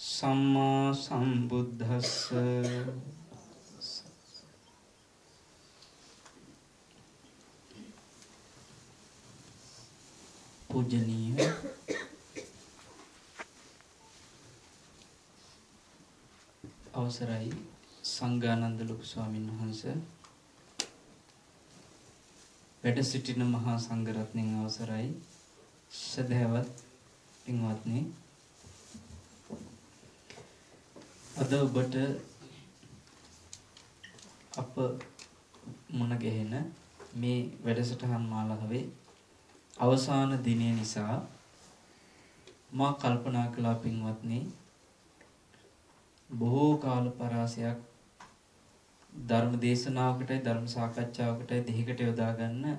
සම්මා සම්බුද්දස්ස. පූජනීය. අවසරයි සංඝානන්ද ලොකු ස්වාමීන් වහන්ස. වැඩ සිටින මහා සංඝරත්නයන් අවසරයි. සදහැවත් පින්වත්නි අද ඔබට අප මුණ ගැහෙන මේ වැඩසටහන් මාලාවේ අවසාන දිනය නිසා මා කල්පනා කළා පින්වත්නි බොහෝ කාල පරාසයක් ධර්ම දේශනාවකටයි ධර්ම සාකච්ඡාවකටයි දෙහිකට යොදා ගන්න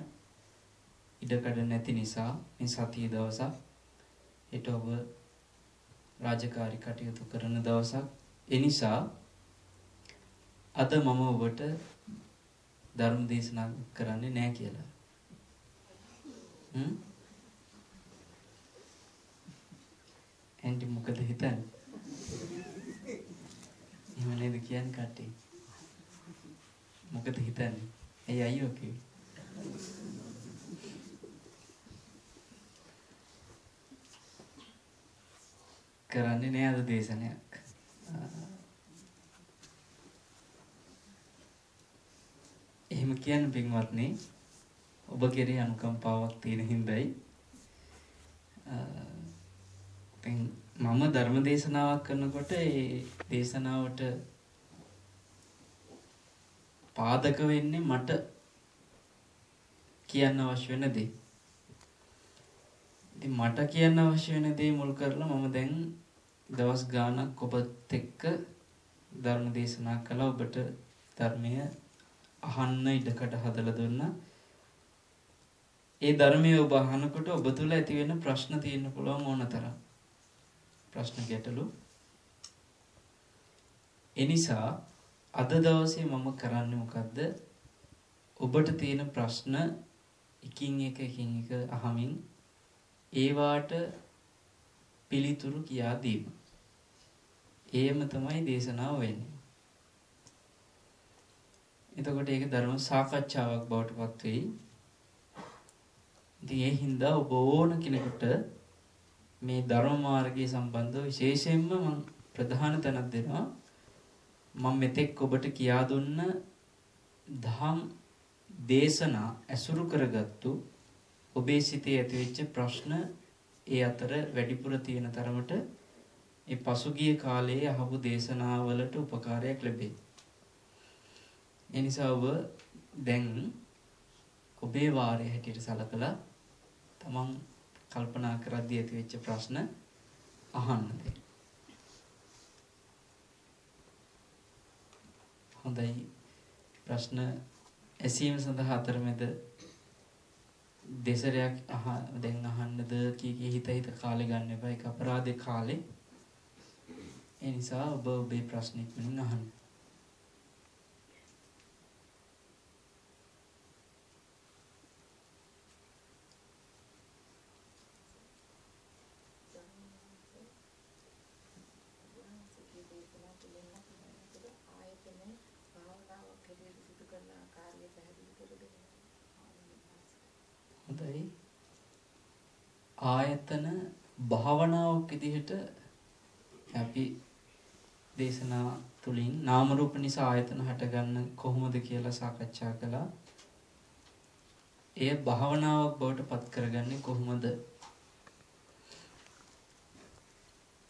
ඉඩකඩ නැති නිසා මේ සතිය දවසක් හෙට ඔබ රාජකාරි කටයුතු කරන දවසක් ඒ නිසා අද මම ඔබට ධර්ම දේශනා කරන්නේ නැහැ කියලා. හ්ම්? ඇන්ටි මොකද හිතන්නේ? එහෙම නේද කියන්නේ කට්ටිය? මොකද හිතන්නේ? ඇයි අයියෝ කිව්වේ? කරන්නේ නෑ අද දේශනයක්. එහෙම කියන්න පින්වත්නි ඔබ කෙරෙහි අනුකම්පාවක් තියෙන හින්දායි මම ධර්ම දේශනාවක් කරනකොට ඒ දේශනාවට පාදක වෙන්නේ මට කියන්න අවශ්‍ය වෙන දේ. ඉතින් මට කියන්න අවශ්‍ය වෙන දේ මුල් කරලා මම දැන් දවස් ගාණක් ඔබත් එක්ක ධර්ම දේශනා කළා ඔබට ධර්මය අහන්න ඉඩකට හදලා දුන්නා. ඒ ධර්මය ඔබ අහනකොට ඔබ තුල ඇති වෙන ප්‍රශ්න තියෙන්න පුළුවන් ඕනතරම්. ප්‍රශ්න ගැටලු. එනිසා අද දවසේ මම කරන්නේ මොකද්ද? ඔබට තියෙන ප්‍රශ්න එකින් එක එකින් එක අහමින් ඒවාට පිළිතුරු කියා දීම. ඒම තමයි දේශනාව වෙන්නේ. එතකොට ඒක ධර්ම සාකච්ඡාවක් බවට පත් වෙයි. ඉතින් ඒ හින්දා ඔබ ඕන කෙනෙකුට මේ ධර්ම මාර්ගයේ සම්බන්ධව විශේෂයෙන්ම මම ප්‍රධාන තැනක් දෙනවා. මම මෙතෙක් ඔබට කියා දුන්න දහම් දේශනා ඇසුරු කරගත්තු ඔබේ සිතේ ඇතිවෙච්ච ප්‍රශ්න ඒ අතර වැඩිපුර තියෙන තරමට ඒ පසුගිය කාලයේ අහපු දේශනාවලට උපකාරයක් ලැබේ. ඒ නිසා ඔබ දැන් ඔබේ වාරය හැටියට සලකලා තමන් කල්පනා කරද්දී ඇතිවෙච්ච ප්‍රශ්න අහන්න දෙන්න. හොඳයි ප්‍රශ්න ඇසීම සඳහා අතරමැද දෙසරයක් අහ දැන් අහන්නද කී කී හිත හිත කාලේ ගන්න එපා ඒක අපරාධේ කාලේ ඒ නිසා ඔබ ඔබේ ප්‍රශ්න ඉක්මනින් අහන්න. හොඳයි. ආයතන භාවනාවක් විදිහට අපි දේශනා තුලින් නාම රූප නිසා ආයතන හටගන්න කොහොමද කියලා සාකච්ඡා කළා. එය භාවනාවක් බවට පත් කරගන්නේ කොහොමද?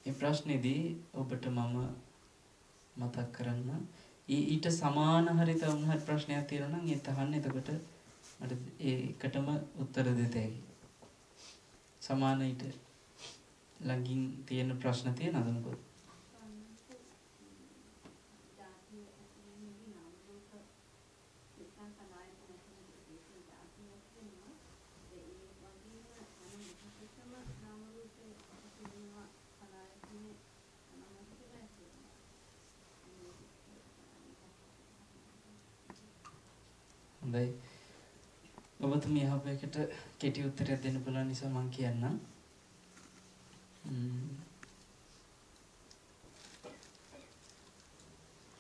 මේ ප්‍රශ්නේදී ඔබට මම මතක් කරන්න ඊට සමාන හරි තවම හරි ප්‍රශ්නයක් තියෙනවා නම් ඒත් අහන්න එතකොට මට ඒකටම උත්තර දෙත හැකි. සමාන ඊට ළඟින් තියෙන ප්‍රශ්න තියෙනවද මොකද? ඔබතුමිය අහපු එකට කෙටි උත්තරයක් දෙන්න පුළුවන් නිසා මම කියන්නම්.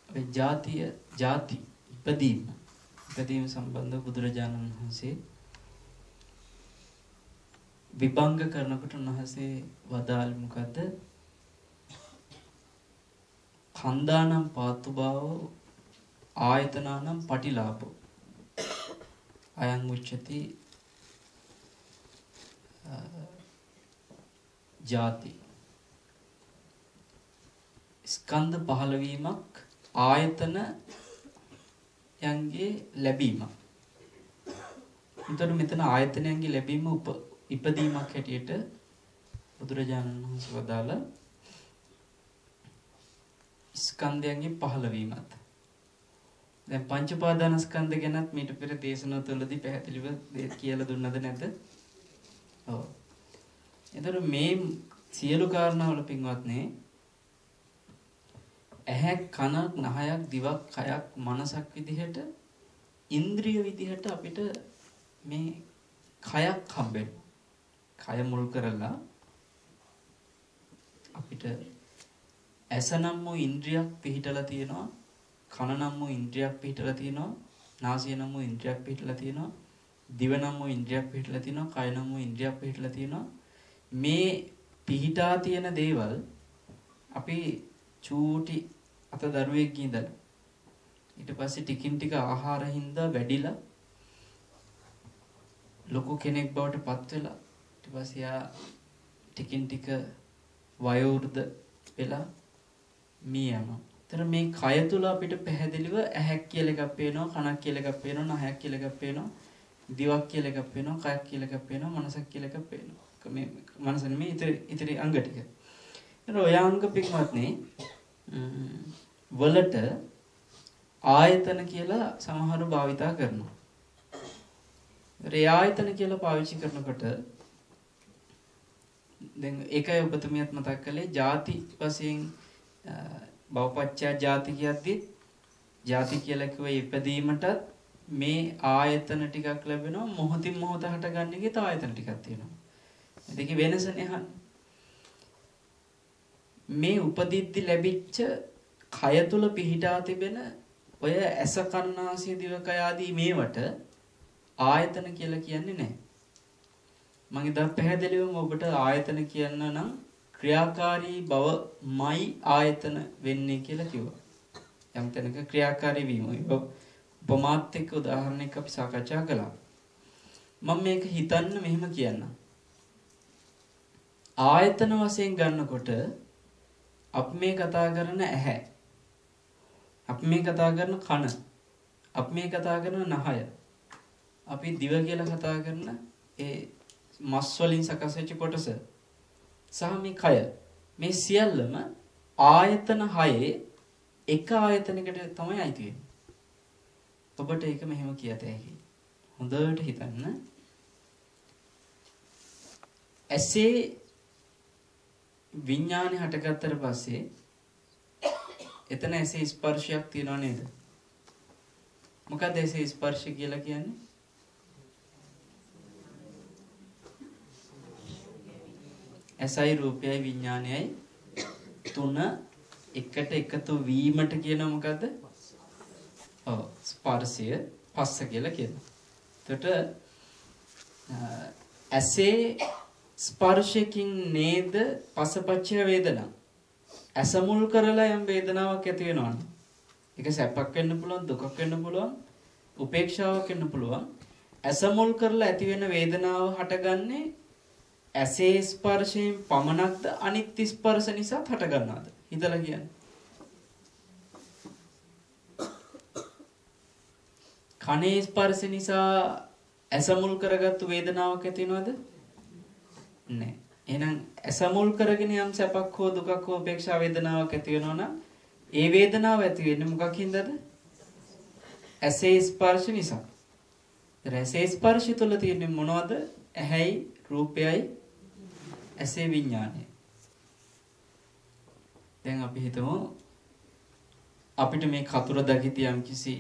ඔය ಜಾතිය ಜಾති ඉපදීම ඉපදීම සම්බන්ධව බුදුරජාණන් වහන්සේ විභංග කරනකොට උන්වහන්සේ වදාළ මොකද්ද? කන්දානම් පාතු භාව ආයතනානම් පටිලාභෝ අයං උච්චති ಜಾති ස්කන්ධ පහළවීමක් ආයතන යන්ගේ ලැබීමක්. එතකොට මෙතන ආයතනයන්ගේ ලැබීම උප ඉපදීමක් හැටියට බුදුරජාණන් වහන්සේ වදාළ ස්කන්ධයන්ගේ පහළවීමත්. දැන් පංච උපාදානස්කන්ධ ගැනත් මීට පෙර දේශනා තුළදී පැහැදිලිව කියලා දුන්නද නැද්ද? ඔව්. එතකොට මේ සියලු කාරණාවල පින්වත්නි ඇහැ කනක් නහයක් දිවක් කයක් මනසක් විදිහට ඉන්ද්‍රිය විදිහට අපිට මේ කයක් හම්බෙන්න. කය මුල් කරලා අපිට ඇසනම් වූ ඉන්ද්‍රියක් පිහිටලා තියෙනවා කන නම් වූ ඉන්ද්‍රියක් පිහිටලා තියෙනවා නාසය නම් වූ ඉන්ද්‍රියක් පිහිටලා තියෙනවා දිව නම් වූ ඉන්ද්‍රියක් පිහිටලා තියෙනවා කය නම් වූ ඉන්ද්‍රියක් පිහිටලා තියෙනවා. මේ පිහිටා තියෙන දේවල් අපි චූටි අත දරුවෙක් ඉඳලා ඊට පස්සේ ටිකින් ටික ආහාර හින්දා වැඩිලා ලොකු කෙනෙක් බවට පත් වෙලා ඊට පස්සේ යා ටිකින් ටික වයෝවෘද වෙලා මිය යනවා. ඒතර මේ කය තුල අපිට පැහැදිලිව ඇහැක් කියලා එකක් පේනවා, කනක් කියලා එකක් පේනවා, නහයක් කියලා එකක් පේනවා, දිවක් කියලා එකක් පේනවා, කයක් කියලා එකක් පේනවා, මනසක් කියලා එකක් පේනවා. මේ මනස නෙමෙයි ඉතිරි ඉතිරි අංග ටික. ඒතර ඔය අංග පිටමත්නේ වලට ආයතන කියලා සමහරු භාවිතා කරනවා. ඒ ආයතන කියලා පාවිච්චි කරනකොට දැන් ඒකයි ඔබතුමියත් මතක් කළේ ಜಾති වශයෙන් බවපච්චා ಜಾති කියද්දි ಜಾති කියලා කිව්වේ ඉපදීමටත් මේ ආයතන ටිකක් ලැබෙනවා මොහොතින් මොහොත හටගන්න එකේ තව ආයතන ටිකක් තියෙනවා. දෙකේ වෙනසනේ අහන්නේ. මේ උපදිද්දි ලැබිච්ච කය තුල පිහිටා තිබෙන ඔය ඇස කන්නාසය දිවකය ආදී මේවට ආයතන කියලා කියන්නේ නැහැ. මම ඉතින් පැහැදිලිවම ඔබට ආයතන කියන්න නම් ක්‍රියාකාරී බවමයි ආයතන වෙන්නේ කියලා කිව්වා. යම් තැනක ක්‍රියාකාරී වීම. උපමාත් එක්ක උදාහරණයක් අපි සාකච්ඡා කළා. මම මේක හිතන්න මෙහෙම කියන්නම්. ආයතන වශයෙන් ගන්නකොට අපි මේ කතා කරන ඇහැ අපි මේ කතා කරන කන අපි මේ කතා කරන නහය අපි දිව කියලා කතා කරන ඒ මස් වලින් සකස් වෙච්ච කොටස සහ මේ කය මේ සියල්ලම ආයතන හයේ එක ආයතනයකට තමයි අයිති වෙන්නේ. ඔබට ඒක මෙහෙම කියත හැකියි. හොඳට හිතන්න. ඇසේ විඥානේ හටගත්තට පස්සේ එතන ඇසේ ස්පර්ශයක් තියෙනව නේද? මොකක්ද ඇසේ ස්පර්ශ කියලා කියන්නේ? ඇසයි රූපයයි විඥානයයි තුන එකට එකතු වීමට කියන මොකද්ද? ඔව් ස්පර්ශය පස්ස කියලා කියනවා. එතකොට ඇසේ ස්පර්ශකින් නේද පසපච්චය වේදනා. ඇස මුල් කරලා යම් වේදනාවක් ඇති වෙනවනේ. ඒක සැපක් වෙන්න පුළුවන්, දුකක් වෙන්න පුළුවන්, උපේක්ෂාවක් වෙන්න පුළුවන්. ඇස මුල් කරලා ඇති වෙන වේදනාව හටගන්නේ ඇසේ ස්පර්ශයෙන් පමණක්ද අනිත් ස්පර්ශ නිසාත් හටගන්නවද? හිතලා කියන්නේ. කනේ ස්පර්ශ නිසා ඇස මුල් කරගත්තු වේදනාවක් ඇති වෙනවද? නැහැ. එහෙනම් ඇස මුල් කරගෙන යම් සැපක් හෝ දුකක් හෝ උපේක්ෂා වේදනාවක් ඇති වෙනවා නම් ඒ වේදනාව ඇති වෙන්නේ මොකක් හින්දාද? ඇසේ ස්පර්ශ නිසා. ඇසේ ස්පර්ශය තුළ තියෙන්නේ මොනවද? ඇහැයි රූපයයි ඇසේ විඥානය. දැන් අපි හිතමු අපිට මේ කතුර දකිති යම් කිසි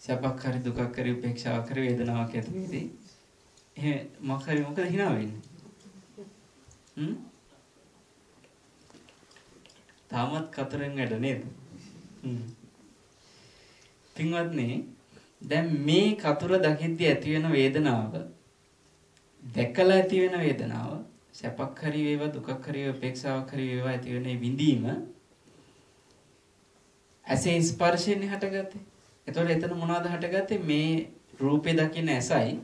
සැපක් හරි දුකක් හරි උපේක්ෂාවක් හරි වේදනාවක් ඇති වෙදී එහෙ මොකක් හරි මොකද hina වෙන්නේ? හ්ම්? තාමත් කතරෙන් වැඩ නේද? හ්ම්. පින්වත්නි දැන් මේ කතුර දකිද්දී ඇති වෙන වේදනාව දැකලා ඇති වෙන වේදනාව සැපක් හරි වේවා දුකක් හරි උපේක්ෂාවක් හරි වේවා ඇති වෙන විඳීම ඇසේ ස්පර්ශයෙන් හටගත්තේ. එතකොට එතන මොනවද හටගත්තේ? මේ රූපේ දකින්න ඇසයි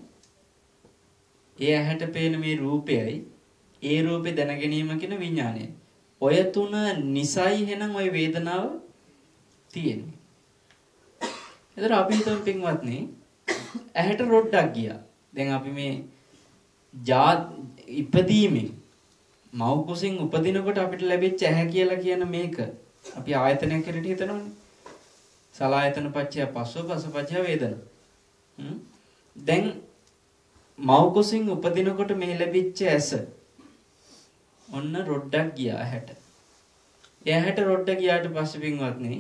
ඒ ඇහැට පේන මේ රූපයයි ඒ රූපේ දැන ගැනීම කියන විඥානය. ඔය තුන නිසයි එහෙනම් ওই වේදනාව තියෙන්නේ. එතකොට අපි හිතමු පින්වත්නි ඇහැට රොඩක් ගියා. දැන් අපි මේ ජා ඉපදීමෙන් මව් කුසින් උපදිනකොට අපිට ලැබිච්ච ඇහැ කියලා කියන මේක අපි ආයතනයක් කියලා හිතනවනේ. සලායතන පච්චය පස්සෝ පසපච්චය වේදන. දැන් මව් කුසින් උපදිනකොට මේ ලැබිච්ච ඇස ඔන්න රොඩක් ගියා ඇහැට. ඒ ඇහැට රොඩ ගියාට පස්සේ පින්වත්නි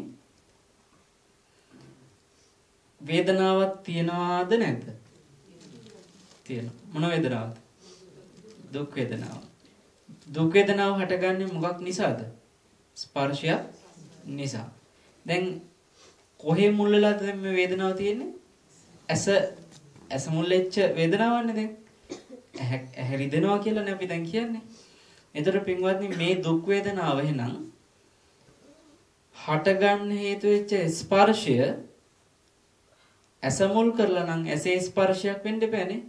වේදනාවක් තියනවාද නැද්ද? තියෙනවා. මොන වේදනාවද? දුක් වේදනාව. දුක් වේදනාව හටගන්නේ මොකක් නිසාද? ස්පර්ශයක් නිසා. දැන් කොහේ මුල් වෙලාද මේ වේදනාව තියෙන්නේ? ඇස ඇස මුල් වෙච්ච වේදනාවන්නේ දැන්. ඇහැ රිදෙනවා කියලානේ අපි දැන් කියන්නේ. එතකොට පින්වත්නි මේ දුක් වේදනාව එහෙනම් හටගන්න හේතු වෙච්ච ස්පර්ශය ඇස මුල් කරලා නම් ඇසේ ස්පර්ශයක් වෙන්න බෑනේ.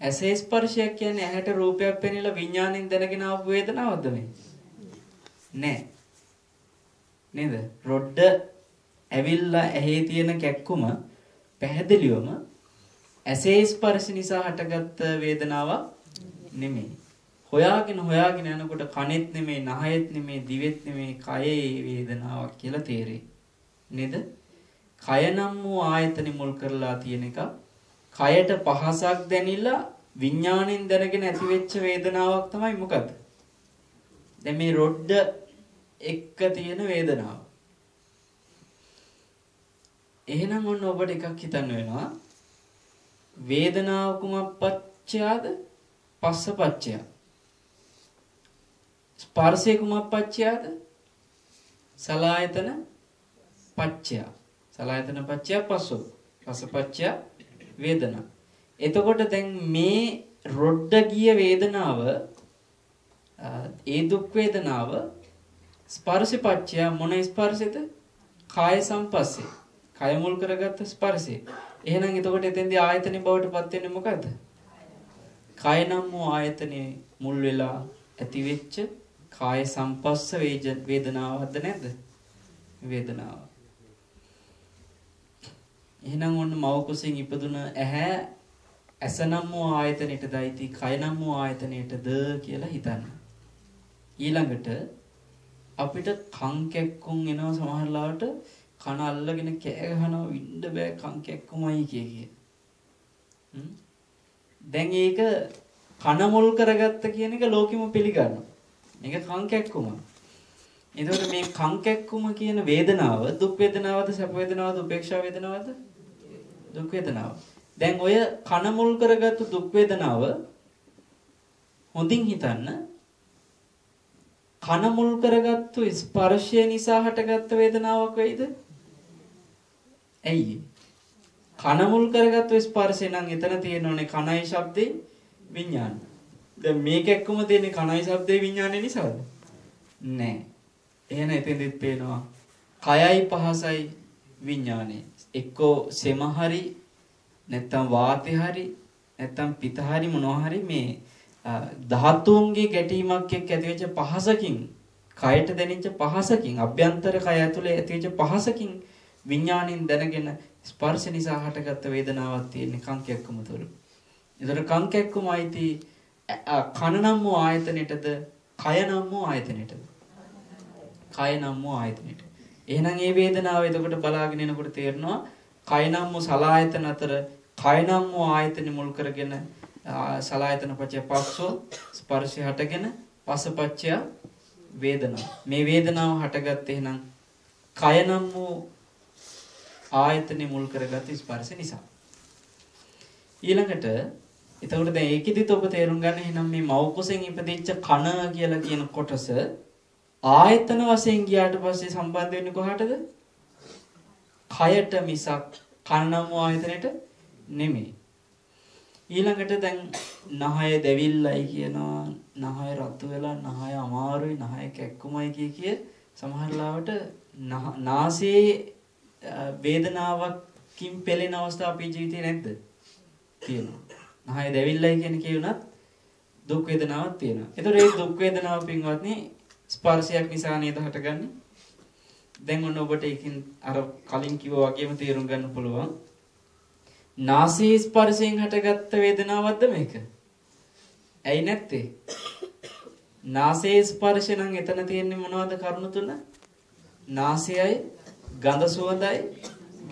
ඇසේ ස්පර්ශයක් කියන්නේ ඇහැට රූපයක් පෙනෙලා විඥාණයෙන් දැනගෙන ආපු වේදනාවක්ද මේ? නෑ. නේද? රොඩ්ඩ ඇවිල්ලා ඇහි තියෙන කැක්කුම පැහැදිලිවම ඇසේ ස්පර්ශ නිසා හටගත්ත වේදනාවක් නෙමෙයි. හොයාගෙන හොයාගෙන යනකොට කනෙත් නෙමෙයි, නහයෙත් නෙමෙයි, දිවෙත් නෙමෙයි, කයේ වේදනාවක් කියලා තේරෙයි. නේද? කය නම් වූ ආයතනෙ මුල් කරලා තියෙන එක කයට පහසක් දැනිලා විඥාණයෙන් දැනගෙන ඇතිවෙච්ච වේදනාවක් තමයි මොකද? දැන් මේ රොඩ්ඩ එක්ක තියෙන වේදනාව. එහෙනම් ඔන්න ඔබට එකක් හිතන්න වෙනවා. වේදනාව කුමප්පච්චයාද? පස්සපච්චයා. ස්පර්ශය කුමප්පච්චයාද? සලායතන පච්චයා. සලායතන පච්චයා පස්සෝ. පස්සපච්චයා වේදනා. එතකොට දැන් මේ රොඩ්ඩ ගිය වේදනාව ඒ දුක් වේදනාව ස්පර්ශපච්චය මොන ස්පර්ශෙද? කාය සංපස්සේ. කය මුල් කරගත්ත ස්පර්ශය. එහෙනම් එතකොට එතෙන්දී ආයතනෙ බවට පත් වෙන්නේ මොකද්ද? කය නම් වූ ආයතනේ මුල් වෙලා ඇති වෙච්ච කාය සංපස්ස වේදනාවක්ද නැද්ද? වේදනාව. එහෙනම් ඔන්න මව කුසෙන් ඉපදුන ඇහැ ඇස නම් වූ ආයතනෙටද අයිති කය නම් වූ ආයතනයටද කියලා හිතන්න. ඊළඟට අපිට කන් කැක්කුම් එනවා සමහර ලාවට කන අල්ලගෙන කෑ ගහනවා වින්න බෑ කන් කැක්කුමයි කිය කිය. දැන් ඒක කන මුල් කරගත්ත කියන එක ලෝකෙම පිළිගන්නවා. මේක කන් කැක්කුම. එතකොට මේ කන් කැක්කුම කියන වේදනාව දුක් වේදනාවද සැප වේදනාවද උපේක්ෂා වේදනාවද? දුක් වේදනාව. දැන් ඔය කන මුල් කරගත්තු දුක් වේදනාව හොඳින් හිතන්න කන මුල් කරගත්තු ස්පර්ශය නිසා හටගත්ත වේදනාවක් වෙයිද? ඇයි? කන මුල් කරගත්තු ස්පර්ශය නම් එතන තියෙනෝනේ කනයි ශබ්දේ විඥාන. දැන් මේක එක්කම තියෙන්නේ කනයි ශබ්දේ විඥානේ නිසාද? නෑ. එහෙනම් එතෙන්දිත් පේනවා කයයි පහසයි විඥානේ. එක්කෝ සෙම හරි නැත්තම් වාතේ හරි නැත්තම් පිත හරි මොනවා හරි මේ ධාතුන්ගේ ගැටීමක් එක්ක ඇතිවෙච්ච පහසකින් කයට දැනෙච්ච පහසකින් අභ්‍යන්තර කය ඇතුලේ ඇතිවෙච්ච පහසකින් විඥාණයෙන් දැනගෙන ස්පර්ශ නිසා හටගත්ත වේදනාවක් තියෙන කංකයක්කම තුරු. ඒතර කංකයක්කම අයිති කන නම් වූ ආයතනෙටද කය නම් වූ ආයතනෙටද? කය නම් වූ ආයතනෙට. එහෙනම් මේ වේදනාව එතකොට බලාගෙන එනකොට තේරෙනවා කය නම් වූ සලායතන අතර කය නම් වූ ආයතන මුල් කරගෙන සලායතන පච්චය පස්සෝ ස්පර්ශය හටගෙන පසපච්චය වේදනාව. මේ වේදනාව හටගත්තේ එහෙනම් කය නම් වූ ආයතනෙ මුල් කරගත් ස්පර්ශ නිසා. ඊළඟට එතකොට දැන් ඒකෙදිත් ඔබ තේරුම් ගන්න එහෙනම් මේ මව් කුසෙන් ඉපදිච්ච කන කියලා කියන කොටස ආයතන වශයෙන් ගියාට පස්සේ සම්බන්ධ වෙන්නේ කොහාටද? කයට මිසක් කන නම් ආයතනෙට නෙමෙයි. ඊළඟට දැන් නහය දැවිල්ලයි කියනවා නහය රතු වෙලා නහය අමාරුයි නහය කැක්කුමයි කිය කිය සමහර ලාවට නාසයේ වේදනාවකින් පෙළෙන අවස්ථා අපේ ජීවිතේ නැද්ද? තියෙනවා. නහය දැවිල්ලයි කියන කියුණත් දුක් වේදනාවක් තියෙනවා. ඒතකොට ඒ දුක් වේදනාව පින්වත්නි ස්පර්ශයක් නිසා නේද හටගන්නේ? දැන් ඔන්න ඔබට ඒකින් අර කලින් කිව්වා වගේම තේරුම් ගන්න පුළුවන්. නාසී ස්පර්ශයෙන් හටගත්ත වේදනාවක්ද මේක? ඇයි නැත්තේ? නාසයේ ස්පර්ශ නම් එතන තියෙන්නේ මොනවද කරුණු තුන? නාසයයි ගඳ සුවඳයි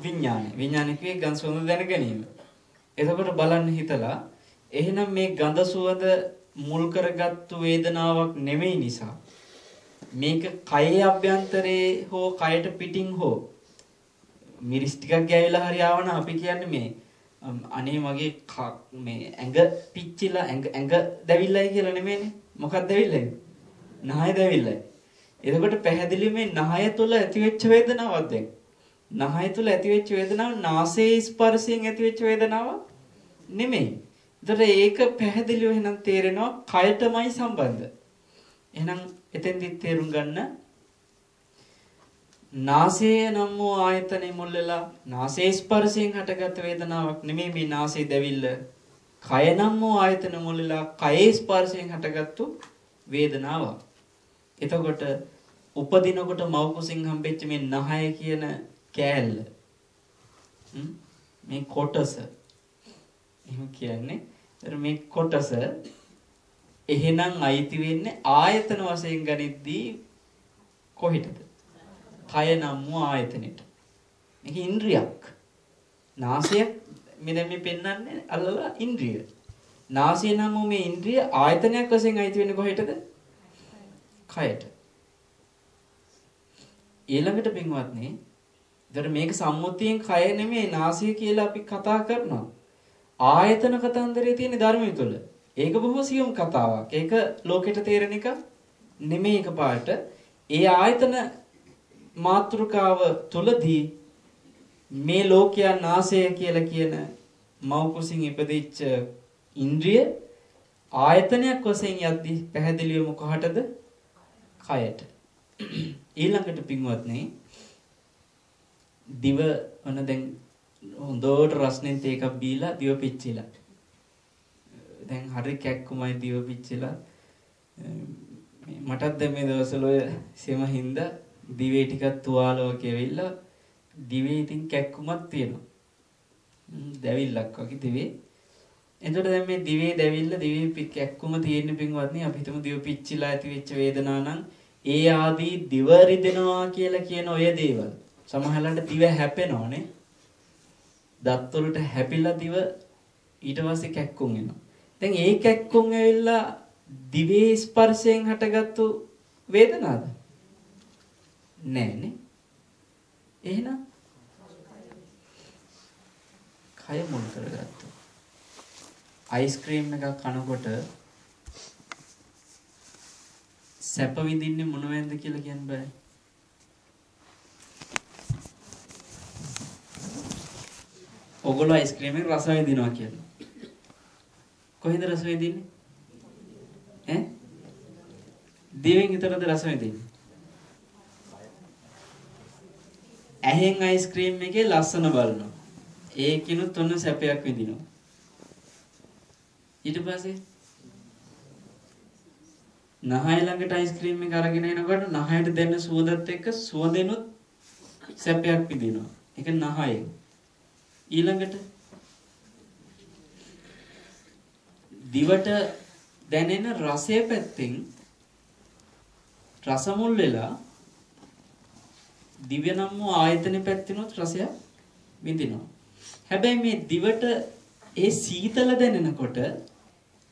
විඥානය. විඥානය කියේ ගඳ සුවඳ දැන ගැනීම. එතකොට බලන්න හිතලා එහෙනම් මේ ගඳ සුවඳ මුල් කරගත්තු වේදනාවක් නෙමෙයි නිසා මේක කයේ අභ්‍යන්තරේ හෝ කයට පිටින් හෝ මිරිස් ටිකක් ගෑවිලා හරි ආවන අපි කියන්නේ මේ අනේ මගේ මේ ඇඟ පිච්චිලා ඇඟ ඇඟ දැවිල්ලයි කියලා නෙමෙයිනේ මොකක්ද දැවිල්ලයි නහය දැවිල්ලයි එතකොට පැහැදිලි මේ නහය තුල ඇතිවෙච්ච වේදනාවක් දැන් නහය තුල ඇතිවෙච්ච වේදනාව නාසයේ ස්පර්ශයෙන් ඇතිවෙච්ච වේදනාවක් නෙමෙයි. ඒතර ඒක පැහැදිලිව එහෙනම් තේරෙනවා කයටමයි සම්බන්ධ. එහෙනම් එතෙන්දි තේරුම් ගන්න නාසය නම් වූ ආයතනෙ මුල් වෙලා නාසයේ ස්පර්ශයෙන් හටගත් වේදනාවක් නෙමෙයි මේ නාසයේ දැවිල්ල. කය නම් වූ ආයතන මුල් වෙලා කයේ ස්පර්ශයෙන් හටගත්තු වේදනාවක්. එතකොට උපදිනකොට මව් කුසින් හම්බෙච්ච මේ නහය කියන කෑල්ල මේ කොටස එහෙම කියන්නේ මේ කොටස එහෙනම් අයිති වෙන්නේ ආයතන වශයෙන් ගනිද්දී කොහෙටද? කය නම් වූ ආයතනෙට. මේක ඉන්ද්‍රියක්. නාසයක් මෙන්න මේ පෙන්වන්නේ අල්ලලා ඉන්ද්‍රිය. නාසය නම් වූ මේ ඉන්ද්‍රිය ආයතනයක් වශයෙන් අයිති වෙන්නේ කොහෙටද? කයට. ඊළඟට පින්වත්නි, ඒතර මේක සම්මුතියෙන් කය නෙමෙයි නාසය කියලා අපි කතා කරනවා. ආයතන කතන්දරයේ තියෙන ධර්මය තුල. ඒක බොහොම සියුම් කතාවක්. ඒක ලෝකෙට තේරෙන එක නෙමෙයි එකපාරට. ඒ ආයතන මාතෘකාව තුලදී මේ ලෝකයන් නාසය කියලා කියන මව් කුසින් ඉපදිච්ච ඉන්ද්‍රිය ආයතනයක් වශයෙන් යද්දී පැහැදිලිවම කොහටද? කයට. ඊළඟට පින්වත්නි දිව වන දැන් හොඳට රස්නෙන් තේ එකක් බීලා දිව පිච්චිලා. දැන් හරි කැක්කුමයි දිව පිච්චිලා. මටත් දැන් මේ දවස්වල ඔය සෙම හින්දා දිවේ ටිකක් තුවාලව කෙවිලා දිවේ ඉතින් කැක්කුමක් තියෙනවා. දැවිල්ලක් වගේ දිවේ. එතකොට දැන් මේ දිවේ දැවිල්ල දිවේ කැක්කුම තියෙන පින්වත්නි අපි හිතමු දිව පිච්චිලා ඇති වෙච්ච වේදනා නම් ඒ ආදී දිව රිදෙනවා කියලා කියන ඔය දේවල්. සමහරවිට දිව හැපෙනවනේ. දත් වලට හැපිලා දිව ඊට පස්සේ කැක්කුම් එනවා. දැන් ඒ කැක්කුම් ඇවිල්ලා දිවේ ස්පර්ශයෙන් හටගත්තු වේදනාවද? නෑනේ. එහෙනම් කය මුල් කරගත්තා. අයිස්ක්‍රීම් එකක් කනකොට සැප විඳින්නේ මොනවෙන්ද කියලා කියන්න බෑ. ඔගොල්ලෝ අයිස්ක්‍රීම් එක රස විඳිනවා කියලා. කොහෙන්ද රස විඳින්නේ? ඈ? දිවෙන් විතරද රස විඳින්නේ? නහයෙන් අයිස්ක්‍රීම් එකේ ලස්සන බලනවා. ඒකිනුත් ඔන්න සැපයක් විඳිනවා. ඊට පස්සේ නහය ළඟට අයිස්ක්‍රීම් එක අරගෙන එනකොට නහයට දෙන්න සුවඳත් එක්ක සුවඳෙනුත් සැපයක් විඳිනවා. ඒක නහයෙන්. ඊළඟට දිවට දැනෙන රසය පැත්තෙන් රස මුල් වෙලා දිව්‍ය නම් වූ ආයතන පැත්තිනොත් රසය විඳිනවා. හැබැයි මේ දිවට ඒ සීතල දැනෙනකොට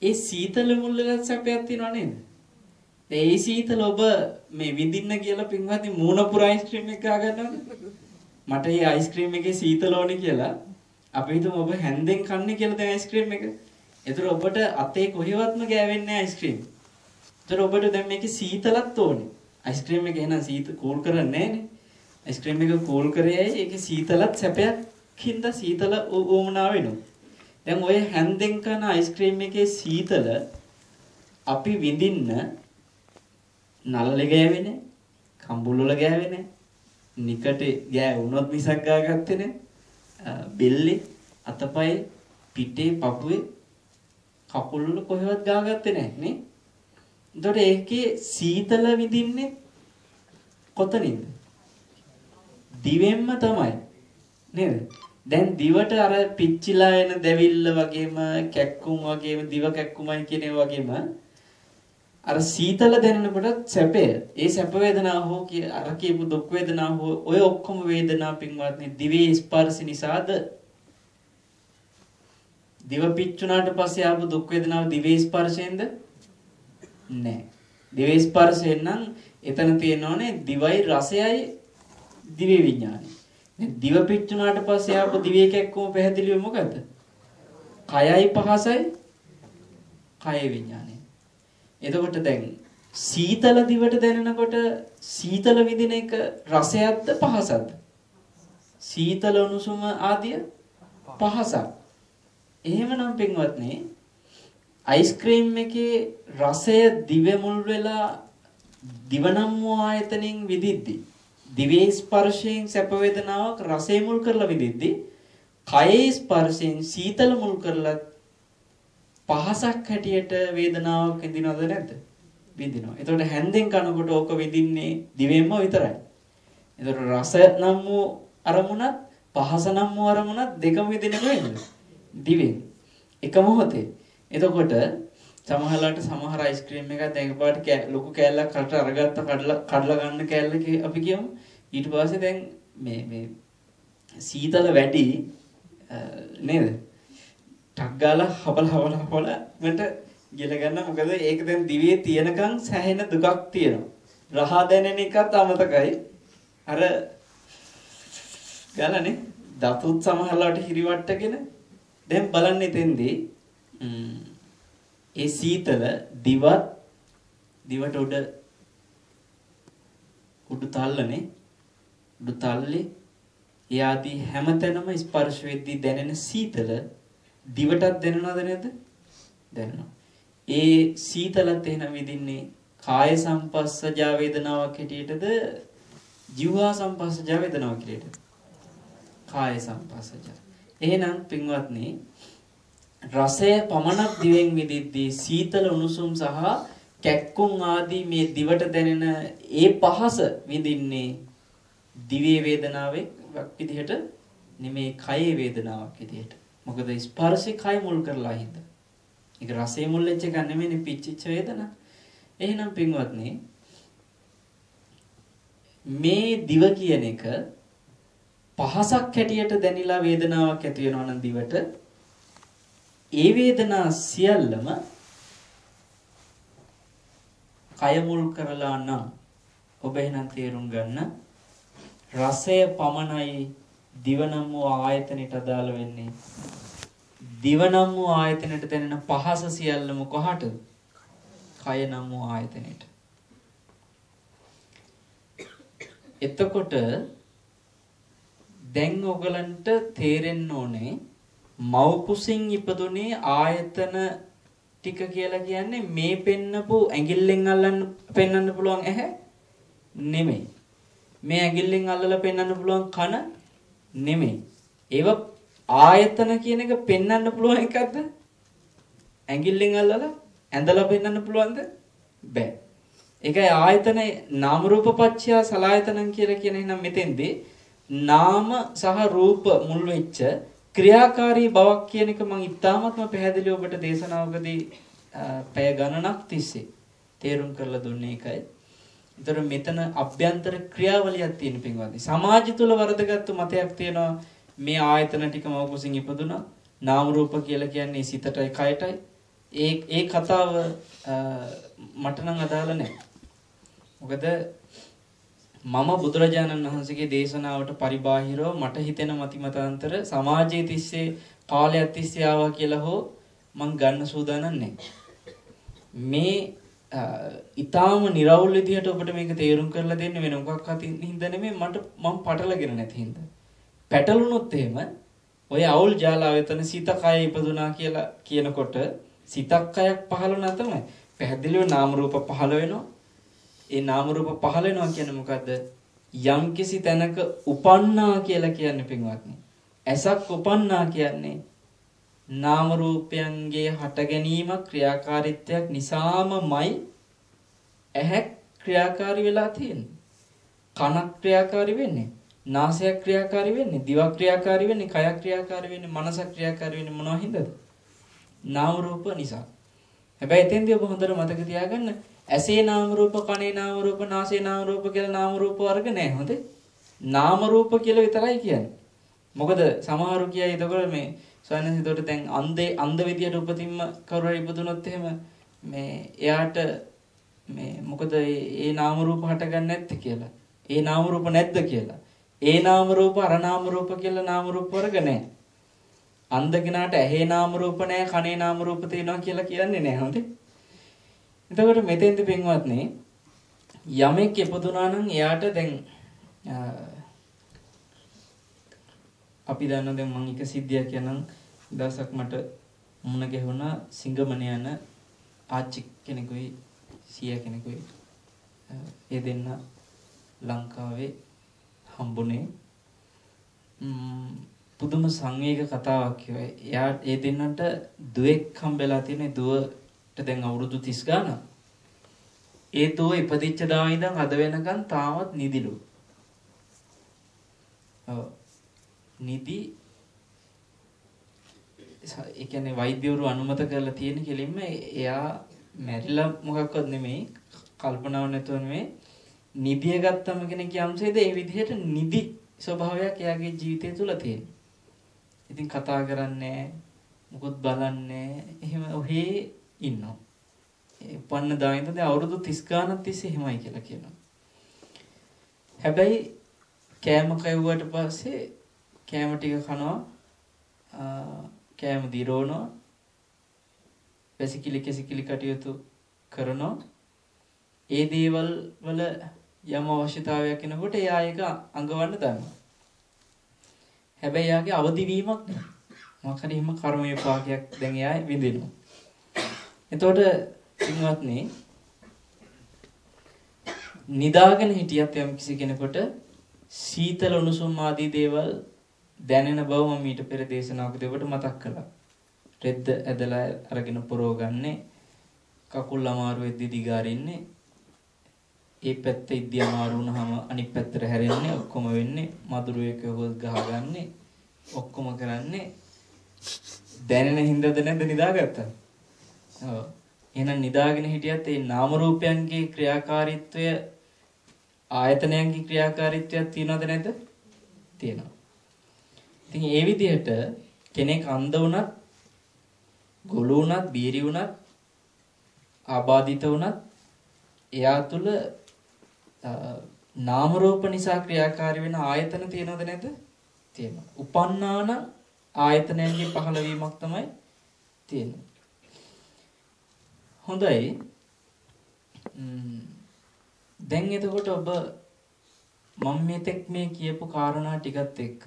ඒ සීතල මුල් වෙලා සැපයක් තියෙනව නේද? ඒ සීතල ඔබ මේ විඳින්න කියලා පින්වත්නි මූණ පුර අයිස්ක්‍රීම් එක ගන්නවද? මට මේ අයිස්ක්‍රීම් එකේ සීතල ඕනේ කියලා අපි හිතමු ඔබ හැන්දෙන් කන්නේ කියලා දැන් අයිස්ක්‍රීම් එක. ඒතර ඔබට අතේ කොහෙවත්ම ගෑවෙන්නේ නැහැ අයිස්ක්‍රීම්. ඒතර ඔබට දැන් මේකේ සීතලත් ඕනේ. අයිස්ක්‍රීම් එක එහෙනම් සීත කූල් කරන්නේ නැහනේ. අයිස්ක්‍රීම් එක කූල් කරේයි ඒකේ සීතලත් සැපයක් හින්දා සීතල උවමනා වෙනවා. දැන් ඔය හැන්දෙන් කන අයිස්ක්‍රීම් එකේ සීතල අපි විඳින්න නළලේ ගෑවෙන්නේ කම්බුල් වල ගෑවෙන්නේ නිකට ගෑවුනොත් මිසක් ගාගත්තේ නෑ බෙල්ලේ අතපය පිටේ පපුවේ කකුල් වල කොහෙවත් ගාගත්තේ නෑ නේ? එතකොට ඒකේ සීතල විඳින්නේ කොතනින්ද? දිවෙන්ම තමයි නේද? දැන් දිවට අර පිච්චිලා එන දැවිල්ල වගේම කැක්කුම් වගේම දිව කැක්කුමයි කියන ඒ වගේම අර සීතල දැනෙනකොට සැපය. ඒ සැප වේදනාව හෝ අර කියපු දුක් වේදනාව හෝ ඔය ඔක්කොම වේදනා පින්වත්නි දිවේ ස්පර්ශ නිසාද? දිව පිච්චුණාට පස්සේ ආපු දුක් වේදනාව දිවේ ස්පර්ශයෙන්ද? නෑ. දිවේ ස්පර්ශයෙන් නම් එතන තියෙනෝනේ දිවයි රසයයි දිවේ විඥානයි. දිව පිච්චුණාට පස්සේ ආපු දිවේ කැක්කම පැහැදිලිව මොකද්ද? කයයි පහසයි කය විඥානයි. එතකොට දැන් සීතල දිවට දැනෙනකොට සීතල විඳින එක රසයක්ද පහසක්ද? සීතල උණුසුම ආදිය පහසක්. එහෙමනම් පින්වත්නි අයිස්ක්‍රීම් එකේ රසය දිව මුල් වෙලා දිවනම් වූ ආයතනෙන් විදිද්දි දිවේ ස්පර්ශයෙන් සැප වේදනාවක් රසය මුල් කරලා විදිද්දි කයේ ස්පර්ශයෙන් සීතල මුල් කරලා පහසක් හැටියට වේදනාවක් විඳිනවද නැද්ද? විඳිනවා. එතකොට හැන්දෙන් කනකොට ඕක විඳින්නේ දිවෙන්ම විතරයි. එතකොට රස නම් වූ අරමුණත් පහස නම් වූ අරමුණත් දෙකම විඳින්නේ කොහෙන්ද? දිවෙන්. එක මොහොතේ. එතකොට සමහරලාට සමහර අයිස්ක්‍රීම් එකක් දැන් පාට ලොකු කෑල්ලක් කට අරගත්ත කඩලා කඩලා ගන්න කෑල්ලක අපි කියමු. ඊට පස්සේ දැන් මේ මේ සීතල වැඩි නේද? ටක් ගාලා හබල හබල හබල මට ගිල ගන්න මොකද ඒක දැන් දිවේ තියෙනකන් සැහෙන දුකක් තියෙනවා. රහ දැනෙන එකත් අමතකයි. අර ගලනේ දතුත් සමහරලාට හිරිවට්ටගෙන දැන් බලන්න එතෙන්දී ඒ සීතල දිවත් දිවට උඩ උඩු තල්ලනේ උඩු තල්ලේ එයාදී හැමතැනම ස්පර්ශ වෙද්දී දැනෙන සීතල දිවටත් දැනෙනවද නැද්ද? දැනෙනවා ඒ සීතලත් එහෙනම් විඳින්නේ කාය සංපස්සජා වේදනාවක් හැටියටද ජීවා සංපස්සජා වේදනාවක් හැටියටද? කාය සංපස්සජා එහෙනම් පින්වත්නි රසය පමණක් දිවෙන් විඳිද්දී සීතල උණුසුම් සහ කැක්කුම් ආදී මේ දිවට දැනෙන ඒ පහස විඳින්නේ දිවේ වේදනාවක් විදිහට නෙමේ කයේ වේදනාවක් විදිහට. මොකද ස්පර්ශේ කය මුල් කරලා හින්දා. ඒක රසයේ මුල් වෙච්ච එක නෙමෙයි පිච්චිච්ච වේදනා. එහෙනම් පින්වත්නි මේ දිව කියන එක පහසක් හැටියට දැනිලා වේදනාවක් ඇති වෙනවා නම් දිවට ඒ වේදනා සියල්ලම කය මුල් කරලා නම් ඔබ එහෙනම් තේරුම් ගන්න රසය පමණයි දිවනම් වූ ආයතනයට අදාළ වෙන්නේ. දිවනම් වූ ආයතනයට දැනෙන පහස සියල්ලම කොහට කය නම් වූ ආයතනයට එතකොට දැන් ඔයගලන්ට තේරෙන්න ඕනේ මව් කුසින් ඉපදුනේ ආයතන ටික කියලා කියන්නේ මේ පෙන්නපු ඇඟිල්ලෙන් අල්ලන්න පෙන්වන්න පුළුවන් ඇහැ නෙමෙයි. මේ ඇඟිල්ලෙන් අල්ලලා පෙන්වන්න පුළුවන් කන නෙමෙයි. ඒව ආයතන කියන එක පෙන්වන්න පුළුවන් එකක්ද? ඇඟිල්ලෙන් අල්ලලා ඇඳලා පෙන්වන්න පුළුවන්ද? බෑ. ඒකයි ආයතනේ නාම රූප පත්‍ය සලායතනං කියලා කියන එහෙනම් මෙතෙන්දී නාම සහ රූප මුල් වෙච්ච ක්‍රියාකාරී බවක් කියන එක මම ඉතාමත්ම පැහැදිලිව ඔබට දේශනාවකදී පැය ගණනක් තිස්සේ තේරුම් කරලා දුන්නේ ඒකයි. ඒතර මෙතන අභ්‍යන්තර ක්‍රියාවලියක් තියෙන පින්වත්නි. සමාජ තුල වරදගත්තු මතයක් තියෙනවා මේ ආයතන ටික මවකුසින් ඉපදුනා. නාම රූප කියලා කියන්නේ සිතටයි කයටයි. ඒ ඒ කතාව මට නම් අදාළ නැහැ. මොකද මම බුදුරජාණන් වහන්සේගේ දේශනාවට පරිබාහිරව මට හිතෙන මතිමතාන්තර සමාජයේ තිස්සේ කාලයක් තිස්සේ ආවා කියලා හෝ මං ගන්න සූදානම් මේ ඊටාම निराවුල් විදිහට ඔබට මේක තේරුම් කරලා දෙන්න වෙන මොකක් අතින් හින්දා නෙමෙයි මට මම පටලගෙන නැති හින්දා. පැටලුනොත් එහෙම ඔය අවුල් ජාලාව එතන සිත කය ඉපදුනා කියලා කියනකොට සිතක් කයක් පහළ වුණා තමයි. පැහැදිලිව නාම රූප පහළ වෙනවා. ඒ නාම රූප පහළ වෙනවා කියන්නේ මොකද්ද? යම්කිසි තැනක උපන්නා කියලා කියන්නේ පින්වත්නි. ඇසක් උපන්නා කියන්නේ නාම රූපයන්ගේ හට ගැනීම ක්‍රියාකාරීත්වයක් නිසාමමයි ඇහැ ක්‍රියාකාරී වෙලා තියෙන්නේ. කනක් ක්‍රියාකාරී වෙන්නේ. නාසයක් ක්‍රියාකාරී වෙන්නේ. දිවක් ක්‍රියාකාරී වෙන්නේ. කයක් ක්‍රියාකාරී වෙන්නේ. මනසක් ක්‍රියාකාරී වෙන්නේ මොනවා හින්දාද? නාම රූප නිසා. හැබැයි එතෙන්දී ඔබ හොඳට මතක තියාගන්න ඇසේ නාම රූප කනේ නාම රූප නාසයේ නාම රූප කියලා නාම රූප වර්ග නැහැ හොඳේ. නාම රූප කියලා විතරයි කියන්නේ. මොකද සමහරු කියයි එතකොට මේ සයන්ස් එතකොට දැන් අන්ධේ අන්ධ විදියට උපතින්ම කවුරු හරි ඉපදුනොත් එහෙම මේ එයාට මේ මොකද ඒ නාම රූප හටගන්නේ නැත්තේ කියලා? ඒ නාම රූප නැද්ද කියලා? ඒ නාම රූප අර නාම රූප කියලා නාම රූප වර්ග නැහැ අන්ධ කෙනාට ඇහි නාම රූප නැහැ කනේ නාම රූප තියෙනවා කියලා කියන්නේ නැහැ හොඳේ. එතකොට මෙතෙන්ද පින්වත්නි යමෙක් ඉපදුනා නම් එයාට දැන් අපි දන්න දැන් මම එක සිද්ධියක් කියනනම් දවසක් මට මුණ ගැහුණා සිංගමන යන ආච්චි කෙනෙකුයි සීයා කෙනෙකුයි ඒ දෙන්න ලංකාවේ හම්බුනේ පුදුම සංවේග කතාවක් කියවයි. එයා ඒ දෙන්නට දුවෙක් හම්බෙලා තියෙන දුවට දැන් අවුරුදු 30 ගානක්. ඒ දුව ඉපදිච්ච දා ඉඳන් අද වෙනකන් තාමත් නිදිලු. ඔව්. නිදි ඒ කියන්නේ වෛද්‍යවරු අනුමත කරලා තියෙන කෙලින්ම එයා මැරිලා මොකක්වත් නෙමෙයි කල්පනාව නැතුව නෙමෙයි නිදිය ගත්තම කෙනෙක් යම්සේද ඒ විදිහට නිදි ස්වභාවයක් එයාගේ ජීවිතය තුළ තියෙන. ඉතින් කතා කරන්නේ මොකොත් බලන්නේ එහෙම ඔහේ ඉන්නවා. උපන්න දා ඉඳන් දැන් අවුරුදු 30 ගානක් තිස්සේ එහෙමයි කියලා කියනවා. හැබැයි කෑම කැවුවට පස්සේ කෑම ටික කනවා කෑම දිරවනවා වැසිකිලි කෙසිකිලි කටයුතු කරනවා ඒ දේවල් වල යම් අවශ්‍යතාවයක් එනකොට එයා ඒක අඟවන්න දන්නවා හැබැයි එයාගේ අවදිවීමක් නෑ මොකක් හරි එහෙම කර්ම විපාකයක් දැන් එයා විඳිනවා එතකොට පින්වත්නි නිදාගෙන හිටියත් යම් කිසි කෙනෙකුට සීතල උණුසුම් ආදී දේවල් දැනෙන බව මම ඊට පෙර දේශනාවකදී ඔබට මතක් කළා. රෙද්ද ඇදලා අරගෙන පොරවගන්නේ කකුල් අමාරු වෙද්දි දිගාරින්නේ ඒ පැත්ත ඉද්දි අමාරු වුණාම අනිත් පැත්තට හැරෙන්නේ ඔක්කොම වෙන්නේ මදුරුවේක හොල් ගහගන්නේ ඔක්කොම කරන්නේ දැනෙන හින්දාද නැද්ද නිදාගත්තා. ඔව්. එහෙනම් නිදාගෙන හිටියත් ඒ නාම රූපයන්ගේ ක්‍රියාකාරීත්වය ආයතනයන්ගේ ක්‍රියාකාරීත්වයක් තියනවද නැද්ද? තියෙනවා. ඉතින් ඒ විදිහට කෙනෙක් අන්ධ වුණත්, ගොළු වුණත්, බීරි වුණත්, ආබාධිත වුණත් එයා තුල නාම රූප නිසා ක්‍රියාකාරී වෙන ආයතන තියෙනවද නැද්ද? තියෙනවා. උපන්නාන ආයතනයන්ගේ පහළවීමක් තමයි තියෙන්නේ. හොඳයි. දැන් එතකොට ඔබ මම මෙතෙක් මේ කියපු කාරණා ටිකත් එක්ක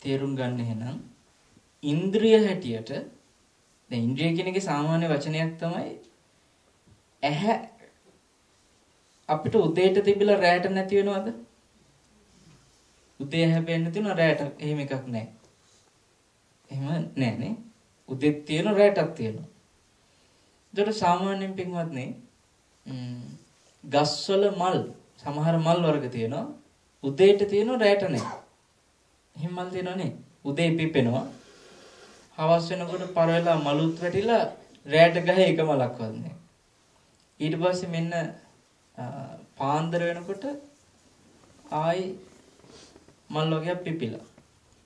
තේරුම් ගන්න එහෙනම් ඉන්ද්‍රිය හැටියට දැන් ඉන්ද්‍රිය කියන එකේ සාමාන්‍ය වචනයක් තමයි ඇහැ අපිට උදේට තිබිලා රැට නැති වෙනවද? උදේ හැබෙන්න තියෙන රැට එහෙම එකක් නැහැ. එහෙම නැහැ නේ. උදෙත් තියෙන රැටක් තියෙනවා. ඒකට සාමාන්‍යයෙන් පින්වත්නි ගස්වල මල් සමහර මල් වර්ග තියෙනවා. උදේට තියෙන රැට නැහැ. එහෙම මල් තියෙනවා නේ. උදේ පිපෙනවා. හවස් වෙනකොට පර වෙලා මලුත් වැටිලා රැට ගහේ එක මලක් වන්නේ. ඊට පස්සේ මෙන්න පාන්දර වෙනකොට ආයි මල් වගේක් පිපිලා.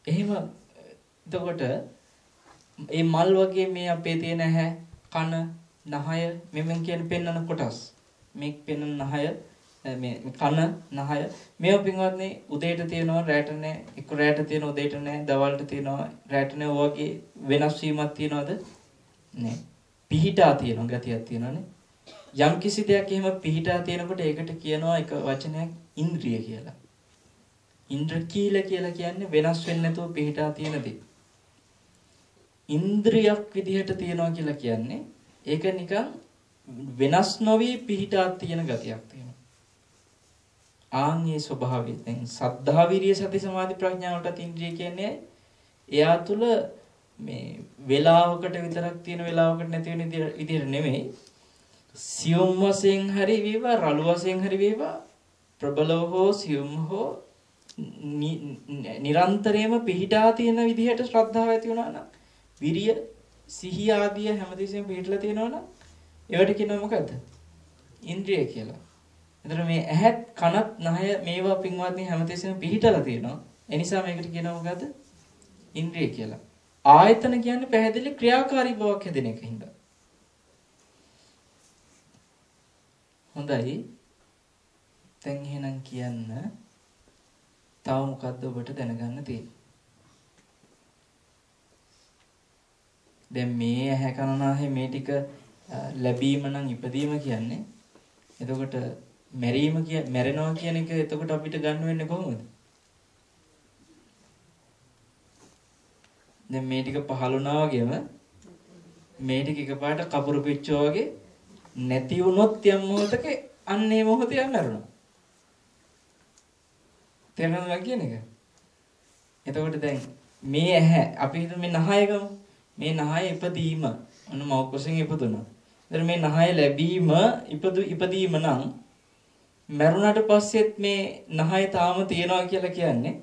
එහෙම එතකොට මේ මල් වගේ මේ අපේ තියෙන ඇහැ කන නහය මෙමෙන් කියන පෙන්වන කොටස්. මේ පෙන්වන නහය මේ කන නහය. මේව පින්වත්නි උදේට තියෙනවා රැට නැහැ එක්ක රැට තියෙන උදේට නැහැ දවල්ට තියෙනවා රැට නැහැ වගේ වෙනස් වීමක් තියනවද? නැහැ පිහිටා තියෙන ගතියක් තියෙනවානේ යම් කිසි දෙයක් එහෙම පිහිටා තියෙනකොට ඒකට කියනවා එක වචනයක් ඉන්ද්‍රිය කියලා. ඉන්ද්‍රකීල කියලා කියන්නේ වෙනස් වෙන්නේ නැතුව පිහිටා තියෙන දේ. ඉන්ද්‍රියක් විදිහට තියනවා කියලා කියන්නේ ඒක නිකන් වෙනස් නොවි පිහිටා තියෙන ගතියක් තියෙනවා. ආන්ගේ ස්වභාවය දැන් සද්ධා විරිය සති සමාධි ප්‍රඥාවලට ඉන්ද්‍රිය කියන්නේ එයා තුල මේ වේලාවකට විතරක් තියෙන වේලාවකට නැති වෙන විදිහට නෙමෙයි සියුම් වශයෙන් හරි වේවා රළු වශයෙන් හරි වේවා ප්‍රබලව හෝ සියුම් හෝ නිරන්තරයෙන්ම පිහිටා තියෙන විදිහට ශ්‍රද්ධාව ඇති වුණා නම් විරිය සිහිය ආදිය හැමතිස්සෙම පිහිටලා තියෙනවා නම් ඒවට කියනවා මොකද්ද? ඉන්ද්‍රිය කියලා. එතන මේ ඇහත් කනත් නහය මේවා පින්වත්නි හැමතිස්සෙම පිහිටලා තියෙනවා. ඒ නිසා මේකට කියනවා මොකද්ද? ඉන්ද්‍රිය කියලා. ආයතන කියන්නේ පැහැදිලි ක්‍රියාකාරී බවක් හැදෙන එකින්ද. හොඳයි. දැන් එහෙනම් කියන්න තව මොකද්ද ඔබට දැනගන්න තියෙන්නේ? දැන් මේ ඇහැ කනනාහේ මේ ටික ලැබීම නම් ඉපදීම කියන්නේ එතකොට මැරීම කිය මැරෙනවා කියන එක එතකොට අපිට ගන්න වෙන්නේ කොහොමද? දැන් මේ ටික පහළුණා වගේම මේ ටික එකපාරට කපුරු පිච්චෝ වගේ නැති වුණොත් යම් මොහොතක අන්නේ මොහොතේ යන්නරුණා. තේරෙනවද කියන එක? එතකොට දැන් මේ ඇහැ අපි හිතමු මේ නහය ගමු. මේ නහය ඉපදීම අන්න මෞකසෙන් ඉපදුණා. එතන මේ නහය ලැබීම ඉපදු ඉපදීම නම් මරුණට පස්සෙත් මේ නහය තාම තියනවා කියලා කියන්නේ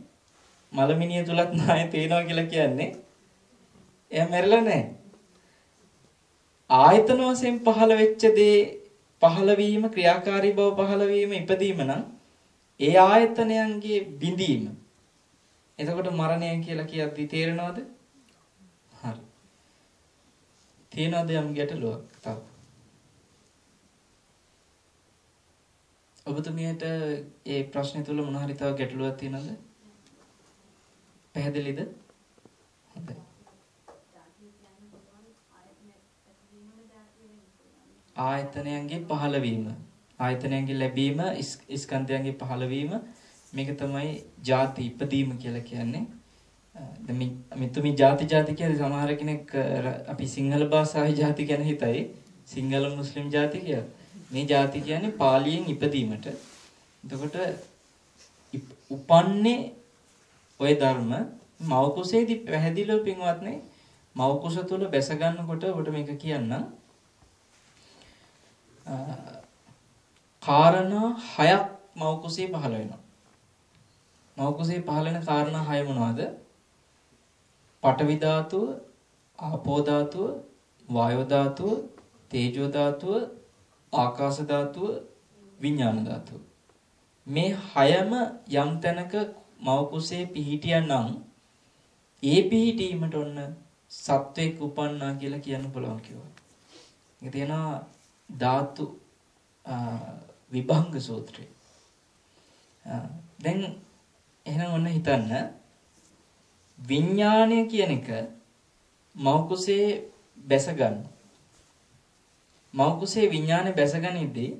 මලමිනිය තුලත් නහය තියනවා කියලා කියන්නේ එයා මැරිලා නැහැ. ආයතන වශයෙන් පහළ වෙච්ච දේ පහළ වීම ක්‍රියාකාරී බව පහළ වීම ඉපදීම නම් ඒ ආයතනයන්ගේ බිඳීම. එතකොට මරණය කියලා කියද්දි තේරෙනවද? හරි. තියෙනවද යම් ගැටලුවක් තව? ඔබතුමියට ඒ ප්‍රශ්නේ තුල මොන හරි තව ගැටලුවක් තියෙනවද? පැහැදිලිද? හොඳයි. ආයතනයන්ගේ පහළවීම ආයතනයන්ගේ ලැබීම ස්කන්ධයන්ගේ පහළවීම මේක තමයි ಜಾති ඉපදීම කියලා කියන්නේ. මෙතුමි ಜಾති ಜಾති කියලා සමහර කෙනෙක් අපි සිංහල භාෂාවේ ಜಾති ගැන හිතයි සිංහල මුස්ලිම් ಜಾති කියලා. මේ ಜಾති කියන්නේ පාලියෙන් ඉපදීමට. එතකොට උපන්නේ ওই ධර්ම මව කුසේදී පැහැදිලිව පින්වත්නේ මව කුස තුල බැස ගන්නකොට ඔබට මේක කියන්නම්. කාරණා හයක් මව කුසේ පහළ වෙනවා. මව කුසේ පහළ වෙන කාරණා හය මොනවද? පඨවි ධාතුව, ආපෝ ධාතුව, වායෝ ධාතුව, තේජෝ ධාතුව, ආකාශ ධාතුව, විඥාන ධාතුව. මේ හයම යම් තැනක මෞකුසේ පිහිටියනම් ඒ පිහිටීමට ඔන්න සත්වෙක් උපන්නා කියලා කියන්න පුළුවන් කිව්වා. ඒක තියෙනවා ධාතු විභංග සූත්‍රය. දැන් එහෙනම් ඔන්න හිතන්න විඥාණය කියන එක මෞකුසේ බැස ගන්න. මෞකුසේ විඥානේ බැසගනිද්දී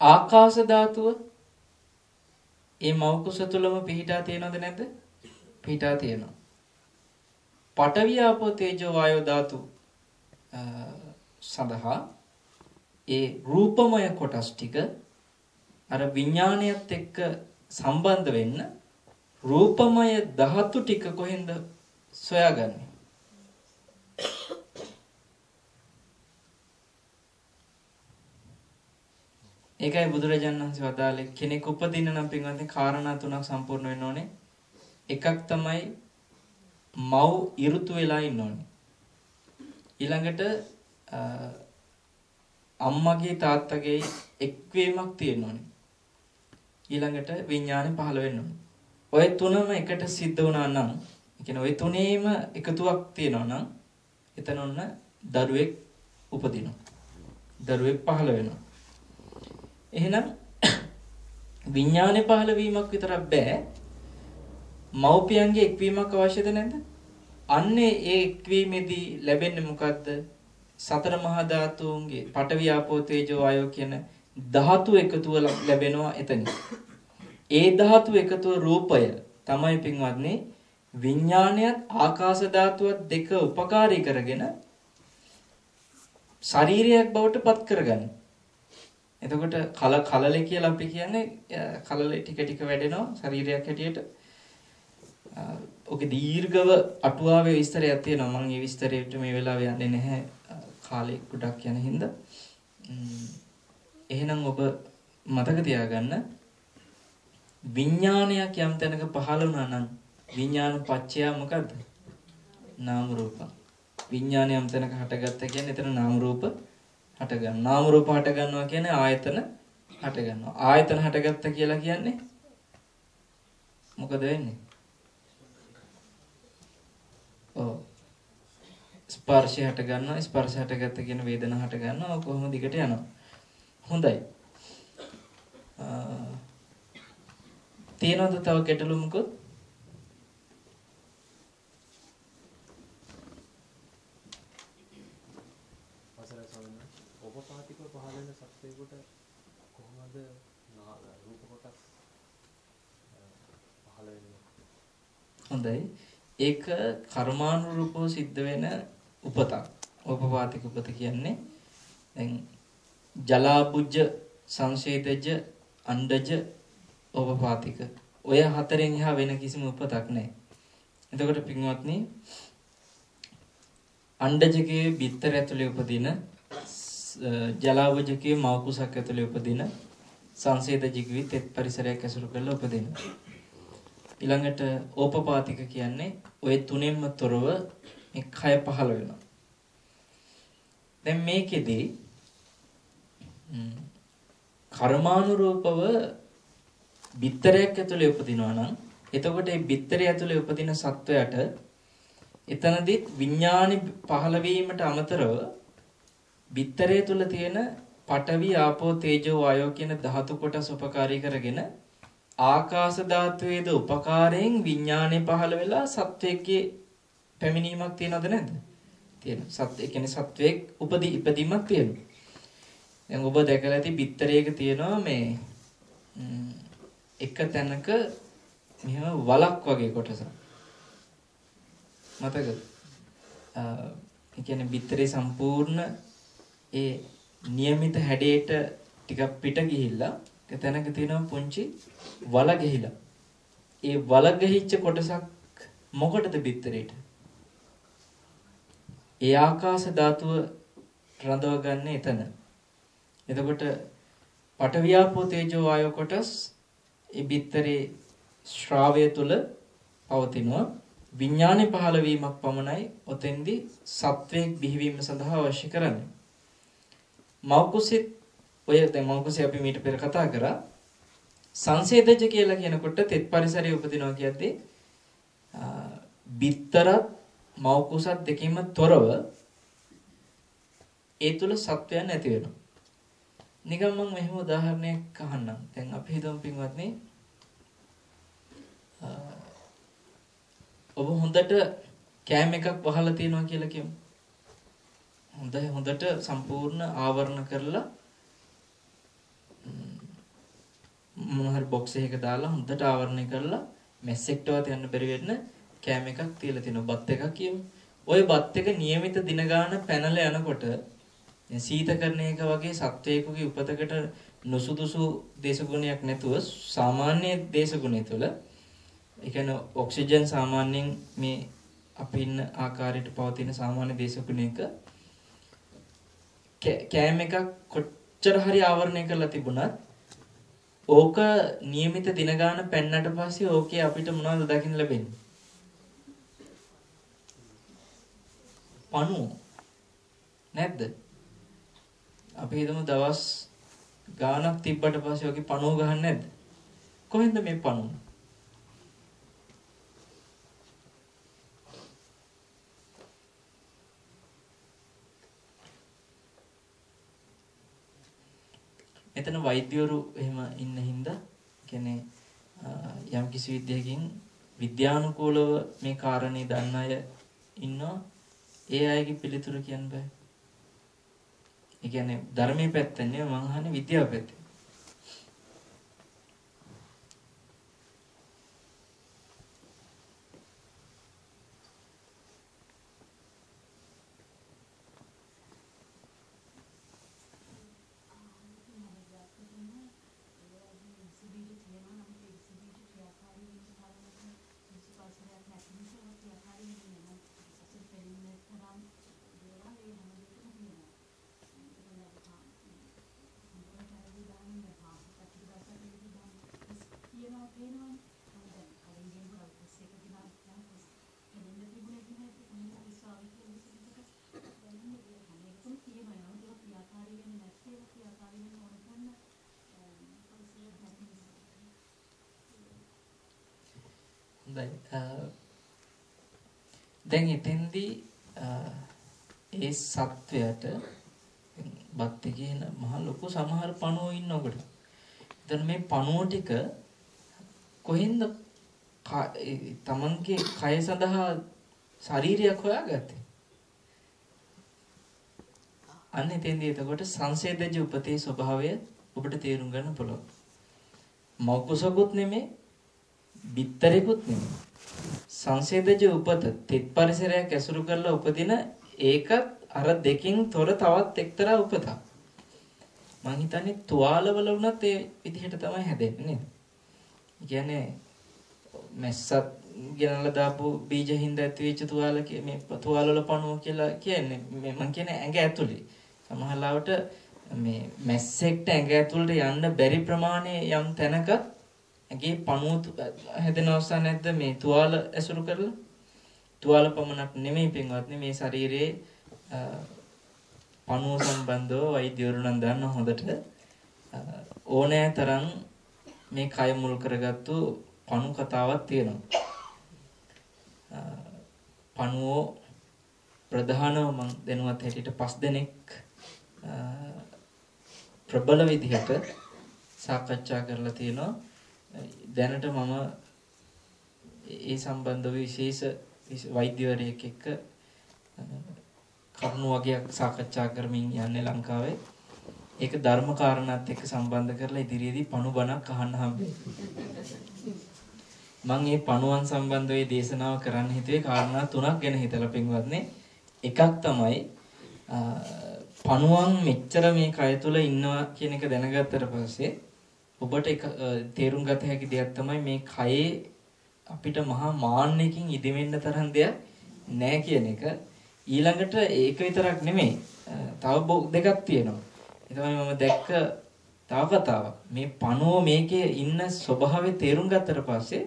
ආකාශ ධාතුව ඒ මෞකුස තුලම පිහිටා තියෙනවද නැද්ද? පිහිටා තියෙනවා. පඨවි ආපෝ තේජෝ වායෝ ධාතු සඳහා ඒ රූපමය කොටස් ටික අර විඥාණයත් එක්ක සම්බන්ධ වෙන්න රූපමය ධාතු ටික කොහෙන්ද සොයාගන්නේ? ඒකයි බුදුරජාණන් වහන්සේ වදාළේ කෙනෙක් උපදින්න නම් පින්වත්නි කාරණා තුනක් සම්පූර්ණ වෙන්න ඕනේ. එකක් තමයි මව් 이르තු වෙලා ඉන්න ඕනේ. ඊළඟට අම්මගේ තාත්තගේ එක්වීමක් තියෙන්න ඕනේ. ඊළඟට විඥානේ පහළ වෙන්න ඕනේ. ඔය තුනම එකට සිද්ධ වුණා නම්, කියන්නේ ඔය තුනේම එකතුවක් තියෙනවා නම් එතන ඔන්න දරුවෙක් උපදිනවා. දරුවෙක් පහළ වෙනවා. එහෙනම් විඥානේ පහළ වීමක් විතරක් බෑ. මව්පියන්ගේ එක්වීමක් අවශ්‍යද නැද්ද? අන්නේ ඒ එක්වීමේදී ලැබෙන්නේ මොකද්ද? සතර මහා ධාතුන්ගේ පඨවි ආපෝ තේජෝ වායෝ කියන ධාතු එකතුව ලැබෙනවා එතන. ඒ ධාතු එකතුව රූපය තමයි පින්වත්නි විඥානයත් ආකාශ ධාතුවත් දෙක උපකාරී කරගෙන ශරීරයක් බවට පත් කරගන්නේ. එතකොට කල කලලේ කියලා අපි කියන්නේ කලලේ ටික ටික වැඩෙනවා ශරීරයක් හැටියට. ඔකේ දීර්ඝව අටුවාවේ විස්තරයක් තියෙනවා. මම මේ විස්තරයට මේ වෙලාවේ යන්නේ නැහැ. කාලේ ගොඩක් යන හින්දා. එහෙනම් ඔබ මතක තියාගන්න විඥානයක් යම් තැනක පහළ වුණා නම් විඥාන පත්‍යය මොකද්ද? නාම රූප. විඥානය යම් තැනක හටගත්ත කියන්නේ එතන නාම රූප හට ගන්නවා. නාම රූප හට ගන්නවා කියන්නේ ආයතන හට ගන්නවා. ආයතන හටගත්ත කියලා කියන්නේ මොකද වෙන්නේ? ඔව්. ස්පර්ශය හට ගන්නවා. ස්පර්ශ හටගත්ත කියන වේදනා හට ගන්නවා. කොහොම දිගට යනවා. හොඳයි. තියෙනවද තව ගැටලු මොකද? හොඳයි. ඒක කර්මානුරූපව සිද්ධ වෙන උපතක්. උපපාතික උපත කියන්නේ දැන් ජලාබුජ්ජ සංශේදජ අණ්ඩජ උපපාතික. ඔය හතරෙන් එහා වෙන කිසිම උපතක් නැහැ. එතකොට පින්වත්නි අණ්ඩජකයේ බිත්තර ඇතුලේ උපදින ජලාබුජකයේ මවකුසක් ඇතුලේ උපදින සංසේදජිකවි තෙත් පරිසරයක් ඇසුරු කරලා උපදින. ඊළඟට ඕපපාතික කියන්නේ ওই තුනෙන්ම තොරව මේ කය පහළ වෙනවා. දැන් මේකෙදී කර්මානුරූපව බිත්තරයක් ඇතුලේ උපදිනවා නම් එතකොට මේ බිත්තරය ඇතුලේ උපදින සත්වයට එතනදිත් විඥානි පහළ වීමට අමතරව බිත්තරය තුල තියෙන පඨවි ආපෝ තේජෝ වායෝ කියන ධාතු කොටස් උපකාරී කරගෙන ආකාශ ධාතුවේද උපකාරයෙන් විඥානේ පහළ වෙලා සත්වයේ පැමිණීමක් තියනවද නැද්ද? තියෙනවා. සත් ඒ කියන්නේ සත්වයේ උපදී ඉපදීමක් තියෙනවා. දැන් ඔබ දැකලා ඇති බිත්තරයක තියෙනවා මේ එක තැනක මෙහෙම වලක් වගේ කොටසක්. මතකද? ඒ කියන්නේ බිත්තරේ සම්පූර්ණ ඒ નિયમિત හැඩයට ටිකක් පිට ගිහිල්ලා තැනක තියෙනවා පුංචි වල ගහිලා. ඒ වල ගහිච්ච කොටසක් මොකටද බිත්තරේට? ඒ ආකාශ ධාතුව රඳව ගන්න එතන. එතකොට පටවියාපෝ තේජෝ වායෝ කොටස් ඒ බිත්තරේ ශ්‍රාවය තුල පවතිනවා. විඥානේ පහළ වීමක් පමණයි ඔතෙන්දි සත්වයක් බිහිවීම සඳහා අවශ්‍ය කරන්නේ. මෞකුසිත ඔය දැන් මම කොහේ අපි මීට පෙර කතා කරා සංසේදජ කියලා කියනකොට තෙත් පරිසරයේ උපදිනවා කියද්දී බිත්තරත් මෞකුසත් දෙකීම තොරව ඒ තුල සත්වයන් නැති වෙනවා. නිකන් මම මෙහෙම උදාහරණයක් අහන්නම්. දැන් අපි හිතමු පින්වත්නි ඔබ හොඳට කෑම එකක් වහලා තියනවා කියලා කියමු. හොඳ හොඳට සම්පූර්ණ ආවරණ කරලා මොන හරි බොක්ස් එකක දාලා හොඳට ආවරණය කරලා මැස්සෙක්ටවත් යන්න බැරි වෙන්න කෑම එකක් තියලා තිනවා. බත් එකක් කියමු. ওই බත් එක નિયમિત දින ගාන පැනලා යනකොට දැන් සීතකරණයක වගේ සත්වයකගේ උපතකට නුසුදුසු දේශගුණයක් නැතුව සාමාන්‍ය දේශගුණය තුළ ඒ කියන්නේ ඔක්සිජන් සාමාන්‍යයෙන් මේ අපි ඉන්න ආකාරයට පවතින සාමාන්‍ය දේශගුණයක කෑම එකක් කොච්චර හරි ආවරණය කරලා තිබුණත් ඕක નિયમિત දින ගාන පෙන්නට පස්සේ ඕකේ අපිට මොනවද දකින්න ලැබෙන්නේ? පණුව නැද්ද? අපි හිතමු දවස් ගානක් තිබ්බට පස්සේ ඔකේ පණුව ගහන්නේ නැද්ද? කොහෙන්ද මේ පණුව? එතන වෛද්‍යවරු එහෙම ඉන්න හින්දා කියන්නේ යම් කිසි විද්‍යාවකින් විද්‍යානුකූලව මේ කාරණේ දන්න අය ඉන්නවා ඒ අයගේ පිළිතුරු කියන්න බෑ. ඒ කියන්නේ ධර්මයේ පැත්තෙන් නෙවෙයි මං අහන්නේ විද්‍යාව පැත්තෙන්. දැන් එතෙන්දී ඒ සත්වයට බත් කියන මහ ලොකු සමහර පණුවෝ ඉන්නකොට. දැන් මේ පණුවෝ ටික කොහෙන්ද තමන්ගේ කය සඳහා ශරීරයක් හොයාගත්තේ? අන්න එතෙන්දී එතකොට සංසේදජ උපතේ ස්වභාවය ඔබට තේරුම් ගන්න පුළුවන්. මෞකුසකුත් නෙමේ බිත්තරෙකුත් නෙමෙයි. සංසේදජ උපත තෙත් පරිසරයක් ඇසුරු කරලා උපදින ඒකත් අර දෙකින් තොර තවත් එක්තරා උපතක්. මං හිතන්නේ තුවාලවල වුණත් ඒ විදිහට තමයි හැදෙන්නේ නේද? කියන්නේ මැස්සත් ගෙනල්ලා දාපු බීජ හින්දා ඇතිවෙච්ච තුවාල මේ තුවාලවල පණුව කියලා කියන්නේ මං කියන්නේ ඇඟ ඇතුලේ. සමහරවිට මේ මැස්සෙක්ට ඇඟ ඇතුළට යන්න බැරි ප්‍රමාණය යම් තැනක ඇගේ පණුව හැදෙන අවස්ථා නැද්ද මේ තුවාල ඇසුරු කරලා? තුවාල පමණක් නෙමෙයි පින්වත්නි මේ ශරීරයේ පණුව සම්බන්ධව වෛද්‍යවරු නම් දන්න හොඳට ඕනෑ තරම් මේ කය මුල් කරගත්තු පණු කතාවක් තියෙනවා. පණුවෝ ප්‍රධානව මම දැනුවත් හැටියට පස් දෙනෙක් ප්‍රබල විදිහට සාකච්ඡා කරලා තියෙනවා දැනට මම ඒ සම්බන්ධව විශේෂ වෛද්‍යවරයෙක් එක්ක කරුණු වගේක් සාකච්ඡා කරමින් යන්නේ ලංකාවේ. ඒක ධර්ම කාරණාත් එක්ක සම්බන්ධ කරලා ඉදිරියේදී පණු බණක් අහන්න හම්බෙයි. මම මේ පණුවන් සම්බන්ධව දේශනාව කරන්න හිතුවේ කාරණා තුනක් ගැන හිතලා පින්වත්නි. එකක් තමයි පණුවන් මෙච්චර මේ කය තුල ඉන්නවා කියන එක දැනගත්තට පස්සේ ඔබට තේරුම් ගත හැකි දෙයක් තමයි මේ කයේ අපිට මහා මාන්නයකින් ඉදිවෙන්න තරම් දෙයක් නැහැ කියන එක. ඊළඟට ඒක විතරක් නෙමෙයි. තව දෙකක් තියෙනවා. ඒ තමයි මම දැක්ක තව කතාවක්. මේ පණුව මේකේ ඉන්න ස්වභාවය තේරුම් ගත්තට පස්සේ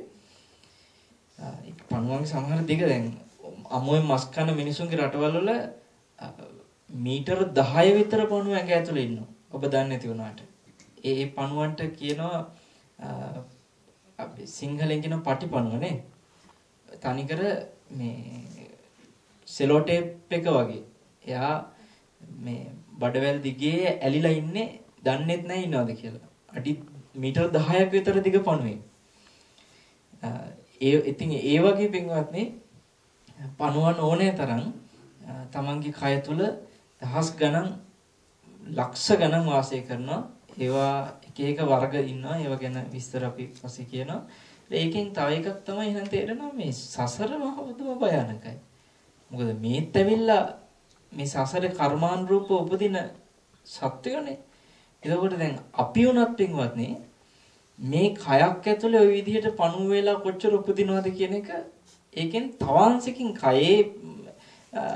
පණුවන්ගේ සමහර දිග දැන් අමුවේ මස් කන මිනිසුන්ගේ රටවල් වල මීටර 10 විතර පණුව ඇඟ ඇතුලේ ඉන්නවා. ඔබ දන්නේ නැති වුණාට. ඒ පණුවන්ට කියනවා අපි සිංහලෙන් කියන පටිපණුව නේ. තනිකර මේ සෙලෝ ටේප් එක වගේ. එයා මේ බඩවැල් දිගේ ඇලිලා ඉන්නේ දන්නේත් නැහැ ඉනවද කියලා. අඩි මීටර් 10ක් විතර දිග පණුවේ. ඒ ඉතින් ඒ වගේ පින්වත්නි පණුවන් ඕනේ තරම් තමන්ගේ කය තුල දහස් ගණන් ලක්ෂ ගණන් වාසය කරනවා ඒවා එක එක වර්ග ඉන්නවා. ඒවා ගැන විස්තර අපි පස්සේ කියනවා. ඒකෙන් තව එකක් තමයි එහෙනම් තේරෙනවා මේ සසර මහ පුදුම භයානකයි. මොකද මේත් ඇවිල්ලා මේ සසරේ කර්මානුරූප උපදින සත්‍යයනේ. එතකොට දැන් අපි උනත් පින්වත්නි මේ කයක් ඇතුලේ ওই විදිහට පණුව වෙලා කොච්චර උපදිනවද කියන එක ඒකෙන් තවාංශකින් කයේ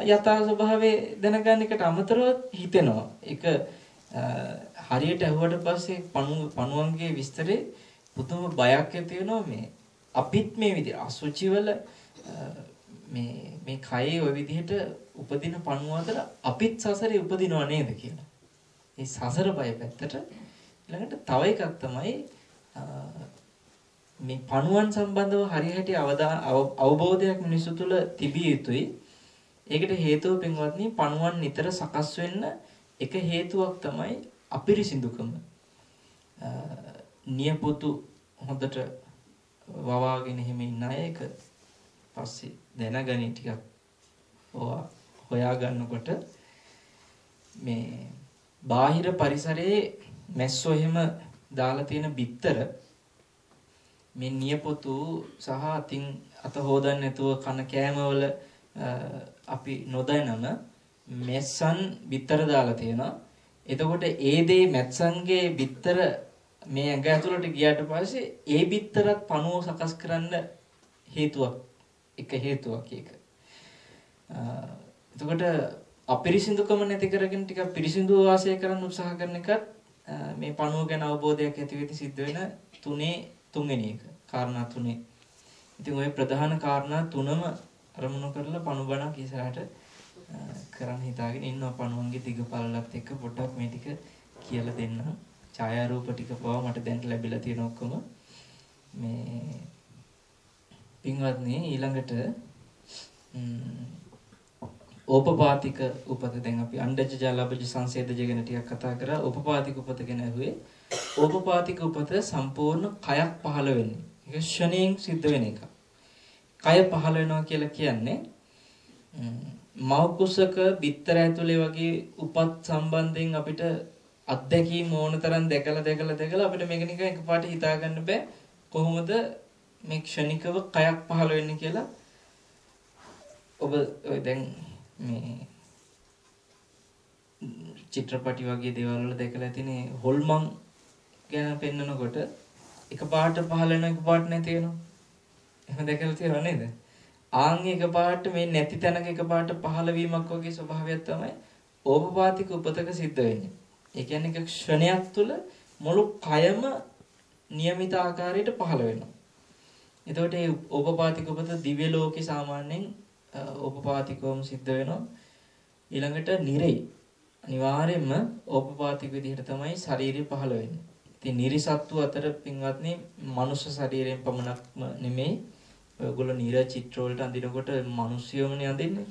යථා ස්වභාවය දැනගන්න එකට අමතරව හිතෙනවා. ඒක හරියට ඇහුවට පස්සේ පණු පණුවන්ගේ විස්තරේ පුදුම බයක් ඇති වෙනවා මේ අපිත් මේ විදිහ අසුචි වල මේ මේ කයේ ওই විදිහට උපදින පණුව අතර අපිත් සසරේ උපදිනව නේද කියලා. ඒ සසර බය පැත්තට ඊළඟට තව එකක් තමයි මේ පණුවන් සම්බන්ධව හරියට අවබෝධයක් මිනිසු තුළ තිබිය යුතුයි. ඒකට හේතුව පින්වත්නි පණුවන් නිතර සකස් වෙන්න එක හේතුවක් තමයි අපිරිසිදුකම. නියපොතු හොඳට වවාගෙන එහෙම ඉන්න අය ඒක පස්සේ දැනගනි ටිකක් ඔවා හොයා ගන්නකොට මේ බාහිර පරිසරයේ මැස්සෝ එහෙම දාලා තියෙන බිත්තර මේ නියපොතු සහ අතින් අත හොදන්න නැතුව කන කෑමවල අපි නොදැනම මැස්සන් බිත්තර දාලා තියෙනවා. එතකොට ඒ දේ මැස්සන්ගේ බිත්තර මේ ඇඟ ඇතුළට ගියාට පස්සේ ඒ බිත්තරත් පණුව සකස් කරන්න හේතුවක් එක හේතුවක් ඒක. එතකොට අපිරිසිදුකම නැති කරගෙන ටිකක් පිරිසිදු වාසය කරන්න උත්සාහ කරන එකත් මේ පණුව ගැන අවබෝධයක් ඇති වෙති සිද්ධ වෙන තුනේ තුන්වෙනි එක. කාරණා තුනේ. ඉතින් ওই ප්‍රධාන කාරණා තුනම අරමුණු කරලා පණුබණක් ඉස්සරහට කරන්න හිතාගෙන ඉන්නවා. පණුවන්ගේ දිග පළලත් එක්ක පොඩ්ඩක් මේ ටික කියලා දෙන්න. ඡායාරූප ටික පවා මට දැන් ලැබිලා තියෙන ඔක්කොම. මේ පින්වත්නි ඊළඟට ඕපපාතික උපත දැන් අපි අණ්ඩජ ජලබජ සංසේදජ ගැන ටිකක් කතා කරා. ඕපපාතික උපත ගැන ඇහුවේ. ඕපපාතික උපත සම්පූර්ණ කයක් පහළ වෙන්නේ. ඒක ෂණයෙන් සිද්ධ වෙන එක කය පහළ වෙනවා කියලා කියන්නේ මව කුසක බිත්තර ඇතුලේ වගේ උපත් සම්බන්ධයෙන් අපිට අත්දැකීම් ඕන තරම් දැකලා දැකලා දැකලා අපිට මේක නිකන් එකපාරට හිතා ගන්න බෑ කොහොමද මේ ක්ෂණිකව කයක් පහළ වෙන්නේ කියලා ඔබ දැන් මේ චිත්‍රපටි වගේ දේවල් වල දැකලා තියෙන හොල්මන් ගැන පෙන්නකොට එකපාරට පහළ වෙනවා එකපාරට නැති වෙනවා. එහෙම දැකලා තියෙනව නේද? ආන් එකපාරට මේ නැති තැනක එකපාරට පහළ වීමක් වගේ ස්වභාවයක් තමයි ඕපපාතික උපතක සිද්ධ වෙන්නේ. ඒ කියන්නේ එක ක්ෂණයක් තුළ මුළු කයම નિયમિત ආකාරයට පහළ වෙනවා. එතකොට මේ ඕපපාතික උපත දිව්‍ය ලෝකේ සාමාන්‍යයෙන් ඕපපාතිකවම සිද්ධ වෙනවා. ඊළඟට නිරේ අනිවාර්යයෙන්ම ඕපපාතික විදිහට තමයි ශාරීරිය පහළ වෙන්නේ. ඉතින් නිරිසත්තු අතර පින්වත්නි මනුෂ්‍ය ශරීරයෙන් පමණක්ම නෙමෙයි ඔයගොල්ලෝ නිර චිත්‍ර වලට අඳිනකොට මිනිස්සුයෝමනේ අඳින්නේ.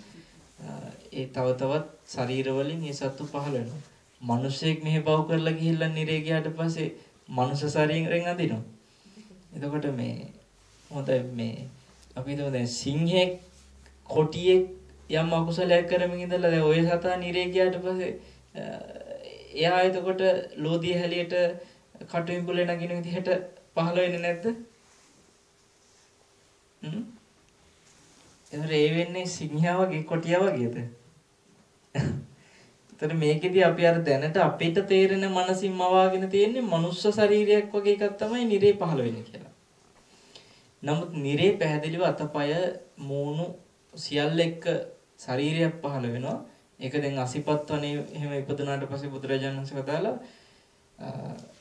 ඒ තව තවත් ශරීරවලින් මේ සත්තු පහළ වෙනවා. මිනිසෙක් මෙහෙ පව කරලා ගිහිල්ලා නිරේ ගියාට පස්සේ මනුෂ්‍ය ශරීරයෙන් අඳිනවා. එතකොට මේ හොඳ මේ අපි හිතමු දැන් සිංහෙක් කොටියෙක් යම් අකුසලයක් කරමින් ඉඳලා දැන් ඔය සතා නිරේ ගියාට පස්සේ එයා එතකොට ලෝදිය හැලියට කටුවිඹුලේ නගින විදිහට පහළ වෙන්නේ නැද්ද? හ්ම්. එතකොට ඒ වෙන්නේ සිංහයා වගේ කොටියා වගේද? එතකොට මේකෙදි අපි අර දැනට අපිට තේරෙන මනසින් මවාගෙන තියෙන්නේ මනුස්ස ශරීරයක් වගේ එකක් තමයි නිරේ පහළ වෙන්නේ කියලා. නමුත් නිරේ පැහැදිලිව අතපය මූණු සියල්ල එක්ක ශරීරයක් පහළ වෙනවා. ඒක දැන් අසිපත් වනේ එහෙම ඉපදුනාට පස්සේ බුදුරජාණන් වහන්සේ වදාලා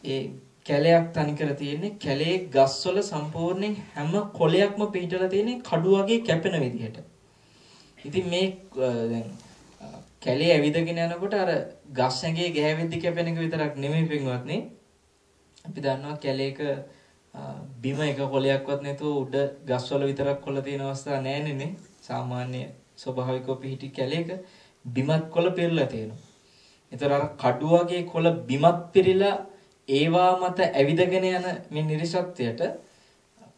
ඒ කැලයක් තනි කර තියෙන්නේ කැලේ ගස්වල සම්පූර්ණයෙන් හැම කොළයක්ම පිටලා තියෙන්නේ කඩු වගේ කැපෙන විදිහට. ඉතින් මේ දැන් කැලේ ඇවිදගෙන යනකොට අර ගස් ඇඟේ ගෑවෙද්දි කැපෙන එක විතරක් නෙමෙයි පින්වත්නි. අපි දන්නවා කැලේක බිම එක කොළයක්වත් නැතුව උඩ ගස්වල විතරක් කොළ තියෙන අවස්ථා නැහැනේ සාමාන්‍ය ස්වභාවිකව පිහිටි කැලේක බිමත් කොළ පෙරලා තියෙනවා. ඒතර අර කඩු වගේ කොළ බිමත් පෙරිලා ඒවා මත ඇවිදගෙන යන මේ නිර්සත්‍යයට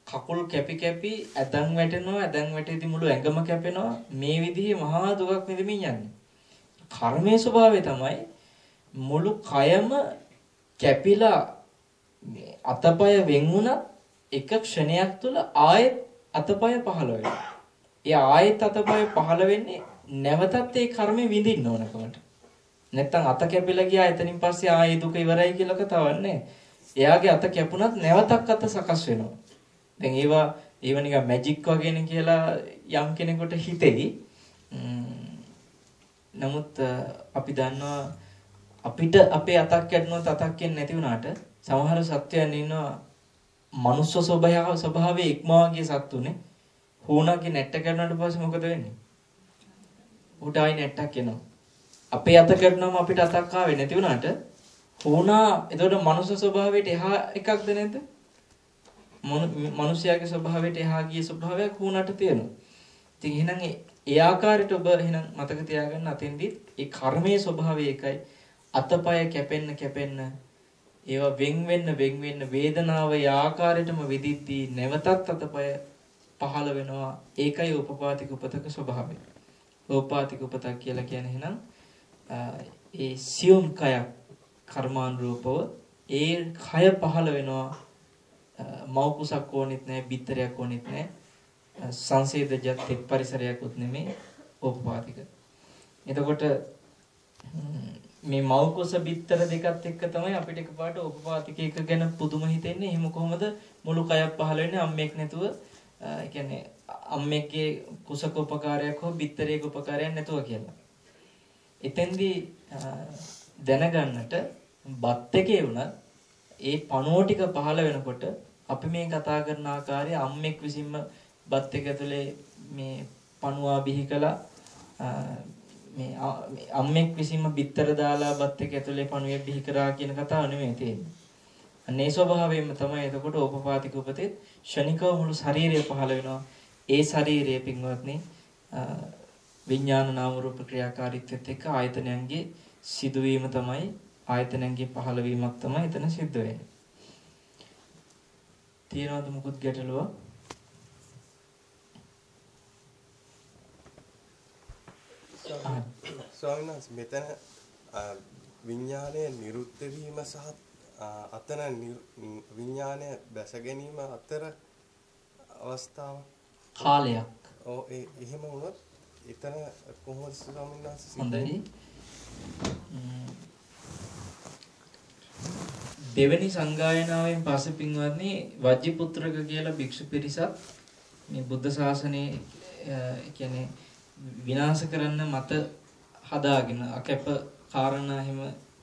කකුල් කැපි කැපි ඇදන් වැටෙනවා ඇදන් වැටෙදි මුළු ඇඟම කැපෙනවා මේ විදිහේ මහා දුකක් විඳමින් යන්නේ. කර්මයේ ස්වභාවය තමයි මුළු කයම කැපිලා අතපය වෙන් වුණත් එක ක්ෂණයක් තුළ ආයෙත් අතපය පහළ වෙනවා. ඒ ආයෙත් අතපය පහළ වෙන්නේ නැවතත් ඒ කර්මෙ විඳින්න ඕනකමට. නැත්තම් අත කැපිලා ගියා එතනින් පස්සේ ආයේ දුක ඉවරයි කියලා කතාවක් නැහැ. එයාගේ අත කැපුණත් නැවතක් අත සකස් වෙනවා. දැන් ඒවා ඒව නිකන් මැජික් වගේනේ කියලා යම් කෙනෙකුට හිතෙයි. නමුත් අපි දන්නවා අපිට අපේ අතක් කැඩුණොත් අතක් කියන්නේ නැති වුණාට සමහර සත්වයන් ඉන්නවා මනුස්ස ස්වභාවය ස්වභාවයේ ඉක්මවා ගිය සත්තුනේ. හුණාගේ නැට්ට කැඩුණාට පස්සේ මොකද වෙන්නේ? උට ආයි නැට්ටක් එනවා. අපේ අත කැඩුනම අපිට අතක් ආවේ නැති වුණාට හුණා එතකොට මනුස්ස ස්වභාවයට එහා එකක්ද නැද්ද? මනුෂයාගේ ස්වභාවයට එහා ගිය ස්වභාවයක් හුණාට තියෙනවා. ඉතින් එහෙනම් ඒ ආකාරයට ඔබ එහෙනම් මතක තියාගන්න අතෙන්දී ඒ කර්මයේ ස්වභාවය එකයි. අතපය කැපෙන්න කැපෙන්න ඒවා වෙන් වෙන්න වෙන් වෙන්න වේදනාව ඒ ආකාරයටම විදිද්දී නැවතත් අතපය පහළ වෙනවා. ඒකයි උපපාතික උපතක ස්වභාවය. උපපාතික උපතක් කියලා කියන්නේ එහෙනම් ඒ සියුම් කයක් කර්මානුරූපව ඒ කය පහළ වෙනවා මව් කුසක් ඕනෙත් නැහැ බිත්තරයක් ඕනෙත් නැහැ සංසේදජත් එක් පරිසරයක්වත් නෙමෙයි උපපාතික. එතකොට මේ මව් කුස බිත්තර දෙකත් එක්ක තමයි අපිට එකපාරට උපපාතික එක ගැන පුදුම හිතෙන්නේ. එහෙම කොහොමද මුළු කයක් පහළ වෙන්නේ අම්මෙක් නැතුව? ඒ කියන්නේ අම්මෙක්ගේ කුසක උපකාරයක් හෝ බිත්තරයක උපකාරයක් නැතුව කියලා. එතෙන්දී දැනගන්නට බත් එකේ වුණත් ඒ පණුව ටික පහළ වෙනකොට අපි මේ කතා කරන ආකාරය අම්මෙක් විසින්ම බත් එක ඇතුලේ මේ පණුවා බිහි කළා මේ අම්මෙක් විසින්ම බිත්තර දාලා බත් එක ඇතුලේ පණුවේ බිහි කරා කියන කතාව නෙමෙයි තියෙන්නේ. අනේ ස්වභාවයෙන්ම තමයි එතකොට ඕපපාතික උපතේ ෂණිකව මුළු ශරීරය පහළ වෙනවා. ඒ ශරීරය පින්වත්නි විඥාන නාම රූප ක්‍රියාකාරීත්වයත් එක්ක ආයතනයන්ගේ සිදුවීම තමයි ආයතනයන්ගේ පහළවීමක් තමයි එතන සිද්ධ වෙන්නේ. තියෙනවද මුකුත් ගැටලුව? ස්වාමීන් වහන්සේ මෙතන විඥානයේ නිරුද්ධ වීම සහ අතන විඥානය දැස ගැනීම අතර අවස්ථාව කාලයක්. ඔව් ඒ එහෙම වුණොත් එතන කොහොමද ස්වාමීන් වහන්සේ හොඳයි. දෙවැනි සංගායනාවෙන් පස්සේ පින්වත්නි වජ්ජිපුත්‍රක කියලා භික්ෂු පිරිසක් මේ බුද්ධ ශාසනයේ කියන්නේ විනාශ කරන්න මත හදාගෙන අකැප කාරණා හිම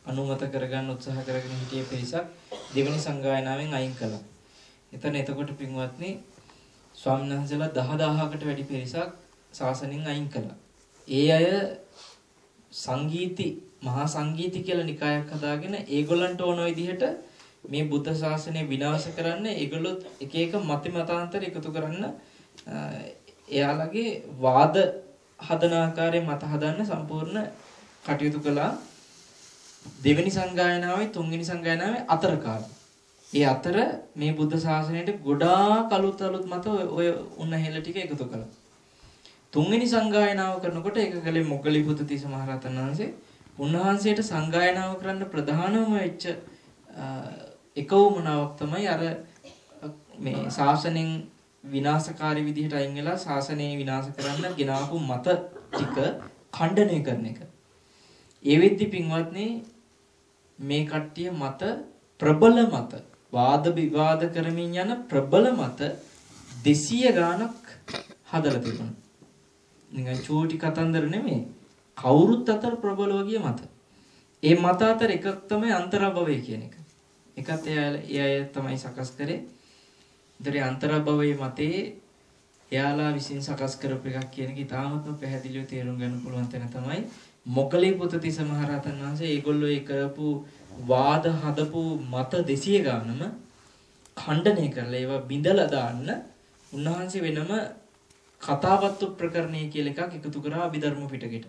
අනුමත කරගන්න උත්සාහ කරගෙන හිටිය පිරිසක් දෙවැනි සංගායනාවෙන් අයින් කළා. එතන එතකොට පින්වත්නි ස්වාමීන් වහන්සේලා 10000කට වැඩි පිරිසක් ශාසනයෙන් අයින් කළා. ඒ අය සංගීති මහා සංගීති කියලා නිකායක් හදාගෙන ඒගොල්ලන්ට ඕන විදිහට මේ බුද්ධ ශාසනය විනාශ කරන්න ඒගොල්ලොත් එක එක මත මතාන්තර එකතු කරන්න එයාලගේ වාද හදන ආකාරයේ මත හදන්න සම්පූර්ණ කටයුතු කළා දෙවෙනි සංගායනාවේ තුන්වෙනි සංගායනාවේ අතර කාලේ. ඒ අතර මේ බුද්ධ ශාසනයට ගොඩාක් අලුත් අලුත් මත ඔය උන්න හෙල ටික එකතු කළා. තුන්වෙනි සංගායනාව කරනකොට ඒක කලේ මොග්ගලිපුත තිස්ස මහරහතන් වහන්සේ උන්වහන්සේට සංගායනාව කරන්න ප්‍රධානම වෙච්ච එක වුමනාවක් තමයි අර මේ ශාසනයෙන් විනාශකාරී විදිහට අයින් වෙලා ශාසනය විනාශ කරන්න ගෙනාවු මත ටික ඛණ්ඩනය කරන එක. ඒ වෙද්දි පින්වත්නි මේ කට්ටිය මත ප්‍රබල මත වාද විවාද කරමින් යන ප්‍රබල මත 200 ගාණක් හදලා තිබුණා. නිකන් චූටි කතන්දර නෙමෙයි. කවුරුත් අතර ප්‍රබලව ගිය මත. ඒ මත අතර එකක් තමයි අන්තරභවය කියන එක. එකත් ඒ අය තමයි සකස් කරේ. ඒතරේ අන්තරභවයේ මතේ එයාලා විසින් සකස් කරපු එකක් කියන එක ඉතාමත්ම පැහැදිලිව තේරුම් ගන්න පුළුවන් තැන තමයි මොකලේ පුතතිස මහරහතන් වහන්සේ ඒගොල්ලෝ ඒ කරපු වාද හදපු මත 200 ගානම ඛණ්ඩනය කරලා ඒවා බිඳලා දාන්න උන්වහන්සේ වෙනම කතාවත්තු ප්‍රකරණය කියලා එකක් එකතු කරා අභිධර්ම පිටකෙට.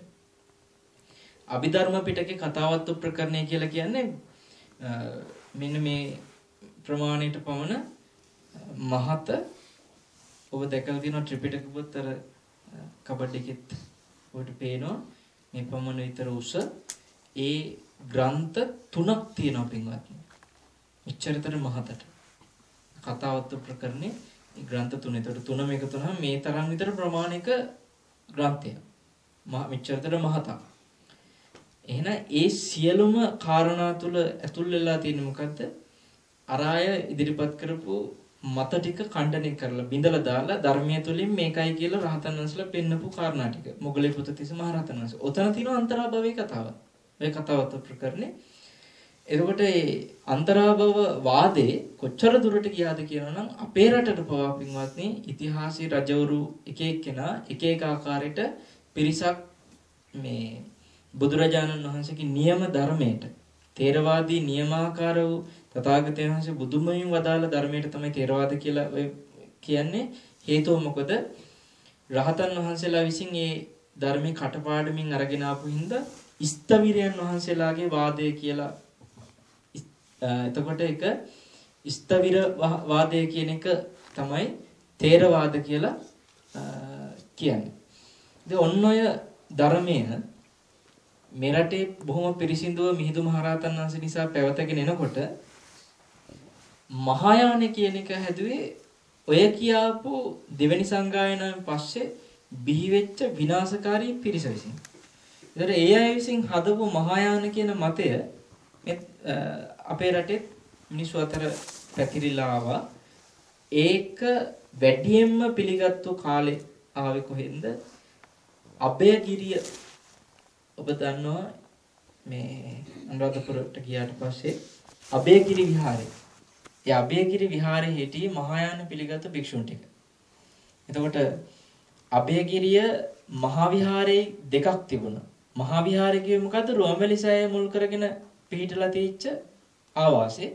අභිධර්ම පිටකේ කතාවත්තු ප්‍රකරණය කියලා කියන්නේ මෙන්න මේ ප්‍රමාණයට පමණ මහත ඔබ දැකලා තියෙනවා ත්‍රිපිටක පොතර කබඩ් එකෙත් ඔබට පේනවා මේ පමණ විතර උස ඒ ග්‍රන්ථ තුනක් තියෙනවා පින්වත්නි. මෙච්චරතර මහතට. කතාවත්තු ප්‍රකරණේ ග්‍රන්ථ තුන. ඒතකොට තුනම එකතු වුණාම මේ තරම් විතර ප්‍රමාණික ග්‍රන්ථය. මහ මෙච්චරතර මහතා. එහෙනම් ඒ සියලුම කාරණා තුල ඇතුල් වෙලා තියෙන්නේ මොකද්ද? අරාය ඉදිරිපත් කරපු මත ටික ඛණ්ඩනය කරලා බිඳලා දාලා ධර්මයේ තුලින් මේකයි කියලා රහතන් වහන්සේලා පෙන්නපු කාරණා ටික. මොග්ගලී පුත්තිස්ස මහ රහතන් වහන්සේ. ඔතන තියෙන අන්තරාභවයේ කතාව. ඔය කතාවත් ප්‍රකරණේ. එතකොට මේ අන්තරාභව වාදේ කොච්චර දුරට ගියාද කියනනම් අපේ රටට පවා පින්වත්නි ඉතිහාසයේ රජවරු එක එක්කෙනා එක එක ආකාරයට පිරිසක් මේ බුදුරජාණන් වහන්සේගේ නියම ධර්මයට තේරවාදී නියමාකාර වූ තථාගතයන් වහන්සේ බුදුමයෙන් වදාළ ධර්මයට තමයි තේරවාද කියලා ඔය කියන්නේ. හේතුව මොකද? රහතන් වහන්සේලා විසින් මේ ධර්මයේ කටපාඩමින් අරගෙන ආපු හින්දා ස්තවිරයන් වහන්සේලාගේ වාදය කියලා එතකොට ඒක ස්තවිර වාදය කියන එක තමයි තේරවාද කියලා කියන්නේ. ඉතින් ඔන්න ඔය ධර්මය මේ රටේ බොහොම පිරිසිදුව මිහිඳු මහරහතන් වහන්සේ නිසා පැවතගෙන එනකොට මහායාන කියන එක හැදුවේ ඔය කියාපු දෙවැනි සංගායනාවෙන් පස්සේ බිහි වෙච්ච විනාශකාරී පිරිස විසින්. ඒතර ඒ අය විසින් හදපු මහායාන කියන මතය අපේ රටේ මිනිස්සු අතර පැතිරිලා ආවා. ඒක වැඩියෙන්ම පිළිගත්තු කාලේ ආවේ කොහෙන්ද? අබේගිරිය ඔබ දන්නවා මේ අනුරාධපුරට ගියාට පස්සේ අබේගිරි විහාරය. ඒ අබේගිරි විහාරයේ හිටියේ මහායාන පිළිගත් භික්ෂුන් ටික. එතකොට අබේගිරිය මහා විහාරයේ දෙකක් තිබුණා. මහා විහාරය කියේ මොකද්ද? රුවන්වැලි සෑය මුල් කරගෙන පිහිටලා තියෙච්ච ආවාසය.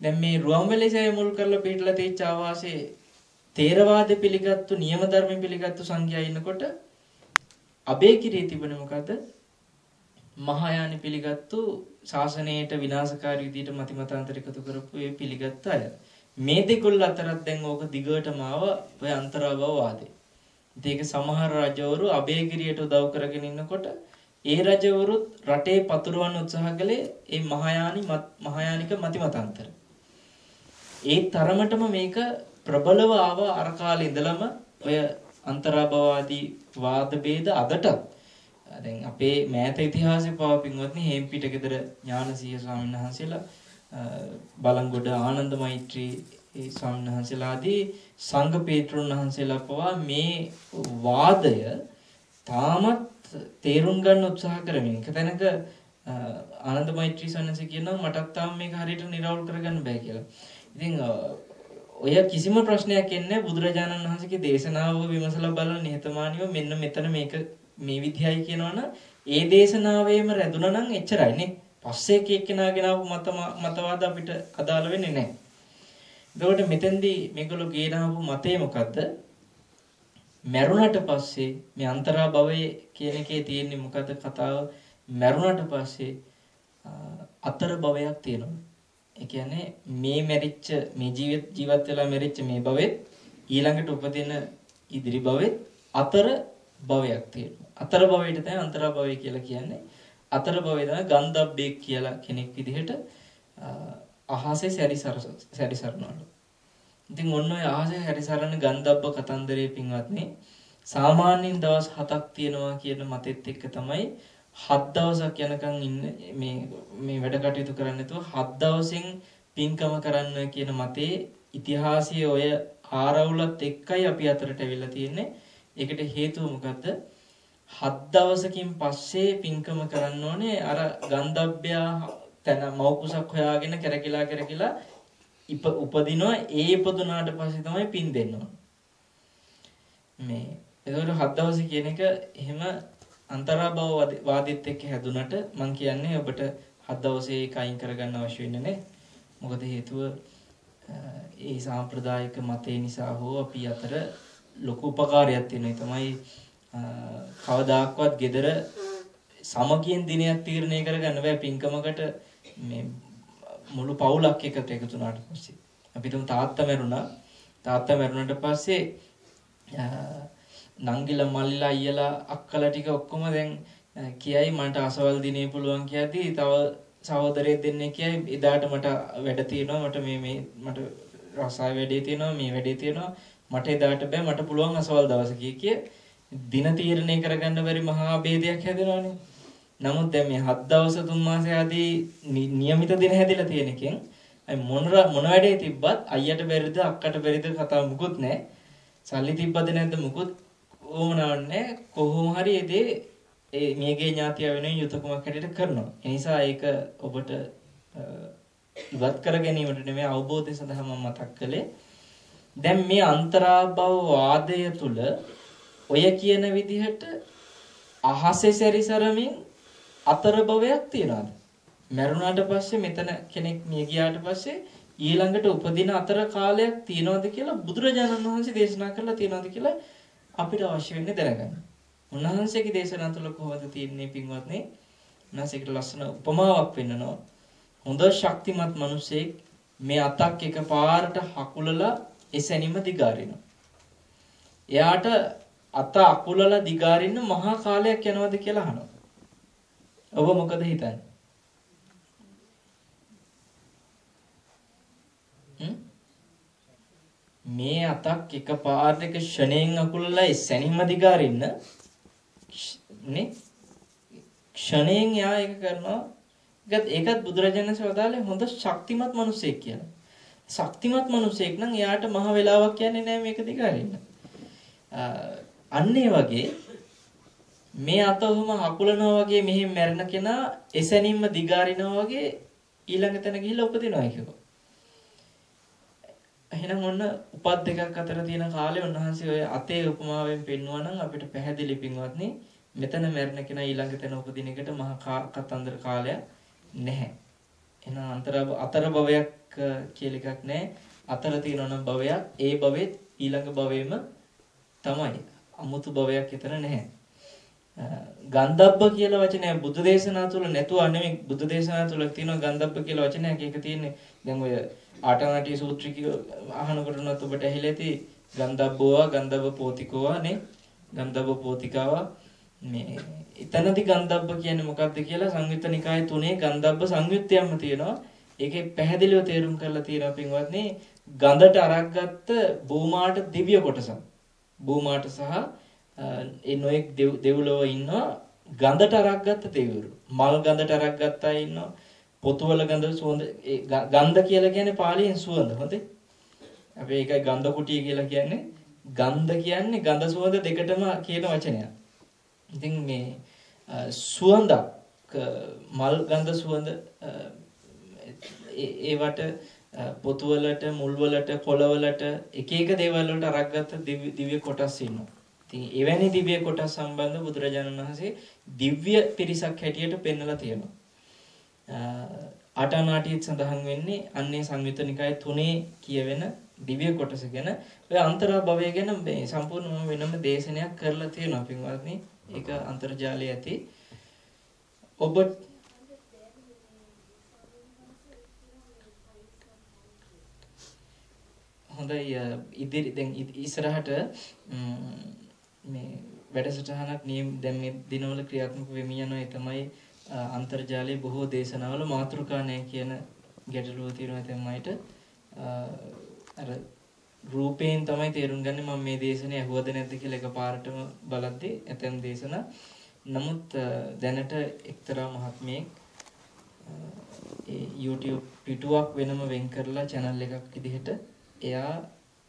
දැන් මේ රුවන්වැලි සෑය මුල් කරලා පිහිටලා තියෙච්ච ආවාසයේ තේරවාද පිළිගත්තු නියම ධර්ම පිළිගත්තු සංඝයා ඉන්නකොට අබේකිරියේ තිබුණේ මොකද්ද? මහායාන පිළිගත්තු ශාසනයට විනාශකාරී විදිහට මතිමතාන්තර එකතු කරපු ඒ පිළිගත් අය. මේ දෙකොල්ල අතරත් දැන් ඕක දිගටම ආව ඔය අන්තරාභව වාදේ. ඉතින් ඒක සමහර රජවරු අබේගිරියට උදව් කරගෙන ඉන්නකොට ඒ රජවරුත් රටේ පතුරවන්න උත්සාහ කළේ ඒ මහායානි මහායානික මතිමතාන්තර. ඒ තරමටම මේක ප්‍රබලව ආව අර කාලේ ඉඳලම ඔය අන්තරාභවාදී වාද ભેද අදටත් දැන් අපේ මෑත ඉතිහාසයේ පවා පින්වත්නි හේම්පිටගෙදර ඥානසීය ස්වාමීන් වහන්සේලා බලංගොඩ ආනන්ද මෛත්‍රී ඒ ස්වාමීන් වහන්සේලාදී සංඝ පේත්‍රුන් වහන්සේලා පවා මේ වාදය තාමත් තේරුම් ගන්න උත්සාහ කරමින් එක තැනක ආනන්ද මෛත්‍රී සන්නස කියනවා මටත් තාම මේක හරියට නිරවුල් කරගන්න බෑ කියලා. ඉතින් ඔය කිසිම ප්‍රශ්නයක් එන්නේ බුදුරජාණන් වහන්සේගේ දේශනාව විමසලා බලන නිහතමානීව මෙන්න මෙතන මේක මේ විදිහයි කියනවනම් ඒ දේශනාවේම රැඳුණා නම් එච්චරයි නේ. පස්සේ එක එක්කෙනාගෙන ආපු මත මතවාද අපිට අදාළ වෙන්නේ නැහැ. එතකොට මෙතෙන්දී මේගොල්ලෝ ගේනාවු මතේ මොකද්ද? මැරුණට පස්සේ මේ අන්තරා භවයේ කියන එකේ තියෙන්නේ මොකද්ද කතාව? මැරුණට පස්සේ අතර භවයක් තියෙනවා. ඒ කියන්නේ මේ මැරිච්ච මේ ජීවිත ජීවත් වෙලා මැරිච්ච මේ භවෙත් ඊළඟට උපදින ඉදිරි භවෙත් අතර භවයක් තියෙනවා. අතර භවයට තමයි අන්තර භවය කියලා කියන්නේ. අතර භවය තමයි ගන්ධබ්බෙක් කියලා කෙනෙක් විදිහට අහසේ සැරිසරනවලු. ඉතින් ඔන්න ඔය අහසේ සැරිසරන ගන්ධබ්බ කතන්දරයේ පින්වත්නි සාමාන්‍යයෙන් දවස් 7ක් තියෙනවා කියන මතෙත් එක්ක තමයි හත් දවසක් යනකම් ඉන්න මේ මේ වැඩ කටයුතු කරන්න නැතුව හත් දවසෙන් පින්කම කරන්න කියන මතේ ඉතිහාසයේ ඔය ආරවුලත් එක්කයි අපි අතරට ඇවිල්ලා තියෙන්නේ. ඒකට හේතුව මොකද්ද? හත් දවසකින් පස්සේ පින්කම කරන්න ඕනේ අර ගන්ධබ්බයා තන මෞකුසක් හොයාගෙන කරකිලා කරකිලා උපදිනවා ඒ ඉපදුනාට පස්සේ තමයි පින් දෙන්න ඕන. මේ එතකොට හත් දවස් කියන එක එහෙම අන්තරාභව වාදිත් එක්ක හැදුනට මම කියන්නේ ඔබට හත් දවසේ ඒක අයින් කරගන්න අවශ්‍ය වෙන්නේ නැහැ. මොකද හේතුව ඒ සාම්ප්‍රදායික මතේ නිසා හෝ අපි අතර ලොකු උපකාරයක් තියෙනවා. තමයි කවදාක්වත් gedara සමගියෙන් දිනයක් තීරණය කරගන්න බෑ පින්කමකට මේ මුළු පවුලක් එකට එකතු වුණාට පස්සේ. අපි තුමු තාත්තා මැරුණා. තාත්තා මැරුණාට පස්සේ නංගිලා මල්ලිලා අයියලා අක්කලා ටික ඔක්කොම දැන් කියයි මට අසවල් දිනේ පුළුවන් කියද්දි තව සහෝදරයෙක් දෙන්නේ කියයි. එදාට මට වැඩ තියෙනවා. මට මේ මේ මට රසාය වැඩේ තියෙනවා මේ වැඩේ තියෙනවා. මට එදාට බෑ. මට පුළුවන් අසවල් දවස කිය කිය. දින තීරණය කරගන්න බැරි මහා ભેදයක් හැදෙනවානේ. නමුත් දැන් මේ හත් දවස් තුන් මාසය ආදී નિયમિત දින හැදිලා තියෙන එකෙන් අයි මොන මොන වැඩේ තිබ්බත් අයියට බැරිද අක්කට බැරිද කතාව මුකුත් නැහැ. සල්ලි තිබ්බද නැද්ද මුකුත් ඕමනවන්නේ කොහොම හරි ඒ දේ ඒ මියගේ ඥාතිය වෙනුවෙන් යුතුයකමක් හැටියට කරනවා. ඒ නිසා ඒක ඔබට ඉවත් කර ගැනීමට නෙමෙයි අවබෝධය සඳහා මම මතක් කළේ. දැන් මේ අන්තරාභව වාදය තුල ඔය කියන විදිහට අහසේ සැරිසරමින් අතර භවයක් තියනවාද? මරුණාට පස්සේ මෙතන කෙනෙක් මිය ගියාට පස්සේ ඊළඟට උපදින අතර කාලයක් තියනවාද කියලා බුදුරජාණන් වහන්සේ දේශනා කරලා තියනවාද කියලා අපිට අවශ්‍ය වෙන්නේ දැනගන්න. උන්වහන්සේගේ දේශනා තුළ කොහොමද තියෙන්නේ පින්වත්නි? උන්වහන්සේකට ලස්සන උපමාවක් පෙන්නනවා. හොඳ ශක්තිමත් මිනිසෙක් මේ අතක් එකපාරට හකුලලා එසැනිම දිගාරිනවා. එයාට අත අකුලලා දිගාරින්න මහා කාලයක් යනවද කියලා අහනවා. ඔබ මොකද හිතන්නේ? මේ අතක් එකපාරට එක ෂණයෙන් අකුලලා එසැනිම දිගාරින්න නේ ක්ෂණයෙන් යා ඒක කරනවා ඒකත් ඒකත් බුදුරජාණන් වහන්සේ හොඳ ශක්තිමත් මිනිසෙක් කියලා. ශක්තිමත් මිනිසෙක් නම් එයාට මහ වෙලාවක් යන්නේ නැහැ මේක දිගාරින්න. අන්න වගේ මේ අත ඔහම හකුලනවා වගේ මෙහෙම මැරෙන කෙනා එසැනින්ම දිගාරිනවා වගේ ඊළඟ තැන ගිහිල්ලා උපදිනවා කියනවා. එහෙනම් ඔන්න උපත් දෙකක් අතර තියෙන කාලේ උන්වහන්සේ ඔය අතේ උපමාවෙන් පෙන්වුවා නම් අපිට පැහැදිලි පින්වත්නි මෙතන මැරෙන කෙනා ඊළඟ තැන උපදින එකට මහා කතන්දර කාලයක් නැහැ. එහෙනම් අතර අතර භවයක් කියලා එකක් නැහැ. අතර තියෙනවා භවයක් ඒ භවෙත් ඊළඟ භවෙම තමයි. අමුතු භවයක් විතර නැහැ. ගන්ධබ්බ කියලා වචනය බුදු දේශනා තුල නැතුව නෙමෙයි බුදු දේශනා තුල තියෙනවා ගන්ධබ්බ කියලා වචනයක්. ඒක තියෙන්නේ දැන් ඔය ආටනාටි සූත්‍රික අහනකොට නත් ඔබට ඇහිලා ඇති ගන්ධබ්බෝවා ගන්ධබ්බ පෝතිකෝවා නේ ගන්ධබ්බ පෝතිකාවා මේ එතනදි ගන්ධබ්බ කියන්නේ මොකක්ද කියලා සංයුත්ත නිකාය තුනේ ගන්ධබ්බ සංයුත්තයක්ම තියෙනවා. ඒකේ පැහැදිලිව තේරුම් කරලා තියෙනවා පින්වත්නි ගඳට අරක්ගත්ත භූමාට දිව්‍ය කොටසක්. භූමාට සහ ඒ නොඑක් දෙව්ලොව ඉන්නවා ගඳට අරක්ගත්ත දෙවිවරු. මල් ගඳට අරක්ගත්තා ඉන්නවා. පොතුවල ගඳ සුවඳ ගන්ධ කියලා කියන්නේ පාලියෙන් සුවඳ. හොඳේ. අපි ඒකයි ගන්ධ කුටිය කියලා කියන්නේ. ගන්ධ කියන්නේ ගඳ සුවඳ දෙකටම කියන වචනයක්. ඉතින් මේ සුවඳක් මල් ගඳ සුවඳ ඒවට පොතුවලට මුල්වලට කොළවලට එක එක දේවල් වලට අරක්ගත්ත දිව්‍ය කොටස් ඉන්නවා. ඉතින් එවැනි දිව්‍ය කොටස් සම්බන්ධ බුදුරජාණන් වහන්සේ දිව්‍ය පිරිසක් හැටියට පෙන්වලා තියෙනවා. ආටානාටියත් සඳහන් වෙන්නේ අන්නේ සංයුත නිකාය තුනේ කියවෙන දිව්‍ය කොටස ගැන ඔය අන්තරා භවය ගැන මේ සම්පූර්ණ වෙනම දේශනයක් කරලා තියෙනවා පින්වත්නි. ඒක අන්තර්ජාලයේ ඇති. ඔබ හොඳයි ඉදිරි දැන් ඉස්සරහට මේ වැඩසටහනක් නියම දැන් මේ දිනවල ක්‍රියාත්මක වෙමින් යනවා ඒ තමයි අන්තර්ජාලයේ බොහෝ දේශනාවල මාතෘකා නැහැ කියන ගැටලුව තියෙනවා තමයිට අර රූපයෙන් තමයි තේරුම් ගන්නේ මම මේ දේශනේ ඇහුවද නැද්ද කියලා එකපාරටම බලද්දී ඇතැම් දේශනා. නමුත් දැනට එක්තරා මහත්මයෙක් ඒ YouTube පිටුවක් වෙනම වෙන් කරලා channel එකක් විදිහට එයා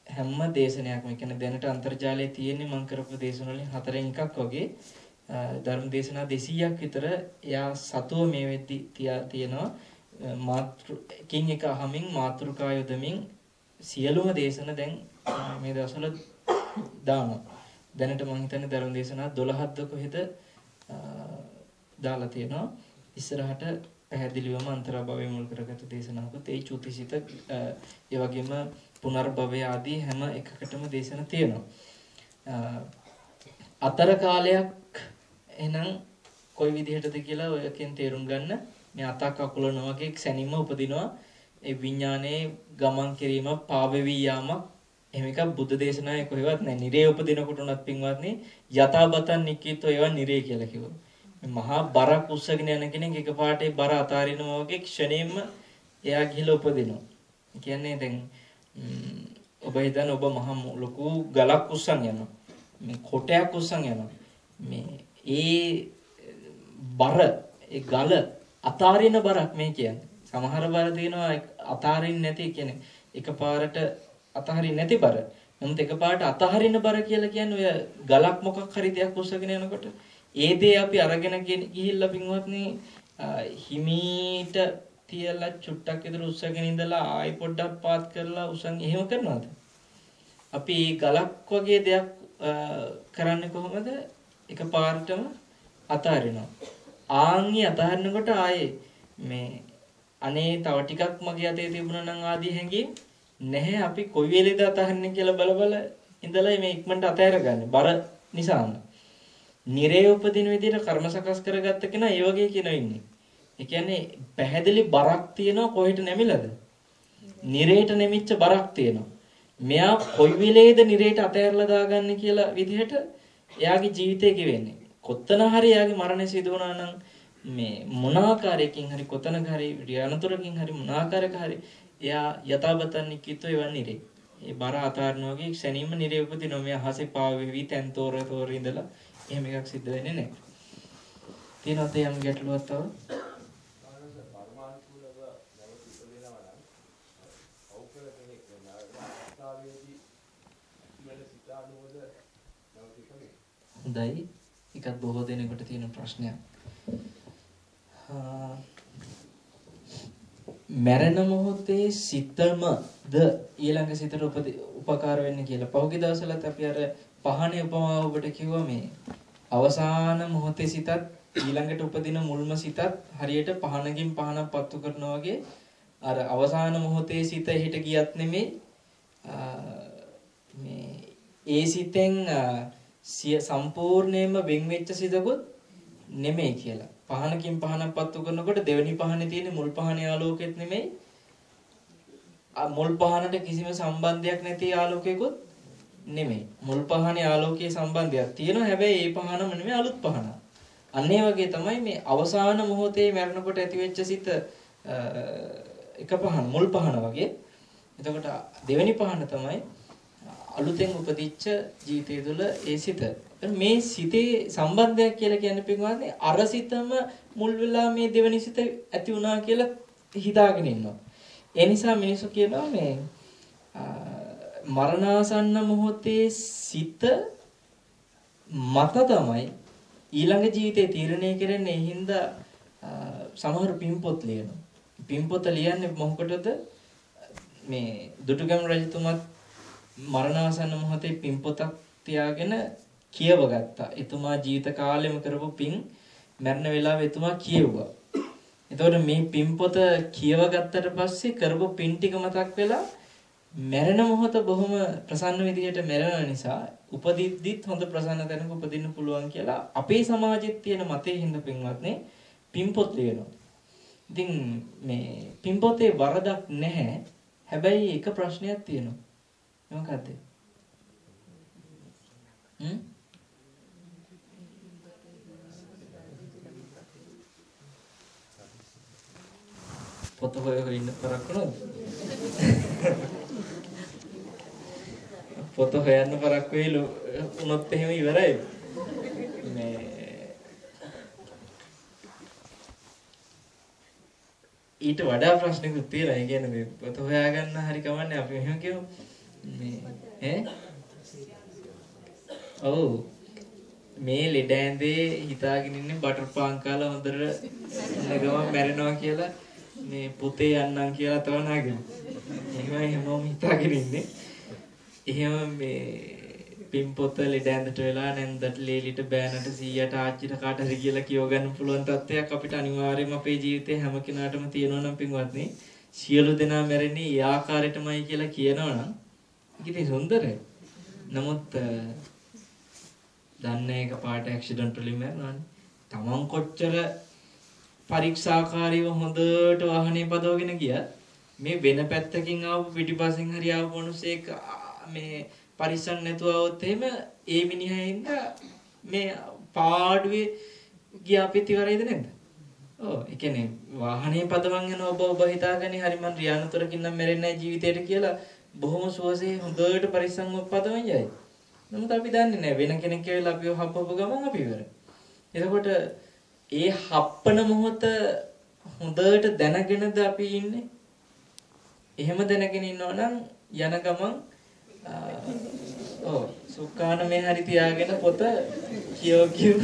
හැම දේශනයක්ම කියන්නේ දැනට අන්තර්ජාලයේ තියෙන්නේ මම කරපු දේශන වලින් හතරෙන් එකක් වගේ ධර්ම දේශනා 200ක් විතර එයා සතුව මේ වෙද්දි තියෙනවා මාතෘ එකින් එක අහමින් මාතෘකා යොදමින් සියලුම දේශන දැන් මේ දවස්වල දානවා. දැනට මම හිතන්නේ ධර්ම දේශනා 12ක්ද කොහෙද දාලා තියෙනවා. ඉස්සරහට පැහැදිලිවම අන්තරභවය මුල් කරගත් දේශනාවකුත් ඒ චුතිසිත ඒ වගේම පුනර්භවය ආදී හැම එකකටම දේශන තියෙනවා. අතර කාලයක් එහෙනම් කොයි විදිහටද කියලා ඔයකින් තේරුම් ගන්න මේ අතක් අකුලන වගේ සැනින්ම උපදිනවා ඒ විඥානයේ ගමන් කිරීම පාවෙවි යාමක් එහෙම එකක් බුද්ධ දේශනාවේ කොහෙවත් නැහැ. නිරේ උපදිනකොට උනත් පින්වත්නි යථාබතන් නිකීතෝ ඒවා නිරේ කියලා කිව්වා. මේ මහා බරක් උස්සගෙන යන කෙනෙක් එකපාරට ඒ බර අතාරිනවා වගේ ක්ෂණයෙන්ම එයා ගිහලා උපදිනවා. කියන්නේ දැන් ඔබ හිතන්න ඔබ මහා ලොකු ගලක් උස්සන් යනවා. මේ කොටයක් උස්සන් යනවා. මේ ඒ බර ඒ ගල අතාරින බරක් මේ කියන්නේ. සමහර බර තියෙනවා අතාරින්න නැති කියන්නේ එකපාරට අතහරින්න නැති බර. නමුත් එකපාරට අතහරින බර කියලා කියන්නේ ඔය ගලක් මොකක් හරි දෙයක් උස්සගෙන යනකොට ඒ දේ අපි අරගෙන ගිහිල්ලා පින්වත්නි හිමීට තියලා චුට්ටක් විතර උස්සගෙන ඉඳලා ආයි පොඩ්ඩක් පාත් කරලා උසන් එහෙම කරනවද? අපි ගලක් වගේ දෙයක් කරන්නේ කොහොමද? එකපාරටම අතහරිනවා. ආන්ගේ අතහරිනකොට ආයේ මේ අනේ තව ටිකක් මගේ අතේ තිබුණා නම් ආදී හැඟීම් නැහැ අපි කොයි වෙලේද අතහරින්නේ කියලා බල බල ඉඳලා මේ ඉක්මනට අතහැර ගන්න. බර නිසාම. නිරේ උපදින විදිහට කර්ම සකස් කරගත්ත කෙනා ඒ වගේ කෙනා ඉන්නේ. ඒ කියන්නේ පැහැදිලි බරක් තියෙනවා කොහෙට නැමිලාද? නිරේට නැමිච්ච බරක් තියෙනවා. මෙයා කොයි වෙලේද නිරේට අතහැරලා දාගන්නේ කියලා විදිහට එයාගේ ජීවිතේ ගෙවෙන්නේ. කොත්තන හරි එයාගේ මරණය සිදු වුණා නම් මේ මොනාකාරයකින් හරි කොතනක හරි රියනතුරකින් හරි මොනාකාරයක හරි එයා යථාබතන් නිකිතෝ එවන් නිරේ. ඒ බර අතාරන වගේ ක්ෂණීම නිරේ උපදින මේ අහසේ පාවෙවි තැන් තෝර තෝර ඉඳලා එහෙම එකක් සිද්ධ වෙන්නේ නැහැ. තියෙනවද යම් ගැටලුවක් තව? හොඳයි. ඒකත් බොහෝ දෙනෙකුට තියෙන ප්‍රශ්නයක්. මැරෙන මොහොතේ සිතමද ඊළඟ සිතට උපකාර වෙන්නේ කියලා. පහුගිය දවස්වලත් අපි අර පහනේ උපමාව ඔබට කිව්වා මේ අවසාන මොහොතේ සිතත් ඊළඟට උපදින මුල්ම සිතත් හරියට පහනකින් පහනක් පත්තු කරනවා වගේ අර අවසාන මොහොතේ සිත හිට ගියත් නෙමේ මේ ඒ සිතෙන් සම්පූර්ණයෙන්ම වෙන් වෙච්ච සිතකුත් නෙමෙයි කියලා. පහනකින් පහනක් පත්තු කරනකොට දෙවෙනි පහනේ තියෙන මුල් පහනේ ආලෝකෙත් නෙමෙයි මුල් පහනට කිසිම සම්බන්ධයක් නැති ආලෝකයකුත් නෙමෙයි. මුල් පහනේ ආලෝකයේ සම්බන්ධයක් තියෙනවා. හැබැයි ඒ පහනම නෙමෙයි අලුත් පහන. අන්න ඒ වගේ තමයි මේ අවසාන මොහොතේ මරණකොට ඇතිවෙච්ච සිත එක පහන මුල් පහන වගේ. එතකොට දෙවෙනි පහන තමයි අලුතෙන් උපදිච්ච ජීවිතය තුළ ඒ සිත. මේ සිතේ සම්බන්ධයක් කියලා කියන්නේ පින්වත්නි අර සිතම මුල් වෙලා මේ දෙවෙනි සිත ඇති වුණා කියලා හිතාගෙන ඉන්නවා. ඒ නිසා මිනිස්සු කියනවා මේ මරණාසන්න මොහොතේ සිත මත තමයි ඊළඟ ජීවිතේ තීරණය කරන්නේ. ඒ හින්දා සමහර පින්පොත් ලියනවා. පින්පොත ලියන්නේ මොකටද? මේ දුටුගැමුණු රජතුමත් මරණාසන්න මොහොතේ පින්පොතක් තියාගෙන කියව ගත්තා. එතුමා ජීවිත කාලෙම කරපු පින් මරණ වෙලාවෙ එතුමා කියෙව්වා. එතකොට මේ පින්පොත කියව ගත්තට පස්සේ කරපු පින් ටික මතක් වෙලා මැරෙන මොහොත බොහොම ප්‍රසන්න විදිහට මැරෙන නිසා උපදිද්දිත් හොඳ ප්‍රසන්න තැනක උපදින්න පුළුවන් කියලා අපේ සමාජෙත් තියෙන මතේ හින්දා පින්වත්නි පින්පොත් ලියනවා. ඉතින් මේ පින්පොතේ වරදක් නැහැ. හැබැයි එක ප්‍රශ්නයක් තියෙනවා. මොකක්ද? හ්ම්? පොත හොය හොය ඉන්න පරක් වුණාද? පොත හොයන්න පරක් වෙයිලු උනොත් එහෙම ඉවරයි. මේ ඊට වඩා ප්‍රශ්නකුත් තියෙනවා. ඒ කියන්නේ මේ පොත හොයාගන්න හරි කමන්නේ අපි මෙහෙම කියමු. මේ ඈ ඔව් මේ ලෙඩ ඇඳේ හිතාගෙන ඉන්නේ බටර් පාන් කාලා හොඳට නගම මැරෙනවා කියලා මේ පුතේ යන්නම් කියලා තවනාගෙන. එහෙමයි හැමෝම හිතාගෙන ඉන්නේ. එහෙම මේ පින්පොත ලෙඩ ඇඳට වෙලා නැන්දට ලේලිට බෑනට සීයට ආච්චිට කාට හරි කියලා කියව ගන්න පුළුවන් තත්ත්වයක් අපිට අනිවාර්යයෙන්ම අපේ ජීවිතේ හැම කෙනාටම තියෙනවා නම් පින්වත්නි සියලු දෙනා මැරෙන්නේ ඒ ආකාරයටමයි කියලා කියනවනම් ඉතින් සුන්දරයි. නමුත් දන්නේ එක පාට ඇක්සිඩන්ට් වලින් මැරෙනවානේ. තමන් කොච්චර පරීක්ෂාකාරීව හොඳට වාහනේ පදවගෙන ගියා මේ වෙන පැත්තකින් ආපු පිටිපස්සෙන් හරි ආපු මිනිස්සෙක් මේ පරිස්සම් නැතුව આવොත් එහෙම ඒ මිනිහයින්ද මේ පාඩුවේ ගියා අපිත් ඉවරයිද නැද්ද? ඔව් ඒ කියන්නේ වාහනේ පදවන් යන ඔබ ඔබ හිතාගන්නේ හරි මං රියානතරකින් නම් මැරෙන්නේ ජීවිතේට කියලා බොහොම සුවසේ හොඳට පරිස්සම්ව පදවන් යයි. නමුත් අපි දන්නේ නැහැ වෙන කෙනෙක් කියලා අපිව හපපු ගමන් අපි ඉවරයි. එතකොට ඒ හප්පන මොහොත හොඳට දැනගෙනද අපි ඉන්නේ? එහෙම දැනගෙන ඉන්නවනම් යන ගමන් ඔව් සුක්කාන මේ හරි තියාගෙන පොත කියෝ කියව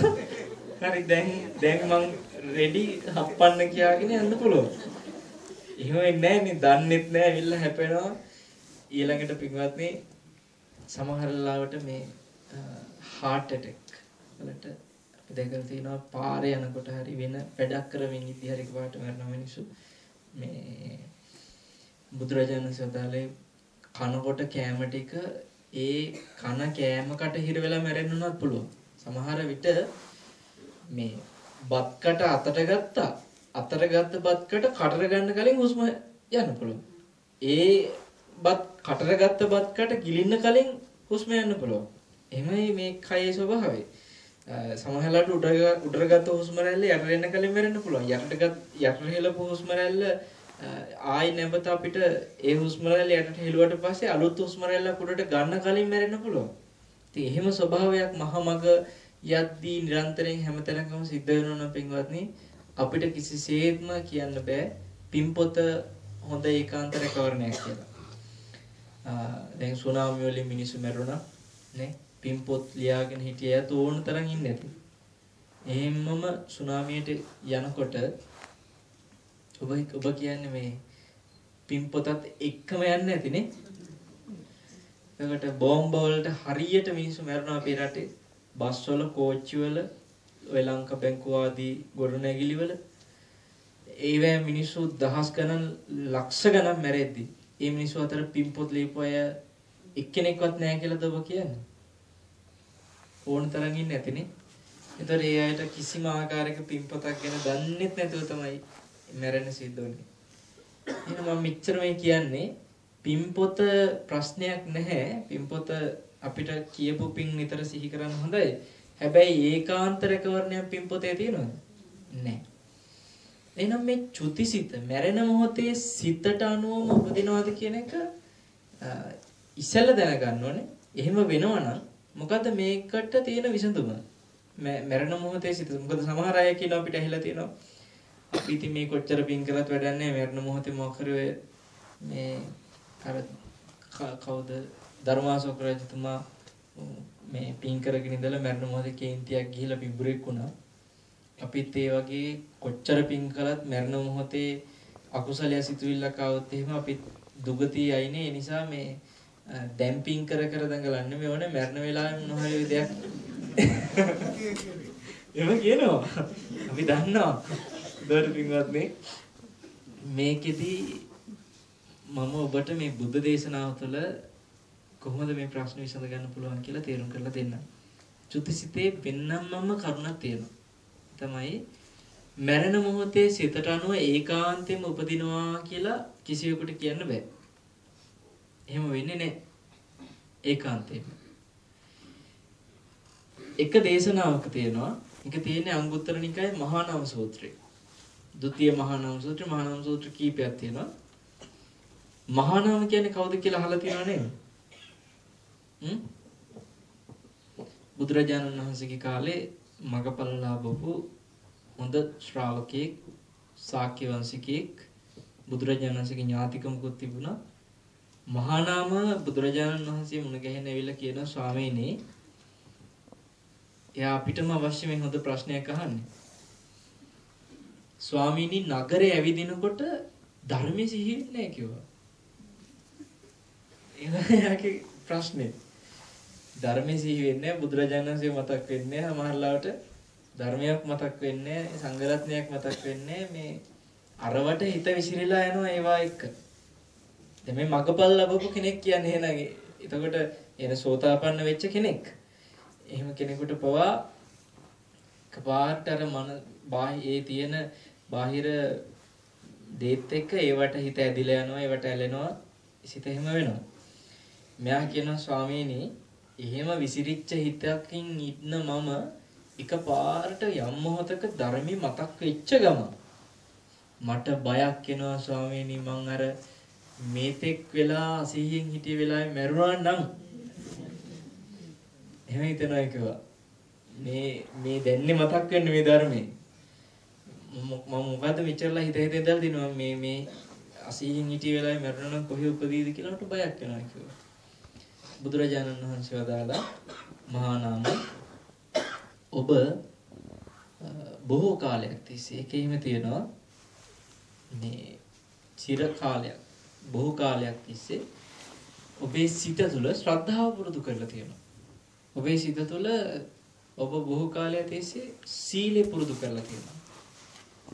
හරි දැන් දැන් මං රෙඩි හප්පන්න කියාගෙන යන්න පුළුවන්. එහෙම වෙන්නේ නැහැ නේ දන්නෙත් නැහැ ඇවිල්ලා හැපෙනවා. ඊළඟට පින්වත්නි සමහර ලාවට මේ heart attack වලට අපි දැකලා තියෙනවා පාරේ යනකොට හරි වෙන වැඩක් කරමින් ඉති හරි පාට මරන මිනිස්සු මේ බුදුරජාණන් සදාලේ කනකොට කෑම ටික ඒ කන කෑමකට හිර වෙලා මැරෙන්න උනත් පුළුවන්. සමහර විට මේ බත්කට අතට ගත්තා. අතට ගත්ත බත්කට කටට ගන්න කලින් හුස්ම යන්න පුළුවන්. ඒ බත් කටට ගත්ත බත්කට ගිලින්න කලින් හුස්ම යන්න පුළුවන්. එහෙමයි මේ කයේ ස්වභාවය. සමහරවිට උඩ උඩට ගත්ත හුස්ම රැල්ල යට වෙන්න කලින් මැරෙන්න පුළුවන්. යටට ගත් යට හෙලපු හුස්ම රැල්ල ආයි නැවත අපිට ඒ හුස්ම රැල්ල යටට හෙළුවට පස්සේ අලුත් හුස්ම රැල්ලක් උඩට ගන්න කලින් මැරෙන්න පුළුවන්. ඉතින් එහෙම ස්වභාවයක් මහමග යද්දී නිරන්තරයෙන් හැමතැනකම සිද්ධ වෙනවා නම් පින්වත්නි අපිට කිසිසේත්ම කියන්න බෑ පින්පොත හොඳ ඒකාන්ත රැකවරණයක් කියලා. දැන් සුනාමි වලින් මිනිස්සු මැරුණා නේ පින්පොත් ලියාගෙන හිටිය අය ඕන තරම් ඉන්නේ නැති. එහෙම්මම සුනාමියට යනකොට ඔබ ඔබ කියන්නේ මේ පින්පොතත් එක්කම යන්නේ නැතිනේ. එතකොට බෝම්බ වලට හරියට මිනිස්සු මැරුණා අපේ රටේ. බස් වල කෝච්චි වල ඔය ලංකා බැංකුව ආදී ගොඩනැගිලි වල ඒවැ මිනිස්සු දහස් ගණන් ලක්ෂ ගණන් මැරෙද්දි ඒ මිනිස්සු අතර පින්පොත් ලියපු අය එක්කෙනෙක්වත් නැහැ කියලාද ඔබ කියන්නේ? ඕන තරම් ඉන්නේ නැතිනේ. ඒතර ඒ අයට කිසිම ආකාරයක පින්පොතක් ගැන දන්නෙත් නැතුව තමයි මැරෙන්න සිද්ධ වෙන්නේ. එහෙනම් මම මෙච්චර මේ කියන්නේ පින්පොත ප්‍රශ්නයක් නැහැ. පින්පොත අපිට කියපු පින් නිතර සිහි කරන්න හොඳයි. හැබැයි ඒකාන්ත රැකවරණයක් පින්පොතේ තියෙනවද? නැහැ. එහෙනම් මේ චුතිසිත මැරෙන මොහොතේ සිතට අනුවම උපදිනවද කියන එක ඉස්සෙල්ල දැනගන්න ඕනේ. එහෙම වෙනවනම් මොකද්ද මේකට තියෙන විසඳුම? මැරෙන මොහොතේ සිත. මොකද සමහර අය කියනවා අපිට ඇහිලා තියෙනවා. අපි ඉතින් මේ කොච්චර පින් කරත් වැඩක් නැහැ. මැරෙන මොහොතේ මොකක් හරි මේ අර කවුද ධර්මාශෝක රජතුමා මේ පින් කරගෙන ඉඳලා මැරෙන මොහොතේ කේන්තියක් ගිහිලා පිඹුරෙක් වුණා. අපිත් ඒ වගේ කොච්චර පින් කළත් මැරෙන මොහොතේ අකුසලය සිතුවිල්ලක් ආවොත් එහෙම අපි දුගතිය අයිනේ. ඒ නිසා මේ දැන් පින් කර කර දඟලන්න මේ ඕනේ මැරෙන වෙලාවෙම මොනවද දෙයක් එහෙම කියනවා. අපි දන්නවා. දොර පින්වත්නි මේකෙදි මම ඔබට මේ බුද්ධ දේශනාව තුළ කොහොමද මේ ප්‍රශ්න විසඳ ගන්න පුළුවන් කියලා තේරුම් කරලා දෙන්නම්. චුතිසිතේ වෙන්නම්මම කරුණක් තියෙනවා. තමයි මැරෙන මොහොතේ සිතට අනුව ඒකාන්තයෙන්ම උපදිනවා කියලා කිසිවෙකුට කියන්න බෑ. එහෙම වෙන්නේ නැහැ. ඒකාන්තයෙන්ම. එක දේශනාවක තියෙනවා. ඒක තියෙන්නේ අංගුත්තර නිකායේ මහා නාම සූත්‍රය. ဒုတိ ය මහා නාම සූත්‍රය මහා නාම සූත්‍ර කීපයක් තියෙනවා. මහා නාම කියන්නේ කවුද කියලා අහලා තියෙනව නේද? හ්ම්? බුදුරජාණන් වහන්සේගේ කාලේ මගපල ලාභපු හොඳ ශ්‍රාවකෙක් ශාක්‍ය වංශිකෙක් බුදුරජාණන් වහන්සේගේ ඥාතිකමකුත් තිබුණා. මහා නාම බුදුරජාණන් වහන්සේ මුණ ගැහෙන ඇවිල්ලා කියන ස්වාමීනි එයා අපිටම අවශ්‍ය මේ හොඳ ප්‍රශ්නයක් අහන්නේ. ස්වාමීනි නගරේ ඇවිදිනකොට ධර්මයේ සිහි වෙන්නේ කිව්වා. එයාගේ ප්‍රශ්නේ. ධර්මයේ සිහි වෙන්නේ බුදුරජාණන් වහන්සේ මතක් වෙන්නේ සමහරලාවට ධර්මයක් මතක් වෙන්නේ සංඝරත්නයක් මතක් වෙන්නේ මේ අරවට හිත විසිරීලා යනවා ඒවා එක්ක. දැන් මේ මගපල් ලැබපු කෙනෙක් කියන්නේ එහෙනගේ. එතකොට එන සෝතාපන්න වෙච්ච කෙනෙක්. එහෙම කෙනෙකුට පවා කපාට අර මන ඒ තියෙන බාහිර දේත් එක්ක ඒවට හිත ඇදිලා යනවා ඒවට ඇලෙනවා සිත එහෙම වෙනවා. මෙයා කියනවා ස්වාමීනි එහෙම විසිරිච්ච හිතකින් ඉන්න මම එකපාරට යම් මොහොතක ධර්මي මතක් වෙච්ච ගම මට බයක් එනවා ස්වාමීනි මං අර මේතෙක් වෙලා අසීයෙන් හිටිය වෙලාවේ මැරුණා නම්. එහෙම හිතනවා එකවා මේ මේ දැන්නේ මතක් වෙන්නේ මේ ධර්මයේ. මම මොකද්ද මෙච්චරලා හිත හිත ඉඳලා දිනවා? මේ මේ අසීහින් හිටිය වෙලාවේ මරණ නම් කොහේ උපදීද කියලා මට බයක් වෙනවා කිව්වා. බුදුරජාණන් වහන්සේ වදාලා මහා නාම ඔබ අ, බොහෝ කාලයක් තිස්සේ ඒකෙහිම තියෙනවා මේ චිර කාලයක් බොහෝ කාලයක් තිස්සේ ඔබේ සිත තුළ ශ්‍රද්ධාව පුරුදු කරලා තියෙනවා. ඔබේ සිත තුළ ඔබ බොහෝ කාලයක් තිස්සේ සීලය පුරුදු කරලා තියෙනවා.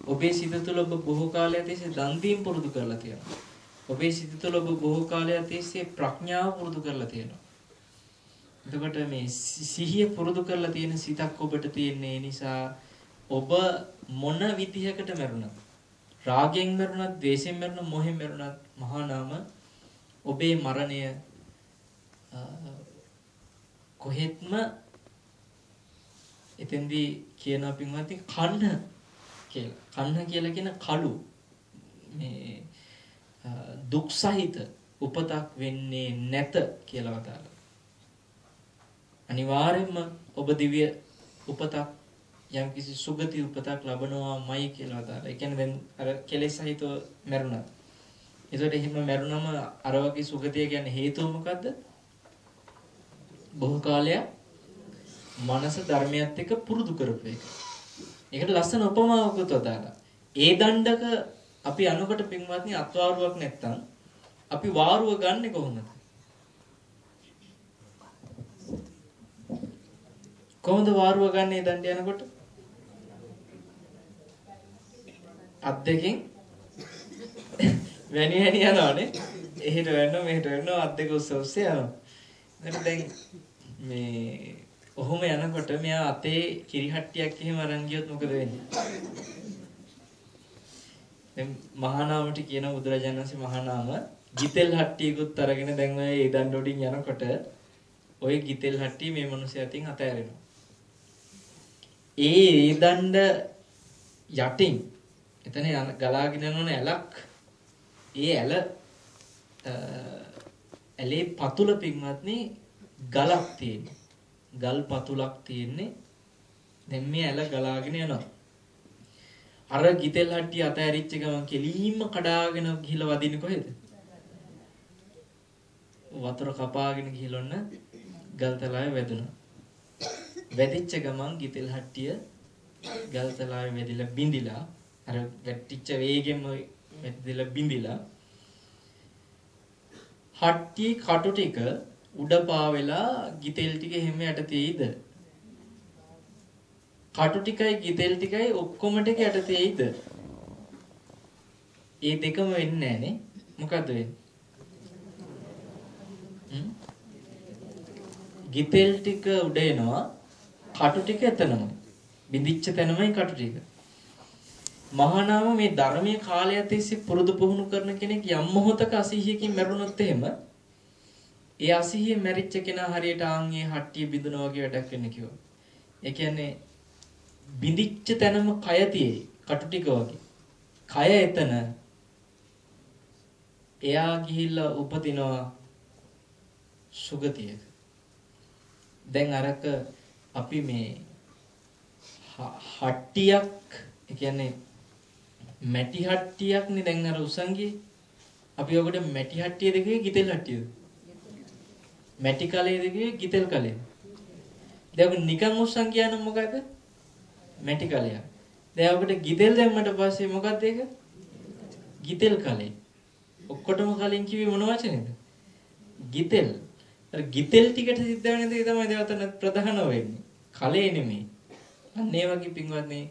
ඔබේ සිත තුළ ඔබ බොහෝ කාලයක් තිස්සේ දන් දීම පුරුදු කරලා තියෙනවා. ඔබේ සිත තුළ ඔබ බොහෝ කාලයක් තිස්සේ ප්‍රඥාව පුරුදු කරලා තියෙනවා. එතකොට මේ සි- සිහිය පුරුදු කරලා තියෙන සිතක් ඔබට තියෙන නිසා ඔබ මොන විදිහකට මරුණත් රාගයෙන් මරුණත්, ද්වේෂයෙන් මරුණත්, මොහෙන් මරුණත් මහා නාම ඔබේ මරණය අ, කොහෙත්ම එතෙන්දී කියනවා පින්වත්නි කන්න කියලා. කන්න කියලා කියන කළු මේ අ, දුක් සහිත උපතක් වෙන්නේ නැත කියලා වදාළා. අනිවාර්යයෙන්ම ඔබ දිව්‍ය උපතක් යම්කිසි සුගති උපතක් ලබනවාමයි කියලා වදාළා. ඒ කියන්නේ දැන් අර කෙලෙස් සහිතව මැරුණා. ඒකට එහෙම මැරුණම අර වගේ සුගතිය කියන්නේ හේතුව මොකද්ද? බොහෝ කාලයක් මනස ධර්මයත් එක්ක පුරුදු කරපු එක. ඒකට ලස්සන උපමාවකුත් වදාලා. ඒ දණ්ඩක අපි අනුකට පින්වත්නි අත්වාරුවක් නැත්තම් අපි වාරුව ගන්නෙ කොහොමද? කොහොමද වාරුව ගන්න ඒ දණ්ඩ යනකොට? අත් දෙකෙන් වැනි වැනි යනවානේ. එහෙට වෙනවා මෙහෙට වෙනවා අත් දෙක උස්ස උස්ස යනවා. එතකොට දැන් මේ ඔහොම යනකොට මෙයා අතේ කිරිහට්ටියක් එහෙම අරන් ගියොත් මොකද වෙන්නේ? දැන් මහානාමට කියන බුදුරජාණන් වහන්සේ මහානාම ගිතෙල් හට්ටියකුත් අරගෙන දැන් ඔය ඒ දණ්ඩ උඩින් යනකොට ওই ගිතෙල් හට්ටිය මේ මිනිස්සු අතින් අතෑරෙනවා. ඒ ඒ දණ්ඩ යටින් එතන යන- ගලාගෙන යන ඇලක් ඒ ඇල අ, ඇලේ පතුල පින්වත්නි ගලක් තියෙනවා. ගල් පතුලක් තියෙන්නේ. දැන් මේ ඇල ගලාගෙන යනවා. අර ගිතෙල් හට්ටිය අතෑරිච්ච ගමන් කෙලින්ම කඩාගෙන ගිහිල්ලා වදින්නේ කොහෙද? වතුර කපාගෙන ගිහිල්ලා ඔන්න ගල්තලාවේ වැදුනා. වැදිච්ච ගමන් ගිතෙල් හට්ටිය ගල්තලාවේ වැදිලා බිඳිලා අර වැටිච්ච වේගෙම වැදිලා බිඳිලා හට්ටි කටු ටික උඩ පාවෙලා ගිතෙල් ටික හැම යට තෙයිද? කටු ටිකයි ගිතෙල් ටිකයි ඔක්කොම ටික යට තෙයිද? ඒ දෙකම වෙන්නේ නැහනේ. මොකද්ද වෙන්නේ? හ්ම්? ගිතෙල් ටික උඩ එනවා කටු ටික එතනම. බිඳිච්ච තැනමයි කටු ටික. මහානාම මේ ධර්මයේ කාලය තිස්සේ පුරුදු පුහුණු කරන කෙනෙක් යම් මොහොතක අසීහියකින් මැරුණොත් එහෙම ඒ අසීහිය මැරිච්ච කෙනා හරියට ආන්ගේ හට්ටිය බිඳුනා වගේ වැඩක් වෙන්න කිව්වා. ඒ කියන්නේ බිඳිච්ච තැනම කය තියෙයි කටු ටික වගේ. කය එතන එයා ගිහිල්ලා උපදිනවා සුගතියක. දැන් අරක අපි මේ හ- හට්ටියක් ඒ කියන්නේ මැටි හට්ටියක් නේ දැන් අර උසංගියේ අපි ඔකට මැටි හට්ටියද කිව්වේ ගිතෙල් හට්ටියද මැටි කලයේද කිව්වේ ගිතෙල් කලයේද දැන් ඔක නිකන් උස්සන් කියනනම් මොකද මැටි කලයක්. දැන් ඔකට ගිතෙල් දැම්මට පස්සේ මොකක්ද ඒක? ගිතෙල් කලේ. ඔක්කොටම කලින් කිව්වේ මොන වචනේද? ගිතෙල්. අර ගිතෙල් ටිකට සිද්ධ වෙන දේ තමයි දෙවතන ප්‍රධාන වෙන්නේ. කලේ නෙමෙයි. අන්න ඒ වගේ පින්වත්නි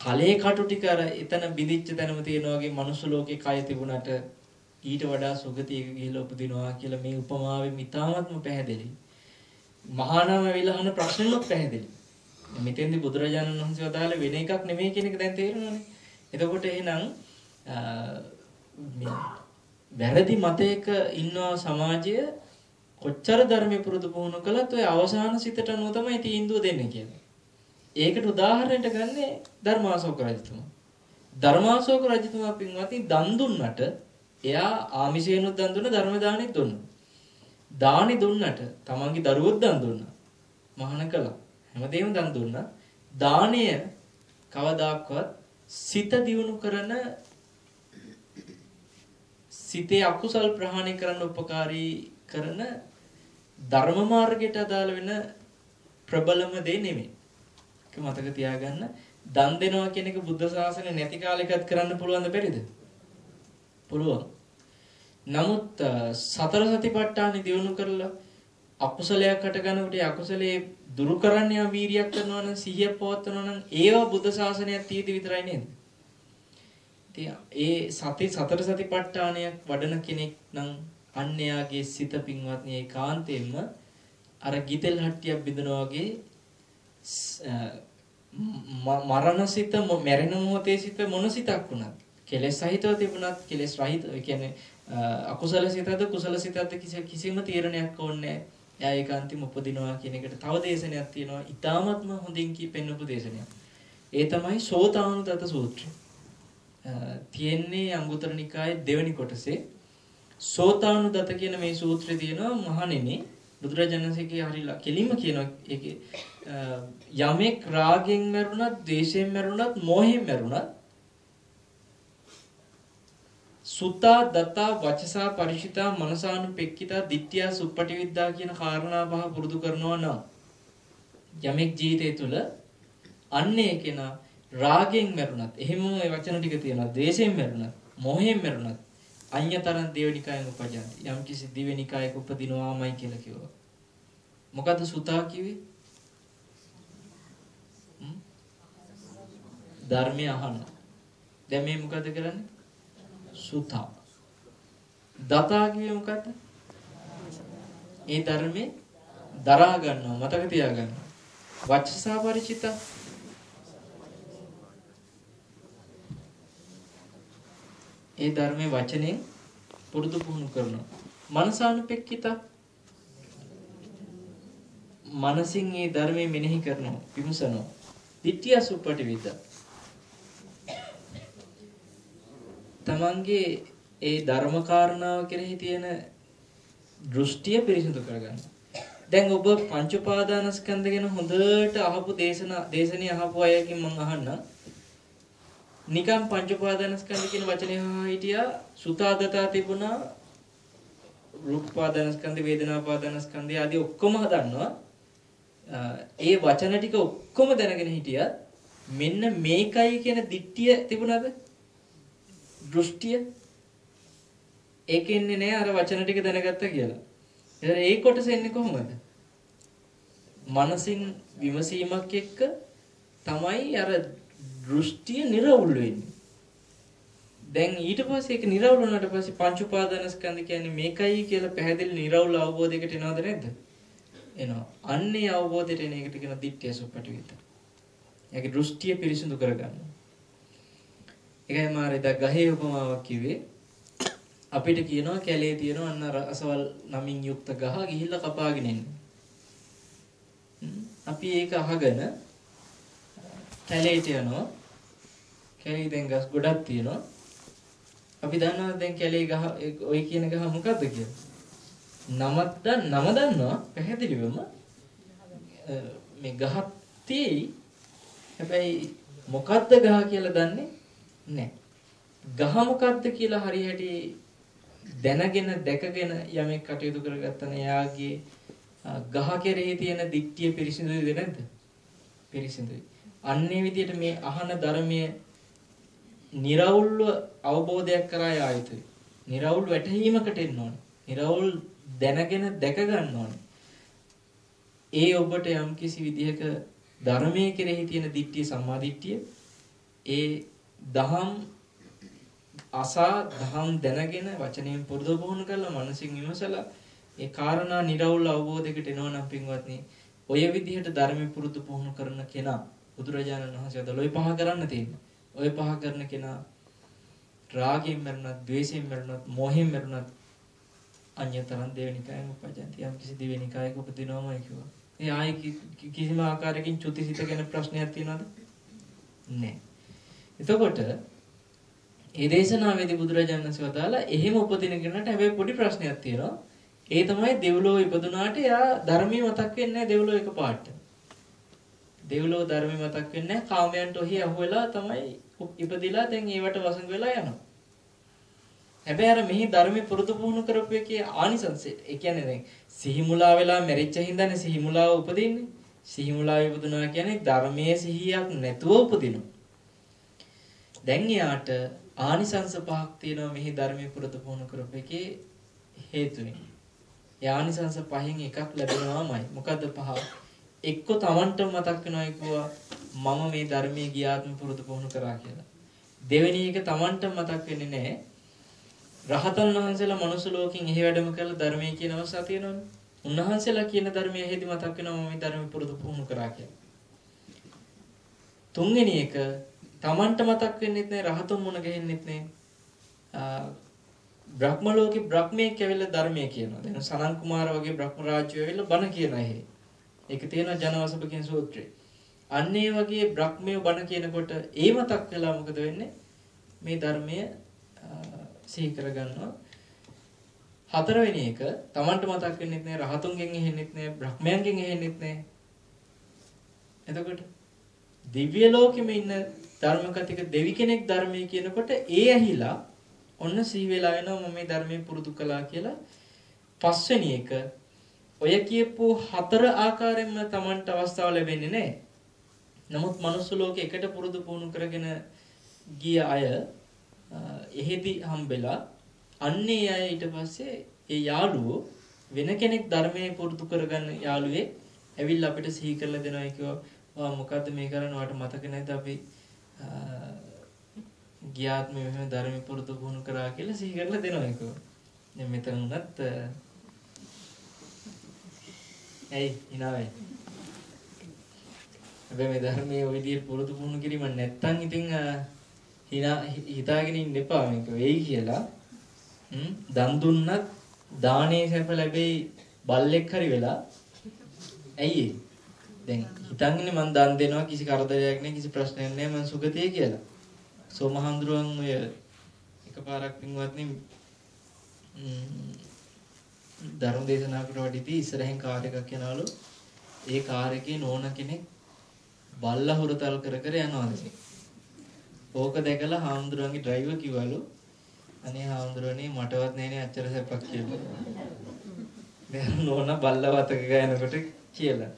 කලේ කටු ටික අර එතන බිඳිච්ච තැනම තියෙන වගේ මනුස්ස ලෝකේ කය තිබුණට ඊට වඩා සුගතියක ගිහිල්ලා උපදිනවා කියලා මේ උපමාවෙන් ඉතාමත්ම පැහැදිලි. මහානාම විලහන ප්‍රශ්නෙලොත් පැහැදිලි. මෙතෙන්දි බුදුරජාණන් වහන්සේ වදාළ වෙන එකක් නෙමෙයි කියන එක දැන් තේරෙනවනේ. එතකොට එහෙනම් අ, මේ වැරදි මතයක ඉන්නවා සමාජය කොච්චර ධර්මයේ පුරුදු පුහුණු කළත් ඔය අවසාන සිතට අනුව තමයි තීන්දුව දෙන්නේ කියන්නේ. ඒකට උදාහරණයට ගන්නේ ධර්මාශෝක රජතුමා. ධර්මාශෝක රජතුමා පින්වත්නි දන් දුන්නට එයා ආමිෂේනුත් දන් දුන්න ධර්ම දානෙත් දුන්නා. දානි දුන්නට තමන්ගේ දරුවොත් දන් දුන්නා. මහාන කළා. හැමදේම දන් දුන්නා. දානය කවදාක්වත් සිත දියුණු කරන සිතේ අකුසල් ප්‍රහාණය කරන්න උපකාරී කරන ධර්ම මාර්ගයට අදාළ වෙන ප්‍රබලම දේ නෙමෙයි. ඒක මතක තියාගන්න. දන් දෙනවා කියන එක බුද්ධ ශාසනය නැති කාලෙකත් කරන්න පුළුවන්ද බැරිද? පුළුවන්. නමුත් සතර සතිපට්ඨානෙ දිනු කරලා අකුසලයක් හටගනකොට ඒ අකුසලයේ දුරු කරන්න යා වීරියක් කරනවා නම් සිහිය පවත්වනවා නම් ඒවා බුද්ධ ශාසනයක් තීති විතරයි නේද? ඉතින් ඒ සති සතර සතිපට්ඨානයක් වඩන කෙනෙක් නම් අන්‍යයාගේ සිත පින්වත්නි ඒකාන්තයෙන්ම අර ගිතෙල් හට්ටියක් බිඳනවා වගේ මරණ සිත මැරෙන මොහොතේ සිත මොන සිතක් වුණත් කෙලෙස් සහිතව තිබුණත් කෙලෙස් රහිත ඒ කියන්නේ අකුසල සිතද කුසල සිතද කිසිම තීරණයක් ඕනේ එයා ඒකාන්තෙම උපදිනවා කියන එකට තව දේශනයක් තියෙනවා. ඊ타මත්ම හොඳින් කීපෙන්නපු දේශනයක්. ඒ තමයි සෝතානුදත සූත්‍රය. තියෙන්නේ අංගුත්තර නිකායේ දෙවෙනි කොටසේ සෝතානුදත කියන මේ සූත්‍රය තියෙනවා මහණෙනි බුදුරජාණන්සේගේ හරිලා කෙලින්ම කියනවා ඒකේ යමෙක් රාගෙන් මරුණත්, ද්වේෂයෙන් මරුණත්, මෝහයෙන් මරුණත් සුතා දතා වචසා පරිචිතා මනසානුපෙක්කිතා දිට්ඨියා සුප්පටිවිද්දා කියන කාරණා පහ පුරුදු කරනවා නම් යමෙක් ජීවිතය තුළ අන්නේ කෙනා රාගෙන් මරුණත් එහෙම ওই වචන ටික තියෙනවා ද්වේෂයෙන් මරුණත් මොහෙන් මරුණත් අඤ්‍යතරන් දේවනිකායෙන් උපජන්ති යම් කිසි දිවෙනිකායක උපදිනවාමයි කියලා කිව්වා. මොකද්ද සුතා කිව්වේ? ධර්මය අහන්න දැන් මේ මොකද කරන්නේ? සුතා. දතා කියේ මොකද්ද? ඒ ධර්මේ දරා ගන්නවා මතක තියාගන්න. වචසා ಪರಿචිත ඒ ධර්මයේ වචනෙන් පුරුදු පුහුණු කරනවා. මනසානුපෙක්කිත මනසින් ඒ ධර්මයේ මෙනෙහි කරනවා විමසනවා. ditthිය සුප්පටිවිද්දා තමන්ගේ ඒ ධර්ම කාරණාව කෙරෙහි තියෙන දෘෂ්ටිය පිරිසිදු කරගන්න. දැන් ඔබ පංච උපාදානස්කන්ධ ගැන හොඳට අහපු දේශන දේශනිය අහපු අයකින් මම අහන්නම්. නිකම් පංච උපාදානස්කන්ධ කියන වචනේ අහා හිටියා සුතාදතා තිබුණා රූප උපාදානස්කන්ධ වේදනා උපාදානස්කන්ධය ආදී ඔක්කොම දන්නවා. ඒ වචන ටික ඔක්කොම දැනගෙන හිටියත් මෙන්න මේකයි කියන දිට්ඨිය තිබුණාද? දෘෂ්ටිය ඒකෙන්නේ නෑ අර වචන ටික දැනගත්තා කියලා. එහෙනම් ඒ කොටස එන්නේ කොහොමද? මනසින් විමසීමක් එක්ක තමයි අර දෘෂ්ටිය නිර්වුල් වෙන්නේ. දැන් ඊට පස්සේ ඒක නිර්වුල් වුණාට පස්සේ පංච උපාදානස්කන්ධ කියන්නේ මේකයි කියලා පැහැදිලි නිර්වුල් අවබෝධයකට එනවද නැද්ද? එනවා. අන්නේ අවබෝධයට එන එකට කියන දිට්ඨිය සුප්පටිවිත. ඒකේ දෘෂ්ටිය පිරිසිදු කරගන්නවා. ඒකයි මාර එදා ගහේ උපමාවක් කිව්වේ. අපිට කියනවා කැලේ තියෙන අන්න අසවල් නමින් යුක්ත ගහ ගිහිල්ලා කපාගෙන එන්න. අපි ඒක අහගෙන කැලේට යනවා. කැලේ දැන් ගස් ගොඩක් තියෙනවා. අපි දන්නවා දැන් කැලේ ගහ ඔය කියන ගහ මොකද්ද කියලා. නමක් දන් නම දන්නවා පැහැදිලිවම මේ ගහක් තියෙයි. හැබැයි මොකද්ද ගහ කියලා දන්නේ නැහැ. ගහ මොකක්ද කියලා හරියට දැනගෙන දැකගෙන යමෙක් කටයුතු කරගත්තන එයාගේ ගහ කෙරෙහි තියෙන දික්තිය පිරිසිදුයිද නැද්ද? පිරිසිදුයි. අන්නේ විදිහට මේ අහන ධර්මයේ निराවුල්ව අවබෝධයක් කරා යා යුතුයි. निराවුල් වැටහීමකට එන්න ඕනේ. निराවුල් දැනගෙන දැක ගන්න ඕනේ. ඒ ඔබට යම්කිසි විදිහක ධර්මයේ කෙරෙහි තියෙන දික්තිය සම්මා දික්තිය ඒ දහම් අසා දහම් දැනගෙන වචනයෙන් පුරුදු පුහුණු කරලා මනසින් විමසලා ඒ කාරණා නිර්වුල් අවබෝධයකට එනවා නම් පින්වත්නි ඔය විදිහට ධර්ම පුරුදු පුහුණු කරන කෙනා බුදුරජාණන් වහන්සේ අදලා ඔය පහ කරන්න තියෙනවා. ඔය පහ කරන කෙනා රාගයෙන් මරුණත්, ද්වේෂයෙන් මරුණත්, මෝහයෙන් මරුණත් අඤ්‍යතරන් දෙවෙනිකායෙන් උපජන්ති. යම් කිසි දෙවෙනිකායක උපදිනවමයි කිව්වා. ඒ ආයි කිසිම ආකාරයකින් චුතිසිත ගැන ප්‍රශ්නයක් තියෙනවද? නැහැ. එතකොට ඒ දේශනාවේදී බුදුරජාණන් වහන්සේ වදාලා එහෙම උපදින කෙනාට හැබැයි පොඩි ප්‍රශ්නයක් තියෙනවා. ඒ තමයි දෙව්ලෝ ඉපදුනාට එයා ධර්මයේ මතක් වෙන්නේ නැහැ දෙව්ලෝ එකපාරට. දෙව්ලෝ ධර්මෙ මතක් වෙන්නේ නැහැ. කාමයන්ට ඔහි අහුවෙලා තමයි ඉපදිලා දැන් ඒවට වසඟ වෙලා යනවා. හැබැයි අර මෙහි ධර්මෙ පුරුදු පුහුණු කරපු එකේ ආනිසංසය. ඒ කියන්නේ දැන් සිහිමුලා වෙලා මැරිච්ච හින්දානේ සිහිමුලාව උපදින්නේ. සිහිමුලාව ඉපදුනා කියන්නේ ධර්මයේ සිහියක් නැතුව උපදිනවා. දැන් යාට ආනිසංස පහක් තියෙනවා මෙහි ධර්මයේ පුරුදු පුහුණු කරපු එකේ හේතුවෙන්. ඒ ආනිසංස පහෙන් එකක් ලැබෙනවාමයි. මොකද්ද පහ? එක්ක Tamanට මතක් වෙනවා කිව්වා මම මේ ධර්මයේ ගියාත්ම පුරුදු පුහුණු කරා කියලා. දෙවෙනි එක Tamanට මතක් වෙන්නේ නැහැ. රහතන් වහන්සේලා මනුස්ස ලෝකෙන් එහි වැඩම කළ ධර්මයේ කියන අවස්ථාව තියෙනවනේ. උන්වහන්සේලා කියන ධර්මයේ හේදි මතක් වෙනවා මම මේ ධර්මය පුරුදු පුහුණු කරා කියලා. තුන්වෙනි එක Tamanට මතක් වෙන්නෙත් නෑ රහතුන් මුණ ගැහෙන්නෙත් නෑ. බ්‍රහ්ම ලෝකේ බ්‍රහ්මයේ ඇවිල්ලා ධර්මයේ කියනවා. දැන් සනන් කුමාර වගේ බ්‍රහ්ම රාජ්‍යය ඇවිල්ලා බණ කියන අය. ඒක තියෙනවා ජනවසබ කියන සූත්‍රේ. අන්න ඒ වගේ බ්‍රහ්මයේ බණ කියනකොට ඒ මතක් වෙලා මොකද වෙන්නේ? මේ ධර්මය සිහි කරගන්නවා. හතරවෙනි එක Tamanට මතක් වෙන්නෙත් නෑ රහතුන්ගෙන් ඇහෙන්නෙත් නෑ බ්‍රහ්මයන්ගෙන් ඇහෙන්නෙත් නෑ. එතකොට දිව්‍ය ලෝකෙම ඉන්න ධර්ම කතික දෙවි කෙනෙක් ධර්මයේ කියනකොට ඒ ඇහිලා ඔන්න සිහි වෙලා එනවා මම මේ ධර්මයේ පුරුදු කළා කියලා. පස්වෙනි එක ඔය කියපු හතර ආකාරයෙන්ම Tamanට අවස්ථාව ලැබෙන්නේ නැහැ. නමුත් මනුස්ස ලෝකේ එකට පුරුදු පුහුණු කරගෙන ගිය අය එහෙදි හම්බෙලා අන්නේ අය ඊට පස්සේ ඒ යාළුවෝ වෙන කෙනෙක් ධර්මයේ පුරුදු කරගන්න යාළුවේ ඇවිල්ලා අපිට සිහි කරලා දෙනවා කිව්වා වා මොකද්ද මේ කරන්නේ ඔයාලට මතක නැද්ද අපි ගියාත්ම මෙහෙම ධර්ම පුරුදු පුහුණු කරා කියලා සිහි කරලා දෙනවා ඒක. දැන් මෙතන උනත් ඇයි හිනාවේ? හැබැයි මේ ධර්මයේ ওই විදිහට පුරුදු පුහුණු කිරීම නැත්තම් ඉතින් හිනා හිතාගෙන ඉන්න එපා මේක වෙයි කියලා. හ්ම් දන් දුන්නත් දානේ සැප ලැබෙයි බල්ලෙක් හරි වෙලා ඇයි දැන් හිතන් ඉන්නේ මං දන් දෙනවා කිසි කරදරයක් නැහැ කිසි ප්‍රශ්නයක් නැහැ මං සුගතිය කියලා. සෝමහඳුරන් ඔය එකපාරක් පින්වත්නි ධර්ම දේශනාවකට වඩිති ඉස්සරහින් කාර් එකක් යනවලු. ඒ කාර් එකේ නෝන කෙනෙක් බල්ලා හුරතල් කර කර යනවා ඉතින්. ඕක දැකලා හාමුදුරන්ගේ ඩ්‍රයිවර් කිව්වලු අනේ හාමුදුරනේ මටවත් නෑනේ අච්චර සැපක් කියලා. දැන් නෝන බල්ලා වතක ගෑනකොට කියලා.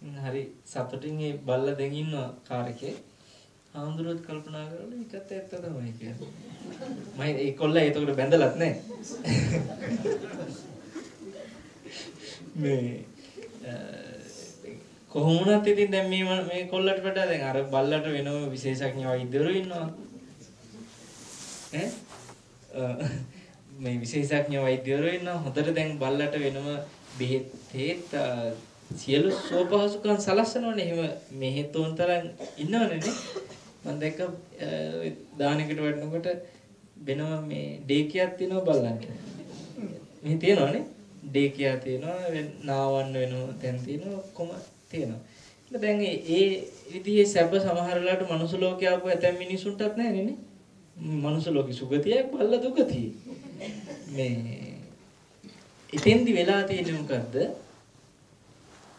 හරි සතුටින් ඒ බල්ලා දැන් ඉන්නවා කාර් එකේ. හාමුදුරුවෝත් කල්පනා කරලා ඒකත් ඇත්ත තමයි කියන්නේ. මම ඒ කොල්ලා ඒතකොට බැඳලත් නැහැ. මේ කොහොමුණත් ඉතින් දැන් මේ මේ කොල්ලට වඩා දැන් අර බල්ලට වෙනම විශේෂඥ වෛද්‍යවරු ඉන්නවා. ඈ මේ විශේෂඥ වෛද්‍යවරු ඉන්නවා. හොඳට දැන් බල්ලට වෙනම බෙහෙත් තේත් සියලු සෝපහසුකම් සලස්සනවනේ. එහෙම මෙහෙතෝන් තරම් ඉන්නවනේ නේ. මම දැක්ක දානයකට වඩනකොට වෙනම මේ ඩේකියක් තියෙනවා බලන්න. මෙහි තියෙනවනේ. ඩේකියා තියෙනවා, නාවන්න වෙනවා තැන් තියෙනවා, ඔක්කොම තියෙනවා. දැන් ඒ විදිහේ සැප සමහර වෙලාවට මනුස්ස ලෝකේ ආපු ඇතැම් මිනිසුන්ටත් නැහැ නේ. මනුස්ස ලෝකේ සුගතියක් බල්ල දුගතිය. මේ ඉතින්දි වෙලා තියෙන්නේ මොකද්ද?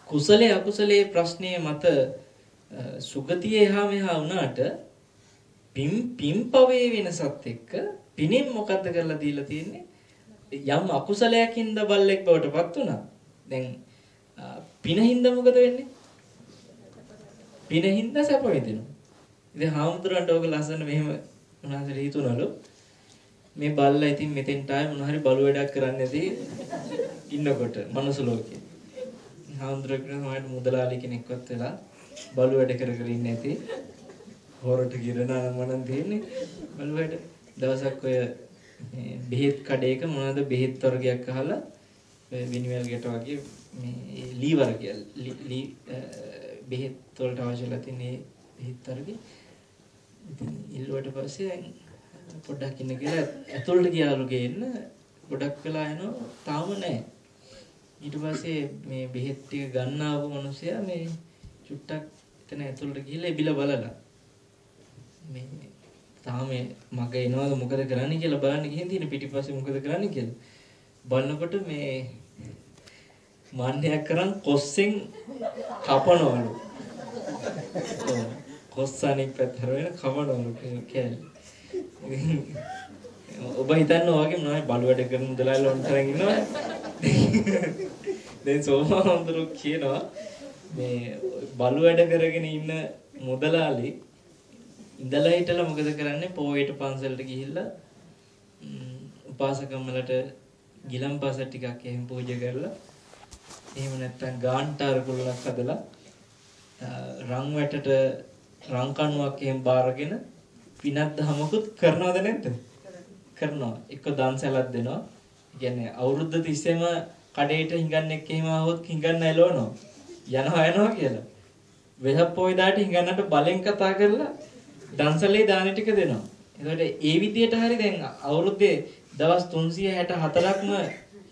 කුසලයේ අකුසලයේ ප්‍රශ්නයේ මත සුගතිය එහා මෙහා වුණාට පිම් පිම්පවේ වෙනසත් එක්ක පිනින් මොකද්ද කරලා දීලා තියෙන්නේ? යම් අකුසලයකින්ද බල්ලෙක් බවට පත් වුණා දැන් පිනින්ද මොකද වෙන්නේ? පිනින්ද සැප විඳිනවා. ඉතින් හාමුදුරන්ට ඕක ලස්සන මෙහෙම උනාසට හිතුණලු. මේ බල්ලා ඉතින් මෙතෙන්ට ආයේ මොන හරි බලු වැඩක් කරන්න ඇති ඉන්නකොට මනුස්ස ලෝකේ. හාමුදුරුවෝ කියන මුදලාලි කෙනෙක්වත් වෙලා බලු වැඩ කර කර ඉන්නේ නැති. හොරට ගිරන මනන් තියෙන්නේ. බලු වැඩ දවසක් ඔය බෙහෙත් කඩේක මොනවද බෙහෙත් වර්ගයක් අහලා විනිවැල් ගෙට වගේ මේ ලී වර්ගය ලී බෙහෙත් වලට අවශ්‍යලා තියෙන බෙහෙත් වර්ගය. ඉතින් ඉල්ලුවට පස්සේ පොඩ්ඩක් ඉන්න කියලා ඇතුළට ගියාලු ගේන්න ගොඩක් වෙලා යනවා. තාම නැහැ. ඊට පස්සේ මේ බෙහෙත් ටික ගන්න ආපු මිනිසයා මේ චුට්ටක් එතන ඇතුළට ගිහිල්ලා එබිලා බලලා මේ තාම මග එනවද මොකද කරන්න කියලා බලන්න ගිහින් තියෙන පිටිපස්සේ මොකද කරන්න කියලා බලනකොට මේ මන්නයක් කරන් කොස්සෙන් කපනවලු කොස්ස අනික් පැත්තට වෙන කවනවලු කෑලි. ඔබ හිතන්න ඔයගේ මොනවයි බලු වැඩ කරන මුදලාලි ලොන් තරන් ඉන්නවා. දැන් සෝමහඳුරු කියනවා මේ බලු වැඩ කරගෙන ඉන්න මුදලාලි ඉඳලා හිටලා මොකද කරන්නේ පොයට පන්සලට ගිහිල්ලා උපාසකම්මලට ගිලම්පස ටිකක් එහෙම පූජා කරලා එහෙම නැත්නම් ගාන්ටාර කුල්ලක් හදලා රන් වැටට රන් කණුවක් එහෙම බාරගෙන පිනක් දහමකුත් කරනවද නැද්ද? කරනවා. එක්ක දන්සැලක් දෙනවා. කියන්නේ අවුරුද්ද තිස්සේම කඩේට හිඟන්නෙක් එහෙම આવොත් හිඟන්න එලවනවා. යනවා යනවා කියලා. වෙහප් පොයිදාට හිඟන්නට බලෙන් කතා කරලා දන්සලේ දාන ටික දෙනවා. එතකොට ඒ විදියට හරි දැන් අවුරුද්දේ දවස් 364ක්ම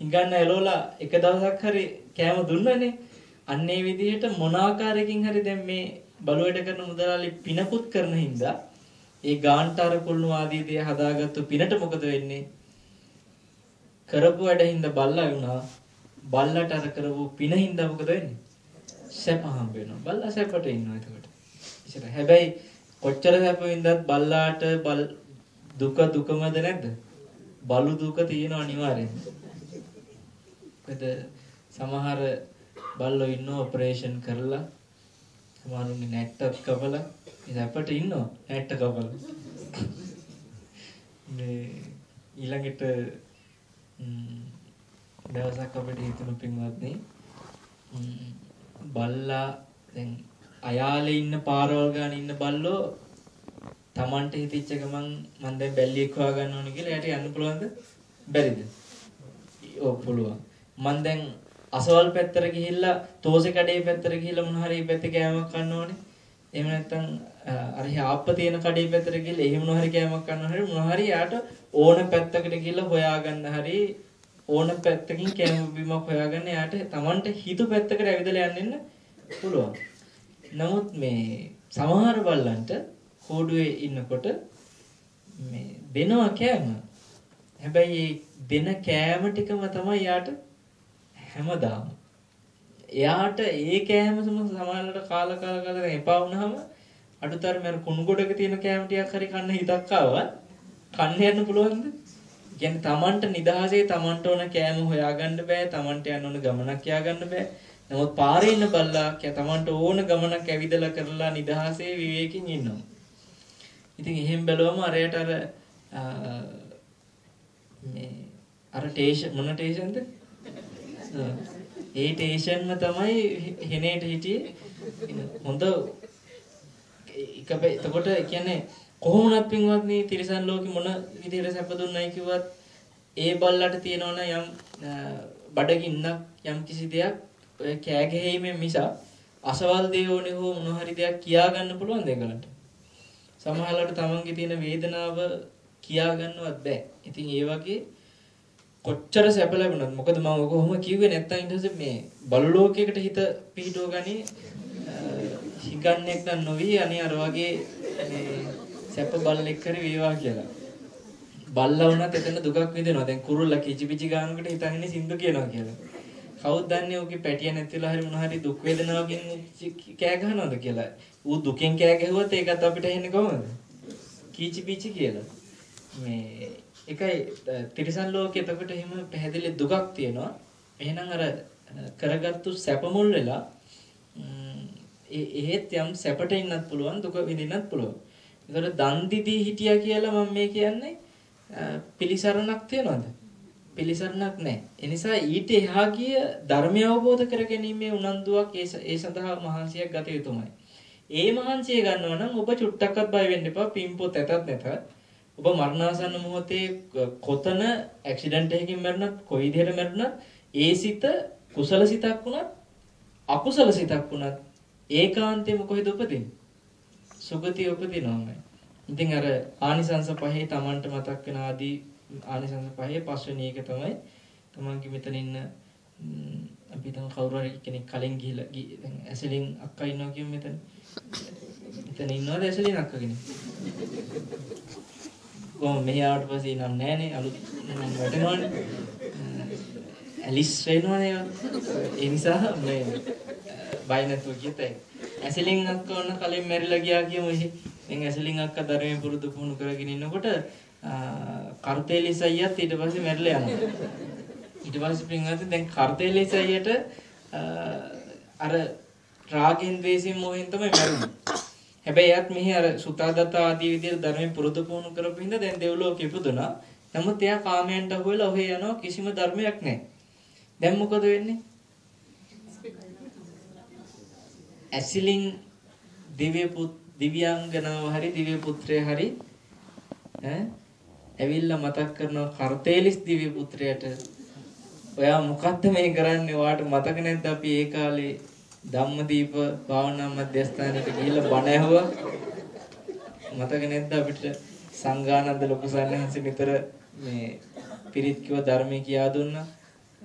හිඟන්න එලවලා එක දවසක් හරි කෑම දුන්නනේ. අන්න ඒ විදිහට මොන ආකාරයකින් හරි දැන් මේ බලුවැඩ කරන මුදලාලි පිනකුත් කරන හින්දා ඒ ගාන්ටාර කුල්ණු ආදී දේ හදාගත්තු පිනට මොකද වෙන්නේ? කරපු වැඩ හින්දා බල්ලා වුණා. බල්ලට අර කරපු පින හින්දා මොකද වෙන්නේ? සැප හම්බ වෙනවා. බල්ලා සැපට ඉන්නවා එතකොට. ඉතින් හැබැයි කොච්චර සැප වින්දත් බල්ලාට බල් දුක දුකමද නැද්ද? බලු දුක තියෙන අනිවාර්යෙන්. මොකද සමහර බල්ලෝ ඉන්නව ඔපරේෂන් කරලා සමහරුන්ගේ නැට්ටත් කපලා ඉතින් අපට ඉන්නවා නැට්ට කපලා මේ ඊළඟට දවසක් අපිට හිතුණු පින්වත්නි බල්ලා දැන් අයාලේ ඉන්න පාරවල් ගාන ඉන්න බල්ලෝ Tamanට හිතෙච්ච ගමන් මම දැන් බැල්ලියෙක් හොයාගන්න ඕනේ කියලා එයාට යන්න පුළුවන්ද? බැරිද? ඔව් පුළුවන්. මම දැන් අසවල් පැත්තට ගිහිල්ලා තෝසෙ කඩේ පැත්තට ගිහිල්ලා මොන හරි පැත්තේ කෑමක් කන්න ඕනේ. එහෙම නැත්නම් අර ආප්ප තියෙන කඩේ පැත්තට ගිහිල්ලා එහෙම මොන හරි කෑමක් කන්න හරි මොන හරි යාට ඕන පැත්තකට ගිහිල්ලා හොයාගන්න හරි ඕන පැත්තකින් කෑම බීමක් හොයාගන්න යාට Tamanට හිතු පැත්තකට ඇවිදලා යන්න පුළුවන්. නමුත් මේ සමහර බල්ලන්ට කෝඩුවේ ඉන්නකොට මේ දෙනවා කෑම. හැබැයි දෙන කෑම ටිකම තමයි යාට හැමදාම එයාට ඒ කෑම සමහරවිට කාලා කාලා කාලා එපා වුනහම අඩුතරම අර කුණු ගොඩක තියෙන කෑම ටිකක් හරි කන්න හිතක් ආවත් කන්න යන්න පුළුවන්ද? කියන්නේ Tamanට නිදහසේ Tamanට ඕන කෑම හොයාගන්න බෑ, Tamanට යන්න ඕන ගමනක් ය아가න්න බෑ. නමුත් පාරේ ඉන්න බල්ලා කිය Tamanට ඕන ගමනක් ඇවිදලා කරලා නිදහසේ විවේකයෙන් ඉන්නවා. ඉතින් එහෙම බැලුවම අරයට අර මේ අර ටේෂන් මොන ටේෂන්ද? ඒ ටේෂන්ම තමයි හෙනේට හිටියේ හොඳ එක එතකොට කියන්නේ කොහොමවත් පින්වත්නි තිරිසන් ලෝකෙ මොන විදිහට සැප දුන්නයි කිව්වත් ඒ බල්ලට තියෙනවන යම් බඩගින්නක් යම් කිසි දෙයක් ඔය කෑ ගැහිීමෙන් මිස අසවල් දේෝනේ හෝ මොන හරි දෙයක් කියා ගන්න පුළුවන් දෙයකට සමහරවිට තමන්ගේ තියෙන වේදනාව කියා ගන්නවත් බෑ. ඉතින් ඒ වගේ කොච්චර සැප ලැබුණත් මොකද මම ඔක කොහොම කිව්වේ නැත්තම් ඊට පස්සේ මේ බලු ලෝකයකට හිත පිහිටව ගනි හිගන්නෙක් නම් නොවි අනේ අර වගේ මේ සැප බල්ලෙක් කරේ වේවා කියලා. බල්ලා වුණත් එතන දුකක් විඳිනවා. දැන් කුරුල්ලා කිචි පිචි ගානකට හිතන්නේ සින්දු කියනවා කියලා. කවුද දන්නේ ඔගේ පැටිය නැතිලා හරි මොන හරි දුක් වේදනාවකින් කෑ ගහනවද කියලා. ඌ දුකෙන් කෑ ගැහුවත් ඒකත් අපිට එන්නේ කොහොමද? කීචි පිචි කියලා. මේ එකයි තිරිසන් ලෝකේ එතකොට එහෙම පැහැදිලි දුකක් තියෙනවා. එහෙනම් අර කරගත්තු සැප මුල් වෙලා එහෙත් යම් සැපට ඉන්නත් පුළුවන් දුක විඳින්නත් පුළුවන්. ඒතකොට දන් දීදී හිටියා කියලා මම මේ කියන්නේ පිලිසරණක් තියනවද? පිලිසරණක් නැහැ. ඒ නිසා ඊට එහා ගිය ධර්මය අවබෝධ කරගැනීමේ උනන්දුවක් ඒ සඳහා මහන්සියක් ගත යුතුමයි. ඒ මහන්සිය ගන්නවා නම් ඔබ චුට්ටක්වත් බය වෙන්න එපා. පින්පොත් ඇතත් නැතත් ඔබ මරණාසන්න මොහොතේ කොතන ඇක්සිඩන්ට් එකකින් මැරුණත් කොයි විදිහට මැරුණත් ඒ සිත කුසල සිතක් වුණත් අකුසල සිතක් වුණත් ඒකාන්තයෙන්ම කොහෙද උපදින්නේ? සුගතිය උපදිනවමයි. ඉතින් අර ආනිසංස පහේ Tamanට මතක් වෙන ආදී ආනිසංස පහේ පස්වෙනි එක තමයි Tamanගේ මෙතන ඉන්න අපි දැන් කවුරු හරි කෙනෙක් කලින් ගිහිලා දැන් ඇසලින් අක්කා ඉන්නවා කියමු මෙතන. මෙතන ඉන්නවද ඇසලින් අක්කා කෙනෙක්? කොහොම මෙහි ආවට පස්සේ නම් නෑනේ අලුත් වැටෙනවනේ. ඇලිස් වෙනවනේ. ඒ නිසා මේ බය නැතුව කියතේ. ඇසිලින් අක්ක ඔන්න කලින් මැරිලා ගියා කියමු එහෙ. දැන් ඇසිලින් අක්ක ධර්මයේ පුරුදු පුහුණු කරගෙන ඉන්නකොට කර්තේලිස් අයියත් ඊට පස්සේ මැරිලා යනවා. ඊට පස්සේ පින්වත් දැන් කර්තේලිස් අයියට අර රාගෙන් ද්වේෂයෙන් මොහෙන් තමයි මැරුණේ. හැබැයි එයාත් මෙහි අර සුතාදත ආදී විදිහට ධර්මයෙන් පුරුදු පුහුණු කරපු හින්දා දැන් දෙව්ලෝක ඉපදුනා. නමුත් එයා කාමයන්ට හොයලා ඔහේ යනවා කිසිම ධර්මයක් නැහැ. දැන් මොකද වෙන්නේ? ඇසිලින් දිව්‍ය පුත් දිව්‍යාංගනාව හරි දිව්‍ය පුත්‍රය හරි ඈ ඇවිල්ලා මතක් කරනවා කර්තේලිස් දිව්‍ය පුත්‍රයාට ඔයා මොකද්ද මේ කරන්නේ? ඔයාට මතක නැද්ද අපි ඒ කාලේ ධම්මදීප භාවනා මධ්‍යස්ථානයට ගිහිල්ලා බණ ඇහුවා? මතක නැද්ද අපිට සංඝානන්ද ලොකු සන්නහන්සේ නිතර මේ පිරිත් කිව්ව ධර්මයේ කියා දුන්නා.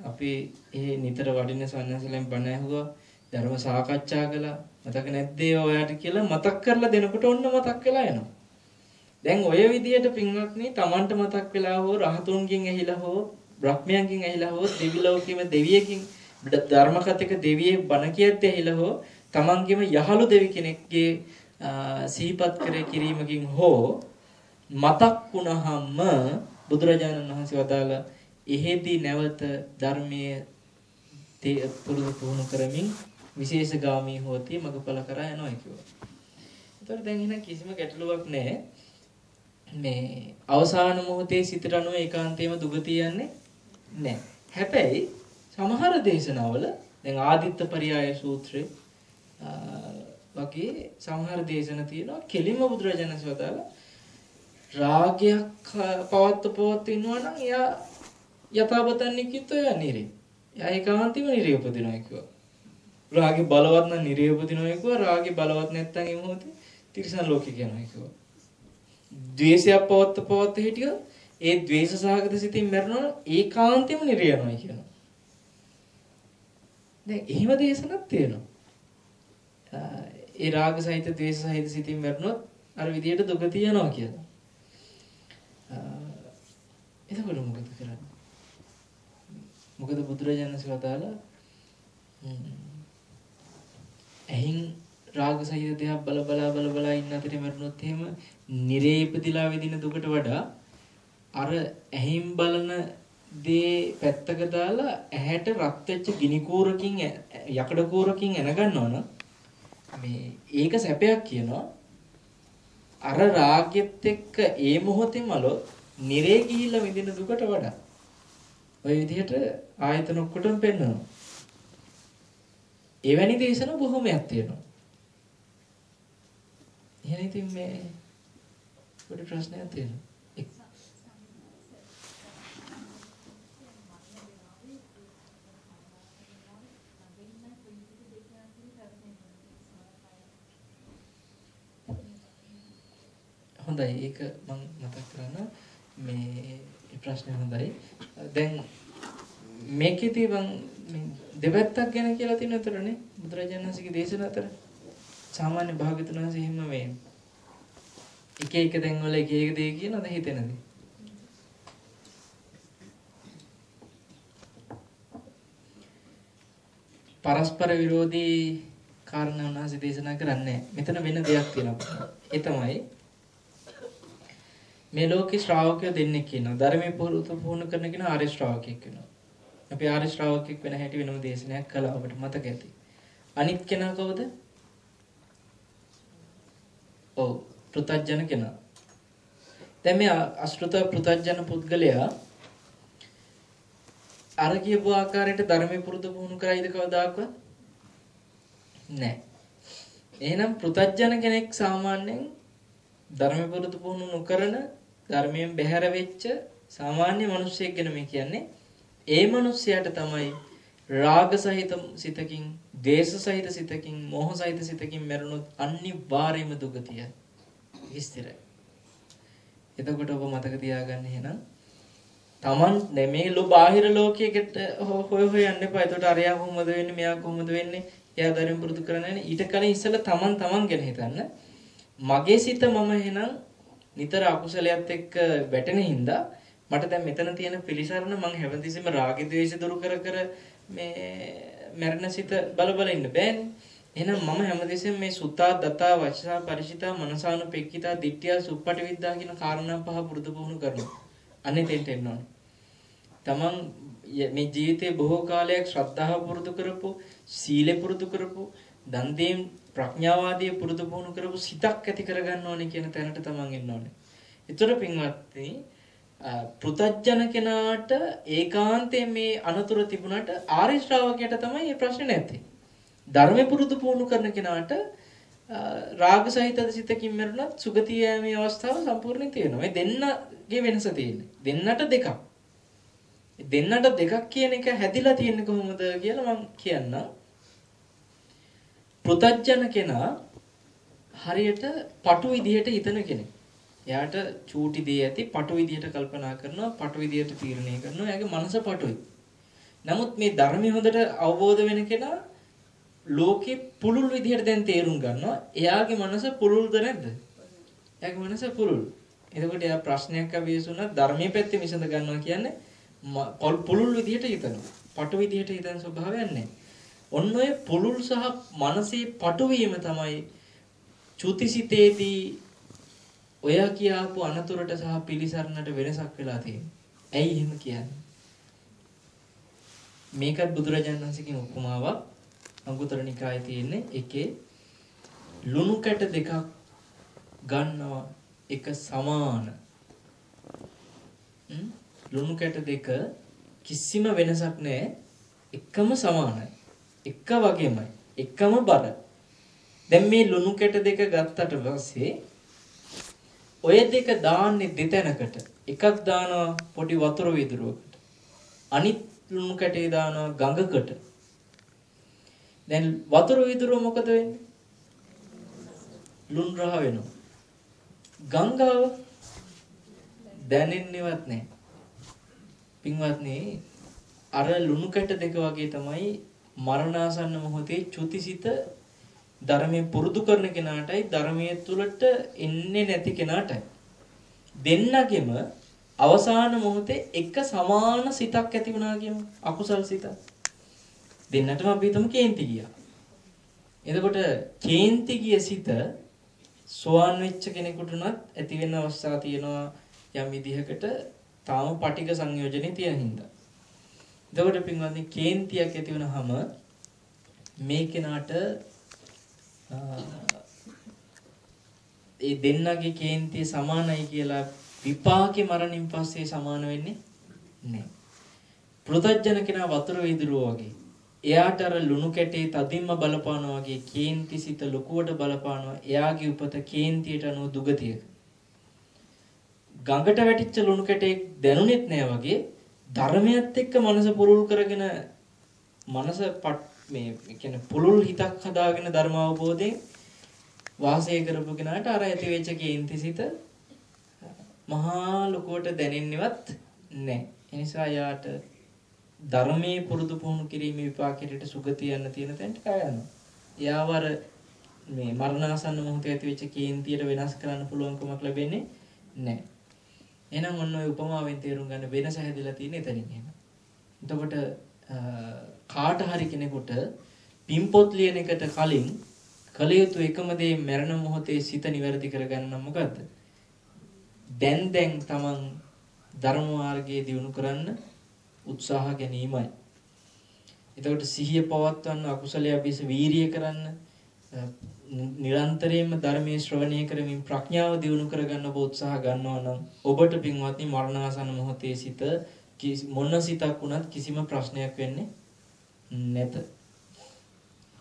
අපි ඒ නිතර වඩින සන්නහන්සලෙන් බණ ඇහුවා. ධර්ම සාකච්ඡා කළා. මතක නැද්ද ඔයාට කියලා මතක් කරලා දෙනකොට ඔන්න මතක් වෙලා එනවා. දැන් ඔය විදියට පින්වත්නි Tamanට මතක් වෙලා හෝ රහතුන්ගෙන් ඇහිලා හෝ බ්‍රහ්මයන්ගෙන් ඇහිලා හෝ දෙවි ලෝකෙම දෙවියෙකින් ධර්ම කතික දෙවියෙක් බණ කියද්දී ඇහිලා හෝ Tamanගෙම යහළු දෙවි කෙනෙක්ගේ සිහිපත් කරේ කිරීමකින් හෝ මතක් වුණහම බුදුරජාණන් වහන්සේ වදාළ එහෙදි නැවත ධර්මයේ පුරුදු පුහුණු කරමින් විශේෂගාමී හෝති මගපල කරා යනවා කිව්වා. ඒතකොට දැන් එහෙනම් කිසිම ගැටලුවක් නැහැ. මේ අවසාන මොහොතේ සිතට අනුව ඒකාන්තයෙන්ම දුගතිය යන්නේ නැහැ. හැබැයි සමහර දේශනාවල දැන් ආදිත්ත පරියාය සූත්‍රේ වගේ සමහර දේශන තියෙනවා කෙලිම බුදුරජාණන් වහන්සේ රාගයක් පවත්ත පවත්ත ඉන්නවා නම් එයා යථාබතන් නිකිතෝ යා නිරේ. එයා ඒකාන්තෙම නිරේ උපදිනවා කිව්වා. රාගේ බලවත් නම් නිරේ උපදිනවා කිව්වා. රාගේ බලවත් නැත්නම් ඒ මොහොතේ තිරිසන් ලෝකේ යනවා කිව්වා. ද්වේෂයක් පවත්ත පවත්ත හිටියොත් ඒ ද්වේෂ සහගත සිතින් මැරෙනවා ඒකාන්තෙම නිරේ යනවා කියනවා. දැන් එහෙම දේශනක් තියෙනවා. ඒ රාග සහිත ද්වේෂ සහිත සිතින් මැරුණොත් අර විදියට දුගතිය යනවා කියලා. එතකොට මොකද කරන්නේ? මොකද බුදුරජාණන් වහන්සේ වදාලා ඇහින් රාග සහිත දෙයක් බල බලා බල බලා ඉන්න අතරේ මරුණොත් එහෙම නිරේ ඉපදිලා විදින දුකට වඩා අර ඇහින් බලන දේ පැත්තක දාලා ඇහැට රත් වෙච්ච ගිනි කූරකින් යකඩ කූරකින් එන ගන්නවනම් මේ ඒක සැපයක් කියනවා අර රාගෙත් එක්ක ඒ මොහොතේම අලොත් නිරේ ගිහිල්ලා විඳින දුකට වඩා ওই විදිහට ආයතන ඔක්කොටම පෙන්වනවා. එවැනි දේශන බොහොමයක් තියෙනවා. එහෙනම් ඉතින් මේ පොඩි ප්‍රශ්නයක් තියෙනවා. හොඳයි ඒක මම මතක් කරන්න මේ ප්‍රශ්නේ හොඳයි දැන් මේකෙදී මම දෙපැත්තක් ගැන කියලා තියෙන අතරනේ බුදුරජාණන් වහන්සේගේ දේශන අතර සාමාන්‍ය භාග්‍යතුන් වහන්සේ එහෙම මේ එක එක තැන්වල එක එක දේ කියනද හිතෙනද පරස්පර විරෝධී කාරණා උන්වහන්සේ දේශනා කරන්නේ මෙතන වෙන දෙයක් තියෙනවා ඒ තමයි මේ ලෝකේ ශ්‍රාවකයෝ දෙන්නෙක් ඉන්නවා. ධර්මයේ පුරුදු පුහුණු කරන කෙනා ආර්ය ශ්‍රාවකෙක් වෙනවා. අපි ආර්ය ශ්‍රාවකෙක් වෙන හැටි වෙනම දේශනයක් කළා ඔබට මතක ඇති. අනිත් කෙනා කවුද? ඔව් පෘතජන කෙනා. දැන් මේ අශෘත පෘතජන පුද්ගලයා අර කියපු ආකාරයට ධර්මයේ පුරුදු පුහුණු කරයිද කවදාකවත්? නැහැ. එහෙනම් පෘතජන කෙනෙක් සාමාන්‍යයෙන් ධර්ම පුරුදු පුහුණු නොකරන ධර්මයෙන් බැහැර වෙච්ච සාමාන්‍ය මිනිස්සෙක් ගැන මේ කියන්නේ ඒ මිනිස්සයාට තමයි රාග සහිත සිතකින්, ද්වේෂ සහිත සිතකින්, මෝහ සහිත සිතකින් මැරුණොත් අනිවාර්යයෙන්ම දුගතිය විස්තරයි. එතකොට ඔබ මතක තියාගන්න එහෙනම් Taman මේ ලෝ බාහිර ලෝකයකට හොය හොය යන්න එපා. එතකොට අරයා කොහොමද වෙන්නේ, මෙයා කොහොමද වෙන්නේ? එයා ධර්ම පුරුදු කරන්නේ ඊට කලින් ඉස්සෙල්ලා Taman Taman ගැන හිතන්න. මගේ සිත මම එහෙනම් නිතර අකුසලයක් එක්ක වැටෙන හින්දා මට දැන් මෙතන තියෙන පිළිසරණ මං හැමතිස්සෙම රාග ద్వේෂ දුරු කර කර මේ මරණ සිත බල බල ඉන්න බෑනේ. එහෙනම් මම හැමදෙස්සෙම මේ සුතා දතා වචසා පරිචිතා මනසානුපෙක්කිතා දිට්ඨිය සුප්පටි විද්‍යා කියන කාරණා පහ පුරුදු පුහුණු කරනවා. අනේ තෙන්ට එන්න ඕනේ. තමන් මේ ජීවිතේ බොහෝ කාලයක් ශ්‍රද්ධාව පුරුදු කරපු, සීලෙ පුරුදු කරපු, දන් දීම් ප්‍රඥාවාදී පුරුදු පුහුණු කරපු සිතක් ඇති කරගන්න ඕනේ කියන තැනට තමන් එන්න ඕනේ. ඒතර පින්වත්නි පෘතජ්ජන කෙනාට ඒකාන්තයෙන් මේ අනතුර තිබුණාට ආර්ය ශ්‍රාවකයට තමයි මේ ප්‍රශ්නේ නැත්තේ. ධර්ම පුරුදු පුහුණු කරන කෙනාට රාග සහිත සිතකින් මරුණත් සුගතිය යෑමේ අවස්ථාව සම්පූර්ණයෙන් තියෙනවා. මේ දෙන්නගේ වෙනස තියෙන්නේ. දෙන්නට දෙකක්. දෙන්නට දෙකක් කියන එක හැදිලා තියෙන්නේ කොහොමද කියලා මම කියන්නම්. පෘතජ්ජන කෙනා හරියට පටු විදිහට හිතන කෙනෙක්. එයාට චූටි දේ ඇති පටු විදිහට කල්පනා කරනවා, පටු විදිහට තීරණය කරනවා. එයාගේ මනස පටුයි. නමුත් මේ ධර්මයේ හොඳට අවබෝධ වෙන කෙනා ලෝකේ පුළුල් විදිහට දැන් තේරුම් ගන්නවා. එයාගේ මනස පුළුල්ද නැද්ද? එයාගේ මනස පුළුල්. එතකොට එයා ප්‍රශ්නයක් අවියසුණා ධර්මයේ පැත්තේ විසඳ ගන්නවා කියන්නේ පුළුල් විදිහට හිතනවා. පටු විදිහට හිතන ස්වභාවයක් නැහැ. ඔන්න ඔය පුළුල් සහ මනසේ පටුවීම තමයි චුතිසිතේදී ඔය කියාපු අනතුරට සහ පිළිසරණට වෙනසක් වෙලා තියෙන්නේ. ඇයි එහෙම කියන්නේ? මේකත් බුදුරජාණන් වහන්සේගෙන් උපමාවක් අංගුතර නිකායේ තියෙන්නේ එකේ ලුණු කැට දෙකක් ගන්නවා එක සමාන. ලුණු කැට දෙක කිසිම වෙනසක් නැහැ. එකම සමානයි. එක වගේමයි. එකම බර. දැන් මේ ලුණු කැට දෙක ගත්තට පස්සේ ඔය දෙක දාන්නේ දෙතැනකට. එකක් දානවා පොඩි වතුර විදුරුවකට. අනිත් ලුණු කැටේ දානවා ගඟකට. දැන් වතුර විදුරුව මොකද වෙන්නේ? ලුණු රහ වෙනවා. ගංගාව දැනෙන්නේවත් නැහැ. පින්වත්නි අර ලුණු කැට දෙක වගේ තමයි මරණාසන්න මොහොතේ චුතිසිත ධර්මයේ පුරුදු කරන කෙනාටයි ධර්මයේ තුලට එන්නේ නැති කෙනාටයි. දෙන්නගෙම අවසාන මොහොතේ එක සමාන සිතක් ඇති වුණා කියමු. අකුසල් සිතක්. දෙන්නටම අපි හිතමු කේන්ති ගියා. එතකොට කේන්ති ගිය සිත සෝවන් වෙච්ච කෙනෙකුට උනත් ඇති වෙන අවස්ථා තියෙනවා යම් විදිහකට තාම පටික සංයෝජනේ තියෙන හින්දා. එතකොට පින්වත්නි කේන්තියක් ඇති වුනහම මේ කෙනාට ඒ දෙන්නගේ කේන්තිය සමානයි කියලා විපාකේ මරණින් පස්සේ සමාන වෙන්නේ නැහැ. පෘතජ්ජන කෙනා වතුර වීදුරුව වගේ. එයාට අර ලුණු කැටේ තදින්ම බලපානවා වගේ කේන්ති සිත ලොකුවට බලපානවා. එයාගේ උපත කේන්තියට අනුව දුගතියක. ගඟට වැටිච්ච ලුණු කැටේ දැනුනෙත් නෑ වගේ ධර්මයත් එක්ක මනස පුරුල් කරගෙන මනස මේ කියන්නේ පුරුල් හිතක් හදාගෙන ධර්ම අවබෝධයෙන් වාසය කරපු කෙනාට අර ඇති වෙච්ච කේන්තිසිත මහා ලොකුවට දැනෙන්නේවත් නැහැ. ඒ නිසා යාට ධර්මයේ පුරුදු පුහුණු කිරීමේ විපාකයට සුගතිය යන්න තියෙන තැනට කය යනවා. යාවර මේ මරණාසන්න මොහොතේ ඇති වෙච්ච කේන්තියට වෙනස් කරන්න පුළුවන්කමක් ලැබෙන්නේ නැහැ. එහෙනම් ඔන්න ඔය උපමාවෙන් තේරුම් ගන්න වෙනස හැදිලා තියෙන එතනින් එහෙම. එතකොට කාට හරි කෙනෙකුට පින්පොත් ලියන එකට කලින් කල යුතු එකම දේ මරණ මොහොතේ සිත නිවැරදි කරගන්න නම් මොකද්ද? දැන් දැන් තමන් ධර්ම මාර්ගයේ දියුණු කරන්න උත්සාහ ගැනීමයි. එතකොට සිහිය පවත්වන්න අකුසලයේ අභිස වීරිය කරන්න නිරන්තරයෙන්ම ධර්මයේ ශ්‍රවණය කරමින් ප්‍රඥාව දියුණු කරගන්න ඔබ උත්සාහ ගන්නවා නම් ඔබට පින්වත්නි මරණාසන්න මොහොතේ සිට මොන සිතක් වුණත් කිසිම ප්‍රශ්නයක් වෙන්නේ නැත.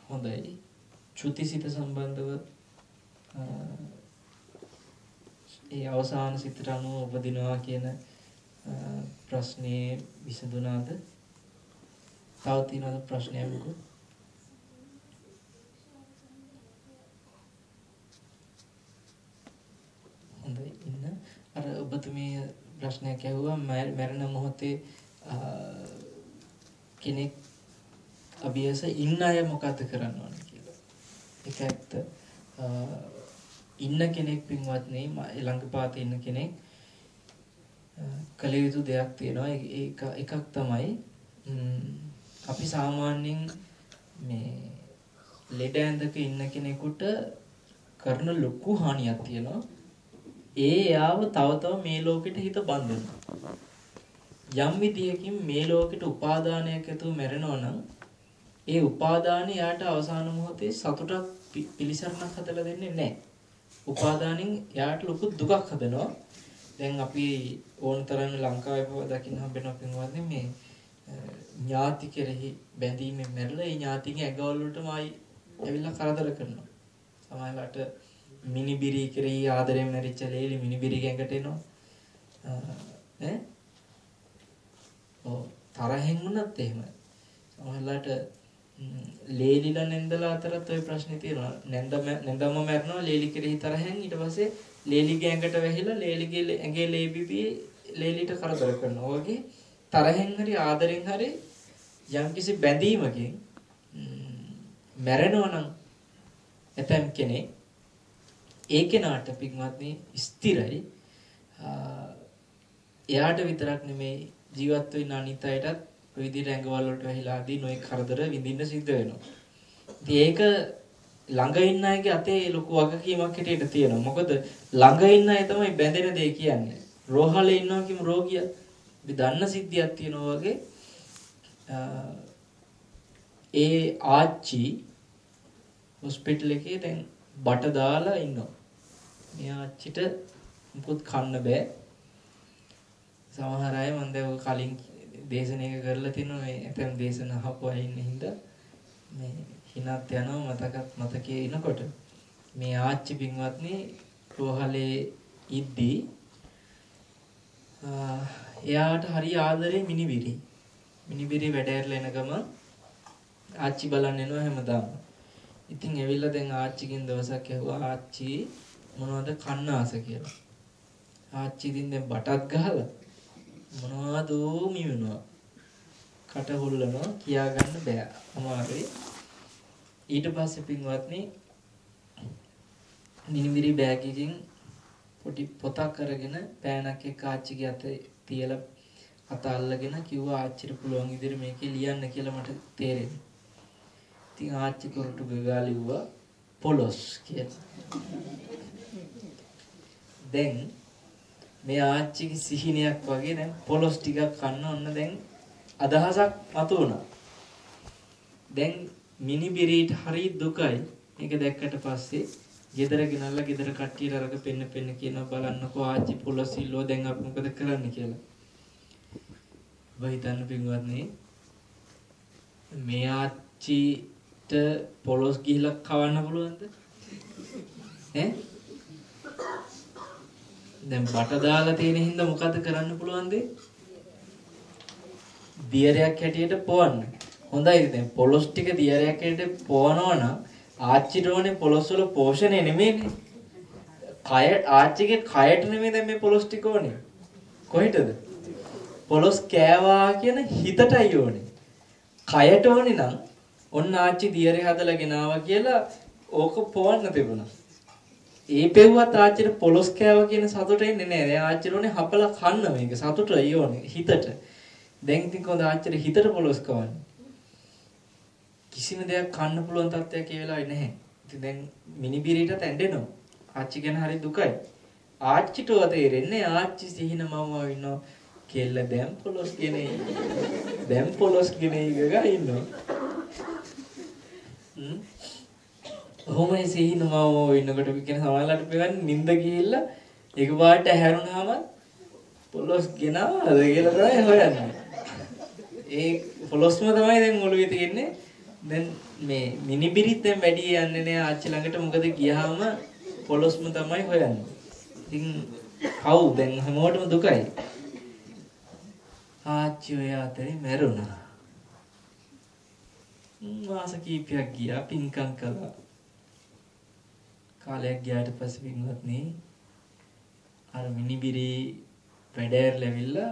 හොඳයි. චුතිසිත සම්බන්ධව ඒ අවසාන සිතට අනුව උපදිනවා කියන ප්‍රශ්නේ විසඳුණාද? තව තියෙනවද ප්‍රශ්නයක් මොකද? හොඳයි ඉන්න අර ඔබතුමී ප්‍රශ්නයක් ඇහුවා මරණ මොහොතේ කෙනෙක් අභියස ඉන්න අය මොකද කරන්න ඕන කියලා. ඒක ඇත්ත. ඉන්න කෙනෙක් පින්වත්නි ළඟ පාතේ ඉන්න කෙනෙක් කළ යුතු දෙයක් තියෙනවා. ඒක එකක් තමයි අපි සාමාන්‍යයෙන් මේ ලෙඩ ඇඳක ඉන්න කෙනෙකුට කරන ලොකු හානියක් තියෙනවා. ඒ යාව තව තව මේ ලෝකෙට හිත බඳිනවා. යම් විදියකින් මේ ලෝකෙට උපාදානයක් ඇතුව මැරෙනවා නම් ඒ උපාදානය යාට අවසාන මොහොතේ සතුටක් පිළිසරණක් හදලා දෙන්නේ නැහැ. උපාදානෙන් යාට ලොකු දුකක් හදනවා. දැන් අපි ඕන තරම් ලංකාවේ දකින්න හම්බෙන පින්වත්නි මේ ඥාති කෙරෙහි බැඳීමෙන් මැරලා ඒ ඥාතිගේ ඇඟවල වලටම ආයි ඇවිල්ලා කරදර කරනවා. සමහරවිට මිනිබිරි කෙරෙහි ආදරයෙන් මැරිච්ච ලේලි මිනිබිරි ගැඟට එනවා. ඈ ඔව් තරහෙන් වුණත් එහෙමයි. සමහරවිට ලේලිලා නැන්දලා අතරත් ওই ප්‍රශ්නේ තියෙනවා. නැන්ද නැන්දම මැරෙනවා ලේලි කෙරෙහි තරහෙන් ඊට පස්සේ ලේලිගේ ඇඟට වැහිලා ලේලිගේ ඇඟේ ලේ බිබී ලේලිට කරදර කරනවා. වගේ තරහෙන් හරි ආදරෙන් හරි යම්කිසි බැඳීමකින් මැරෙනවා නම් ඇතම් කෙනෙක් ඒ කෙනාට පින්වත්නි ස්ථිරයි එයාට විතරක් නෙමේ ජීවත් වෙන අනිත් අයටත් ඔය විදිහට ඇඟවල වලට වැහිලාදී නොයෙක් කරදර විඳින්න සිද්ධ වෙනවා. ඉතින් ඒක ළඟ ඉන්න අයගේ අතේ ලොකු වගකීමක් හැටියට තියෙනවා. මොකද ළඟ ඉන්න අය තමයි බැඳෙන දේ කියන්නේ. රෝහලේ ඉන්නවා කියමු රෝගියා. අපි දන්න සිද්ධියක් තියෙනවා වගේ ඒ ආච්චි හොස්පිටල් එකේ දැන් බට දාලා ඉන්නවා. මේ ආච්චිට මුකුත් කන්න බෑ. සමහර අය මම දැන් කලින් දේශනයක කරලා තිනවා මේ ඇතම් දේශන අහපු අය ඉන්න හින්දා මේ හිනත් යනවා මතකත් මතකයේ ඉනකොට. මේ ආච්චි පින්වත්නි රෝහලේ ඉද්දී එයාට හරි ආදරේ මිනිබිරි. මිනිබිරි වැඩ ඇරලා එන ගම ආච්චි බලන්න එනවා හැමදාම. ඉතින් ඇවිල්ලා දැන් ආච්චිගෙන් දවසක් ඇහුවා ආච්චි මොනවද කන්න ආස කියලා? ආච්චි ඉතින් දැන් බටක් ගහලා මොනවද මිවෙනවා කට හොල්ලනවා කියා ගන්න බෑ අමාරුයි ඊට පස්සේ පින්වත්නි නිනිවිරි බෑග් එකකින් පොඩි පොතක් අරගෙන පෑනක් එක්ක ආච්චිගේ අතේ තියලා අත අල්ලගෙන කිව්වා ආච්චිට පුළුවන් විදිහට මේකේ ලියන්න කියලා මට තේරෙන්නේ. ඉතින් ආච්චි කොරටු ගගා ලිව්වා පොලොස් කියලා. දැන් මේ ආච්චිගේ සිහිනයක් වගේ දැන් පොලොස් ටිකක් කන්න ඔන්න දැන් අදහසක් මතුවුණා. දැන් මිනිබිරීට හරි දුකයි. මේක දැක්කට පස්සේ ගෙදර ගෙනල්ලා ගෙදර කට්ටියට අරග පෙන්න පෙන්න කියනවා බලන්නකෝ ආච්චි පොලොස් ඉල්ලෝ දැන් අපි මොකද කරන්න කියලා. ඔබ හිතන්න පින්වත්නි මේ ආච්චිට පොලොස් ගිහිල්ලා කවන්න පුළුවන්ද? ඈ දැන් බට දාලා තියෙන හින්දා මොකද කරන්න පුළුවන්ද? දියරයක් හැටියට පොවන්න. හොඳයි දැන් පොලොස් ටික දියරයක් හැටියට පොවනවා නම් ආච්චිට ඕනේ පොලොස් වල පෝෂණය නෙමෙයිනේ. කය ආච්චිගේ කයට නෙමෙයි දැන් මේ පොලොස් ටික ඕනේ. කොහෙටද? පොලොස් කෑවා කියන හිතටයි ඕනේ. කයට ඕනේ නම් ඔන්න ආච්චි දියරේ හදලා ගෙනාවා කියලා ඕක පොවන්න තිබුණා. ඒ පෙව්වත් ආච්චිට පොලොස් කෑවා කියන සතුට එන්නේ නැහැ. දැන් ආච්චිට ඕනේ හපලා කන්න මේක. සතුට ඊයෝනේ හිතට. දැන් ඉතින් කොහොමද ආච්චිට හිතට පොලොස් කවන්නේ? කිසිම දෙයක් කන්න පුළුවන් තත්ත්වයක් ඒ වෙලාවේ නැහැ. ඉතින් දැන් මිනිබිරිටත් ඇඬෙනවා. ආච්චි ගැන හරි දුකයි. ආච්චිට තේරෙන්නේ ආච්චි සිහින මමව ඉන්නවා. කෙල්ල දැන් පොලොස් ගෙනේ. දැන් පොලොස් ගෙනේ ගගා ඉන්නවා. හ්ම් ඔහොම සිහිනමව ඉන්නකොට කියන සමහරලාට පෙවන්නේ නිින්ද ගිහිල්ලා ඒක පාට හැරුණාම පොලොස් ගෙනාවද කියලා තමයි හොයන්නේ. ඒ පොලොස්ම තමයි දැන් ඔළුවේ තියෙන්නේ. දැන් මේ මිනිබිරිත් දැන් වැඩි යන්නේ නෑ ආච්චි ළඟට මොකද ගියාම පොලොස්ම තමයි හොයන්නේ. ඉතින් කව් දැන් හැමෝටම දුකයි. ආච්චි ඔය අතරේ මැරුණා. මාස කීපයක් ගියා පින්කම් කළා. කාලයක් ගියාට පස්සේ පින්වත්නි අර මිනිබිරි වැඩෑර ලැබිලා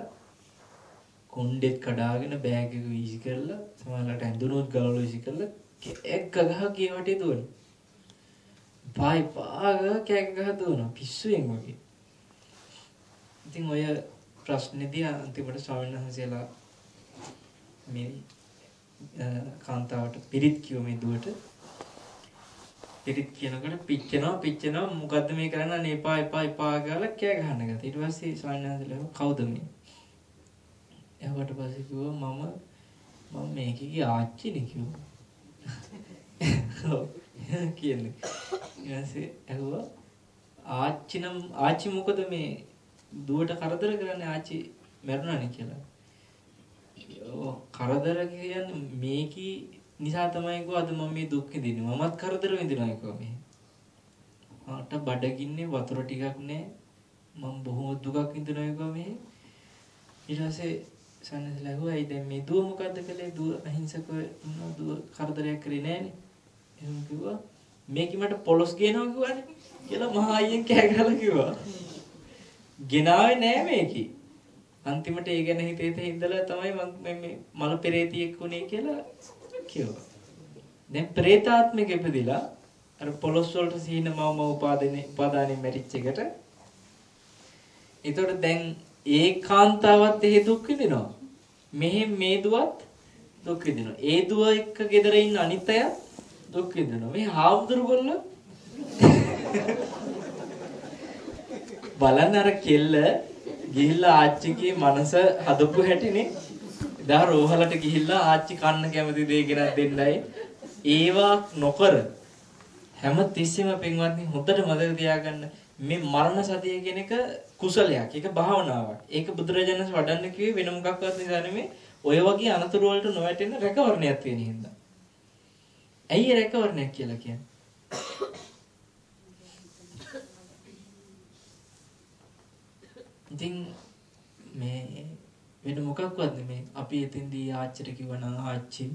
කොණ්ඩෙත් කඩාගෙන බෑග් එක වීසි කරලා සමහරවිට ඇඳුනොත් ගලවලා වීසි කරලා කෑක් ගහ ගිය වටේ දුවන. පායි පාග කෑක් ගහ දුවන පිස්සුවෙන් වගේ. ඉතින් ඔය ප්‍රශ්නේදී අන්තිමට ස්වාමීන් වහන්සේලා මේ කාන්තාවට පිරිත් කිව්ව මේ දුවට පිරිත් කියනකොට පිච්චෙනවා පිච්චෙනවා මොකද්ද මේ කරන්න අනේ එපා එපා එපා කියලා කෑ ගහන්න ගත්තා. ඊට පස්සේ සායනාදලා කවුද මේ? එයාට පස්සේ කිව්වා මම මම මේකේ ආච්චිනේ කිව්වා. කියන්නේ. ඊපස්සේ ඇහුවා ආච්චි නම් ආච්චි මොකද මේ දුවට කරදර කරන්නේ ආච්චි මැරුණානේ කියලා. ඔව් කරදර කියන්නේ මේකී නිසා තමයි කෝ අද මම මේ දුක් විඳින්නේ. මමත් කරදර විඳිනවා කෝ මේ. මට බඩගින්නේ වතුර ටිකක් නැහැ. මම බොහොම දුකක් විඳිනවා කෝ මේ. ඊට පස්සේ සන්නසලා හුවා "ඇයි දැන් මේ දුව මොකද්ද කළේ? දුව අහිංසකව ඉන්නවා දුව කරදරයක් කරේ නෑනේ." එහෙම කිව්වා. මේක මට පොලොස් ගේනවා කිව්වනේ. කියලා මහා අයියෙන් කෑ ගහලා කිව්වා. ගෙනාවේ නෑ මේකි. අන්තිමට ඒ ගැන හිතේ හිතේ ඉඳලා තමයි මම මේ මල පෙරේතියෙක් උනේ කියලා කිව්වා. දැන් പ്രേතාත්මික ඉපදිලා අර පොලොස් වලට සීන මම උපාදිනේ උපාදානෙ මැරිච් එකට. ඒතකොට දැන් ඒකාන්තාවත් එහෙ දුක් විඳිනවා. මෙහෙ මේ දුවත් දුක් විඳිනවා. ඒ දුව එක්ක ගෙදර ඉන්න අනිත් අය දුක් විඳිනවා. මේ හාමුදුරු ගොල්ලෝ බලන්න අර කෙල්ල ගිහිල්ලා ආච්චිගේ මනස හදපු හැටිනේ. එදා රෝහලට ගිහිල්ලා ආච්චි කන්න කැමති දේ ගෙනත් දෙන්නයි. ඒවා නොකර හැම තිස්සෙම පින්වත්නි හොඳට මතක තියාගන්න මේ මරණ සතිය කියන එක කුසලයක්. ඒක භාවනාවක්. ඒක බුදුරජාණන් වඩන්න කිව්වේ වෙන මොකක්වත් නිසා නෙමෙයි. ඔය වගේ අනතුරු වලට නොවැටෙන රැකවරණයක් තියෙන හින්දා. ඇයි රැකවරණයක් කියලා කියන්නේ? ඉතින් මේ වෙන මොකක්වත් නෙමේ අපි එතෙන්දී ආච්චිට කිව්වනම් ආච්චි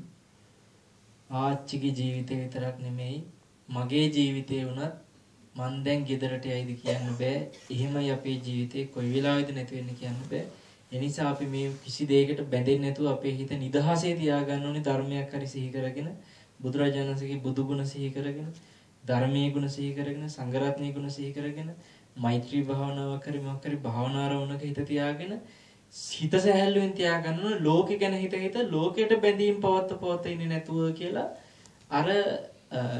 ආච්චිගේ ජීවිතේ විතරක් නෙමෙයි මගේ ජීවිතේ වුණත් මං දැන් ගෙදරට යයිද කියන්න බෑ. එහෙමයි අපේ ජීවිතේ කොයි වෙලාවෙද නැති වෙන්නේ කියන්න බෑ. ඒ නිසා අපි මේ කිසි දෙයකට බැඳෙන්නේ නැතුව අපේ හිත නිදහසේ තියාගන්න ඕනේ ධර්මයක් හරි සිහි කරගෙන බුදුරජාණන්සේගේ බුදු ගුණ සිහි කරගෙන ධර්මයේ ගුණ සිහි කරගෙන සංඝරත්නයේ ගුණ සිහි කරගෙන මෛත්‍රී භාවනාවක් හරි මොකක් හරි භාවනාරවණක හිත තියාගෙන හිත සැහැල්ලුවෙන් තියාගන්න ඕන. ලෝකෙ ගැන හිත හිත ලෝකයට බැඳීම් පවත්ත පවත්ත ඉන්නේ නැතුව කියලා අර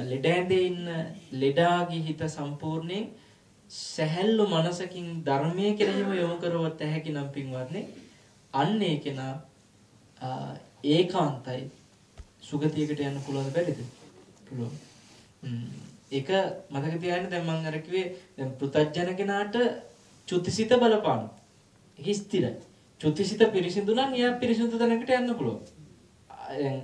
ලෙඩ ඇඳේ ඉන්න ලෙඩාගේ හිත සම්පූර්ණයෙන් සැහැල්ලු මනසකින් ධර්මයේ කෙරෙහිම යොමු කරවත් ඇහැකි නම් පින්වත්නි අන්න ඒ කෙනා ඒකාන්තයි. සුගතියකට යන්න පුළුවන් බැරිද? පුළුවන්. ඒක මතක තියාගන්න දැන් මම අර කිව්වේ දැන් පෘතජන කෙනාට චුතිසිත බලපාන. ඒක ස්ථිරයි. චුතිසිත පිරිසිදු නම් එයා පිරිසිදු තැනකට යන්න පුළුවන්. දැන්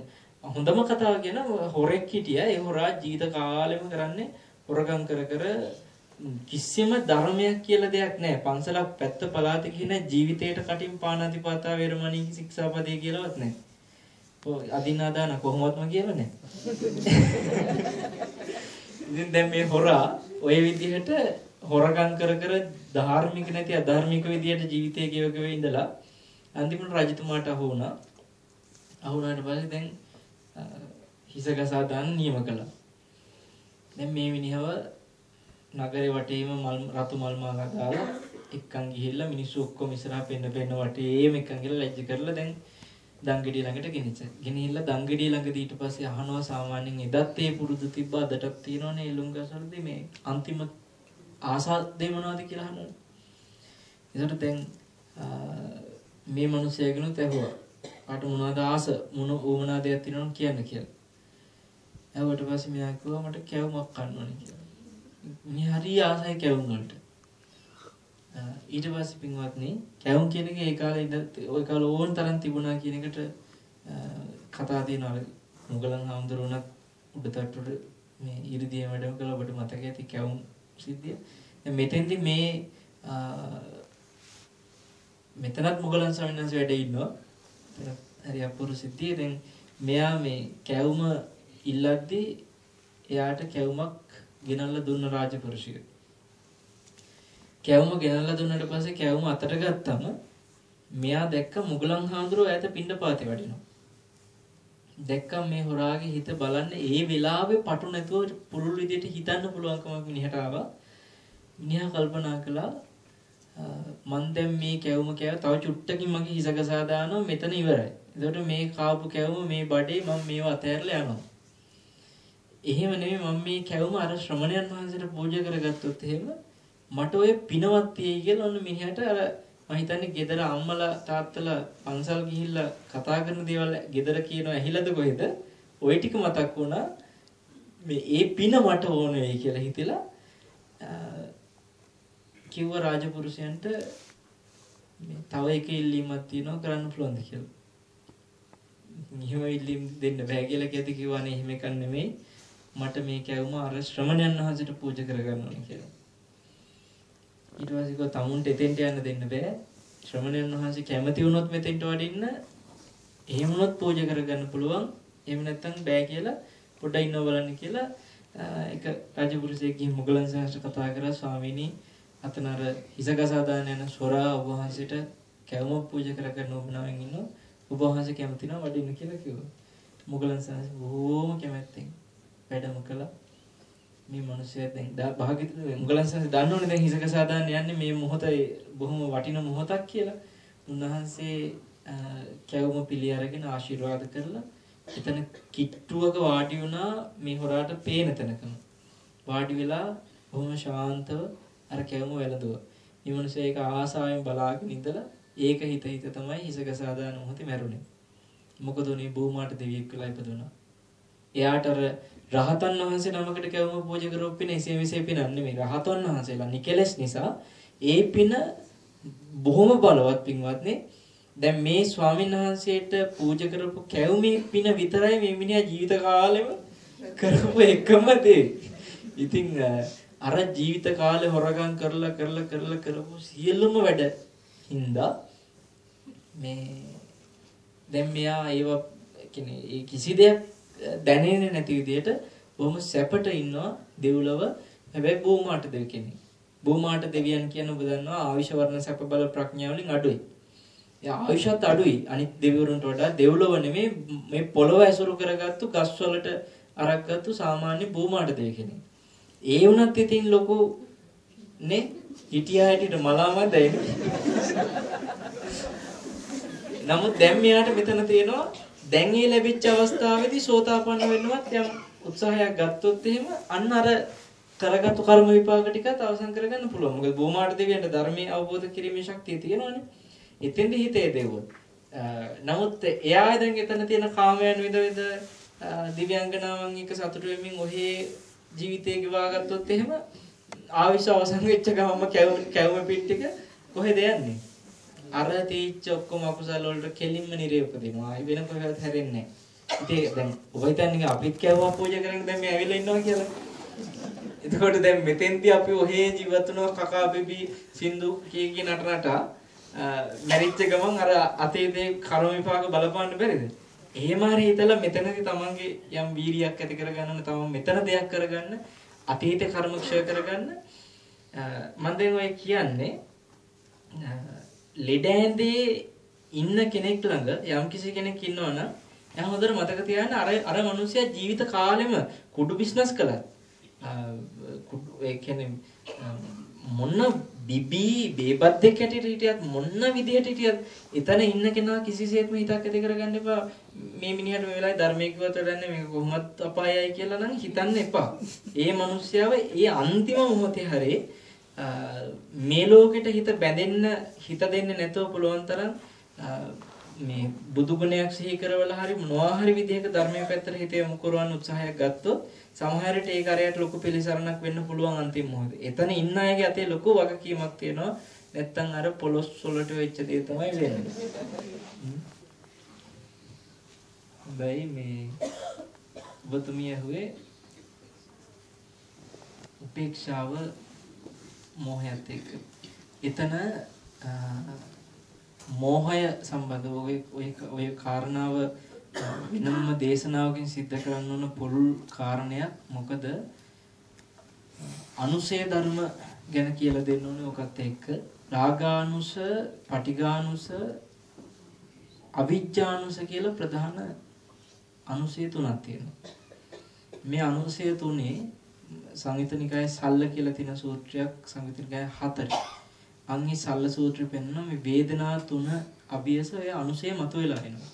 හොඳම කතාව කියන හොරෙක් හිටියා. ඒ හොරා ජීවිත කාලෙම කරන්නේ හොරගම් කර කර කිසිම ධර්මයක් කියලා දෙයක් නැහැ. පන්සලක් පැත්ත පළාතේ කියන ජීවිතේට කටින් පාණාතිපාතා වේරමණී ශික්ෂාපදේ කියලාවත් නැහැ. ඔය අදිනාදාන කොහොමවත්ම කියලා නැහැ. ඉතින් දැන් මේ හොරා ওই විදිහට හොරකම් කර කර ධාර්මික නැති අධාර්මික විදිහට ජීවිතය ගෙව ගෙව ඉඳලා අන්තිමට රජතුමාට අහු වුණා. අහු වුණාට පස්සේ දැන් හිස ගසා දාන්න නියම කළා. දැන් මේ මිනිහව නගරේ වටේම මල් රතු මල් මාලා දාලා එක්කන් ගිහිල්ලා මිනිස්සු ඔක්කොම ඉස්සරහා පෙන්න පෙන්න වටේම එක්කන් ගිහලා ලැජ්ජ කරලා දැන් දංගෙඩිය ළඟට ගෙනිච්ච. ගෙනිහිල්ලා දංගෙඩිය ළඟදී ඊට පස්සේ අහනවා සාමාන්‍යයෙන් එදත් ඒ පුරුදු තිබ්බ අදටත් තියෙනවනේ එළුම්ගසවලදී මේ අන්තිම ආසාදේ මොනවද කියලා අහනවා. ඒකට දැන් මේ මිනිහයාගෙනුත් ඇහුවා. ආට මොනවද ආස මොන ඕමනා දෙයක් තියෙනවද කියන්න කියලා. ඇහුවට පස්සේ මෙයා කිව්වා මට කැවුමක් කන්න ඕනේ කියලා. මේ හරි ආසයි කැවුම් වලට. ඊට පස්සේ පින්වත්නි කැවුම් කියන එක ඒ කාලේ ඉඳ ওই කාලේ ඕන තරම් තිබුණා කියන එකට කතා තියෙනවා මුගලන් හාමුදුරුවනත් උඩ තට්ටුවට මේ ඉරිදිය වැඩම කළා ඔබට මතක ඇති කැවුම් සිද්ධිය. දැන් මෙතෙන්දි මේ මෙතනත් මුගලන් ස්වාමීන් වහන්සේ වැඩ ඉන්නවා. හරි අපූර්ව සිද්ධිය. දැන් මෙයා මේ කැවුම ඉල්ලද්දී එයාට කැවුමක් ගෙනල්ලා දුන්න රාජපුරුෂයෙක්. කැවුම ගෙනල්ලා දුන්නාට පස්සේ කැවුම අතට ගත්තම මෙයා දැක්ක මුගලන් හාමුදුරුවෝ ඈත පින්නපාතේ වඩිනවා. දැක්කම මේ හොරාගේ හිත බලන්න ඒ වෙලාවේ පටු නැතුව පුරුල් විදියට හිතන්න පුළුවන්කමක් මිනිහට ආවා. මිනිහා කල්පනා කළා මන් දැන් මේ කැවුම කෑව තව චුට්ටකින් මගේ හිස ගසා දානවා මෙතන ඉවරයි. එතකොට මේ කාපු කැවුම මේ බඩේ මම මේව අතහැරලා යනවා. එහෙම නෙමෙයි මම මේ කැවුම අර ශ්‍රමණයන් වහන්සේට පූජා කරගත්තොත් එහෙම මට ඔය පිනවත් තියෙයි කියලා ඔන්න මිනිහට අර මම හිතන්නේ ගෙදර අම්මලා තාත්තලා පන්සල් ගිහිල්ලා කතා කරන දේවල් ගෙදර කියනවා ඇහිලාද කොහෙද? ওই ටික මතක් වුණා. මේ ඒ පින මට ඕන වෙයි කියලා හිතලා කිව්ව රාජපුරුෂයන්ට මේ තව එක ඉල්ලීමක් තියෙනවා කරන්න පුළුවන්ද කියලා. නියම ඉල්ලීම් දෙන්න බෑ කියලා කැති කිව්වනේ එහෙම එකක් නෙමෙයි. මට මේ කැවුම අර ශ්‍රමණයන් වහන්සේට පූජා කරගන්න ඕනේ කියලා. ඊට පස්සේ කෝ තමුන්ට එතෙන්ට යන්න දෙන්න බෑ. ශ්‍රමණයන් වහන්සේ කැමති වුණොත් මෙතෙන්ට වඩින්න එහෙම වුණොත් පූජා කරගන්න පුළුවන්. එහෙම නැත්නම් බෑ කියලා පොඩ්ඩක් ඉන්නව බලන්න කියලා එක රාජපුරුෂයෙක් ගිහින් මුගලන් සහස්ත්‍ර කතා කරා ස්වාමීනි අතන අර හිසගසා දාන යන සොරා ඔබ වහන්සේට කැවුම පූජා කරගන්න ඕබනාවෙන් ඉන්නවා. ඔබ වහන්සේ කැමති නම් වඩින්න කියලා කිව්වා. මුගලන් සහස්ත්‍ර බොහෝම කැමැත්තෙන් වැඩම කළා. මේ මිනිස්සයා දැන් භාගිත මුගලන් සහස්ත්‍ර දන්නවනේ දැන් හිසගසා දාන්න යන්නේ මේ මොහොතේ බොහොම වටින මොහොතක් කියලා. උන්වහන්සේ කැවුම පිළි අරගෙන ආශිර්වාද කරලා එතන කිට්ටුවක වාඩි වුණා මේ හොරාට පේන තැනකම. වාඩි වෙලා බොහොම ශාන්තව අර කැවුම වැළඳුවා. මේ මිනිස්සයා ඒක ආසාවෙන් බලාගෙන ඉඳලා ඒක හිත හිත තමයි හිසගසා දාන මොහොතේ මැරුණේ. මොකද උනේ බූමාට දෙවියෙක් වෙලා ඉපදුණා. එයාට අර රහතන් වහන්සේ නමකට කැවුම පූජා කරොත් පින එසේ මෙසේ පිනක් නෙමෙයි. රහතන් වහන්සේලා නිකලස් නිසා ඒ පින බොහොම බලවත් පින්වත්නි. දැන් මේ ස්වාමීන් වහන්සේට පූජා කරපු කැවුමේ පින විතරයි මේ මිනිහා ජීවිත කාලෙම කරපු එකම දේ. ඉතින් අර ජීවිත කාලේ හොරගම් කරලා කරලා කරලා කරපු සියලුම වැඩ හින්දා මේ දැන් මෙයා ඒව කියන්නේ කිසි දෙයක් දැනෙන්නේ නැති විදිහට බොහොම සැපට ඉන්නවා දෙව්ලොව හැබැයි බෝමාට දෙව කෙනෙක්. බෝමාට දෙවියන් කියන ඔබ දන්නවා ආවිෂ වර්ණ සැප බල ප්‍රඥා වලින් අඩුයි. ඒ ආවිෂත් අඩුයි අනිත් දෙවිවරුන්ට වඩා දෙව්ලොව නෙමේ මේ පොළොව ඇසුරු කරගත්තු ගස් වලට අරක්ගත්තු සාමාන්‍ය බෝමාට දෙව කෙනෙක්. ඒ වුණත් ඉතින් ලොකු නේ හිටියා හැටියට මලාමද නමුත් දැන් මෙයාට මෙතන තියෙනවා දැන් ඒ ලැබිච්ච අවස්ථාවේදී සෝතාපන්න වෙන්නවත් යම් උත්සාහයක් ගත්තොත් එහෙම අන්න අර කරගත්තු කර්ම විපාක ටිකත් අවසන් කරගන්න පුළුවන්. මොකද බෝමාට දෙවියන්ට ධර්මයේ අවබෝධ කිරීමේ ශක්තිය තියෙනවනේ. එතෙන්ද හිතේ දෙවොත්. නමුත් එයා දැන් එතන තියෙන කාමයන් විද විද දිව්‍යංගනාවන් එක සතුටු වෙමින් ඔහේ ජීවිතේ ගෙවා ගත්තොත් එහෙම ආවිෂ අවසන් වෙච්ච ගමන්ම කැවුම් කැවුම පිටික කොහෙද යන්නේ? අර තීච්ච ඔක්කොම අකුසල වලට කෙලින්ම නිරේ උපදිනවා. ආයි වෙන කොහෙවත් හැරෙන්නේ නැහැ. ඉතින් දැන් ඔබ හිතන්නේ අපිත් කැවුවා පූජා කරගෙන දැන් මේ ඇවිල්ලා ඉන්නවා කියලා. එතකොට දැන් මෙතෙන්දී අපි ඔහේ ජීවත් වෙනවා කකා බිබි සින්දු කී කී නට නට මැරිච්ච ගමන් අර අතීතේ කර්ම විපාක බලපාන්න බැරිද? එහෙම හරි හිතලා මෙතනදී තමන්ගේ යම් වීරියක් ඇති කරගන්න ඕන තමන් මෙතන දෙයක් කරගන්න අතීත කර්ම ක්ෂය කරගන්න මම දැන් ඔය කියන්නේ ලෙඩ ඇඳේ ඉන්න කෙනෙක් ළඟ යම් කිසි කෙනෙක් ඉන්නවනම් එයා හොඳට මතක තියාගන්න අර අර මිනිස්සයා ජීවිත කාලෙම කුඩු බිස්නස් කළා. ඒ කියන්නේ මොන බිබි බේබත් දෙක හැටියට හිටියත් මොන විදිහට හිටියත් එතන ඉන්න කෙනා කිසිසේත්ම හිතක් ඇති කරගන්න එපා මේ මිනිහට මේ වෙලාවේ ධර්මයේ කිව්වට වැඩන්නේ මේක කොහොමත් අපායයි කියලා නම් හිතන්න එපා. ඒ මිනිස්යාව ඒ අන්තිම මොහොතේ හැරේ මේ ලෝකෙට හිත බැඳෙන්න හිත දෙන්නේ නැතුව පුළුවන් තරම් මේ බුදු ගුණයක් සිහි කරවලා හරි මොනවා හරි විදිහක ධර්මයේ පැත්තට හිත යොමු කරවන්න උත්සාහයක් ගත්තොත් සමහර විට ඒ කාර්යයට ලොකු පිළිසරණක් වෙන්න පුළුවන් අන්තිම මොහොතේ. එතන ඉන්න අයගේ අතේ ලොකු වගකීමක් තියෙනවා. නැත්තම් අර පොලොස් වලට වෙච්ච දේ තමයි වෙන්නේ. බයි මේ ඔබතුමිය ඇහුවේ උපේක්ෂාව මෝහයත් එක්ක. එතන මෝහය සම්බන්ධව ඔය ඔය ඔය කාරණාව වෙනම දේශනාවකින් සිද්ධ කරන්න ඕන පුළුල් කාරණයක් මොකද අනුසය ධර්ම ගැන කියලා දෙන්න ඕනේ ඔකත් එක්ක රාගානුස, පටිඝානුස, අවිජ්ජානුස කියලා ප්‍රධාන අනුසය තුනක් තියෙනවා. මේ අනුසය තුනේ සංයුත නිකායේ සල්ල කියලා තියෙන සූත්‍රයක් සංයුත නිකායේ හතරයි. අන්හි සල්ල සූත්‍රය පෙන්වන මේ වේදනා තුන අභියස ඔය අනුසය මතුවලා එනවා.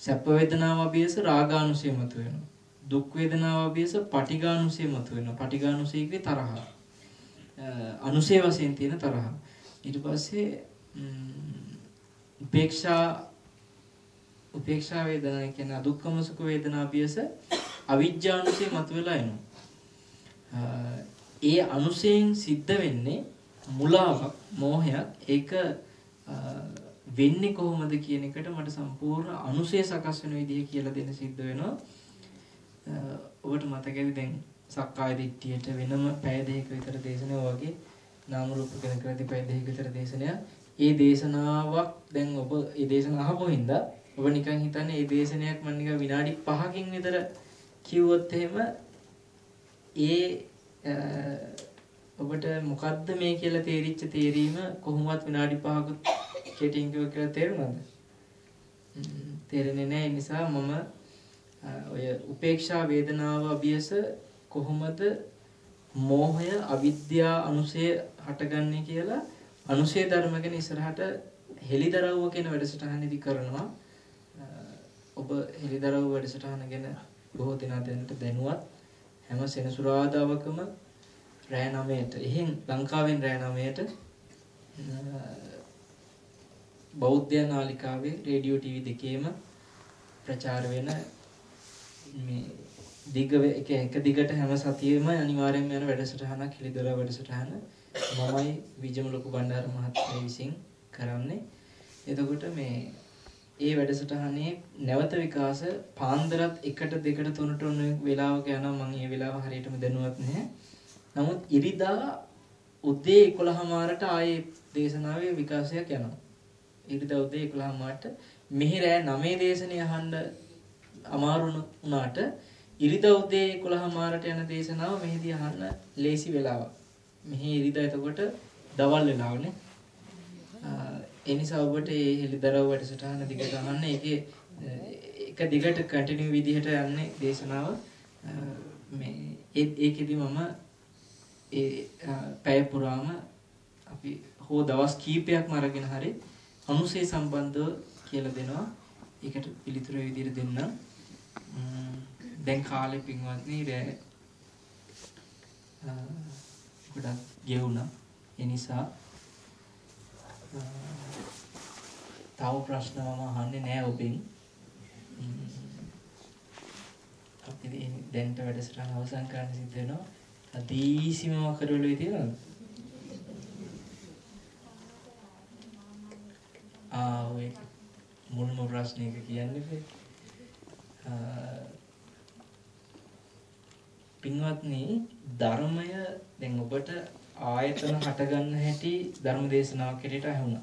සැප වේදනාව අභියස රාගානුසය මතුවෙනවා. දුක් වේදනාව අභියස පටිඝානුසය මතුවෙනවා. පටිඝානුසය කියේ තරහ. අනුසය වශයෙන් තියෙන තරහ. ඊට පස්සේ උපේක්ෂා උපේක්ෂා වේදනා කියන්නේ අදුක්කම සුඛ වේදනා අභියස අවිජ්ජානුසය මතුවලා එනවා. ඒ අනුසයෙන් සිද්ධ වෙන්නේ මුලාවක්, මෝහයක්. ඒක වෙන්නේ කොහොමද කියන එකට මට සම්පූර්ණ අනුසය සකස් වෙන විදිහ කියලා දෙන්න සිද්ධ වෙනවා. ඔබට මතකයි දැන් සක්කාය දිට්ඨියට වෙනම පැය දෙකක විතර දේශනාව වගේ නාම රූප ගැන කරදී පැය දෙකක විතර දේශනය. ඒ දේශනාවක් දැන් ඔබ ඒ දේශන අහපු හින්දා ඔබ නිකන් හිතන්නේ ඒ දේශනයක් මම නිකන් විනාඩි 5කින් විතර කිව්වොත් එහෙම ඒ ඔබට මොකද්ද මේ කියලා තේරිච්ච තේරීම කොහොමවත් විනාඩි 5ක කෙටියෙන් කිව්ව කියලා තේරුණාද? තේරෙන්නේ නැහැ නිසා මම ඔය උපේක්ෂා වේදනාව අභියස කොහොමද මෝහය අවිද්‍යා අනුසය හටගන්නේ කියලා අනුසය ධර්ම ගැන ඉස්සරහට හෙලිදරව්ව කියන වැඩසටහනේදී කරනවා. ඔබ හෙලිදරව් වැඩසටහන ගැන බොහෝ දෙනා දැනට දැනුවත් හැම සෙනසුරාදාවකම රෑ 9ට එහෙන් ලංකාවෙන් රෑ 9ට බෞද්ධ නාලිකාවේ රේඩියෝ ටීවී දෙකේම ප්‍රචාර වෙන මේ දිග එක එක දිගට හැම සතියෙම අනිවාර්යයෙන්ම යන වැඩසටහනක් හිලිදොර වැඩසටහන මමයි විජම ලොකු බණ්ඩාර මහත්මයා විසින් කරන්නේ. එතකොට මේ ඒ වැඩසටහනේ නැවත විකාශ පාන්දරත් 1ට 2ට 3ට ඔන්න වෙලාවක යනවා මම ඒ වෙලාව හරියටම දැනුවත් නැහැ. නමුත් ඉරිදා උදේ 11මාරට ආයේ දේශනාවේ විකාශයක් යනවා. ඉරිදා උදේ 11මාරට මෙහි රෑ 9 දේශනේ අහන්න අමාරු වුණාට ඉරිදා උදේ 11මාරට යන දේශනාව මෙහිදී අහන්න ලේසි වෙලාවක්. මෙහි ඉරිදා එතකොට දවල් වෙලාවනේ. ඒ නිසා ඔබට මේ හෙලිදරව් වැඩසටහන දිගට අහන්න ඒකේ එක දිගට කන්ටිනියු විදිහට යන්නේ දේශනාව මේ ඒකෙදි මම ඒ පැය පුරාම අපි හෝ දවස් කීපයක්ම අරගෙන හරි අනුසේ සම්බන්ධව කියලා දෙනවා. ඒකට පිළිතුරු විදිහට දෙන්නම්. දැන් කාලේ පින්වත්නි රෑ ගොඩක් ගෙවුණා. ඒ නිසා තව ප්‍රශ්න මම අහන්නේ නෑ ඔබෙන්. අපි දැන්ට වැඩසටහන අවසන් කරන්න සිද්ධ වෙනවා. අදීසිමම කරවලුවේ තියෙනවද? ආ ඔය මුල්ම ප්‍රශ්නයක කියන්නේ පින්වත්නි ධර්මය දැන් ඔබට ආයතන හටගන්න හැටි ධර්ම දේශනාවක් හැටියට ඇහුණා.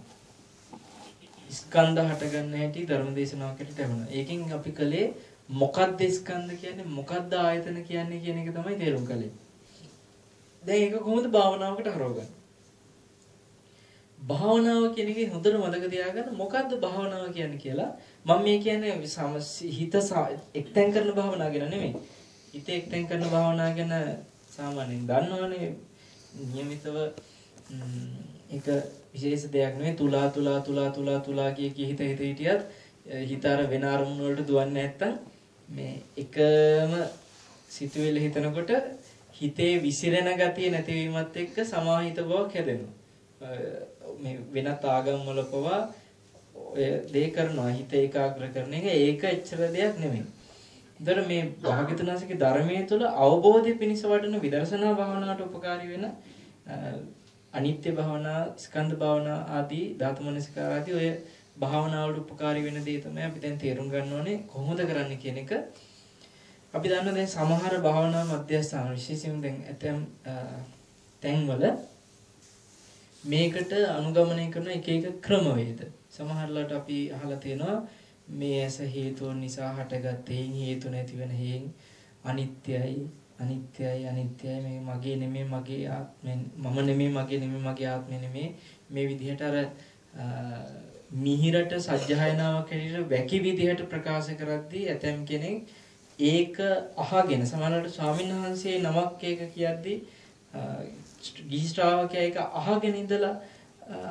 ස්කන්ධ හටගන්න හැටි ධර්ම දේශනාවක් හැටියට ඇහුණා. ඒකෙන් අපි කලේ මොකක්ද ස්කන්ධ කියන්නේ මොකක්ද ආයතන කියන්නේ කියන එක තමයි තේරුම් කළේ. දැන් ඒක කොහොමද භාවනාවකට හරවගන්නේ? භාවනාව කියන එකේ හොඳට මතක තියාගන්න මොකද්ද භාවනාව කියන්නේ කියලා මම මේ කියන්නේ හිත එක්තෙන් කරන භාවනාව ගැන නෙමෙයි. හිත එක්තෙන් කරන භාවනාව ගැන සාමාන්‍යයෙන් දන්නවනේ નિયમિતව ඒක විශේෂ දෙයක් නෙවෙයි. තුලා තුලා තුලා තුලා තුලා කිය කී හිත හිත හිටියත් හිත අර වෙන අරමුණු වලට දුවන්නේ නැත්තම් මේ එකම සිතුවිල්ල හිතනකොට හිතේ විසිරෙන ගතිය නැතිවීමත් එක්ක සමාහිත බවක් හැදෙනවා. මේ වෙනත් ආගම් වල පවා ඔය දේ කරනවා. හිත ඒකාග්‍ර කරන එක. ඒක එච්චර දෙයක් නෙමෙයි ඒතර මේ භාග්‍යතුනාසිකේ ධර්මයේ තුල අවබෝධය පිණිස වඩන විදර්ශනා භාවනාවට උපකාරී වෙන අනිත්‍ය භාවනා, ස්කන්ධ භාවනා ආදී ධාතු මනසිකාර ආදී ඔය භාවනාවලට උපකාරී වෙන දේ තමයි අපි දැන් තේරුම් ගන්න ඕනේ කොහොමද කරන්නේ කියන එක. අපි දන්නවා දැන් සමහර භාවනා මධ්‍යස්ථාන විශේෂයෙන් දැන් ඇතැම් තැන්වල මේකට අනුගමනය කරන එක එක ක්‍රමවේද. සමහරලාට අපි අහලා තියෙනවා මේ ඇස හේතුන් නිසා හටගත් හේන් හේතු නැති වෙන හේන් අනිත්‍යයි අනිත්‍යයි අනිත්‍යයි මේ මගේ නෙමෙයි මගේ ආත්මෙ මම නෙමෙයි මගේ නෙමෙයි මගේ ආත්මෙ නෙමෙයි මේ විදිහට අර මිහිරට සජ්ජායනාවක් හැටියට වැකි විදිහට ප්‍රකාශ කරද්දී ඇතම් කෙනෙක් ඒක අහගෙන සමහරවිට ස්වාමීන් වහන්සේ නමක් ඒක කියද්දී ගිහි ශ්‍රාවකයා ඒක අහගෙන ඉඳලා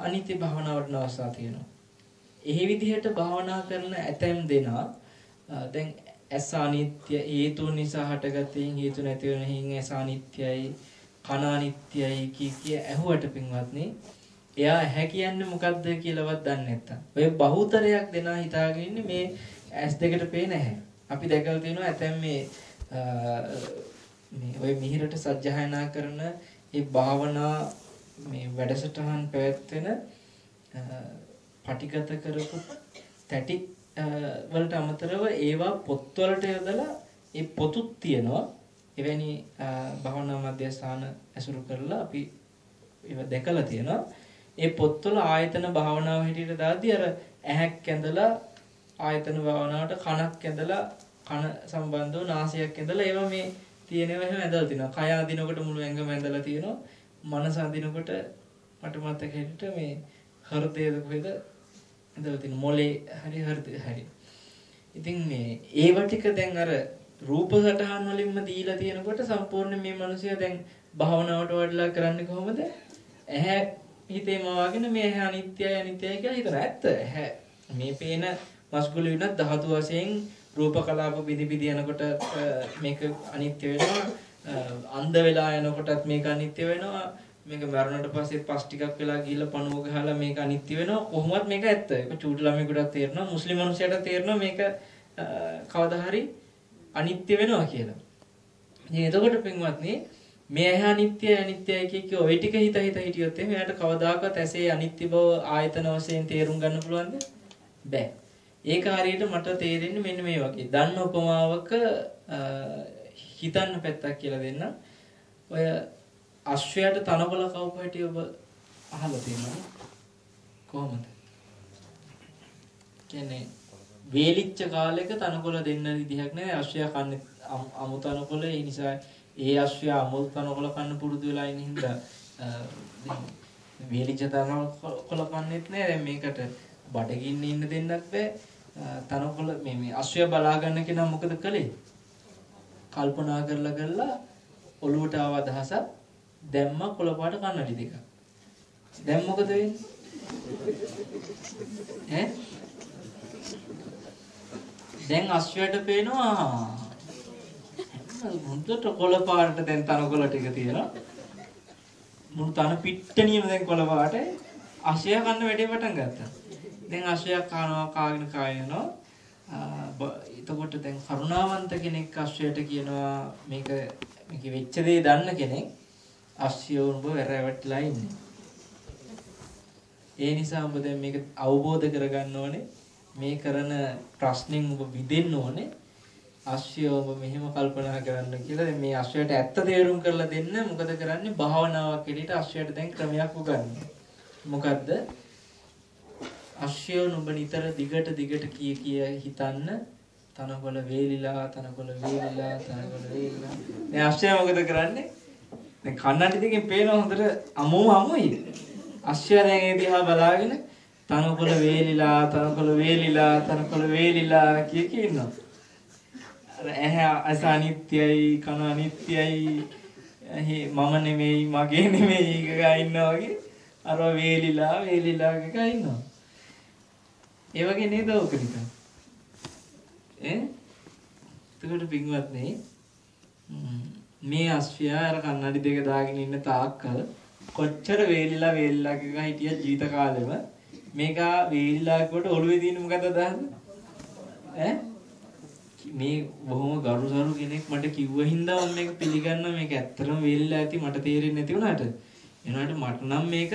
අනිත්‍ය භාවනාවට අවස්ථා තියෙනවා. ඒ විදිහට භාවනා කරන ඇතැම් දෙනා දැන් ඇස අනිත්‍ය හේතු නිසා හටගත්තේ හේතු නැති වෙන හින් ඇස අනිත්‍යයි කන අනිත්‍යයි කී කිය ඇහුවට පින්වත්නි එයා ඇහැ කියන්නේ මොකද්ද කියලාවත් දන්නේ නැත්තම්. ඔය බහුතරයක් දෙනා හිතාගෙන ඉන්නේ මේ ඇස් දෙකට පේන ඇහැ. අපි දැකලා තියෙනවා ඇතැම් මේ මේ ඔය මිහිරට සජ්ජායනා කරන ඒ භාවනා මේ වැඩසටහන් පැවැත්වෙන පටිගත කරපු තැටි වලට අමතරව ඒවා පොත්වලට යොදලා ඒ පොතුත් තියෙනවා. එවැනි භවනා මධ්‍යස්ථාන ඇසුරු කරලා අපි ඒවා දැකලා තියෙනවා. ඒ පොත්වල ආයතන භාවනාව හැටියට දාද්දී අර ඇහැක් ඇඳලා ආයතන භාවනාවට කනක් ඇඳලා කන සම්බන්ධව නාසයක් ඇඳලා ඒවා මේ තියෙනවා එහෙම ඇඳලා තිනවා කය අදිනකොට මුළු ඇඟම ඇඳලා තියෙනවා. මනස අදිනකොට මට මතක හිටිට මේ හෘදයද කොහෙද ඇඳලා තියෙන මොලේ. හරි හෘදය හරි. ඉතින් මේ ඒව ටික දැන් අර රූප සටහන් වලින්ම දීලා තියෙනකොට සම්පූර්ණ මේ මිනිසයා දැන් භාවනාවට වඩලා කරන්නේ කොහොමද? ඇහැ හිතේ මවාගෙන මේ ඇහැ අනිත්‍යයි අනිත්‍යයි කියලා හිතන ඇත්ත. ඇහැ මේ පේන මස්ගුල විනත් ධාතු වශයෙන් රූප කලාප බිදි බිදි යනකොට මේක අනිත්‍ය වෙනවා. අන්ධ වෙලා යනකොටත් මේක අනිත්‍ය වෙනවා. මේක මරණයට පස්සේ පස් ටිකක් වෙලා ගිහිල්ලා පණුව ගහලා මේක අනිත්‍ය වෙනවා. කොහොමවත් මේක ඇත්ත. ඒක චූටි ළමයෙකුට තේරෙනවා මුස්ලිම් මිනිසයාට තේරෙනවා මේක කවදා හරි අනිත්‍ය වෙනවා කියලා. ඉතින් එතකොට පින්වත්නි මේ ඇහැ අනිත්‍යයි අනිත්‍යයි කිය කිය ওই ටික හිත හිත හිටියොත් එහෙනම් එයාට කවදාකවත් ඇසේ අනිත්‍ය බව ආයතන වශයෙන් තේරුම් ගන්න පුළුවන්ද? බෑ. ඒක හරියට මට තේරෙන්නේ මෙන්න මේ වගේ. දන්න උපමාවක හිතන්න පැත්තක් කියලා දෙන්න. ඔය අශ්වයාට තනකොළ කවපු හැටි ඔබ අහලා තියෙනවද? කොහොමද? කියන්නේ වේලිච්ච කාලෙක තනකොළ දෙන්න විදිහක් නැහැ. අශ්වයා කන්නේ අමු තනකොළ ඒ නිසා ඒ අශ්වයා අමු තනකොළ කන්න පුරුදු වෙලා ඉන්න හින්දා වේලිච්ච තනකොළ කන්නේත් නැහැ. දැන් මේකට බඩගින්න ඉන්න දෙන්නත් බෑ. තනකොළ මේ මේ අශ්වය බලා ගන්න කෙනා මොකද කළේ? කල්පනා කරලා කරලා ඔළුවට ආව අදහසක් දැම්ම කොළ පාට කන්නඩි දෙක. දැන් මොකද වෙන්නේ? ඈ? දැන් අශ්වයට පේනවා මුන්ට කොළ පාට දැන් තනකොළ ටික තියෙනවා. මුළු තන පිට්ටනියම දැන් කොළ පාටයි අශ්වය කන්න වැඩේ පටන් ගත්තා. දැන් අශ්වයක් කනවා කාගෙන කායනවා එතකොට දැන් කරුණාවන්ත කෙනෙක් අශ්වයට කියනවා මේක මේක වෙච්ච දේ දන්න කෙනෙක් අශ්‍යවුඹ වැරැවටලා ඉන්නේ. ඒ නිසා ඔබ දැන් මේක අවබෝධ කරගන්න ඕනේ. මේ කරන ප්‍රශ්نين ඔබ විදෙන්න ඕනේ. අශ්‍යය ඔබ මෙහෙම කල්පනා කරන්න කියලා මේ අශ්‍යයට ඇත්ත තේරුම් කරලා දෙන්න මොකද කරන්නේ භාවනාවක් ඇරෙට අශ්‍යයට දැන් ක්‍රමයක් උගන්වන්න. මොකද්ද? අශ්‍යය ඔබ නිතර දිගට දිගට කී කී හිතන්න තනකොළ වේලිලා තනකොළ වේලිලා තනකොළ වේලිලා. දැන් අශ්‍යය මොකද කරන්නේ? දැන් කන්නඩි දෙකෙන් පේන හොඳට අමුම අමුයි අශ්‍යය දැන් ඒ දිහා බලාගෙන තනකොළ වේලිලා තනකොළ වේලිලා තනකොළ වේලිලා කිය කිය ඉන්නවා අර ඇහැ අස අනිත්‍යයි කන අනිත්‍යයි මම නෙමෙයි මගේ නෙමෙයි එකගා ඉන්නවා වගේ අර වේලිලා වේලිලා එකගා ඉන්නවා ඒ වගේ නේද ඔක නිකන්. ඈ? එතකොට පින්වත්නි මේ අස්ෆියා අර කන්නඩි දෙක දාගෙන ඉන්න තාක්කල් කොච්චර වේලිලා වේලිලා කියලා හිටිය ජීවිත කාලෙම මේක වේලිලා කොට ඔළුවේ තියෙන මොකද දාන්න? ඈ? මේ බොහොම ගරුසරු කෙනෙක් මට කිව්ව හින්දා මම මේක පිළිගන්නවා මේක ඇත්තටම වේලිලා ඇති මට තේරෙන්නේ නැති වුණාට එනවාට මට නම් මේක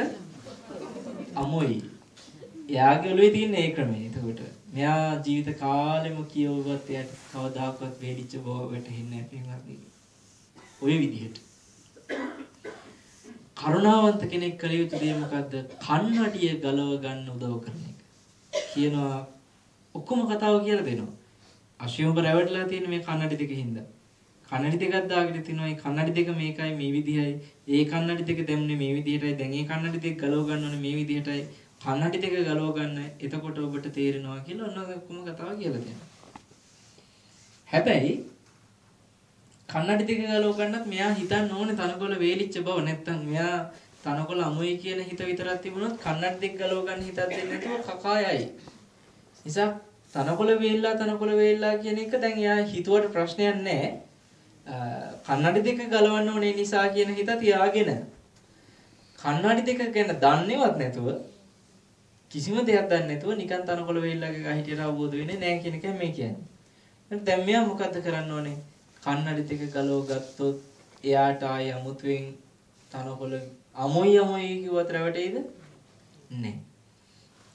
අමොයි එයාගේ ඔළුවේ තියෙන ඒ ක්‍රමය. එතකොට මෙයා ජීවිත කාලෙම කියවුවත් එයාට කවදාකවත් වේදිච්ච බව වැටහෙන්නේ නැහැ ඔය විදිහට. කරුණාවන්ත කෙනෙක් කළ යුතු දේ මොකද්ද? කන්නඩිය ගලව ගන්න උදව් කරන එක. කියනවා ඔක්කොම කතාව කියලා දෙනවා. අශියුඹ රැවටලා තියෙන මේ කන්නඩි දෙක හින්දා. කන්නඩි දෙකක් දාගෙන තිනවා මේ කන්නඩි දෙක මේකයි මේ විදිහයි. ඒ කන්නඩි දෙක දැම්නේ මේ විදිහටයි. දැන් ඒ කන්නඩි දෙක ගලව ගන්න ඕනේ මේ විදිහටයි. කන්නඩි දෙක ගලව ගන්න එතකොට ඔබට තේරෙනවා කියලා ඔන්න ඔක්කොම කතාව කියලා දෙනවා. හැබැයි කන්නඩි දෙක ගලව ගන්නත් මෙයා හිතන්න ඕනේ තනකොළ වේලිච්ච බව නැත්තම් මෙයා තනකොළ අමුයි කියන හිත විතරක් තිබුණොත් කන්නඩි දෙක ගලව ගන්න හිතක් දෙන්නේ නැතුව කකා යයි. නිසා තනකොළ වේල්ලා තනකොළ වේල්ලා කියන එක දැන් එයා හිතුවට ප්‍රශ්නයක් නැහැ. කන්නඩි දෙක ගලවන්න ඕනේ නිසා කියන හිත තියාගෙන කන්නඩි දෙක ගැන දන්නේවත් නැතුව කිසිම දෙයක් දන්නේ නැතුව නිකන් තනකොළ වේල්ලාගේ ගහ හිටියට අවබෝධ වෙන්නේ නැහැ කියන එකයි මේ කියන්නේ. දැන් මෙයා මොකද්ද කරන්න ඕනේ? කන්නඩි දෙක ගලව ගත්තොත් එයාට ආය අමුතුවෙන් තනකොළ අමොයි අමොයි කිව්වත් රැවටෙයිද? නැහැ.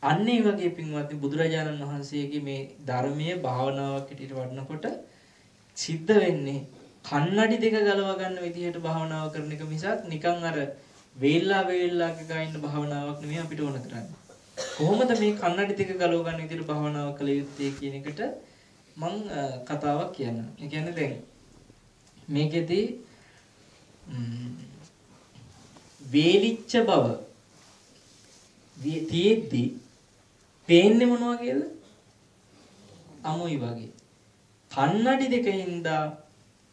අන්න ඒ වගේ පින්වත්නි බුදුරජාණන් වහන්සේගේ මේ ධර්මයේ භාවනාවක් හැටියට වඩනකොට සිද්ධ වෙන්නේ කන්නඩි දෙක ගලව ගන්න විදිහට භාවනාව කරන එක මිසක් නිකන් අර වේල්ලා වේල්ලා ගා ඉන්න භාවනාවක් නෙමෙයි අපිට ඕන කරන්නේ. කොහොමද මේ කන්නඩි දෙක ගලව ගන්න විදිහට භාවනාව කළ යුත්තේ කියන එකට මම කතාවක් කියන්නම්. ඒ කියන්නේ දැන් මේකෙදී වේලිච්ච බව තියෙද්දි පේන්නේ මොන වගේද? අමුයි වගේ. කන්නඩි දෙකින්දා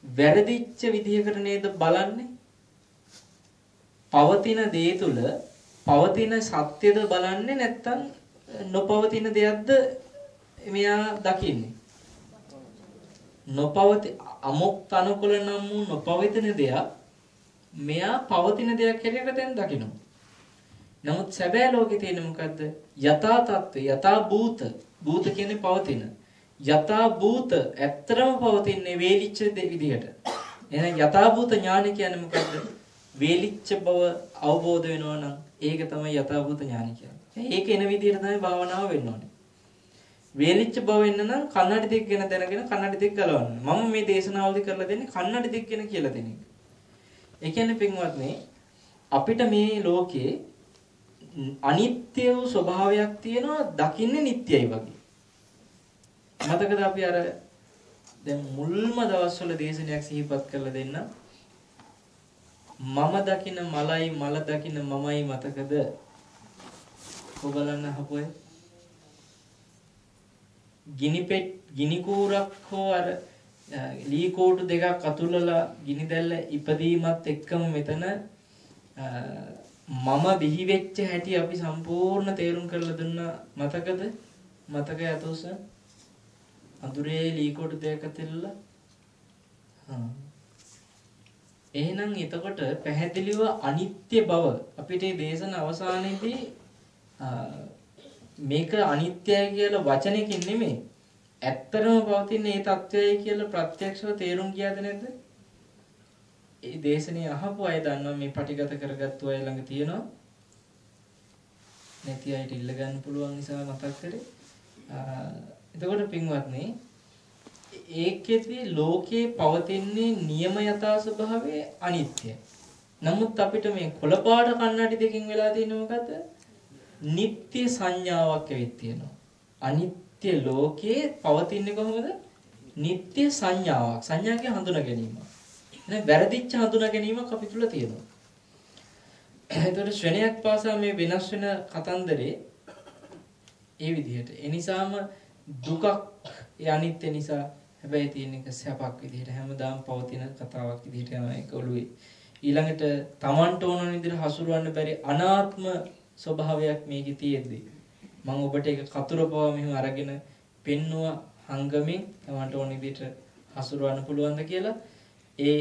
වැරදිච්ච විදිහකට නේද බලන්නේ? පවතින දේ තුල පවතින සත්‍යද බලන්නේ නැත්නම් නොපවතින දෙයක්ද මෙයා දකින්නේ? නොපවති අමුක් තනකොළ නම් වූ නොපවතින දෙයක් මෙයා පවතින දෙයක් හැටියට දැන් දකිනවා. නමුත් සැබෑ ලෝකේ තියෙන මොකද්ද? යථා තත්ත්වය, යථා භූත. භූත කියන්නේ පවතින. යථා භූත ඇත්තරම පවතින්නේ වේලිච්ච විදිහට. එහෙනම් යථා භූත ඥාන කියන්නේ මොකද්ද? වේලිච්ච බව අවබෝධ වෙනවා නම් ඒක තමයි යථා භූත ඥාන කියන්නේ. ඒක එන විදිහට තමයි භාවනාව වෙන්න ඕනේ. වේලිච්ච බව එන්න නම් කන්නඩි දෙක ගැන දැනගෙන කන්නඩි දෙක ගලවන්න. මම මේ දේශනාවලදී කරලා දෙන්නේ කන්නඩි දෙක ගැන කියලා දෙන එක. ඒ කියන්නේ පින්වත්නි අපිට මේ ලෝකේ අනිත්‍ය වූ ස්වභාවයක් තියෙනවා දකින්නේ නිට්ටයයි වගේ. මතකද අපි අර දැන් මුල්ම දවස්වල දේශනයක් සිහිපත් කරලා දෙන්න. මම දකින මලයි මල දකින මමයි මතකද? ඔබලන්න හපුවේ. ගිනි පෙට් ගිනි කූරක් හෝ අර ලී කෝටු දෙකක් අතුල්ලලා ගිනි දැල්ල ඉපදීමත් එක්කම මෙතන මම බිහි වෙච්ච හැටි අපි සම්පූර්ණ තේරුම් කරලා දුන්නා මතකද? මතක යතොස අඳුරේ ලී කෝටු දෙකක් අතල්ලා හා. එහෙනම් එතකොට පැහැදිලිව අනිත්‍ය බව අපිට මේ දේශන අවසානයේදී මේක අනිත්‍යයි කියලා වචනයකින් නෙමෙයි ඇත්තරම පවතින මේ தත්වයයි කියලා ප්‍රත්‍යක්ෂව තේරුම් ගියාද නැද්ද? ඒ දේශනේ අහපු අය දන්නවා මේ පටිගත කරගත්තු අය ළඟ තියෙනවා. නැති අයට ඉල්ල ගන්න පුළුවන් නිසා මතක් කරේ. එතකොට පින්වත්නි ඒකෙදී ලෝකේ පවතින්නේ නියම යථා ස්වභාවයේ අනිත්‍යයි. නමුත් අපිට මේ කොළපාට කන්නඩි දෙකකින් වෙලා තියෙන මොකද්ද? නিত্য සංඥාවක් ඇවිත් තියෙනවා. අනිත්‍ය ලෝකයේ පවතින්නේ කොහොමද? නিত্য සංඥාවක්. සංඥාගේ හඳුනා ගැනීම. එහෙනම් වැරදිච්ච හඳුනා ගැනීමක් අපි තුල තියෙනවා. එතකොට ශ්‍රේණියක් පාසා මේ වෙනස් වෙන කතන්දරේ ඒ විදිහට. ඒ නිසාම දුකක් ඒ අනිත්‍ය නිසා හැබැයි තියෙන එක සැපක් විදිහට හැමදාම පවතින කතාවක් විදිහට යන එක ඔළුවේ. ඊළඟට Tamanට ඕන විදිහට හසුරවන්න බැරි අනාත්ම ස්වභාවයක් මේකේ තියෙද්දි. මම ඔබට ඒක කතුරපව මෙහෙම අරගෙන පෙන්නුවා හංගමින් තමන්ට ඕන විදිහට හසුරවන්න පුළුවන්ද කියලා. ඒ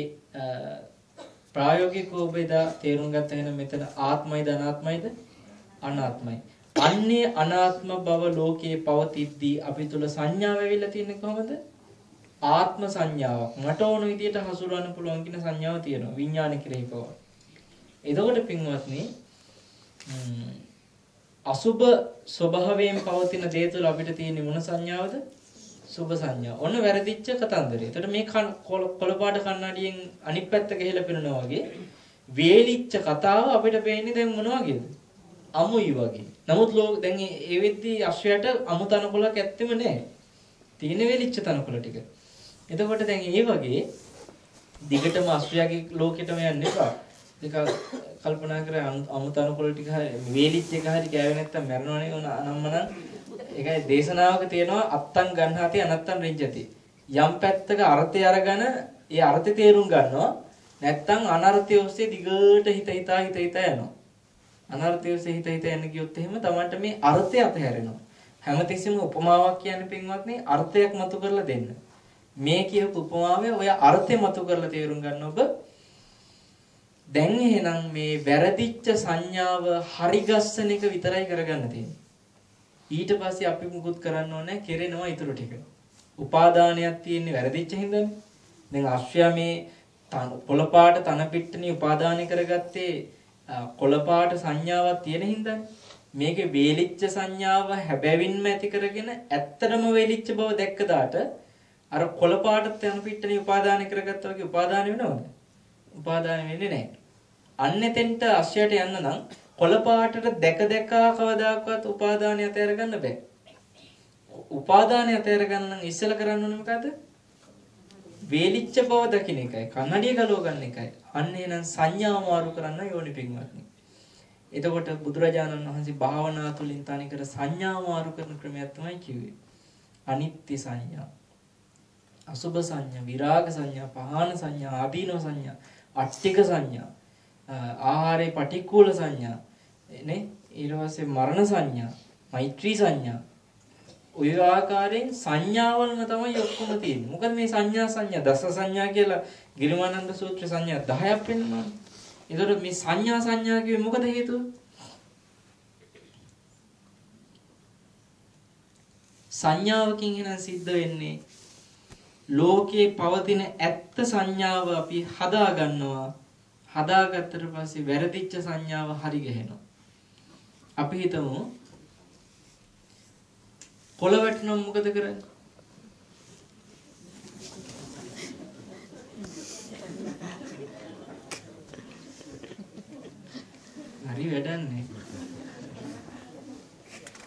ප්‍රායෝගිකව ඔබ එදා තේරුම් ගත්ත එහෙනම් මෙතන ආත්මයිද අනාත්මයිද? අනාත්මයි. අන්නේ අනාත්ම බව ලෝකයේ පවතිද්දී අපි තුල සංඥාව වෙවිලා තියෙන්නේ කොහොමද? ආත්ම සංඥාවක්. මට ඕන විදිහට හසුරවන්න පුළුවන් කියන සංඥාව තියෙනවා. විඥාන කෙරෙහි පව. එතකොට පින්වත්නි අසුබ ස්වභාවයෙන් පවතින දේ තුළ අපිට තියෙන මොන සංඥාවද? සුබ සංඥා. ඔන්න වැරදිච්ච කතන්දරය. එතකොට මේ කොළපාට කන්නඩියෙන් අනිත් පැත්ත ගහලා පෙන්නනවා වගේ වේලිච්ච කතාව අපිට පේන්නේ දැන් මොන වගේද? අමුයි වගේ. නමුත් ලෝක දැන් ඒ වෙද්දී අශ්වයට අමු තනකොළක් ඇත්තෙම නැහැ. තියෙන වේලිච්ච තනකොළ ටික. එතකොට දැන් ඒ වගේ දිගටම අශ්වයාගේ ලෝකෙටම යන්න එපා. ඒක කල්පනා කර අමුතනකොළ ටික හරි වේලිච් එක හරි ගෑවේ නැත්තම් මැරෙනවනේ උන. අනම්මනම් ඒකයි දේශනාවක තියෙනවා අත්තං ගන්හාති අනත්තං රිජ්ජති. යම් පැත්තක අර්ථය අරගෙන ඒ අර්ථය තේරුම් ගන්නවා. නැත්තම් අනර්ථය ඔස්සේ දිගට හිත හිතා හිත හිතා යනවා. අනර්ථය ඔස්සේ හිත හිතා යන්න ගියොත් එහෙම තමන්ට මේ අර්ථය අතහැරෙනවා. හැමතිස්සෙම උපමාවක් කියන්නේ පින්වත්නි අර්ථයක් මතු කරලා දෙන්න. මේ කියපු උපමාවේ ඔය අර්ථය මතු කරලා තේරුම් ගන්න ඔබ දැන් එහෙනම් මේ වැරදිච්ච සංඥාව හරිගස්සන එක විතරයි කරගන්න තියෙන්නේ. ඊට පස්සේ අපි මුකුත් කරන්න ඕනේ කෙරෙනවා ඊටු ටික. උපාදානයක් තියෙන්නේ වැරදිච්ච හින්දානේ. දැන් අශ්වයා මේ කොළපාට තන පිට්ටනිය උපාදානය කරගත්තේ කොළපාට සංඥාවක් තියෙන හින්දානේ. මේකේ වේලිච්ච සංඥාව හැබැවින්ම ඇති කරගෙන ඇත්තටම වේලිච්ච බව දැක්කදාට අර කොළපාට තන පිට්ටනිය උපාදානය කරගත්තා වගේ උපාදානය වෙනවද? උපාදානය වෙන්නේ නැහැ. අන්න එතෙන්ට අශ්වයට යන්න නම් කොළපාටට දැක දැකා කවදාකවත් උපාදානය අතහැර ගන්න බෑ. උපාදානය අතහැර ගන්න ඉස්සෙල්ලා කරන්න ඕනේ මොකද? වේලිච්ච බව දකින්න එකයි. කන්නඩිය ගලව ගන්න එකයි. අන්න එහෙනම් සංඥා මාරු කරන්න යෝනි පින්වත්නි. එතකොට බුදුරජාණන් වහන්සේ භාවනා තුළින් තනිකර සංඥා මාරු කරන ක්‍රමයක් තමයි කිව්වේ. අනිත්‍ය සංඥා. අසුභ සංඥා, විරාග සංඥා, පහාන සංඥා, ආදීනව සංඥා, අට්ටික සංඥා, ආහාරේ පටික්කුල සංඥා, නේ? ඊට පස්සේ මරණ සංඥා, මෛත්‍රී සංඥා, ඔය ආකාරයෙන් සංඥාවල්ම තමයි ඔක්කොම තියෙන්නේ. මොකද මේ සංඥා සංඥා දස සංඥා කියලා ගිරිමානන්ද සූත්‍ර සංඥා 10ක් පෙන්නනවා. ඒතකොට මේ සංඥා සංඥා කියේ මොකද හේතුව? සංඥාවකින් එන සිද්ධ වෙන්නේ ලෝකේ පවතින ඇත්ත සංඥාව අපි හදා ගන්නවා. හදාගත්තට පස්සේ වැරදිච්ච සංඥාව හරි ගහනවා. අපි හිතමු කොළ වැටෙනම මොකද කරන්නේ? හරි වැඩන්නේ.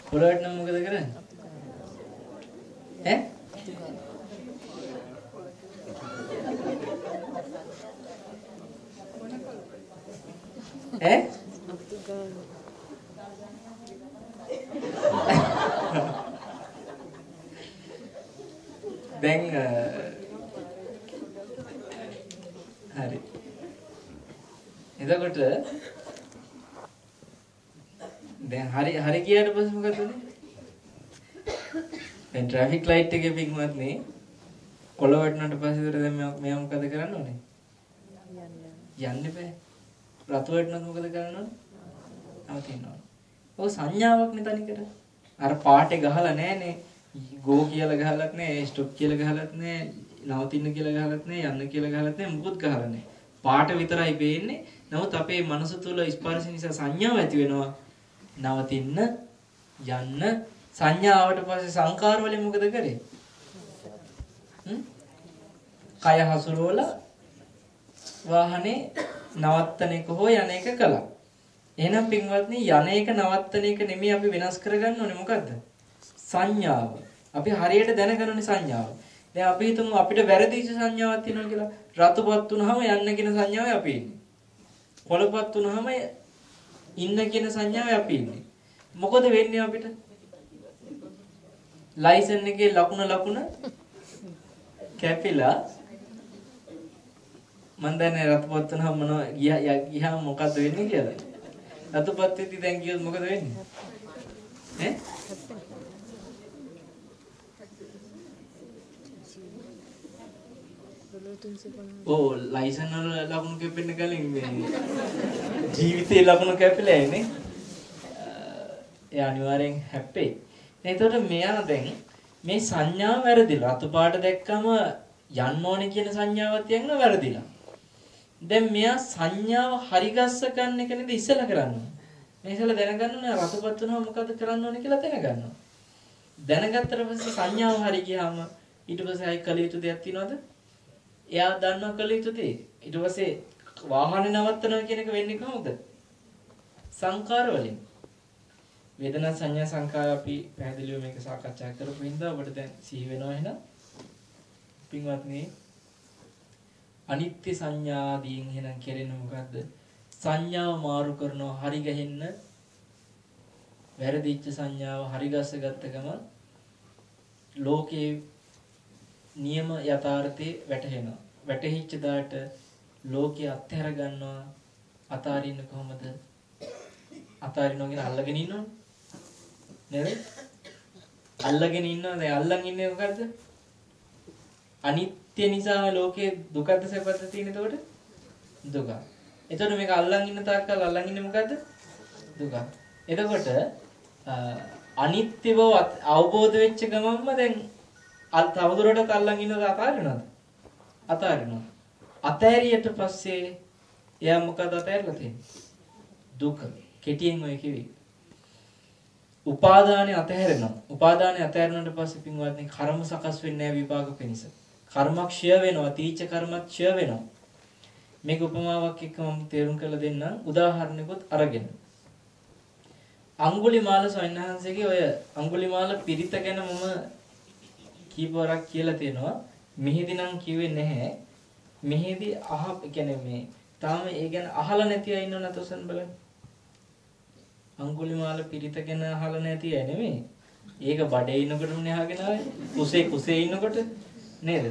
කොළ වැටෙනම මොකද කරන්නේ? ඈ? ඈ? දැන් හරි. එතකොට දැන් හරි හරි කියාට පස්සේ මොකද උනේ? දැන් ට්‍රැෆික් ලයිට් එකේ පින්වත් නේ කොළ වටනට පස්සේ උඩ දැන් මෙයා මොකද කරන්න ඕනේ යන්න බෑ රතු වටනත් මොකද කරන්න ඕනේ නවතින්න ඕනේ ඔය සංඥාවක් නේ තනිකර. අර පාටේ ගහලා නෑනේ ගෝ කියලා ගහලත් නෑ ස්ටොප් කියලා ගහලත් නෑ නවතින්න කියලා ගහලත් නෑ යන්න කියලා ගහලත් නෑ මුකුත් ගහලා නෑ. පාට විතරයි පේන්නේ. නමුත් අපේ මනස තුල ස්පර්ශ නිසා සංඥාව ඇති වෙනවා. නවතින්න යන්න. සංඥාවට පස්සේ සංකාර වලින් මොකද කරේ? කය හසුරුවලා වාහනේ නවත්තන එක හෝ යන එක කළා එහෙනම් පින්වත්නි යන එක නවත්තන එක නෙමෙයි අපි වෙනස් කරගන්න ඕනේ මොකද්ද සංඥාව. අපි හරියට දැනගන්නනේ සංඥාව. දැන් අපි හිතමු අපිට වැරදිච්ච සංඥාවක් තියෙනවා කියලා. රතුපත් වුනහම යන්න කියන සංඥාවේ අපි ඉන්නේ. කොළපත් වුනහම ඉන්න කියන සංඥාවේ අපි ඉන්නේ. මොකද වෙන්නේ අපිට? ලයිසන් එකේ ලකුණ ලකුණ කැපිලා මන් දන්නේ රතුපත් වුනහම මොනවා ගියා මොකද්ද වෙන්නේ කියලා. රතුපත් වෙද්දි දැන් කියොත් මොකද වෙන්නේ? ඈ ඕ ලයිසන් වල ලකුණු කැපෙන්න කලින් මේ ජීවිතේ ලකුණු කැපිලා ඉන්නේ. ඒ අනිවාර්යෙන් හැප්පෙයි. එතකොට මෙයා දැන් මේ සංඥා වැරදිලා. රතු පාට දැක්කම යන්න ඕනේ කියන සංඥාවක් තියන්න වැරදිලා. දැන් මෙයා සංඥාව හරිගස්ස ගන්න එක නේද ඉස්සෙල්ලා කරන්නේ. මේ ඉස්සෙල්ලා දැනගන්න ඕනේ රතුපත් වෙනවා මොකද කරන්න ඕනේ කියලා දැනගන්නවා. දැනගත්තට පස්සේ සංඥාව හරි ගියාම ඊට පස්සේ අය කළ යුතු දෙයක් තියනවද? එයා දන්නවා කළ යුතු දේ. ඊට පස්සේ වාහනේ නවත්තනවා කියන එක වෙන්නේ කොහොමද? සංකාර වලින්. වේදනා සංඥා සංකාර අපි පැහැදිලිව මේක සාකච්ඡා කරපු හින්දා ඔබට දැන් සිහි වෙනවා එහෙනම්. පින්වත්නි අනිත්‍ය සංඥාදීන් එහෙනම් කෙරෙන්නේ මොකද්ද? සංඥාව මාරු කරනවා හරි ගහින්න වැරදිච්ච සංඥාව හරි ගස්ස ගත්ත ගමන් ලෝකේ නියම යථාර්ථේ වැටහෙනවා. වැටහිච්ච දාට ලෝකේ අත්හැර ගන්නවා. අතාරින්න කොහොමද? අතාරිනවා කියන අල්ලගෙන ඉන්නවනේ. නේද? අල්ලගෙන ඉන්නවා දැන් අල්ලන් ඉන්නේ මොකද්ද? අනිත්‍ය නිසා ලෝකේ දුකද සැපද තියෙන එතකොට දුක. එතකොට මේක අල්ලන් ඉන්න තාක්කල් අල්ලන් ඉන්නේ මොකද්ද? දුක. එතකොට අනිත්‍ය බව අවබෝධ වෙච්ච ගමන්ම දැන් තවදුරටත් අල්ලන් ඉන්නද අතාරිනවද? අතාරිනවා. අතෑරියට පස්සේ එයා මොකද අතෑරලා තියෙන්නේ? දුක. කෙටියෙන් ඔය කිවි. උපාදානෙ අතහැරෙනවා. උපාදානෙ අතහැරුණාට පස්සේ පින්වත්නි කර්ම සකස් වෙන්නේ නැහැ විපාක පිණිස. කර්මක් ක්ෂය වෙනවා. තීච කර්මත් ක්ෂය වෙනවා. මේක උපමාවක් එක්ක මම තේරුම් කරලා දෙන්නම්. උදාහරණයකොත් අරගෙන. අඟුලිමාල සොයන්හන්සේගේ ඔය අඟුලිමාල පිරිත ගැන මම කීප වරක් කියලා තියෙනවා. මෙහිදී නම් කිව්වේ නැහැ. මෙහිදී අහ කියන්නේ මේ තාම ඒ ගැන අහලා නැති අය ඉන්නව නැතොසන් බලන්න. අඟුලිමාල පිරිත ගැන අහලා නැති අය නෙමෙයි. ඒක බඩේ ඉන්නකොටම නෙහාගෙන ආවේ. කුසේ කුසේ ඉන්නකොට නේද?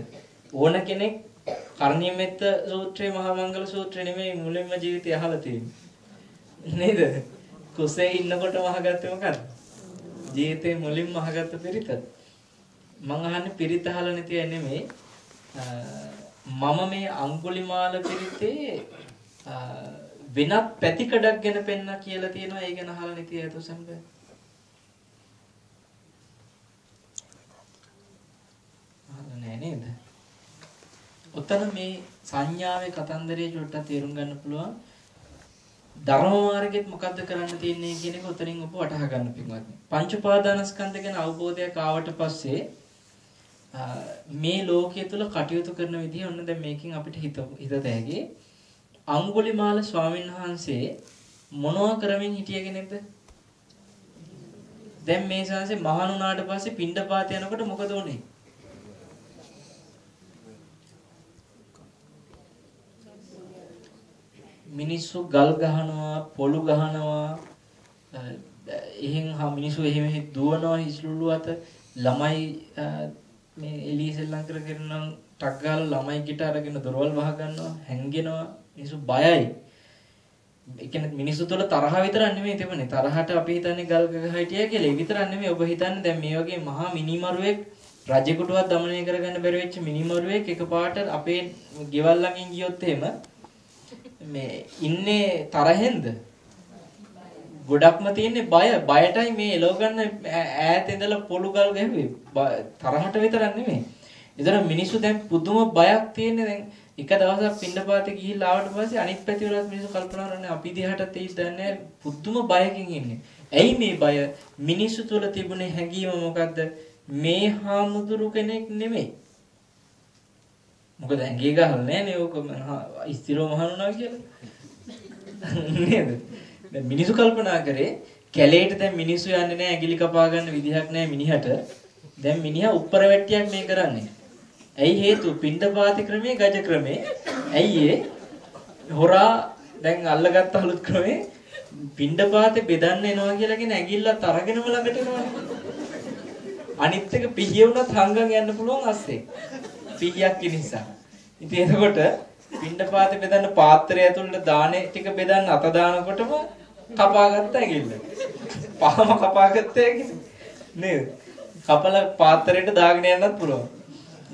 ඕන කෙනෙක් කර්ණීයමෙත්ත සූත්‍රයේ මහා මංගල සූත්‍රය නෙමෙයි මුලින්ම ජීවිතය අහලා තියෙන්නේ. නේද? කුසේ ඉන්නකොට මහගත්තේ මොකද්ද? ජීවිතේ මුලින්ම අහගත්ත පිරිත. මං අහන්නේ පිරිත අහලා නැති අය නෙමෙයි. මම මේ අඟුලිමාල පිරිතේ වෙනත් පැතිකඩක් ගැන පෙන්න කියලා තියෙනවා ඒ ගැන අහලා නැති අය තුසම්බ. අහලා නෑ නේද? උතන මේ සංඥාවේ කතන්දරේ චුට්ටක් තේරුම් ගන්න පුළුවන්. ධර්ම මාර්ගෙත් මොකද්ද කරන්න තියෙන්නේ කියන එක උතනින් ඔබ වටහා ගන්න පින්වත්නි. පංච උපාදානස්කන්ධ ගැන අවබෝධයක් ආවට පස්සේ මේ ලෝකයේ තුල කටයුතු කරන විදිහ ඔන්න දැන් මේකෙන් අපිට හිත හිතත හැකි අඟුලිමාල ස්වාමීන් වහන්සේ මොනවා කරමින් හිටිය කෙනෙක්ද දැන් මේ ශාන්සේ මහාන උනාට පස්සේ පිණ්ඩපාත යනකොට මොකද උනේ මිනිස්සු ගල් ගහනවා, පොළු ගහනවා, එහෙන් හා මිනිස්සු එහෙම එහෙ දුවනවා හිස්ලුළු අත ළමයි මේ එළිය සෙල්ලම් කරගෙන නම් ටක් ගාලා ළමයි ගිට අරගෙන දොරවල් වහ ගන්නවා, හැංගෙනවා, මිනිස්සු බයයි. ඒ කියන්නේ මිනිස්සු තුළ තරහ විතරක් නෙමෙයි තිබුණේ. තරහට අපි හිතන්නේ ගල් ගහ හිටිය කියලා. ඒ විතරක් නෙමෙයි ඔබ හිතන්නේ දැන් මේ වගේ මහා මිනිමරුවෙක් රජෙකුටවත් দমনය කරගන්න බැරි වෙච්ච මිනිමරුවෙක් එකපාරට අපේ ගෙවල් ළඟින් ගියොත් එහෙම මේ ඉන්නේ තරහෙන්ද ගොඩක්ම තියෙන්නේ බය බයටයි මේ එලව ගන්න ඈත ඉඳලා පොළු ගල් ගැහුවේ තරහට විතරක් නෙමෙයි. ඒතර මිනිස්සු දැන් පුදුම බයක් තියෙන්නේ දැන් එක දවසක් පින්නපාතේ ගිහිල්ලා ආවට පස්සේ අනිත් පැති වලත් මිනිස්සු කල්පනා කරන්නේ අපි දිහාටත් ඒත් දන්නේ පුදුම බයකින් ඉන්නේ. ඇයි මේ බය? මිනිස්සු තුළ තිබුණේ හැඟීම මොකද්ද? මේ හාමුදුරු කෙනෙක් නෙමෙයි. මොකද ඇඟේ ගහලා නෑනේ ඕක ස්ථිරව මහනුනා කියලා. නේද? දැන් මිනිස්සු කල්පනා කරේ කැලේට දැන් මිනිස්සු යන්නේ නැහැ ඇඟිලි කපා ගන්න විදිහක් නැහැ මිනිහට. දැන් මිනිහා උප්පර වැට්ටියක් මේ කරන්නේ. ඇයි හේතුව? පින්ඩපාති ක්‍රමේ ගජ ක්‍රමේ. ඇයි ඒ? හොරා දැන් අල්ලගත්ත අලුත් ක්‍රමේ පින්ඩපාතේ බෙදන්න එනවා කියලා කියන ඇඟිල්ලත් අරගෙනම ළඟට එනවා. අනිත් එක පිහිය වුණත් හංගන් යන්න පුළුවන් අස්සේ. පිහියක් නිසා. ඉතින් එතකොට පින්ඩපාතේ බෙදන්න පාත්‍රය ඇතුළට දානේ ටික බෙදන්න අත දානකොටම කපාගත්ත ඇඟිල්ල. පහම කපාගත්ත ඇඟිල්ල. නේද? කපල පාත්‍රයට දාගෙන යන්නත් පුළුවන්.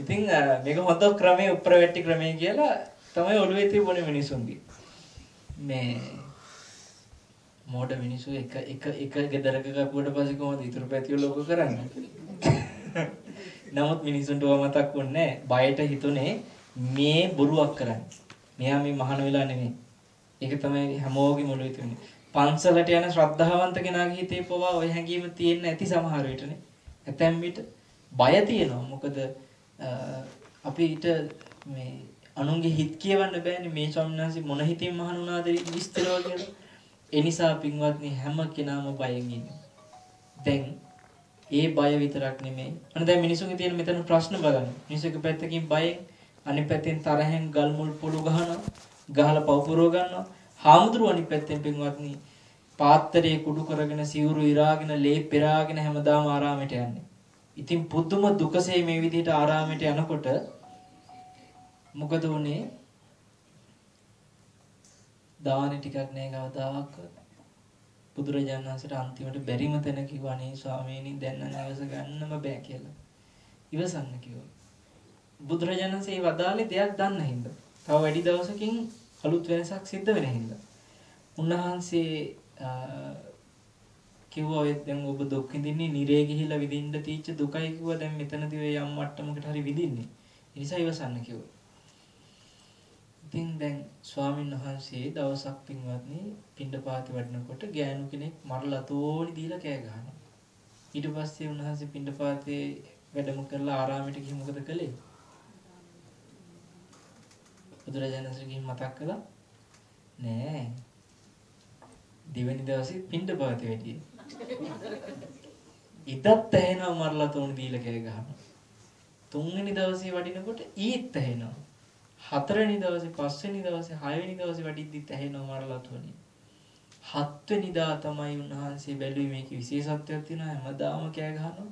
ඉතින් මේක හොඳ ක්‍රමයේ උප්‍රවැට්ටි ක්‍රමයේ කියලා තමයි ඔළුවේ තිබුණේ මිනිසුන්ගේ. මේ මෝඩ මිනිස්සු එක එක එක ගෙදරක කපුවට පස්සේ කොහොමද ඉතුරු පැතිය ලෝක කරන්නේ? නමුත් මිනිසුන්ට ඔය මතක් වුණේ බයට හිතුනේ මේ බොරුවක් කරන්නේ. මෙයා මේ මහාන වෙලා නෙමෙයි. ඒක තමයි හැමෝගෙම ඔළුවේ තිබුණේ. පන්සලට යන ශ්‍රද්ධාවන්ත කෙනාගේ හිතේ පවා ওই හැඟීම තියෙන්න ඇති සමහර විටනේ. ඇතැම් විට බය තියෙනවා. මොකද අපිට මේ අනුන්ගේ හිත කියවන්න බෑනේ මේ ස්වාමීන් මොන හිතින් මහාන වුණාද විස්තරව කියලා. ඒ නිසා පින්වත්නි හැම කෙනාම බයෙන් ඉන්නේ. දැන් ඒ බය විතරක් නෙමෙයි. අන්න දැන් මිනිසුන්ගේ තියෙන මෙතන ප්‍රශ්න බලන්න. මිනිස්සු එක පැත්තකින් බයෙන් අනිත් පැත්තෙන් තරහෙන් ගල් මුල් පොළු ගහනවා. ගහලා පවපුරව ගන්නවා. හාමුදුරුවෝ අනිත් පැත්තෙන් පින්වත්නි පාත්‍රයේ කුඩු කරගෙන සිවුරු ඉරාගෙන ලේ පෙරාගෙන හැමදාම ආරාමයට යන්නේ. ඉතින් පුදුම දුකසේ මේ විදිහට ආරාමයට යනකොට මොකද වුනේ? දානි ටිකක් නෑ කවදාවත්. බුදුරජාණන් වහන්සේට අන්තිමට බැරිම තැන කිව්වා අනේ ස්වාමීනි දැන් නම් ඉවස ගන්නම බෑ කියලා. ඉවසන්න කිව්වා. බුදුරජාණන් වහන්සේ වදාළේ දෙයක් දන්න හින්දා. තව වැඩි දවසකින් අලුත් වෙනසක් සිද්ධ වෙන හින්දා. උන්වහන්සේ කිව්වා ඔය දැන් ඔබ දුක් විඳින්නේ නිරේ ගිහිලා විඳින්න තීච්ච දුකයි කිව්වා දැන් මෙතනදී ඔය යම් මට්ටමකට හරි විඳින්නේ. ඒ නිසා ඉවසන්න කිව්වා. ඉතින් දැන් ස්වාමීන් වහන්සේ දවසක් පින්වත්නි පිණ්ඩපාති වඩනකොට ගෑනු කෙනෙක් මරලා තෝනි දීලා කෑ ගහනවා. ඊට පස්සේ උන්වහන්සේ පිණ්ඩපාතේ වැඩම කරලා ආරාමයට ගිහින් මොකද කළේ? බුදුරජාණන් වහන්සේ ගිහින් මතක් කළා නෑ. දෙවෙනි දවසේ පිණ්ඩපාතේ වැඩියේ. ඉතත් ඇහෙනවා මරලා තෝනි දීලා කෑ ගහනවා. තුන්වෙනි දවසේ වඩිනකොට ඊත් ඇහෙනවා. හතරවෙනි දවසේ පස්වෙනි දවසේ හයවෙනි දවසේ වඩිද්දිත් ඇහෙනවා මරලා තෝනි. හත්වෙනි දා තමයි උන්වහන්සේ බැලුවේ මේකේ විශේෂත්වයක් තියෙනවා හැමදාම කෑ ගහනවා.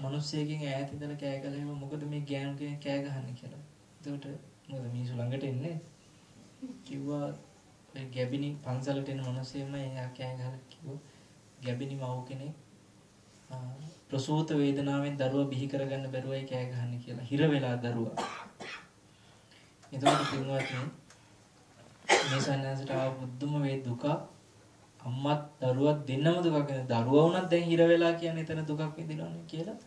මිනිස්සෙකින් ඈත ඉඳලා කෑ ගහලා මොකද මේ ගෑනු කෙනෙක් කෑ ගහන්නේ කියලා. එතකොට මොකද මිනිස්සු ළඟට එන්නේ? කිව්වා ඔය ගැබිනි පන්සලට එන මිනිස්සෙම එයා කෑ ගහලා කිව්වා ගැබිනි මව් කෙනෙක් ප්‍රසූත වේදනාවෙන් දරුවා බිහි කරගන්න බැරුවයි කෑ ගහන්නේ කියලා. හිර වෙලා දරුවා. එතකොට පින්වත්නි මේ සන්නාසට ආව බුද්ධම වේ දුක අම්මත් දරුවත් දෙන්නම දුකක් වෙන. දරුවා වුණත් දැන් හිර වෙලා කියන්නේ එතන දුකක් විඳිනවනේ කියලා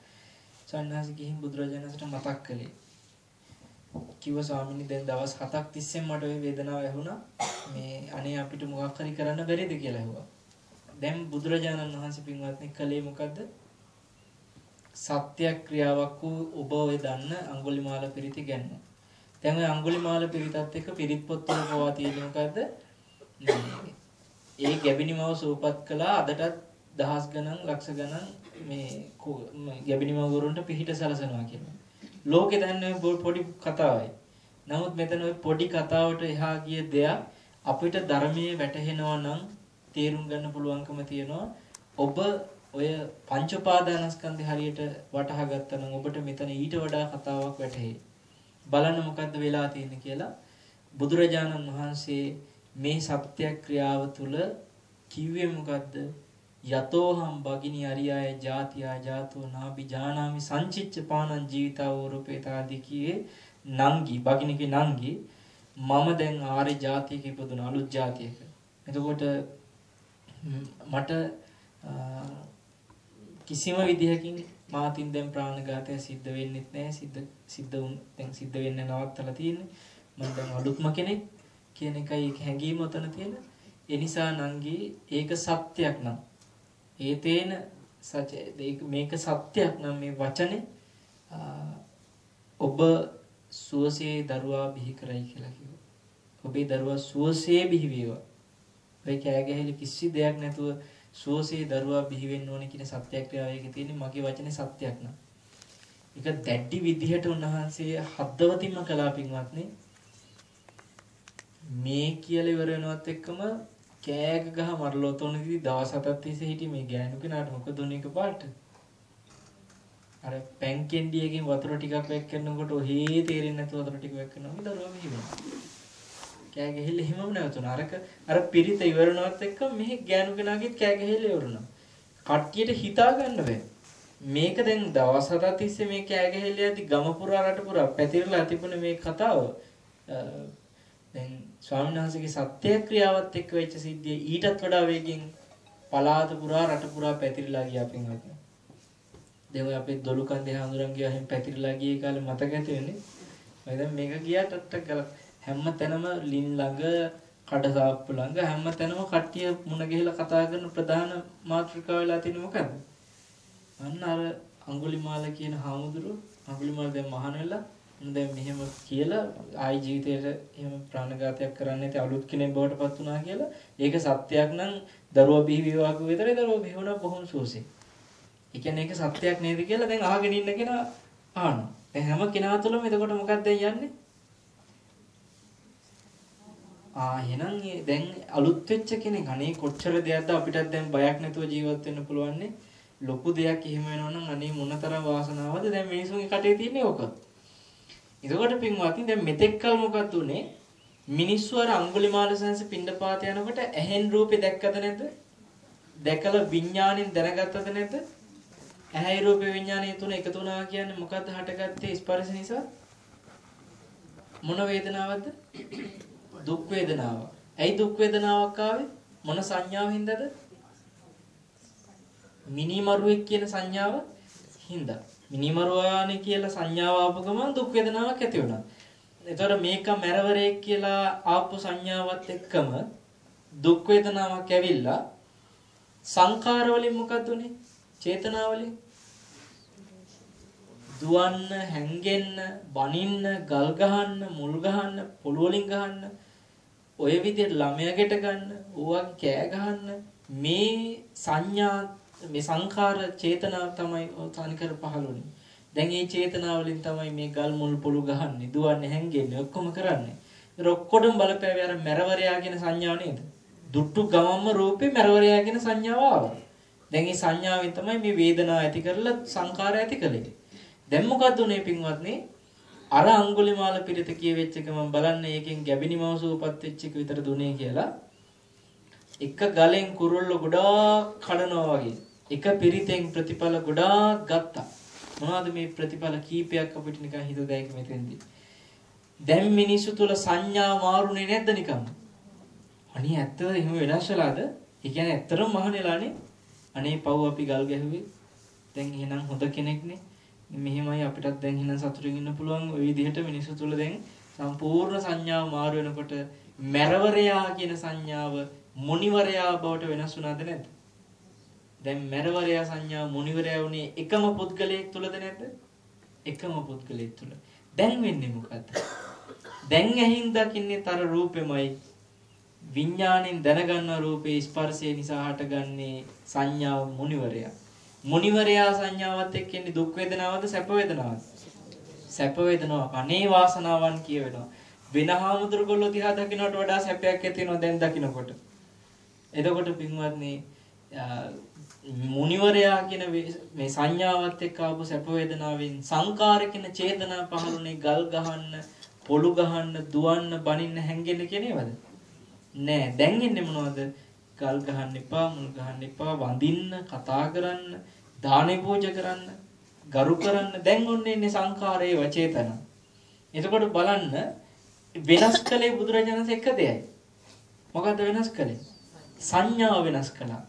සන්නාසි ගිහින් බුදුරජාණන්සට මතක් කළේ. කිව්ව ස්වාමීනි දැන් දවස් 7ක් තිස්සෙන් මට ওই වේදනාව ඇහුණා. මේ අනේ අපිට මොකක් හරි කරන්න බැරිද? කියලා ඇහුවා. දැන් බුදුරජාණන් වහන්සේ පින්වත්නි කලේ මොකද්ද? සත්‍ය ක්‍රියාවක් වූ ඔබ ඔය දන්න අඟුලිමාල පිරිති ගැන්න දැන් ඔය අඟුලිමාල පිරිතත් එක්ක පිරිත් පොත්වල පවා තියෙන මොකද්ද ඒ ගැබිනිමව සූපත් කළා අදටත් දහස් ගණන් ලක්ෂ ගණන් මේ ගැබිනිමව වරුන්ට පිහිට සලසනවා කියනවා. ලෝකේ දැන් ඔය පොඩි කතාවයි. නමුත් මෙතන ඔය පොඩි කතාවට එහා ගිය දෙයක් අපිට ධර්මයේ වැටහෙනවා නම් තේරුම් ගන්න පුළුවන්කම තියෙනවා. ඔබ ඔය පංච උපාදානස්කන්ධය හරියට වටහා ගත්තා නම් ඔබට මෙතන ඊට වඩා කතාවක් වැටහෙයි. බලන්න මොකද්ද වෙලා තියෙන්නේ කියලා බුදුරජාණන් වහන්සේ මේ සත්‍යක්‍රියාව තුල කිව්වේ මොකද්ද? යතෝහම් බගිනි අරියාය ජාතියා ජාතෝ නාබි ජානාමි සංචිච්ච පානං ජීවිතාවෝ රූපේතාදී කියේ නංගි බගිනිගේ නංගි මම දැන් ආර්ය ජාතියක ඉපදුන අලුත් ජාතියක. එතකොට මට කිසිම විදිහකින් මාතින් දැන් ප්‍රාණඝාතය සිද්ධ වෙන්නෙත් නැහැ. සිද්ධ සිද්ධ වුන් දැන් සිද්ධ වෙන්න නවත්තලා තියෙන්නේ. මම දැන් අලුත්ම කෙනෙක් කියන එකයි ඒක හැඟීම උතන තියෙන. ඒ නිසා නංගි ඒක සත්‍යයක් නම් ඒ තේන සච මේක සත්‍යයක් නම් මේ වචනේ ඔබ සුවසේ දරුවා බිහි කරයි කියලා කිව්වා. ඔබේ දරුවා සුවසේ බිහි වේවා. ඔය කෑ ගැහිලි කිසි දෙයක් නැතුව සුවසේ දරුවා බිහි වෙන්න ඕනේ කියන සත්‍යක්‍රියාව එකේ තියෙන්නේ මගේ වචනේ සත්‍යයක් නම්. ඒක දැඩි විදිහට උන්වහන්සේ හදවතින්ම කළා පින්වත්නි. මේ කියලා ඉවර වෙනවත් එක්කම කෑග ගහ මරලා තොනදී දවස් හතක් තිස්සේ හිටි මේ ගෑනු කෙනාට මොකද උනේ එකපාරට අර පැන් කෙන්ඩියකින් වතුර ටිකක් වැක් කරනකොට ඔහේ තේරෙන්නේ නැතුව වතුර ටික වැක් කරනවා දරුවා මෙහි වෙනවා කෑ ගහලා එහෙමම නැවතුණා අරක අර පිරිත ඉවරනවත් එක්ක මෙහි ගෑනු කෙනාගෙත් කෑ ගහලා ඉවරනවා කට්ටියට හිතා ගන්න බෑ මේක දැන් දවස් හතක් තිස්සේ මේ කෑ ගහලා යද්දි ගම පුරා රට පුරා පැතිරලා තිබුණ මේ කතාව දැන් ස්වාමීන් වහන්සේගේ සත්‍ය ක්‍රියාවත් එක්ක වෙච්ච සිද්ධිය ඊටත් වඩා වේගෙන් පලාත පුරා රට පුරා පැතිරිලා ගියා පින්වත්නි. දැන් ඔය අපේ දොළුකන්දේ හඳුරන් ගියා හැම පැතිරිලා ගියේ කාලේ මතක ඇති වෙන්නේ. මම දැන් මේක ගියා ටට්ටක් ගාලා හැම තැනම ලින් ළඟ කඩසාප්පු ළඟ හැම තැනම කට්ටිය මුණ ගැහිලා කතා කරන ප්‍රධාන මාතෘකාව වෙලා තියෙන්නේ මොකද්ද? අන්න අර අඟුලිමාල කියන හාමුදුරුවෝ අඟුලිමාල දැන් මහාන වෙලා දැන් මෙහෙම කියලා ආයි ජීවිතේට එහෙම ප්‍රාණඝාතයක් කරන්න නැති අලුත් කෙනෙක් බවට පත් වුණා කියලා ඒක සත්‍යයක් නම් දරුවා බිහි වේවාක විතරේ දරුවා බිහි වුණා බොහොම සුවසේ. ඒ කියන්නේ ඒක සත්‍යයක් නේද කියලා දැන් අහගෙන ඉන්න කෙනා අහනවා. දැන් හැම කෙනා තුළම එතකොට මොකක්ද යන්නේ? ආ එහෙනම් දැන් අලුත් වෙච්ච කෙනෙක් අනේ කොච්චර දෙයක්ද අපිටත් දැන් බයක් නැතුව ජීවත් වෙන්න පුළුවන්නේ. ලොකු දෙයක් එහෙම වෙනවනම් අනේ මොනතරම් වාසනාවද දැන් මිනිසුන්ගේ කටේ තියෙන්නේ ඕක. එතකොට පින්වත්නි දැන් මෙතෙක්කල් මොකක්ද උනේ? මිනිස්සු අර අඟුලිමාල සංස පින්නපාත යනකොට ඇහෙන් රූපේ දැක්කද නැද්ද? දැකලා විඥාණයෙන් දැනගත්තද නැද්ද? ඇහැයි රූපේ විඥානය තුන එකතු වුණා කියන්නේ මොකද්ද හටගත්තේ ස්පර්ශ නිසා? මොන වේදනාවක්ද? දුක් වේදනාව. ඇයි දුක් වේදනාවක් ආවේ? මොන සංඥාවෙන්දද? මිනිමරුවෙක් කියන සංඥාව හින්දා. මිනිමරුවානේ කියලා සංඥාව ආපු ගමන් දුක් වේදනාවක් ඇති වුණා. එතකොට මේක මැරවරයෙක් කියලා ආපු සංඥාවත් එක්කම දුක් වේදනාවක් ඇවිල්ලා සංකාර වලින් මොකද උනේ? චේතනාවලින් දුවන්න, හැංගෙන්න, බනින්න, ගල් ගහන්න, මුල් ගහන්න, පොළු වලින් ගහන්න, ඔය විදිහට ළමයාගෙට ගන්න, ඕවා කෑ ගහන්න මේ සංඥා මේ සංඛාර චේතනාව තමයි තනිකර පහළුනේ. දැන් මේ චේතනාවලින් තමයි මේ ගල් මුල් පොළු ගහන්නේ, දුවන්නේ, හැංගෙන්නේ ඔක්කොම කරන්නේ. ඒක ඔක්කොටම බලපෑවේ අර මැරවරයා කියන සංඥාව නේද? දුට්ටු ගමම්ම රූපේ මැරවරයා කියන සංඥාව ආවා. දැන් මේ සංඥාවෙන් තමයි මේ වේදනාව ඇති කරලා සංඛාර ඇති කළේ. දැන් මොකද්ද උනේ පින්වත්නි? අර අඟුලිමාල පිරිත කියවෙච්ච එක මම බලන්න ඒකෙන් ගැබිනි මවසූපත් වෙච්ච එක විතර දුනේ කියලා. එක ගලෙන් කුරුල්ල ගොඩාක් කඩනවා වගේ. එක පිරිතෙන් ප්‍රතිඵල ගොඩාක් ගත්තා. මොනවද මේ ප්‍රතිඵල කීපයක් අපිට නිකන් හිත දැයික මෙතෙන්දී. දැන් මිනිස්සු තුල සංඥා මාරුනේ නැද්ද නිකන්? අනේ ඇත්තද එහෙම වෙනස් වෙලාද? ඒ කියන්නේ ඇත්තටම මහණෙලානේ. අනේ පව් අපි ගල් ගැහුවේ. දැන් එහෙනම් හොඳ කෙනෙක්නේ. මෙහෙමයි අපිටත් දැන් එහෙනම් සතුටින් ඉන්න පුළුවන් ওই විදිහට මිනිස්සු තුල දැන් සම්පූර්ණ සංඥාව මාරු වෙනකොට මරවරයා කියන සංඥාව මුනිවරයා බවට වෙනස් වුණාද නැද්ද? දැන් මරවරයා සංඥාව මුනිවරයා වුණේ එකම පුද්ගලයෙක් තුලද නැද්ද? එකම පුද්ගලයෙක් තුල. දැන් වෙන්නේ මොකද්ද? දැන් ඇහින් දකින්නේ තර රූපෙමයි විඥාණයෙන් දැනගන්න රූපේ ස්පර්ශය නිසා හටගන්නේ සංඥාව මුනිවරයා. මුනිවරයා සංඥාවත් එක්ක එන්නේ දුක් වේදනාවද සැප වේදනාවද? සැප වේදනාව. අනේ වාසනාවන් කියවෙනවා. වෙන හාමුදුරුගොල්ලෝ දිහා දකින්නට වඩා සැපයක් ඇති වෙනවා දැන් දකින්නකොට. එතකොට පින්වත්නි මුනිවරයා කියන මේ සංඥාවත් එක්ක ආපු සැප වේදනාවෙන් සංකාර කියන චේතනා පහළුනේ ගල් ගහන්න, පොළු ගහන්න, දුවන්න, බනින්න හැංගෙන්න කියන ඒවාද? නෑ. දැන් එන්නේ මොනවද? ගල් ගහන්න එපා, මුල් ගහන්න එපා, වඳින්න, කතා කරන්න, දානේ පූජා කරන්න, ගරු කරන්න. දැන් ඔන්නේ ඉන්නේ සංඛාරයේ වචේතන. එතකොට බලන්න වෙනස් කළේ බුදුරජාණන් එක දෙයයි. මොකද්ද වෙනස් කළේ? සංඥාව වෙනස් කළා.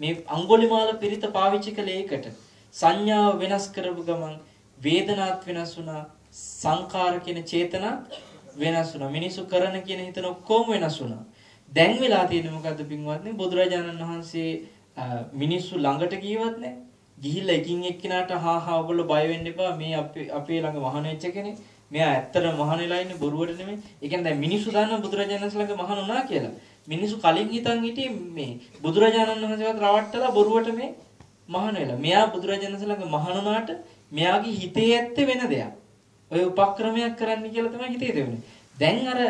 මේ අඟුලිමාල පිරිත පාවිච්චි කළේ ඒකට. සංඥාව වෙනස් කරපු ගමන් වේදනාත් වෙනස් වුණා, සංඛාර කියන චේතනත් වෙනස් වුණා. මිනිසු කරන කියන හිතන ඔක්කොම වෙනස් වුණා. දැන් වෙලා තියෙන්නේ මොකද්ද පින්වත්නි? බුදුරජාණන් වහන්සේ මිනිස්සු ළඟට ගියවත් නැහැ. ගිහිල්ලා එකින් එක්කිනාට හා හා ඔයගොල්ලෝ බය වෙන්න එපා. මේ අපේ අපේ ළඟ මහාන වෙච්ච කෙනෙක්. මෙයා ඇත්තටම මහාන වෙලා ඉන්නේ බොරුවට නෙමෙයි. ඒ කියන්නේ දැන් මිනිස්සු දන්න බුදුරජාණන් ළඟ මහාන වුණා කියලා. මිනිස්සු කලින් හිතන් හිටියේ මේ බුදුරජාණන් වහන්සේවත් රවට්ටලා බොරුවට මේ මහාන වෙලා. මෙයා බුදුරජාණන් ළඟ මහාන වුණාට මෙයාගේ හිතේ ඇත්තේ වෙන දෙයක්. ඔය උපක්‍රමයක් කරන්න කියලා තමයි හිතේ දෙන්නේ. දැන් අර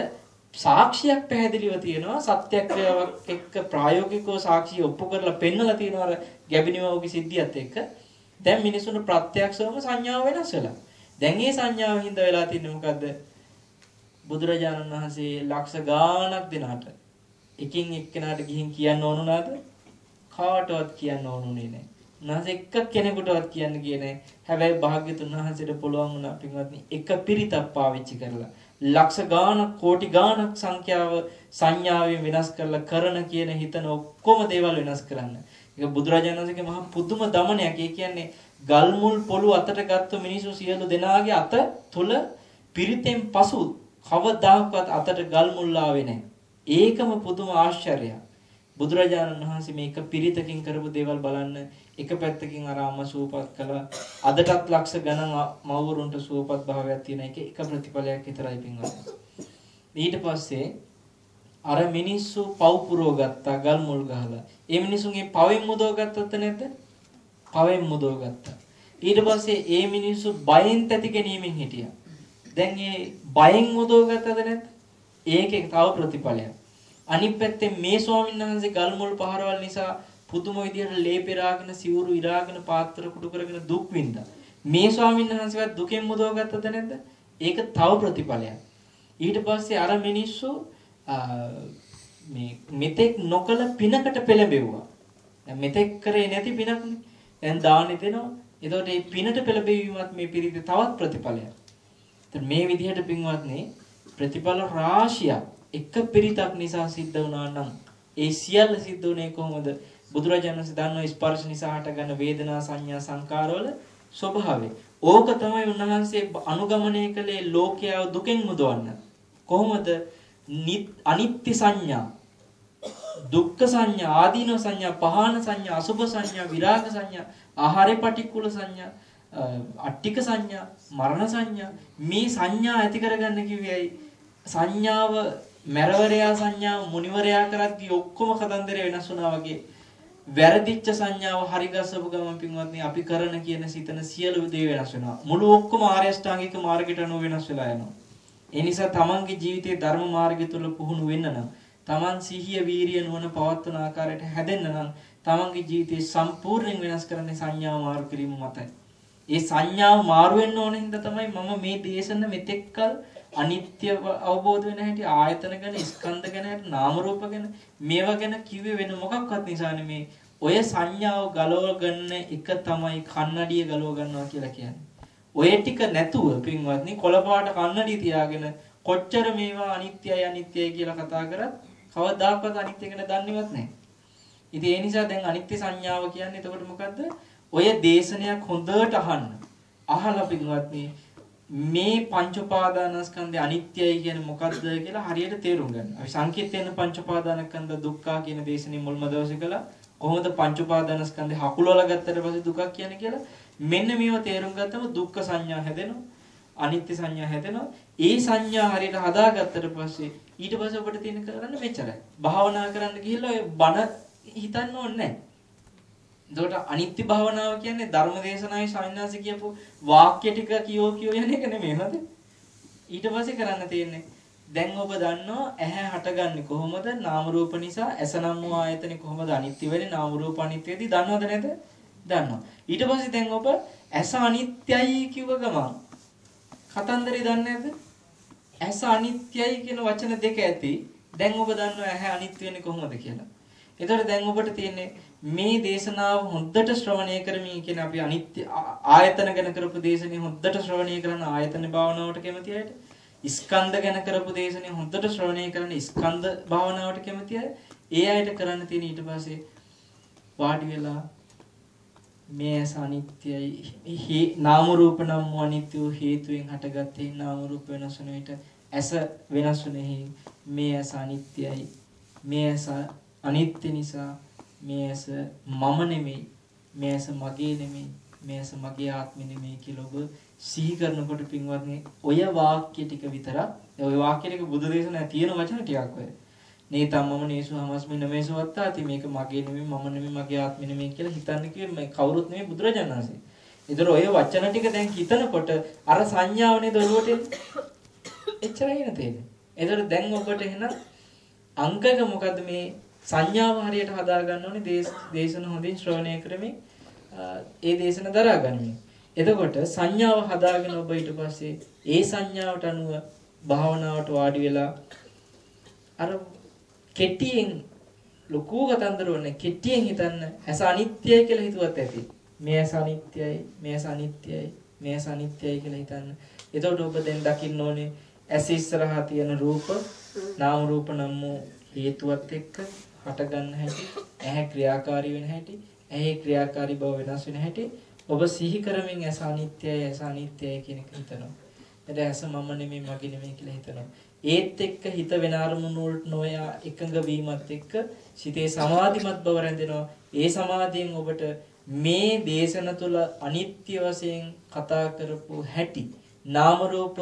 සාක්ෂියක් පැහැදිලිව තියෙනවා. සත්‍යක්‍රියාවක් එක්ක ප්‍රායෝගිකව සාක්ෂිය ඔප්පු කරලා පෙන්නලා තියෙනවා අර ගැබිනිමවගේ සිද්ධියත් එක්ක. දැන් මිනිසුන්ට ප්‍රත්‍යක්ෂවම සංඥාව වෙනස් වෙලා. දැන් මේ සංඥාව හින්දා වෙලා තින්නේ මොකද්ද? බුදුරජාණන් වහන්සේ ලක්ෂ ගාණක් දෙනාට එකින් එක්කෙනාට ගිහින් කියන්න ඕනුනාද කාටවත් කියන්න ඕනුනේ නැහැ. උන්වහන්සේ එක කෙනෙකුටවත් කියන්න ගියේ නැහැ. හැබැයි භාග්‍යතුන් වහන්සේට පුළුවන් වුණා පින්වත්නි එක පිරිතක් පාවිච්චි කරලා. ලක්ෂ ගාණක් කෝටි ගාණක් සංඛ්‍යාව සංඥාවෙන් වෙනස් කරලා කරන කියන හිතන ඔක්කොම දේවල් වෙනස් කරන්න. ඒක බුදුරජාණන් වහන්සේගේ මහා පුදුම දමනයක්. ඒ කියන්නේ ගල් මුල් පොළු අතට ගත්ත මිනිස්සු සියලු දෙනාගේ අත තුල පිරිතෙන් පසු කවදාකවත් අතට ගල් මුල් ආවේ නැහැ. ඒකම පුදුම ආශ්චර්යයක්. බුදුරජාණන් වහන්සේ මේක පිරිතකින් කරපු දේවල් බලන්න එක පැත්තකින් අර අම්මා සූපත් කළා. අදටත් ලක්ෂ ගණන් මව්වරුන්ට සූපත් භාවයක් තියෙන එක එක ප්‍රතිඵලයක් විතරයි පින්වත් ඊට පස්සේ අර මිනිස්සු පව් පුරව ගත්තා ගල් මුල් ගහලා. ඒ මිනිසුන්ගේ පවෙන් මුදව ගත්තත් නැද්ද? පවෙන් මුදව ගත්තා. ඊට පස්සේ ඒ මිනිස්සු බයෙන් තැති ගැනීමෙන් හිටියා. දැන් ඒ බයෙන් මුදව ගත්තද නැද්ද? ඒකේ තව ප්‍රතිඵලයක්. අනිත් පැත්තේ මේ ස්වාමීන් වහන්සේ ගල් මුල් පහරවල් නිසා පුදුම විදියට ලේ පෙරාගෙන සිවුරු ඉරාගෙන පාත්‍ර කුඩු කරගෙන දුක් විඳා. මේ ස්වාමීන් වහන්සේවත් දුකෙන් මුදව ගත්තද නැද්ද? ඒක තව ප්‍රතිඵලයක්. ඊට පස්සේ අර මිනිස්සු මේ මෙතෙක් නොකල පිනකට පෙළඹෙව්වා. දැන් මෙතෙක් කරේ නැති පිනක්නේ. දැන් දානෙ දෙනවා. එතකොට මේ පිනට පෙළඹවීමත් මේ පිරිත තවත් ප්‍රතිඵලයක්. එතකොට මේ විදිහට පින්වත්නි ප්‍රතිඵල රාශියක් එක පිරිතක් නිසා සිද්ධ වුණා නම් ඒ සියල්ල සිද්ධ වුණේ කොහොමද? බුදුරජාණන් වහන්සේ දන්නවා ස්පර්ශ නිසා හටගන්න වේදනා සංඥා සංකාරවල ස්වභාවය. ඕක තමයි උන්වහන්සේ අනුගමනය කළේ ලෝකයාව දුකෙන් මුදවන්න. කොහොමද? අනිත්‍ය සංඥා දුක්ඛ සංඥා ආදීන සංඥා පහාන සංඥා අසුභ සංඥා විරාග සංඥා ආහාරේ පටික්කුල සංඥා අට්ටික සංඥා මරණ සංඥා මේ සංඥා ඇති කරගන්න කිව්වේයි සංඥාව මරවරයා සංඥාව මුනිවරයා කරද්දී ඔක්කොම කතන්දර වෙනස් වුණා වගේ වැරදිච්ච සංඥාව හරි ගස්සපු ගමන් පින්වත්නි අපි කරන කියන සිතන සියලු දේ වෙනස් වෙනවා මුළු ඔක්කොම ආර්ය අෂ්ටාංගික මාර්ගයට අනුව වෙනස් වෙලා යනවා ඒ නිසා තමන්ගේ ජීවිතයේ ධර්ම මාර්ගය තුල පුහුණු වෙන්න නම් තමන් සිහිය වීරිය නුවණ පවත්වන ආකාරයට හැදෙන්න නම් තමන්ගේ ජීවිතේ සම්පූර්ණයෙන් වෙනස් කරන්නේ සංඥාව මාරු කිරීම මතයි. ඒ සංඥාව මාරු වෙන්න ඕන හින්දා තමයි මම මේ දේශන මෙතෙක්කල් අනිත්‍ය අවබෝධ වෙන හැටි ආයතන ගැන ස්කන්ධ ගැන හැටි නාම රූප ගැන මේවා ගැන කිව්වේ වෙන මොකක්වත් නිසා නෙමේ ඔය සංඥාව ගලව ගන්න එක තමයි කන්නඩිය ගලව ගන්නවා කියලා කියන්නේ. ඔය ටික නැතුව පින්වත්නි කොළපාට කන්නඩිය තියාගෙන කොච්චර මේවා අනිත්‍යයි අනිත්‍යයි කියලා කතා කරත් කවදාකවත් අනිත්‍ය ගැන දන්නේවත් නැහැ. ඉතින් ඒ නිසා දැන් අනිත්‍ය සංඥාව කියන්නේ එතකොට මොකද්ද? ඔය දේශනයක් හොඳට අහන්න. අහලා පින්වත්නි මේ පංච උපාදානස්කන්ධය අනිත්‍යයි කියන්නේ මොකද්ද කියලා හරියට තේරුම් ගන්න. අපි සංකීර්තන පංච උපාදානස්කන්ධ දුක්ඛ කියන දේශනේ මුල්ම දවසේ කළා. කොහොමද පංච උපාදානස්කන්ධය හකුලවලා ගත්තට පස්සේ දුකක් කියන්නේ කියලා මෙන්න මේව තේරුම් ගත්තම දුක්ඛ සංඥා හැදෙනවා. අනිත්‍ය සංඥා හැදෙනවා. ඒ සංඥා හරියට හදාගත්තට පස්සේ ඊට පස්සේ ඔබට තියෙන කරන්න මෙච්චරයි. භාවනා කරන්න ගිහිල්ලා ඔය බණ හිතන්න ඕනේ නැහැ. එතකොට අනිත්‍ය භාවනාව කියන්නේ ධර්ම දේශනාවේ සාමිනාසි කියපු වාක්‍ය ටික කියෝ කියෝ යන එක නෙමෙයි හද? ඊට පස්සේ කරන්න තියෙන්නේ දැන් ඔබ දන්නවා ඇහැ හටගන්නේ කොහොමද? නාම රූප නිසා ඇස නම් වූ ආයතනේ කොහොමද අනිත්‍ය වෙන්නේ? නාම රූප අනිත්‍යදී දන්නවද නැද? දන්නවා. ඊට පස්සේ දැන් ඔබ ඇස අනිත්‍යයි කිව්ව ගමන් කතන්දරේ දන්නේ නැද්ද? ඇස අනිත්‍යයි කියන වචන දෙක ඇති. දැන් ඔබ දන්නවා ඇහැ අනිත්‍ය වෙන්නේ කොහොමද කියලා. එතකොට දැන් ඔබට තියෙන්නේ මේ දේශනාව හොඳට ශ්‍රවණය කරමින් කියන අපි අනිත්‍ය ආයතන ගැන කරපු දේශනේ හොඳට ශ්‍රවණය කරන ආයතන භාවනාවට කැමති අයට ස්කන්ධ ගැන කරපු දේශනේ හොඳට ශ්‍රවණය කරන ස්කන්ධ භාවනාවට කැමති අය ඒ අයට කරන්න තියෙන ඊට පස්සේ වාඩි වෙලා මේ ඇස අනිත්‍යයි නාම රූප නම් වූ අනිත්‍ය වූ හේතුවෙන් හටගත්තේ නාම රූප වෙනස් වෙන විට ඇස වෙනස් වෙනෙහි මේ ඇස අනිත්‍යයි. මේ ඇස අනිත්‍ය නිසා මේ ඇස මම නෙමෙයි මේ ඇස මගේ නෙමෙයි මේ ඇස මගේ ආත්මෙ නෙමෙයි කියලා ඔබ සිහි කරනකොට පින්වත්නි ඔය වාක්‍ය ටික විතරක් ඔය වාක්‍ය ටික බුදු දේශනාවේ තියෙන වචන ටිකක් ඔය නේතම්මම නේසු හමස්මි නමේසු වත්තාති මේක මගේ නෙමෙයි මම නෙමෙයි මගේ ආත්මෙ නෙමෙයි කියලා හිතන්න කිව්වේ මේ කවුරුත් නෙමෙයි බුදුරජාණන් වහන්සේ. ඒතර ඔය වචන ටික දැන් හිතනකොට අර සංඥාව නේද ඔළුවට එච්චරයි නේද? ඒතර දැන් ඔබට එහෙනම් අංකක මොකද්ද මේ සංඥාව හරියට හදා ගන්න ඕනේ දේශන හොඳින් ශ්‍රවණය කරමින් ඒ දේශන දරා ගනිමින්. එතකොට සංඥාව හදාගෙන ඔබ ඊට පස්සේ ඒ සංඥාවට අනුව භාවනාවට වාඩි වෙලා අර කෙටියෙන් ලොකු කතන්දර ඕනේ කෙටියෙන් හිතන්න ඇස අනිත්‍යයි කියලා හිතුවත් ඇති. මේ ඇස අනිත්‍යයි, මේ ඇස අනිත්‍යයි, මේ ඇස අනිත්‍යයි කියලා හිතන්න. එතකොට ඔබ දැන් දකින්න ඕනේ ඇස ඉස්සරහා තියෙන රූප, නාම රූප නම් වූ හේතුවත් එක්ක හටගන්න හැටි, ඇහැ ක්‍රියාකාරී වෙන හැටි, ඇහි ක්‍රියාකාරී බව වෙනස් වෙන හැටි ඔබ සිහි කරමින් ඇස අනිත්‍යයි, ඇස අනිත්‍යයි කියන එක හිතනවා. එතන ඇස මම නෙමෙයි මගේ නෙමෙයි කියලා හිතනවා. ඒත් එක්ක හිත වෙන අරමුණු වලට නොයා එකඟ වීමත් එක්ක සිතේ සමාධිමත් බව රැඳෙනවා. ඒ සමාධියෙන් ඔබට මේ දේශන තුළ අනිත්‍ය වශයෙන් කතා කරපු හැටි නාම රූප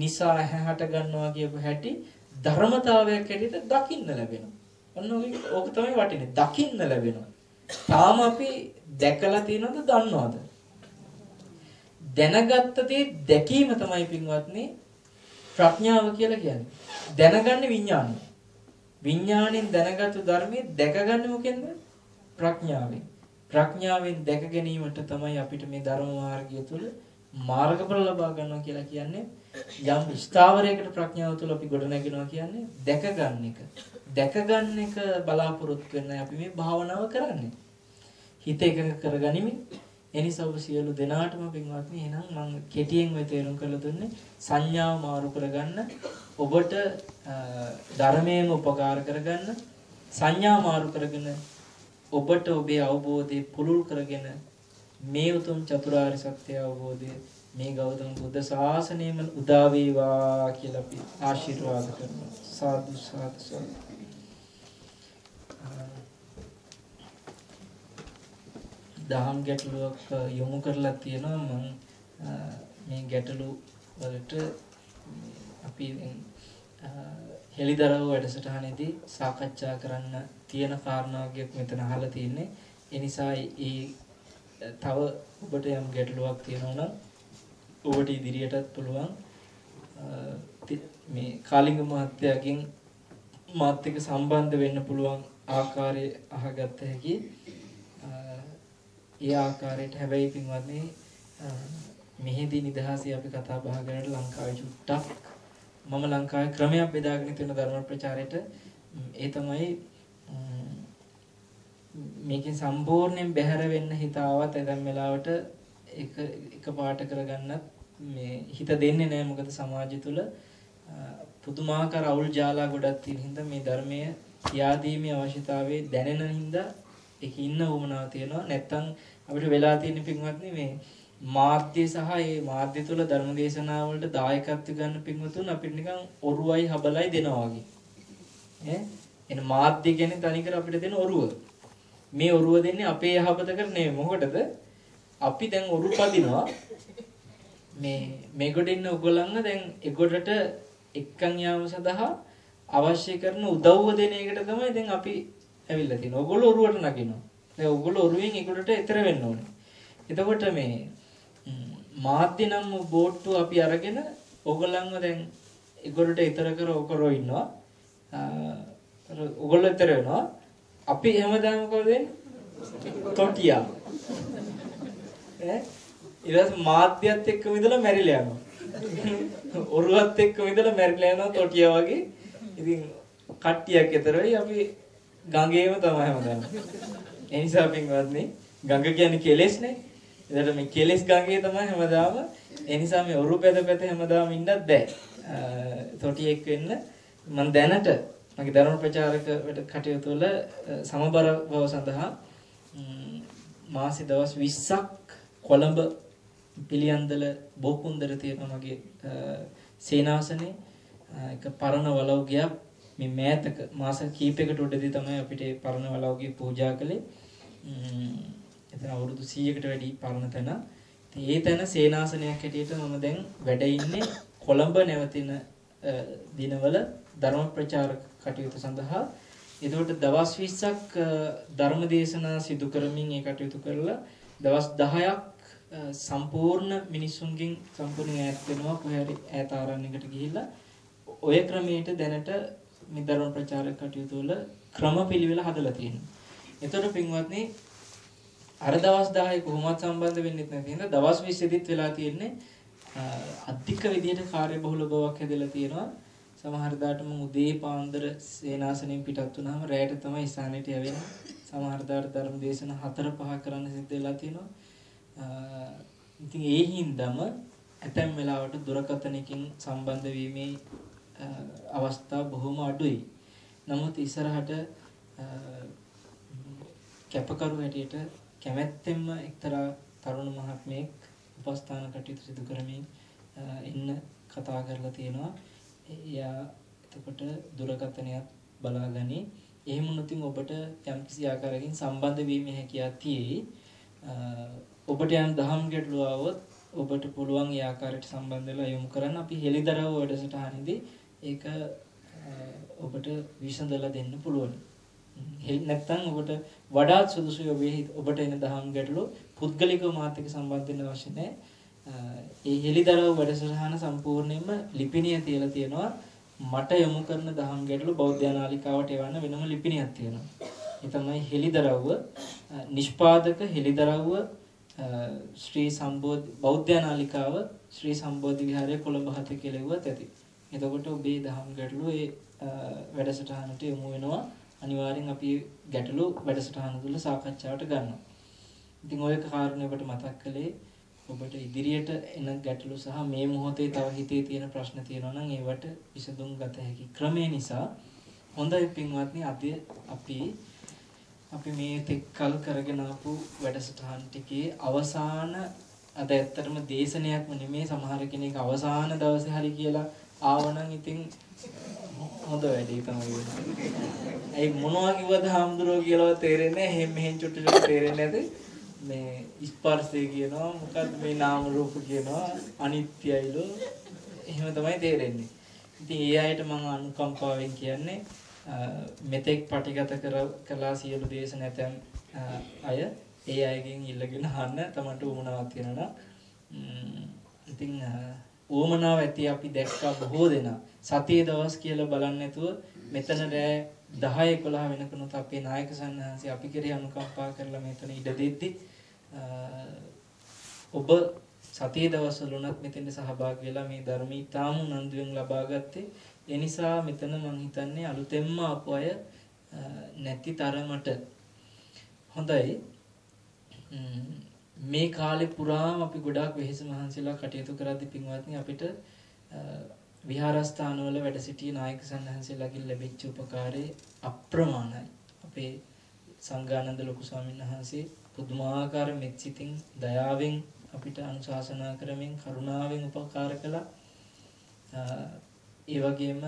නිසා හැහට ගන්නවා කියපු හැටි ධර්මතාවයක් හැටියට දකින්න ලැබෙනවා. ඔන්න ඕක තමයි වටිනේ. දකින්න ලැබෙනවා. තාම අපි දැකලා තියෙනවද දන්නවද? දැනගත්ත දේ දැකීම තමයි පින්වත්නි ප්‍රඥාව කියලා කියන්නේ. දැනගන්නේ විඥානය. විඥාණයෙන් දැනගත්තු ධර්මයේ දැකගන්නේ මොකෙන්ද? ප්‍රඥාවෙන්. ප්‍රඥාවෙන් දැක ගැනීමට තමයි අපිට මේ ධර්ම මාර්ගය තුල මාර්ගඵල ලබා ගන්නවා කියලා කියන්නේ යම් ස්ථාවරයකට ප්‍රඥාව තුළ අපි ගොඩ නැගෙනවා කියන්නේ දැක ගන්න එක. දැක ගන්න එක බලාපොරොත්තු වෙන අපි මේ භාවනාව කරන්නේ. හිත එකඟ කරගනිමින් එනිසා ඔබ සියලු දෙනාටම පින්වත්නි එහෙනම් මම කෙටියෙන් ඔය තේරුම් කරලා දුන්නේ සංඥාව මාරු කරගන්න ඔබට ධර්මයෙන් උපකාර කරගන්න සංඥා මාරු කරගෙන ඔබට ඔබේ අවබෝධය පුළුල් කරගෙන මේ උතුම් චතුරාර්ය සත්‍ය අවබෝධය මේ ගෞතම බුද්ධ ශාසනයම උදා වේවා කියලා අපි ආශිර්වාද කරනවා. සාදු සාදු සාදු. දහම් ගැටලුවක් යොමු කරලා තියෙනවා. මම මේ ගැටලු වලට අපි හෙලිදරව් වැඩසටහනේදී සාකච්ඡා කරන්න තියෙන කාරණාවක් මෙතන අහලා තියෙන්නේ. ඒ නිසා ඒ තව ඔබට යම් ගැටලුවක් තියෙනවා නම් ඔබට ඉදිරියටත් පුළුවන් මේ කාලිංග මහත්තයාගෙන් මාත් එක්ක සම්බන්ධ වෙන්න පුළුවන් ආකාරය අහගත්ත හැකි ඒ ආකාරයට හැබැයි පින්වත්නි මෙහිදී නිදහසේ අපි කතා බහ කරලා ලංකාවේ චුට්ටක් මම ලංකාවේ ක්‍රමයක් බෙදාගෙන තියෙන ධර්ම ප්‍රචාරයට ඒ තමයි මේකෙන් සම්පූර්ණයෙන් බැහැර වෙන්න හිතාවත් ඇතැම් වෙලාවට එක එක පාට කරගන්නත් මේ හිත දෙන්නේ නැහැ මොකද සමාජය තුළ පුදුමාකාර අවුල් ජාලා ගොඩක් තියෙන හින්දා මේ ධර්මයේ කියාදීමේ අවශ්‍යතාවය දැනෙන හින්දා ඒක ඉන්න වුමනාව තියෙනවා. නැත්තම් අපිට වෙලා තියෙන පින්වත්නි මේ මාධ්‍ය සහ ඒ මාධ්‍ය තුළ ධර්ම දේශනා වලට දායකත්ව ගන්න පින්වතුන් අපිට නිකන් ඔරුවයි හබලයි දෙනවා වගේ. ඈ? එන මාධ්‍ය කියන්නේ තනිකර අපිට දෙන ඔරුව. මේ ඔරුව දෙන්නේ අපේ යහපතකට නෙමෙයි මොකටද? අපි දැන් ඔරු පදිනවා. මේ මේකට ඉන්න ඔයගොල්ලන්ව දැන් ඒකොටට එක්කන් යාම සඳහා අවශ්‍ය කරන උදව්ව දෙන එකට තමයි දැන් අපි ඇවිල්ලා තියෙන්නේ. ඔයගොල්ලෝ ඔරුවට නගිනවා. දැන් ඔයගොල්ලෝ ඔරුවෙන් ඒකට එතර වෙන්න ඕනේ. එතකොට මේ මාධ්‍ය නම් බෝට්ටු අපි අරගෙන ඔයගොල්ලන්ව දැන් ඒකට එතර කර ඔකරෝ ඉන්නවා. ඔයගොල්ලෝ එතර වෙනවා. අපි හැමදාම වෙන්නේ? තොටියා. ඈ ඊට මාධ්‍යයත් එක්ක විදලා මැරිලා යනවා. ඔරුවත් එක්ක විදලා මැරිලා යනවා තොටියා වගේ. ඉතින් කට්ටියක් එතර වෙයි අපි ගඟේම තමයි හැමදාම. ඒ නිසා පින්වත්නි ගඟ කියන්නේ කෙලෙස්නේ. එතකොට මේ කෙලෙස් ගඟේ තමයි හැමදාම. ඒ නිසා මේ ඔරු පැද පැද හැමදාම ඉන්නත් බෑ. තොටියෙක් වෙන්න මම දැනට මගේ ධර්ම ප්‍රචාරක වැඩ කටයුතු වල සමබර බව සඳහා මාසෙ දවස් 20ක් කොළඹ පිළියන්දල බෝකුන්දර තියෙන මගේ සේනාසනේ එක පරණ වලව්ගයක් මේ මෑතක මාස කීපයකට උඩදී තමයි අපිට පරණ වලව්ගේ පූජා කළේ. එතන අවුරුදු 100කට වැඩි පරණ තැන. ඒ තැන සේනාසනයක් හැටියට මම දැන් වැඩ ඉන්නේ කොළඹ නැවතින දිනවල ධර්ම ප්‍රචාරක කටයුතු සඳහා එතකොට දවස් 20ක් ධර්ම දේශනා සිදු කරමින් ඒ කටයුතු කරලා දවස් 10ක් සම්පූර්ණ මිනිසුන්ගෙන් සම්පූර්ණ ඈත් වෙනවා කොහේ හරි ඈත ආරණ්‍යයකට ගිහිල්ලා ඔය ක්‍රමයට දැනට මේ ධර්ම ප්‍රචාරක කටයුතු වල ක්‍රමපිළිවෙල හදලා තියෙනවා. එතකොට පින්වත්නි අර දවස් 10 කොහොමවත් සම්බන්ධ වෙන්නෙත් නැති හින්දා දවස් 20 දිත් වෙලා තියෙන්නේ අධික විදියට කාර්යබහුල බවක් හැදලා තියෙනවා. සමහර දාට මම උදේ පාන්දර සේනාසනෙන් පිටත් වුණාම රැයට තමයි ඉස්සානෙට යවෙන්නේ. සමහර දාට ධර්ම දේශන 4 5 කරන්න සිද්ධ වෙලා තියෙනවා. ඉතින් ඒ හින්දාම ඇතැම් වෙලාවට දුරකථනකින් සම්බන්ධ වීමේ අවස්ථා බොහොම අඩුයි. නමුත් ඉස්සරහට කැපකරු හැටියට කැමැත්තෙන්ම එක්තරා තරුණ මහත්මයෙක් උපස්ථාන කටයුතු සිදු කරමින් ඉන්න කතා කරලා තියෙනවා. එයා එතකොට දුරකථනයක් බලාගනි. එහෙම වුණොත් ඔබට යම්කිසි ආකාරයකින් සම්බන්ධ වීමේ හැකියාවක් තියෙයි. ඔබට යම් දහම් ගැටලුව આવොත් ඔබට පුළුවන් ඒ ආකාරයට සම්බන්ධ වෙලා යොමු කරන්න අපි හෙලිදරව් වැඩසටහනේදී ඒක ඔබට විසඳලා දෙන්න පුළුවන්. නැත්නම් ඔබට වඩාත් සුදුසු ඔබේ ඔබට එන දහම් ගැටලු පුද්ගලිකව මාත් එක්ක සම්බන්ධ වෙන්න අවශ්‍ය නැහැ. ඒ හෙලිදරව් වැඩසටහන සම්පූර්ණයෙන්ම ලිපිණිය තියලා තියෙනවා. මට යොමු කරන දහම් ගැටලු බෞද්ධ නාලිකාවට එවන්න වෙනම ලිපිණියක් තියෙනවා. ඒ තමයි හෙලිදරව්ව නිෂ්පාදක හෙලිදරව්ව ශ්‍රී සම්බෝධි බෞද්ධ නාලිකාව ශ්‍රී සම්බෝධි විහාරයේ කොළඹ හතේ කෙලෙව්වත් ඇති. එතකොට ඔබේ දහම් ගැටළු ඒ වැඩසටහනට යොමු වෙනවා. අනිවාර්යෙන් අපි ගැටළු වැඩසටහන තුළ සාකච්ඡාවට ගන්නවා. ඉතින් ඔය කාරණේ ඔබට මතක් කළේ ඔබට ඉදිරියට එන ගැටලු සහ මේ මොහොතේ තව හිතේ තියෙන ප්‍රශ්න තියෙනවා නම් ඒවට විසඳුම් ගත හැකි ක්‍රමය නිසා හොඳයි පින්වත්නි අද අපි අපි මේ තෙක්කල් කරගෙන ආපු වැඩසටහන් ටිකේ අවසාන අද ඇත්තටම දේශනයක්ම නෙමේ සමහර කෙනෙක් අවසාන දවසේ හරි කියලා ආවනම් ඉතින් හොඳ වැඩේ තමයි වෙන්නේ. ඒ මොනවා කිව්වද හාමුදුරුවෝ කියලා තේරෙන්නේ නැහැ. මෙහෙන් චුට්ටු චුට්ටු තේරෙන්නේ නැති. මේ ස්පර්ශය කියනවා මොකද්ද මේ නාම රූප කියනවා අනිත්‍යයිලු එහෙම තමයි තේරෙන්නේ. ඉතින් ඒ අයට මම අනුකම්පාවෙන් කියන්නේ මෙතෙක් පටිගත කළා සියලු දේශ නැතම් අය ඒ අයගෙන් ඉල්ලගෙන අහන්න තමන්ට උවමනාවක් තියෙනවා ඉතින් උවමනාව ඇති අපි දැක්කා බොහෝ දෙනා. සතියේ දවස් කියලා බලන්නේ නැතුව මෙතන රෑ 10 11 වෙනකනුත් අපේ නායක සන්හන්සේ අපි කෙරෙහි අනුකම්පා කරලා මෙතන ඉඩ දෙද්දි ඔබ සතියේ දවස්වල උනත් මෙතෙන්ට සහභාගී වෙලා මේ ධර්මී තාම උනන්දුවෙන් ලබා ගත්තේ ඒ නිසා මෙතන මම හිතන්නේ අලුතෙන්ම ආපු අය නැති තරමට හොඳයි මේ කාලේ පුරාම අපි ගොඩාක් වෙහෙස මහන්සිලා කටයුතු කරද්දී පින්වත්නි අපිට විහාරස්ථානවල වැඩ සිටිය නායක සන්හන්සේලාගෙන් ලැබිච්ච උපකාරය අප්‍රමාණයි. අපේ සංඝානන්ද ලොකු ස්වාමීන් වහන්සේ පුදුමාකාර මෙත්සිතින් දයාවෙන් අපිට අනුශාසනා කරමින් කරුණාවෙන් උපකාර කළා. ඒ වගේම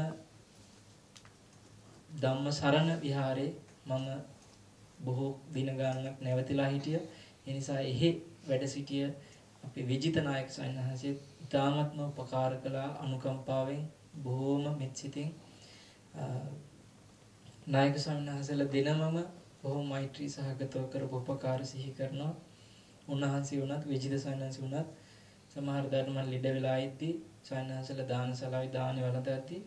ධම්මසරණ විහාරේ මම බොහෝ දින ගානක් නැවතිලා හිටිය. ඒ නිසා එහි වැඩ සිටිය අපේ විජිත නායක සයන්හන්සේ ඉතාමත්ම උපකාර කළා අනුකම්පාවෙන් බොහෝම මෙත්සිතින් නායක ස්වාමීන් වහන්සේලා දිනමම බොහොම මෛත්‍රී සහගතව කරපු උපකාර සිහි කරනවා. උන්වහන්සේ වුණත් විජිත සයන්හන්සේ වුණත් සමහර දාට මම ලිඩ වෙලා ඉද්දි සයන්හන්සේලා දානශාලාවේ දානි වළඳද්දි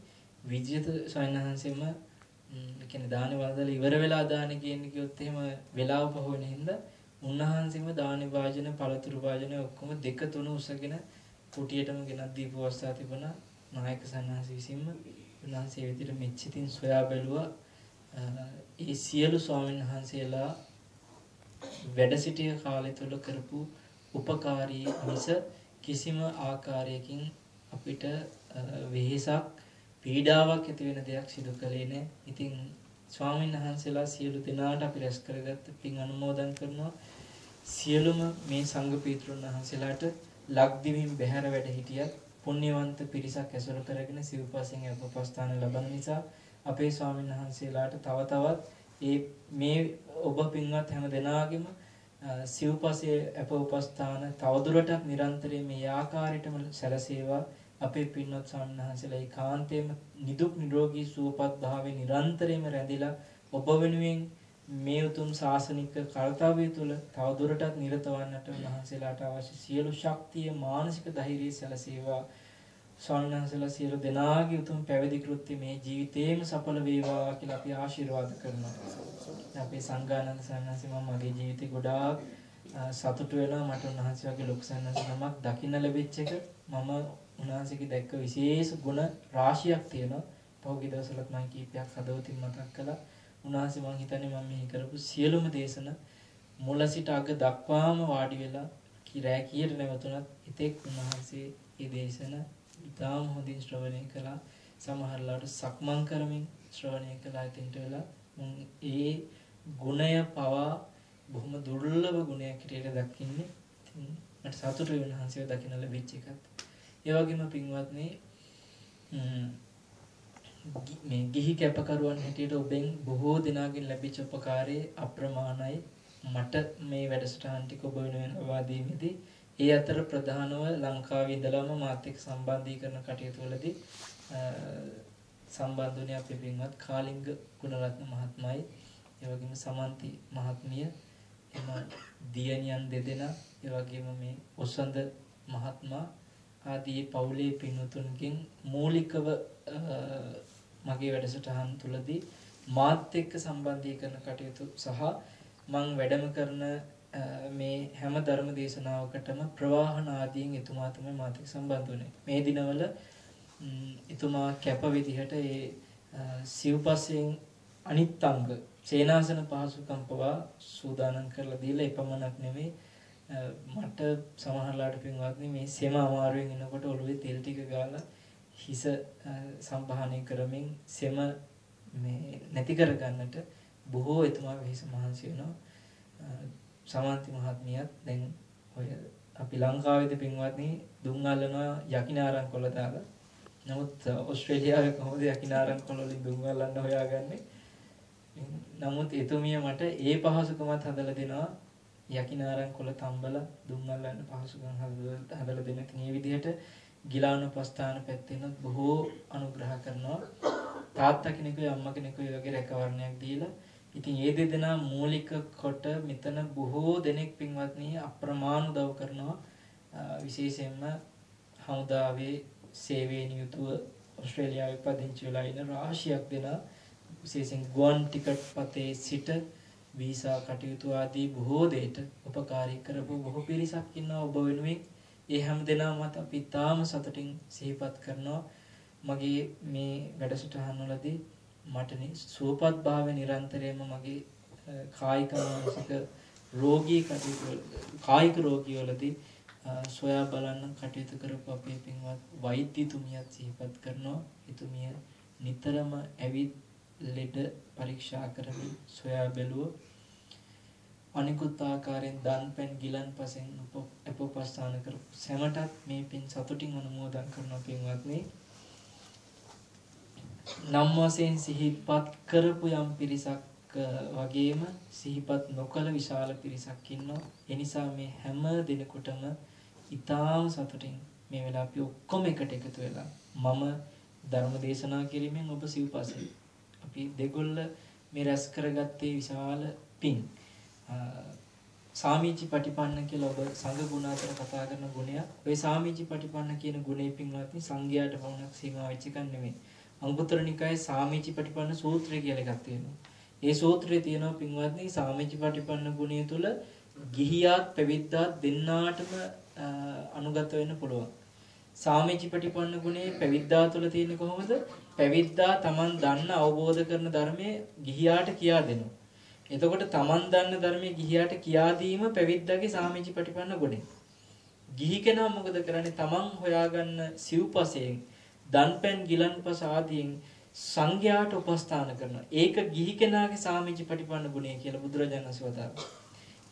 විජිත සයන්හන්සේම කියන්නේ දානි වළඳලා ඉවර වෙලා දානි කියන්නේ කිව්වොත් එහෙම වෙලාව පහ වෙන හින්දා උන්වහන්සේම දානි වාජන පළතුරු වාජන ඔක්කොම දෙක තුන උසගෙන කුටියටම ගෙනත් දීපු අවස්ථා තිබුණා. නායක සන්නාස විසින්ම උන්වහන්සේ විදිහට මෙච්චිතින් සොයා බැලුවා. ඒ සියලු ස්වාමීන් වහන්සේලා වැඩ සිටිය කාලය තුල කරපු උපකාරී මිස කිසිම ආකාරයකින් අපිට වෙහෙසක් පීඩාවක් ඇති වෙන දෙයක් සිදු කළේ නැහැ. ඉතින් ස්වාමීන් වහන්සේලා සියලු දෙනාට අපි රැස් කරගත්ත පින් අනුමෝදන් කරනවා. සියලුම මේ සංඝ පීතෘන් වහන්සේලාට ලක්දිවින් බැහැර වැඩ හිටියත් පුණ්‍යවන්ත පිරිසක් ඇසුරු කරගෙන සිව්පසෙන් අපපස්ථාන ලබන නිසා අපේ ස්වාමීන් වහන්සේලාට තව තවත් ඒ මේ ඔබ පින්වත් හැම දෙනාගේම සිව්පසේ අප උපස්ථාන තවදුරටත් නිරන්තරයෙන් මේ ආකාරයටම සැලසේවා. අපේ පින්වත් ස්වාමීන් වහන්සේලා ඒකාන්තයෙන්ම නිදුක් නිරෝගී සුවපත් භාවයේ නිරන්තරයෙන්ම රැඳිලා ඔබ වෙනුවෙන් මේ උතුම් ශාසනික කර්තව්‍ය තුළ තවදුරටත් නිරත වන්නට උන්වහන්සේලාට අවශ්‍ය සියලු ශක්තිය මානසික ධෛර්යය සැලසේවා. ස්වාමීන් වහන්සේලා සියලු දෙනාගේ උතුම් පැවිදි කෘත්‍ය මේ ජීවිතේම සඵල වේවා කියලා අපි ආශිර්වාද කරනවා. අපේ සංඝානන්ද සන්නන්සේ මම මගේ ජීවිතේ ගොඩාක් සතුටු වෙනවා මට උන්වහන්සේ වගේ ලොකු සන්නන්ස නමක් දකින්න ලැබිච්ච එක මම උන්වහන්සේගේ දැක්ක විශේෂ ගුණ රාශියක් තියෙනවා. පහුගිය දවස්වලත් මම කීපයක් හදවතින් මතක් කළා. උන්වහන්සේ මං හිතන්නේ මම මෙහි කරපු සියලුම දේශන මුල සිට අග දක්වාම වාඩි වෙලා කිරෑ කීයට නැවතුණත් ඉතෙක් උන්වහන්සේ මේ දේශන ඉතාම හොඳින් ශ්‍රවණය කළා. සමහරලාට සක්මන් කරමින් ශ්‍රවණය කළා. ඉතින්ට වෙලා මුන් ඒ ගුණය පවා බොහොම දුර්ලභ ගුණයක් හැටියට දකින්නේ. ඉතින් මට සතුටුයි උන්වහන්සේව දකින්න ලැබිච්ච එකත්. ඒ වගේම පින්වත්නි මේ ගිහි කැපකරුවන් හැටියට ඔබෙන් බොහෝ දෙනාගෙන් ලැබිච්ච උපකාරයේ අප්‍රමාණයි. මට මේ වැඩසටහන් ටික ඔබ වෙනුවෙන් ලබා දීමේදී ඒ අතර ප්‍රධානව ලංකාවේ ඉඳලාම මාත් එක්ක සම්බන්ධීකරණ කටයුතු වලදී සම්බන්ධ වුණේ අපේ පින්වත් කාලිංග ගුණරත්න මහත්මයි. ඒ වගේම සමන්ති මහත්මිය එම දියණියන් දෙදෙනා ඒ වගේම මේ ඔසඳ මහත්මයා ආදී පවුලේ පින්වතුන්ගෙන් මූලිකව මගේ වැඩසටහන් තුලදී මාත් එක්ක සම්බන්ධීකරණ කටයුතු සහ මං වැඩම කරන මේ හැම ධර්ම දේශනාවකටම ප්‍රවාහන ආදීන් එතුමා තමයි මාත් එක්ක සම්බන්ධ වුණේ. මේ දිනවල එතුමා කැප විදිහට ඒ සිව්පස්යෙන් අනිත් අංග සේනාසන පහසුකම් පවා සූදානම් කරලා දීලා එපමණක් නෙමෙයි මට සමහරලාට පින්වත්නි මේ සෙම අමාරුවෙන් එනකොට ඔළුවේ තෙල් ටික ගාලා හිස සම්භාහනය කරමින් සෙම මේ නැති කරගන්නට බොහෝ එතුමා වෙහෙස මහන්සි වෙනවා. සමන්ති මහත්මියත් දැන් ඔය අපි ලංකාවේදී පින්වත්නි දුම් අල්ලනවා යකිනාරම් කොළ දාලා. නමුත් ඕස්ට්‍රේලියාවේ කොහොමද යකිනාරම් කොළ වලින් දුම් අල්ලන්න හොයාගන්නේ? නමුත් එතුමිය මට ඒ පහසුකමත් හදලා දෙනවා. යකිනාරම් කොළ තම්බල දුම් අල්ලන්න පහසුකම් හදලා දෙන. ඉතින් මේ විදිහට ගිලානුපස්ථාන පැත්තෙනත් බොහෝ අනුග්‍රහ කරනවා. තාත්තා කෙනෙකුයි අම්මා කෙනෙකුයි වගේ රැකවරණයක් දීලා ඉතින් ඒ දෙදෙනා මූලික කොට මෙතන බොහෝ දෙනෙක් පින්වත්නි අප්‍රමාණ උදව් කරනවා. විශේෂයෙන්ම හමුදාවේ සේවයෙන් යුතුව ඕස්ට්‍රේලියාවේ පදිංචි වෙලා ඉන්න රාශියක් දෙනා. විශේෂයෙන් ගුවන් ටිකට් පතේ සිට වීසා කටයුතු ආදී බොහෝ දෙයට උපකාරී කරපු බොහෝ පිරිසක් ඉන්නවා ඔබ වෙනුවෙන්. ඒ හැම දෙනාම මත අපි තාම සතුටින් සිහිපත් කරනවා. මගේ මේ වැඩසටහන් වලදී මට සුවපත් භාවය නිරන්තරයෙන්ම මගේ කායික මානසික රෝගී කටයුතු කායික රෝගී වලදී සොයා බලන්න කටයුතු කරපු අපේ පින්වත් වෛද්‍යතුමියත් සිහිපත් කරනවා. එතුමිය නිතරම ඇවිත් ලෙඩ පරීක්ෂා කරමින් සොයා බැලුවා. අනිකුත් ආකාරයෙන් දන් පැන් ගිලන් පසෙන් අපෝපස්ථාන කරපු සැමටත් මේ පින් සතුටින් අනුමෝදන් කරනවා පින්වත්නි. නම් වශයෙන් සිහිපත් කරපු යම් පිරිසක් වගේම සිහිපත් නොකළ විශාල පිරිසක් ඉන්නවා. ඒ නිසා මේ හැම දිනකටම ඊටාම සතුටින් මේ වෙලාව අපි ඔක්කොම එකට එකතු වෙලා මම ධර්ම දේශනා කිරීමෙන් ඔබ සිව්පසෙයි. අපි දෙගොල්ල මේ රැස් කරගත්තේ විශාල පින්. සාමීචි පටිපන්න කියලා ඔබ සංඝ ගුණ අතර කතා කරන ගුණය. ওই සාමීචි පටිපන්න කියන ගුණේ පින්වත්නි සංඝයාට පමණක් සීමා වෙච්ච එකක් නෙමෙයි. අංගුත්තර නිකායේ සාමීචි පටිපන්න සූත්‍රය කියලා එකක් තියෙනවා. ඒ සූත්‍රයේ තියෙනවා පින්වත්නි සාමීචි පටිපන්න ගුණය තුල ගිහියාත් පැවිද්දාත් දෙන්නාටම අනුගත වෙන්න පුළුවන්. සාමීචි පටිපන්න ගුණේ පැවිද්දා තුල තියෙන්නේ කොහොමද? පැවිද්දා Taman දන්න අවබෝධ කරන ධර්මයේ ගිහියාට කියා දෙනවා. එතකොට Taman දන්න ධර්මයේ ගිහියාට කියා දීම පැවිද්දාගේ සාමීචි පටිපන්න ගුණේ. ගිහි කෙනා මොකද කරන්නේ? Taman හොයාගන්න සිව්පසයෙන් දන්පැන් ගිලන්පස ආදීන් සංඝයාට උපස්ථාන කරනවා. ඒක ගිහි කෙනාගේ සාමිචි පටිපන්න ගුණය කියලා බුදුරජාණන් වහන්සේ වදාළා.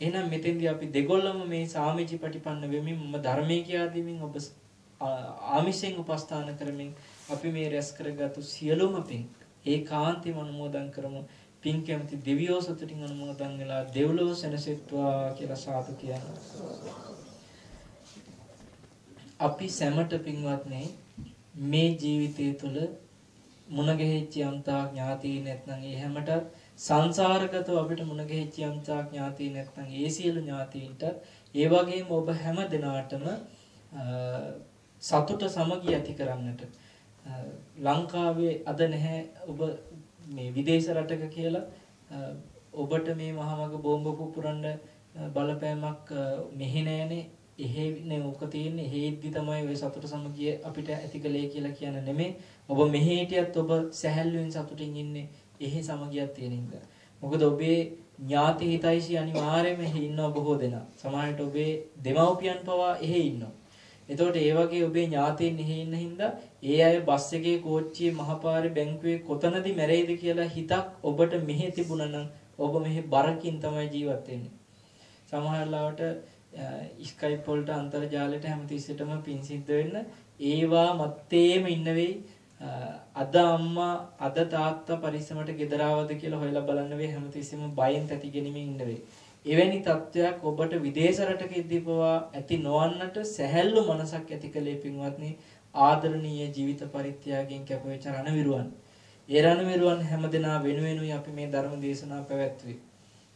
එහෙනම් මෙතෙන්දී අපි දෙගොල්ලම මේ සාමිචි පටිපන්න වෙමින් මම ධර්මයේ කියා දීමින් ඔබ ආමිෂෙන් උපස්ථාන කරමින් අපි මේ රැස් කරගත්තු සියලුම පින් ඒකාන්තයෙන් අනුමෝදන් කරමු. පින් කැමති දෙවියෝ සතුටින් අනුමෝදන් වෙලා දෙව්ලොව සැනසෙත්වා කියලා සාදු කියනවා. අපි සැමට පින්වත්නි මේ ජීවිතය තුළ මුණ ගැහිච්ච යම්තා ඥාතී නැත්නම් ඒ හැමතත් සංසාරගතව අපිට මුණ ගැහිච්ච යම්තා ඥාතී නැත්නම් ඒ සියලු ඥාතීන්ට ඒ වගේම ඔබ හැම දිනාටම සතුට සමගිය ඇති කරන්නට. ලංකාවේ අද නැහැ ඔබ මේ විදේශ රටක කියලා. ඔබට මේ මහමග බෝම්බ පුපුරන්න බලපෑමක් මෙහි නෑනේ එහෙනේ ඕක තියෙන්නේ එහෙද්දි තමයි ওই සතුට සමගිය අපිට ඇති කලේ කියලා කියන නෙමෙයි. ඔබ මෙහි හිටියත් ඔබ සැහැල්ලුවෙන් සතුටින් ඉන්නේ එහෙ සමගියක් තියෙන හින්දා. මොකද ඔබේ ඥාති හිතයිසි අනිවාර්යයෙන්ම එහෙ ඉන්නවා බොහෝ දෙනා. සමහරවිට ඔබේ දෙමව්පියන් පවා එහෙ ඉන්නවා. එතකොට ඒ වගේ ඔබේ ඥාතීන් එහෙ ඉන්න හින්දා ඒ අය බස් එකේ කෝච්චියේ මහපාරේ බැංකුවේ කොතනද මැරෙයිද කියලා හිතක් ඔබට මෙහෙ තිබුණා නම් ඔබ මෙහෙ බරකින් තමයි ජීවත් වෙන්නේ. සමහර ලාවට ස්කයිප් වලට අන්තර්ජාලයට හැමතිස්සෙටම පින් සිද්ධ වෙන්න. ඒවා මත්තේම ඉන්න වෙයි. අද අම්මා අද තාත්තා පරිස්සමට ගෙදර ආවද කියලා හොයලා බලන්න වෙයි. හැමතිස්සෙම බයෙන් තැති ගෙනිමින් ඉන්න වෙයි. එවැනි තත්වයක් ඔබට විදේශ රටක ඉදී පවා ඇති නොවන්නට සැහැල්ලු මනසක් ඇති කලේ පින්වත්නි ආදරණීය ජීවිත පරිත්‍යාගයෙන් කැපවෙච්ච රණවිරුවන්. ඒ රණවිරුවන් හැමදෙනා වෙනුවෙනුයි අපි මේ ධර්ම දේශනාව පැවැත්වුවේ.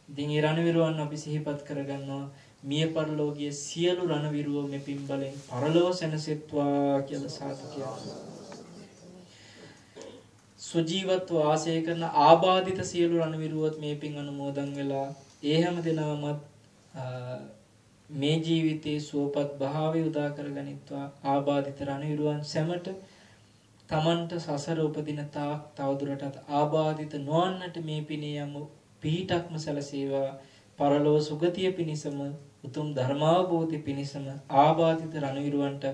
ඉතින් ඒ රණවිරුවන් අපි සිහිපත් කරගන්නවා. මිය පරලෝකයේ සියලු රණවිරුව මේ පින්බලෙන් පරලෝව සැනසෙත්වා කියලා සාදු කියනවා. සුජීවත්ව ආශය කරන ආබාධිත සියලු රණවිරුවත් මේ පින් අනුමෝදන් වෙලා ඒ හැම දිනමත් මේ ජීවිතයේ සුවපත් භාවය උදා කරගනිත්වා ආබාධිත රණවිරුවන් සැමට. තමන්ට සසර උපදින තාක් තවදුරටත් ආබාධිත නොවන්නට මේ පිනේ යමු. පිහිටක්ම සැලසේවා. පරලෝ සුගතිය පිණිසම උතුම් ධර්මාවබෝධය පිණිසම ආබාධිත රණවිරුවන්ට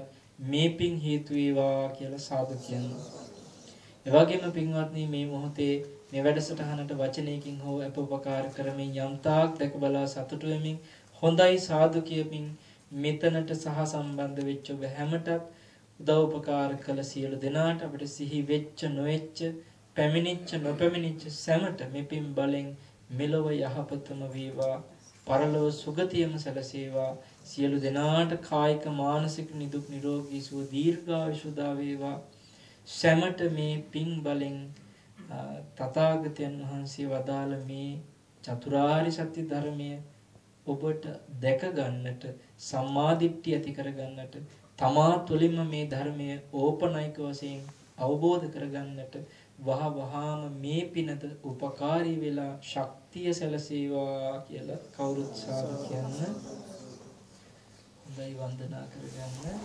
මේ පින් හේතු වේවා කියලා සාදු කියනවා. එවැගේම පින්වත්නි මේ මොහොතේ මේ වැඩසටහනට වචනයකින් හෝ අපෝපකාර කරමින් යම්තාක් දැක බලා සතුටු වෙමින් හොඳයි සාදු කියමින් මෙතනට සහ සම්බන්ධ වෙච්ච ඔබ හැමටත් උදව් උපකාර කළ සියලු දෙනාට අපිට සිහි වෙච්ච නොවෙච්ච පැමිණිච්ච නොපැමිණිච්ච සැමට මෙපින් බලෙන් මෙලොව යහපතම වේවා පරලොව සුගතියම සැලසේවා. සියලු දෙනාට කායික මානසික නිදුක් නිරෝගී සුව දීර්ඝායුෂ වේවා. සැමට මේ පින් බලෙන් තථාගතයන් වහන්සේ වදාළ මේ චතුරාර්ය සත්‍ය ධර්මය ඔබට දැක ගන්නට සම්මාදිට්ඨිය ඇති කර ගන්නට තමා තුළින්ම මේ ධර්මය ඕපනයික වශයෙන් අවබෝධ කර ගන්නට වහ වහාම මේ පිනද උපකාරී වෙලා ශක්තිය සැලසේවා කියලා කවුරුත් සාදු කියන්න. හොඳයි වන්දනා කරගන්න.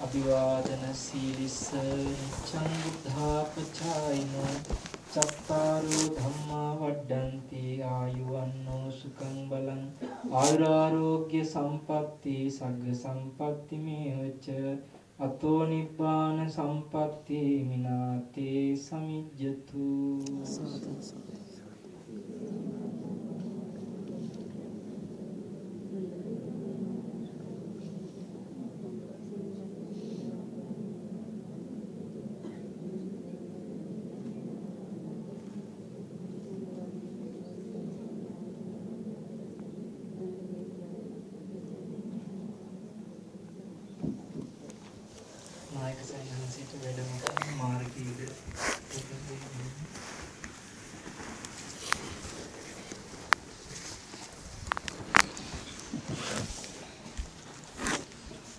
අභිවාදන සීලිස්ස නිච්ඡං බුද්ධාපචායිනෝ චත්තාරෝ ධම්මා වඩ්ඩಂತಿ ආයුවන්නෝ සුඛං බලං ආයුරාෝග්‍ය සම්පatti සග්ග සම්පatti මේවච අතෝ නිබ්බාන සම්පatti මිනාතේ සමිජ්ජතු. සාදු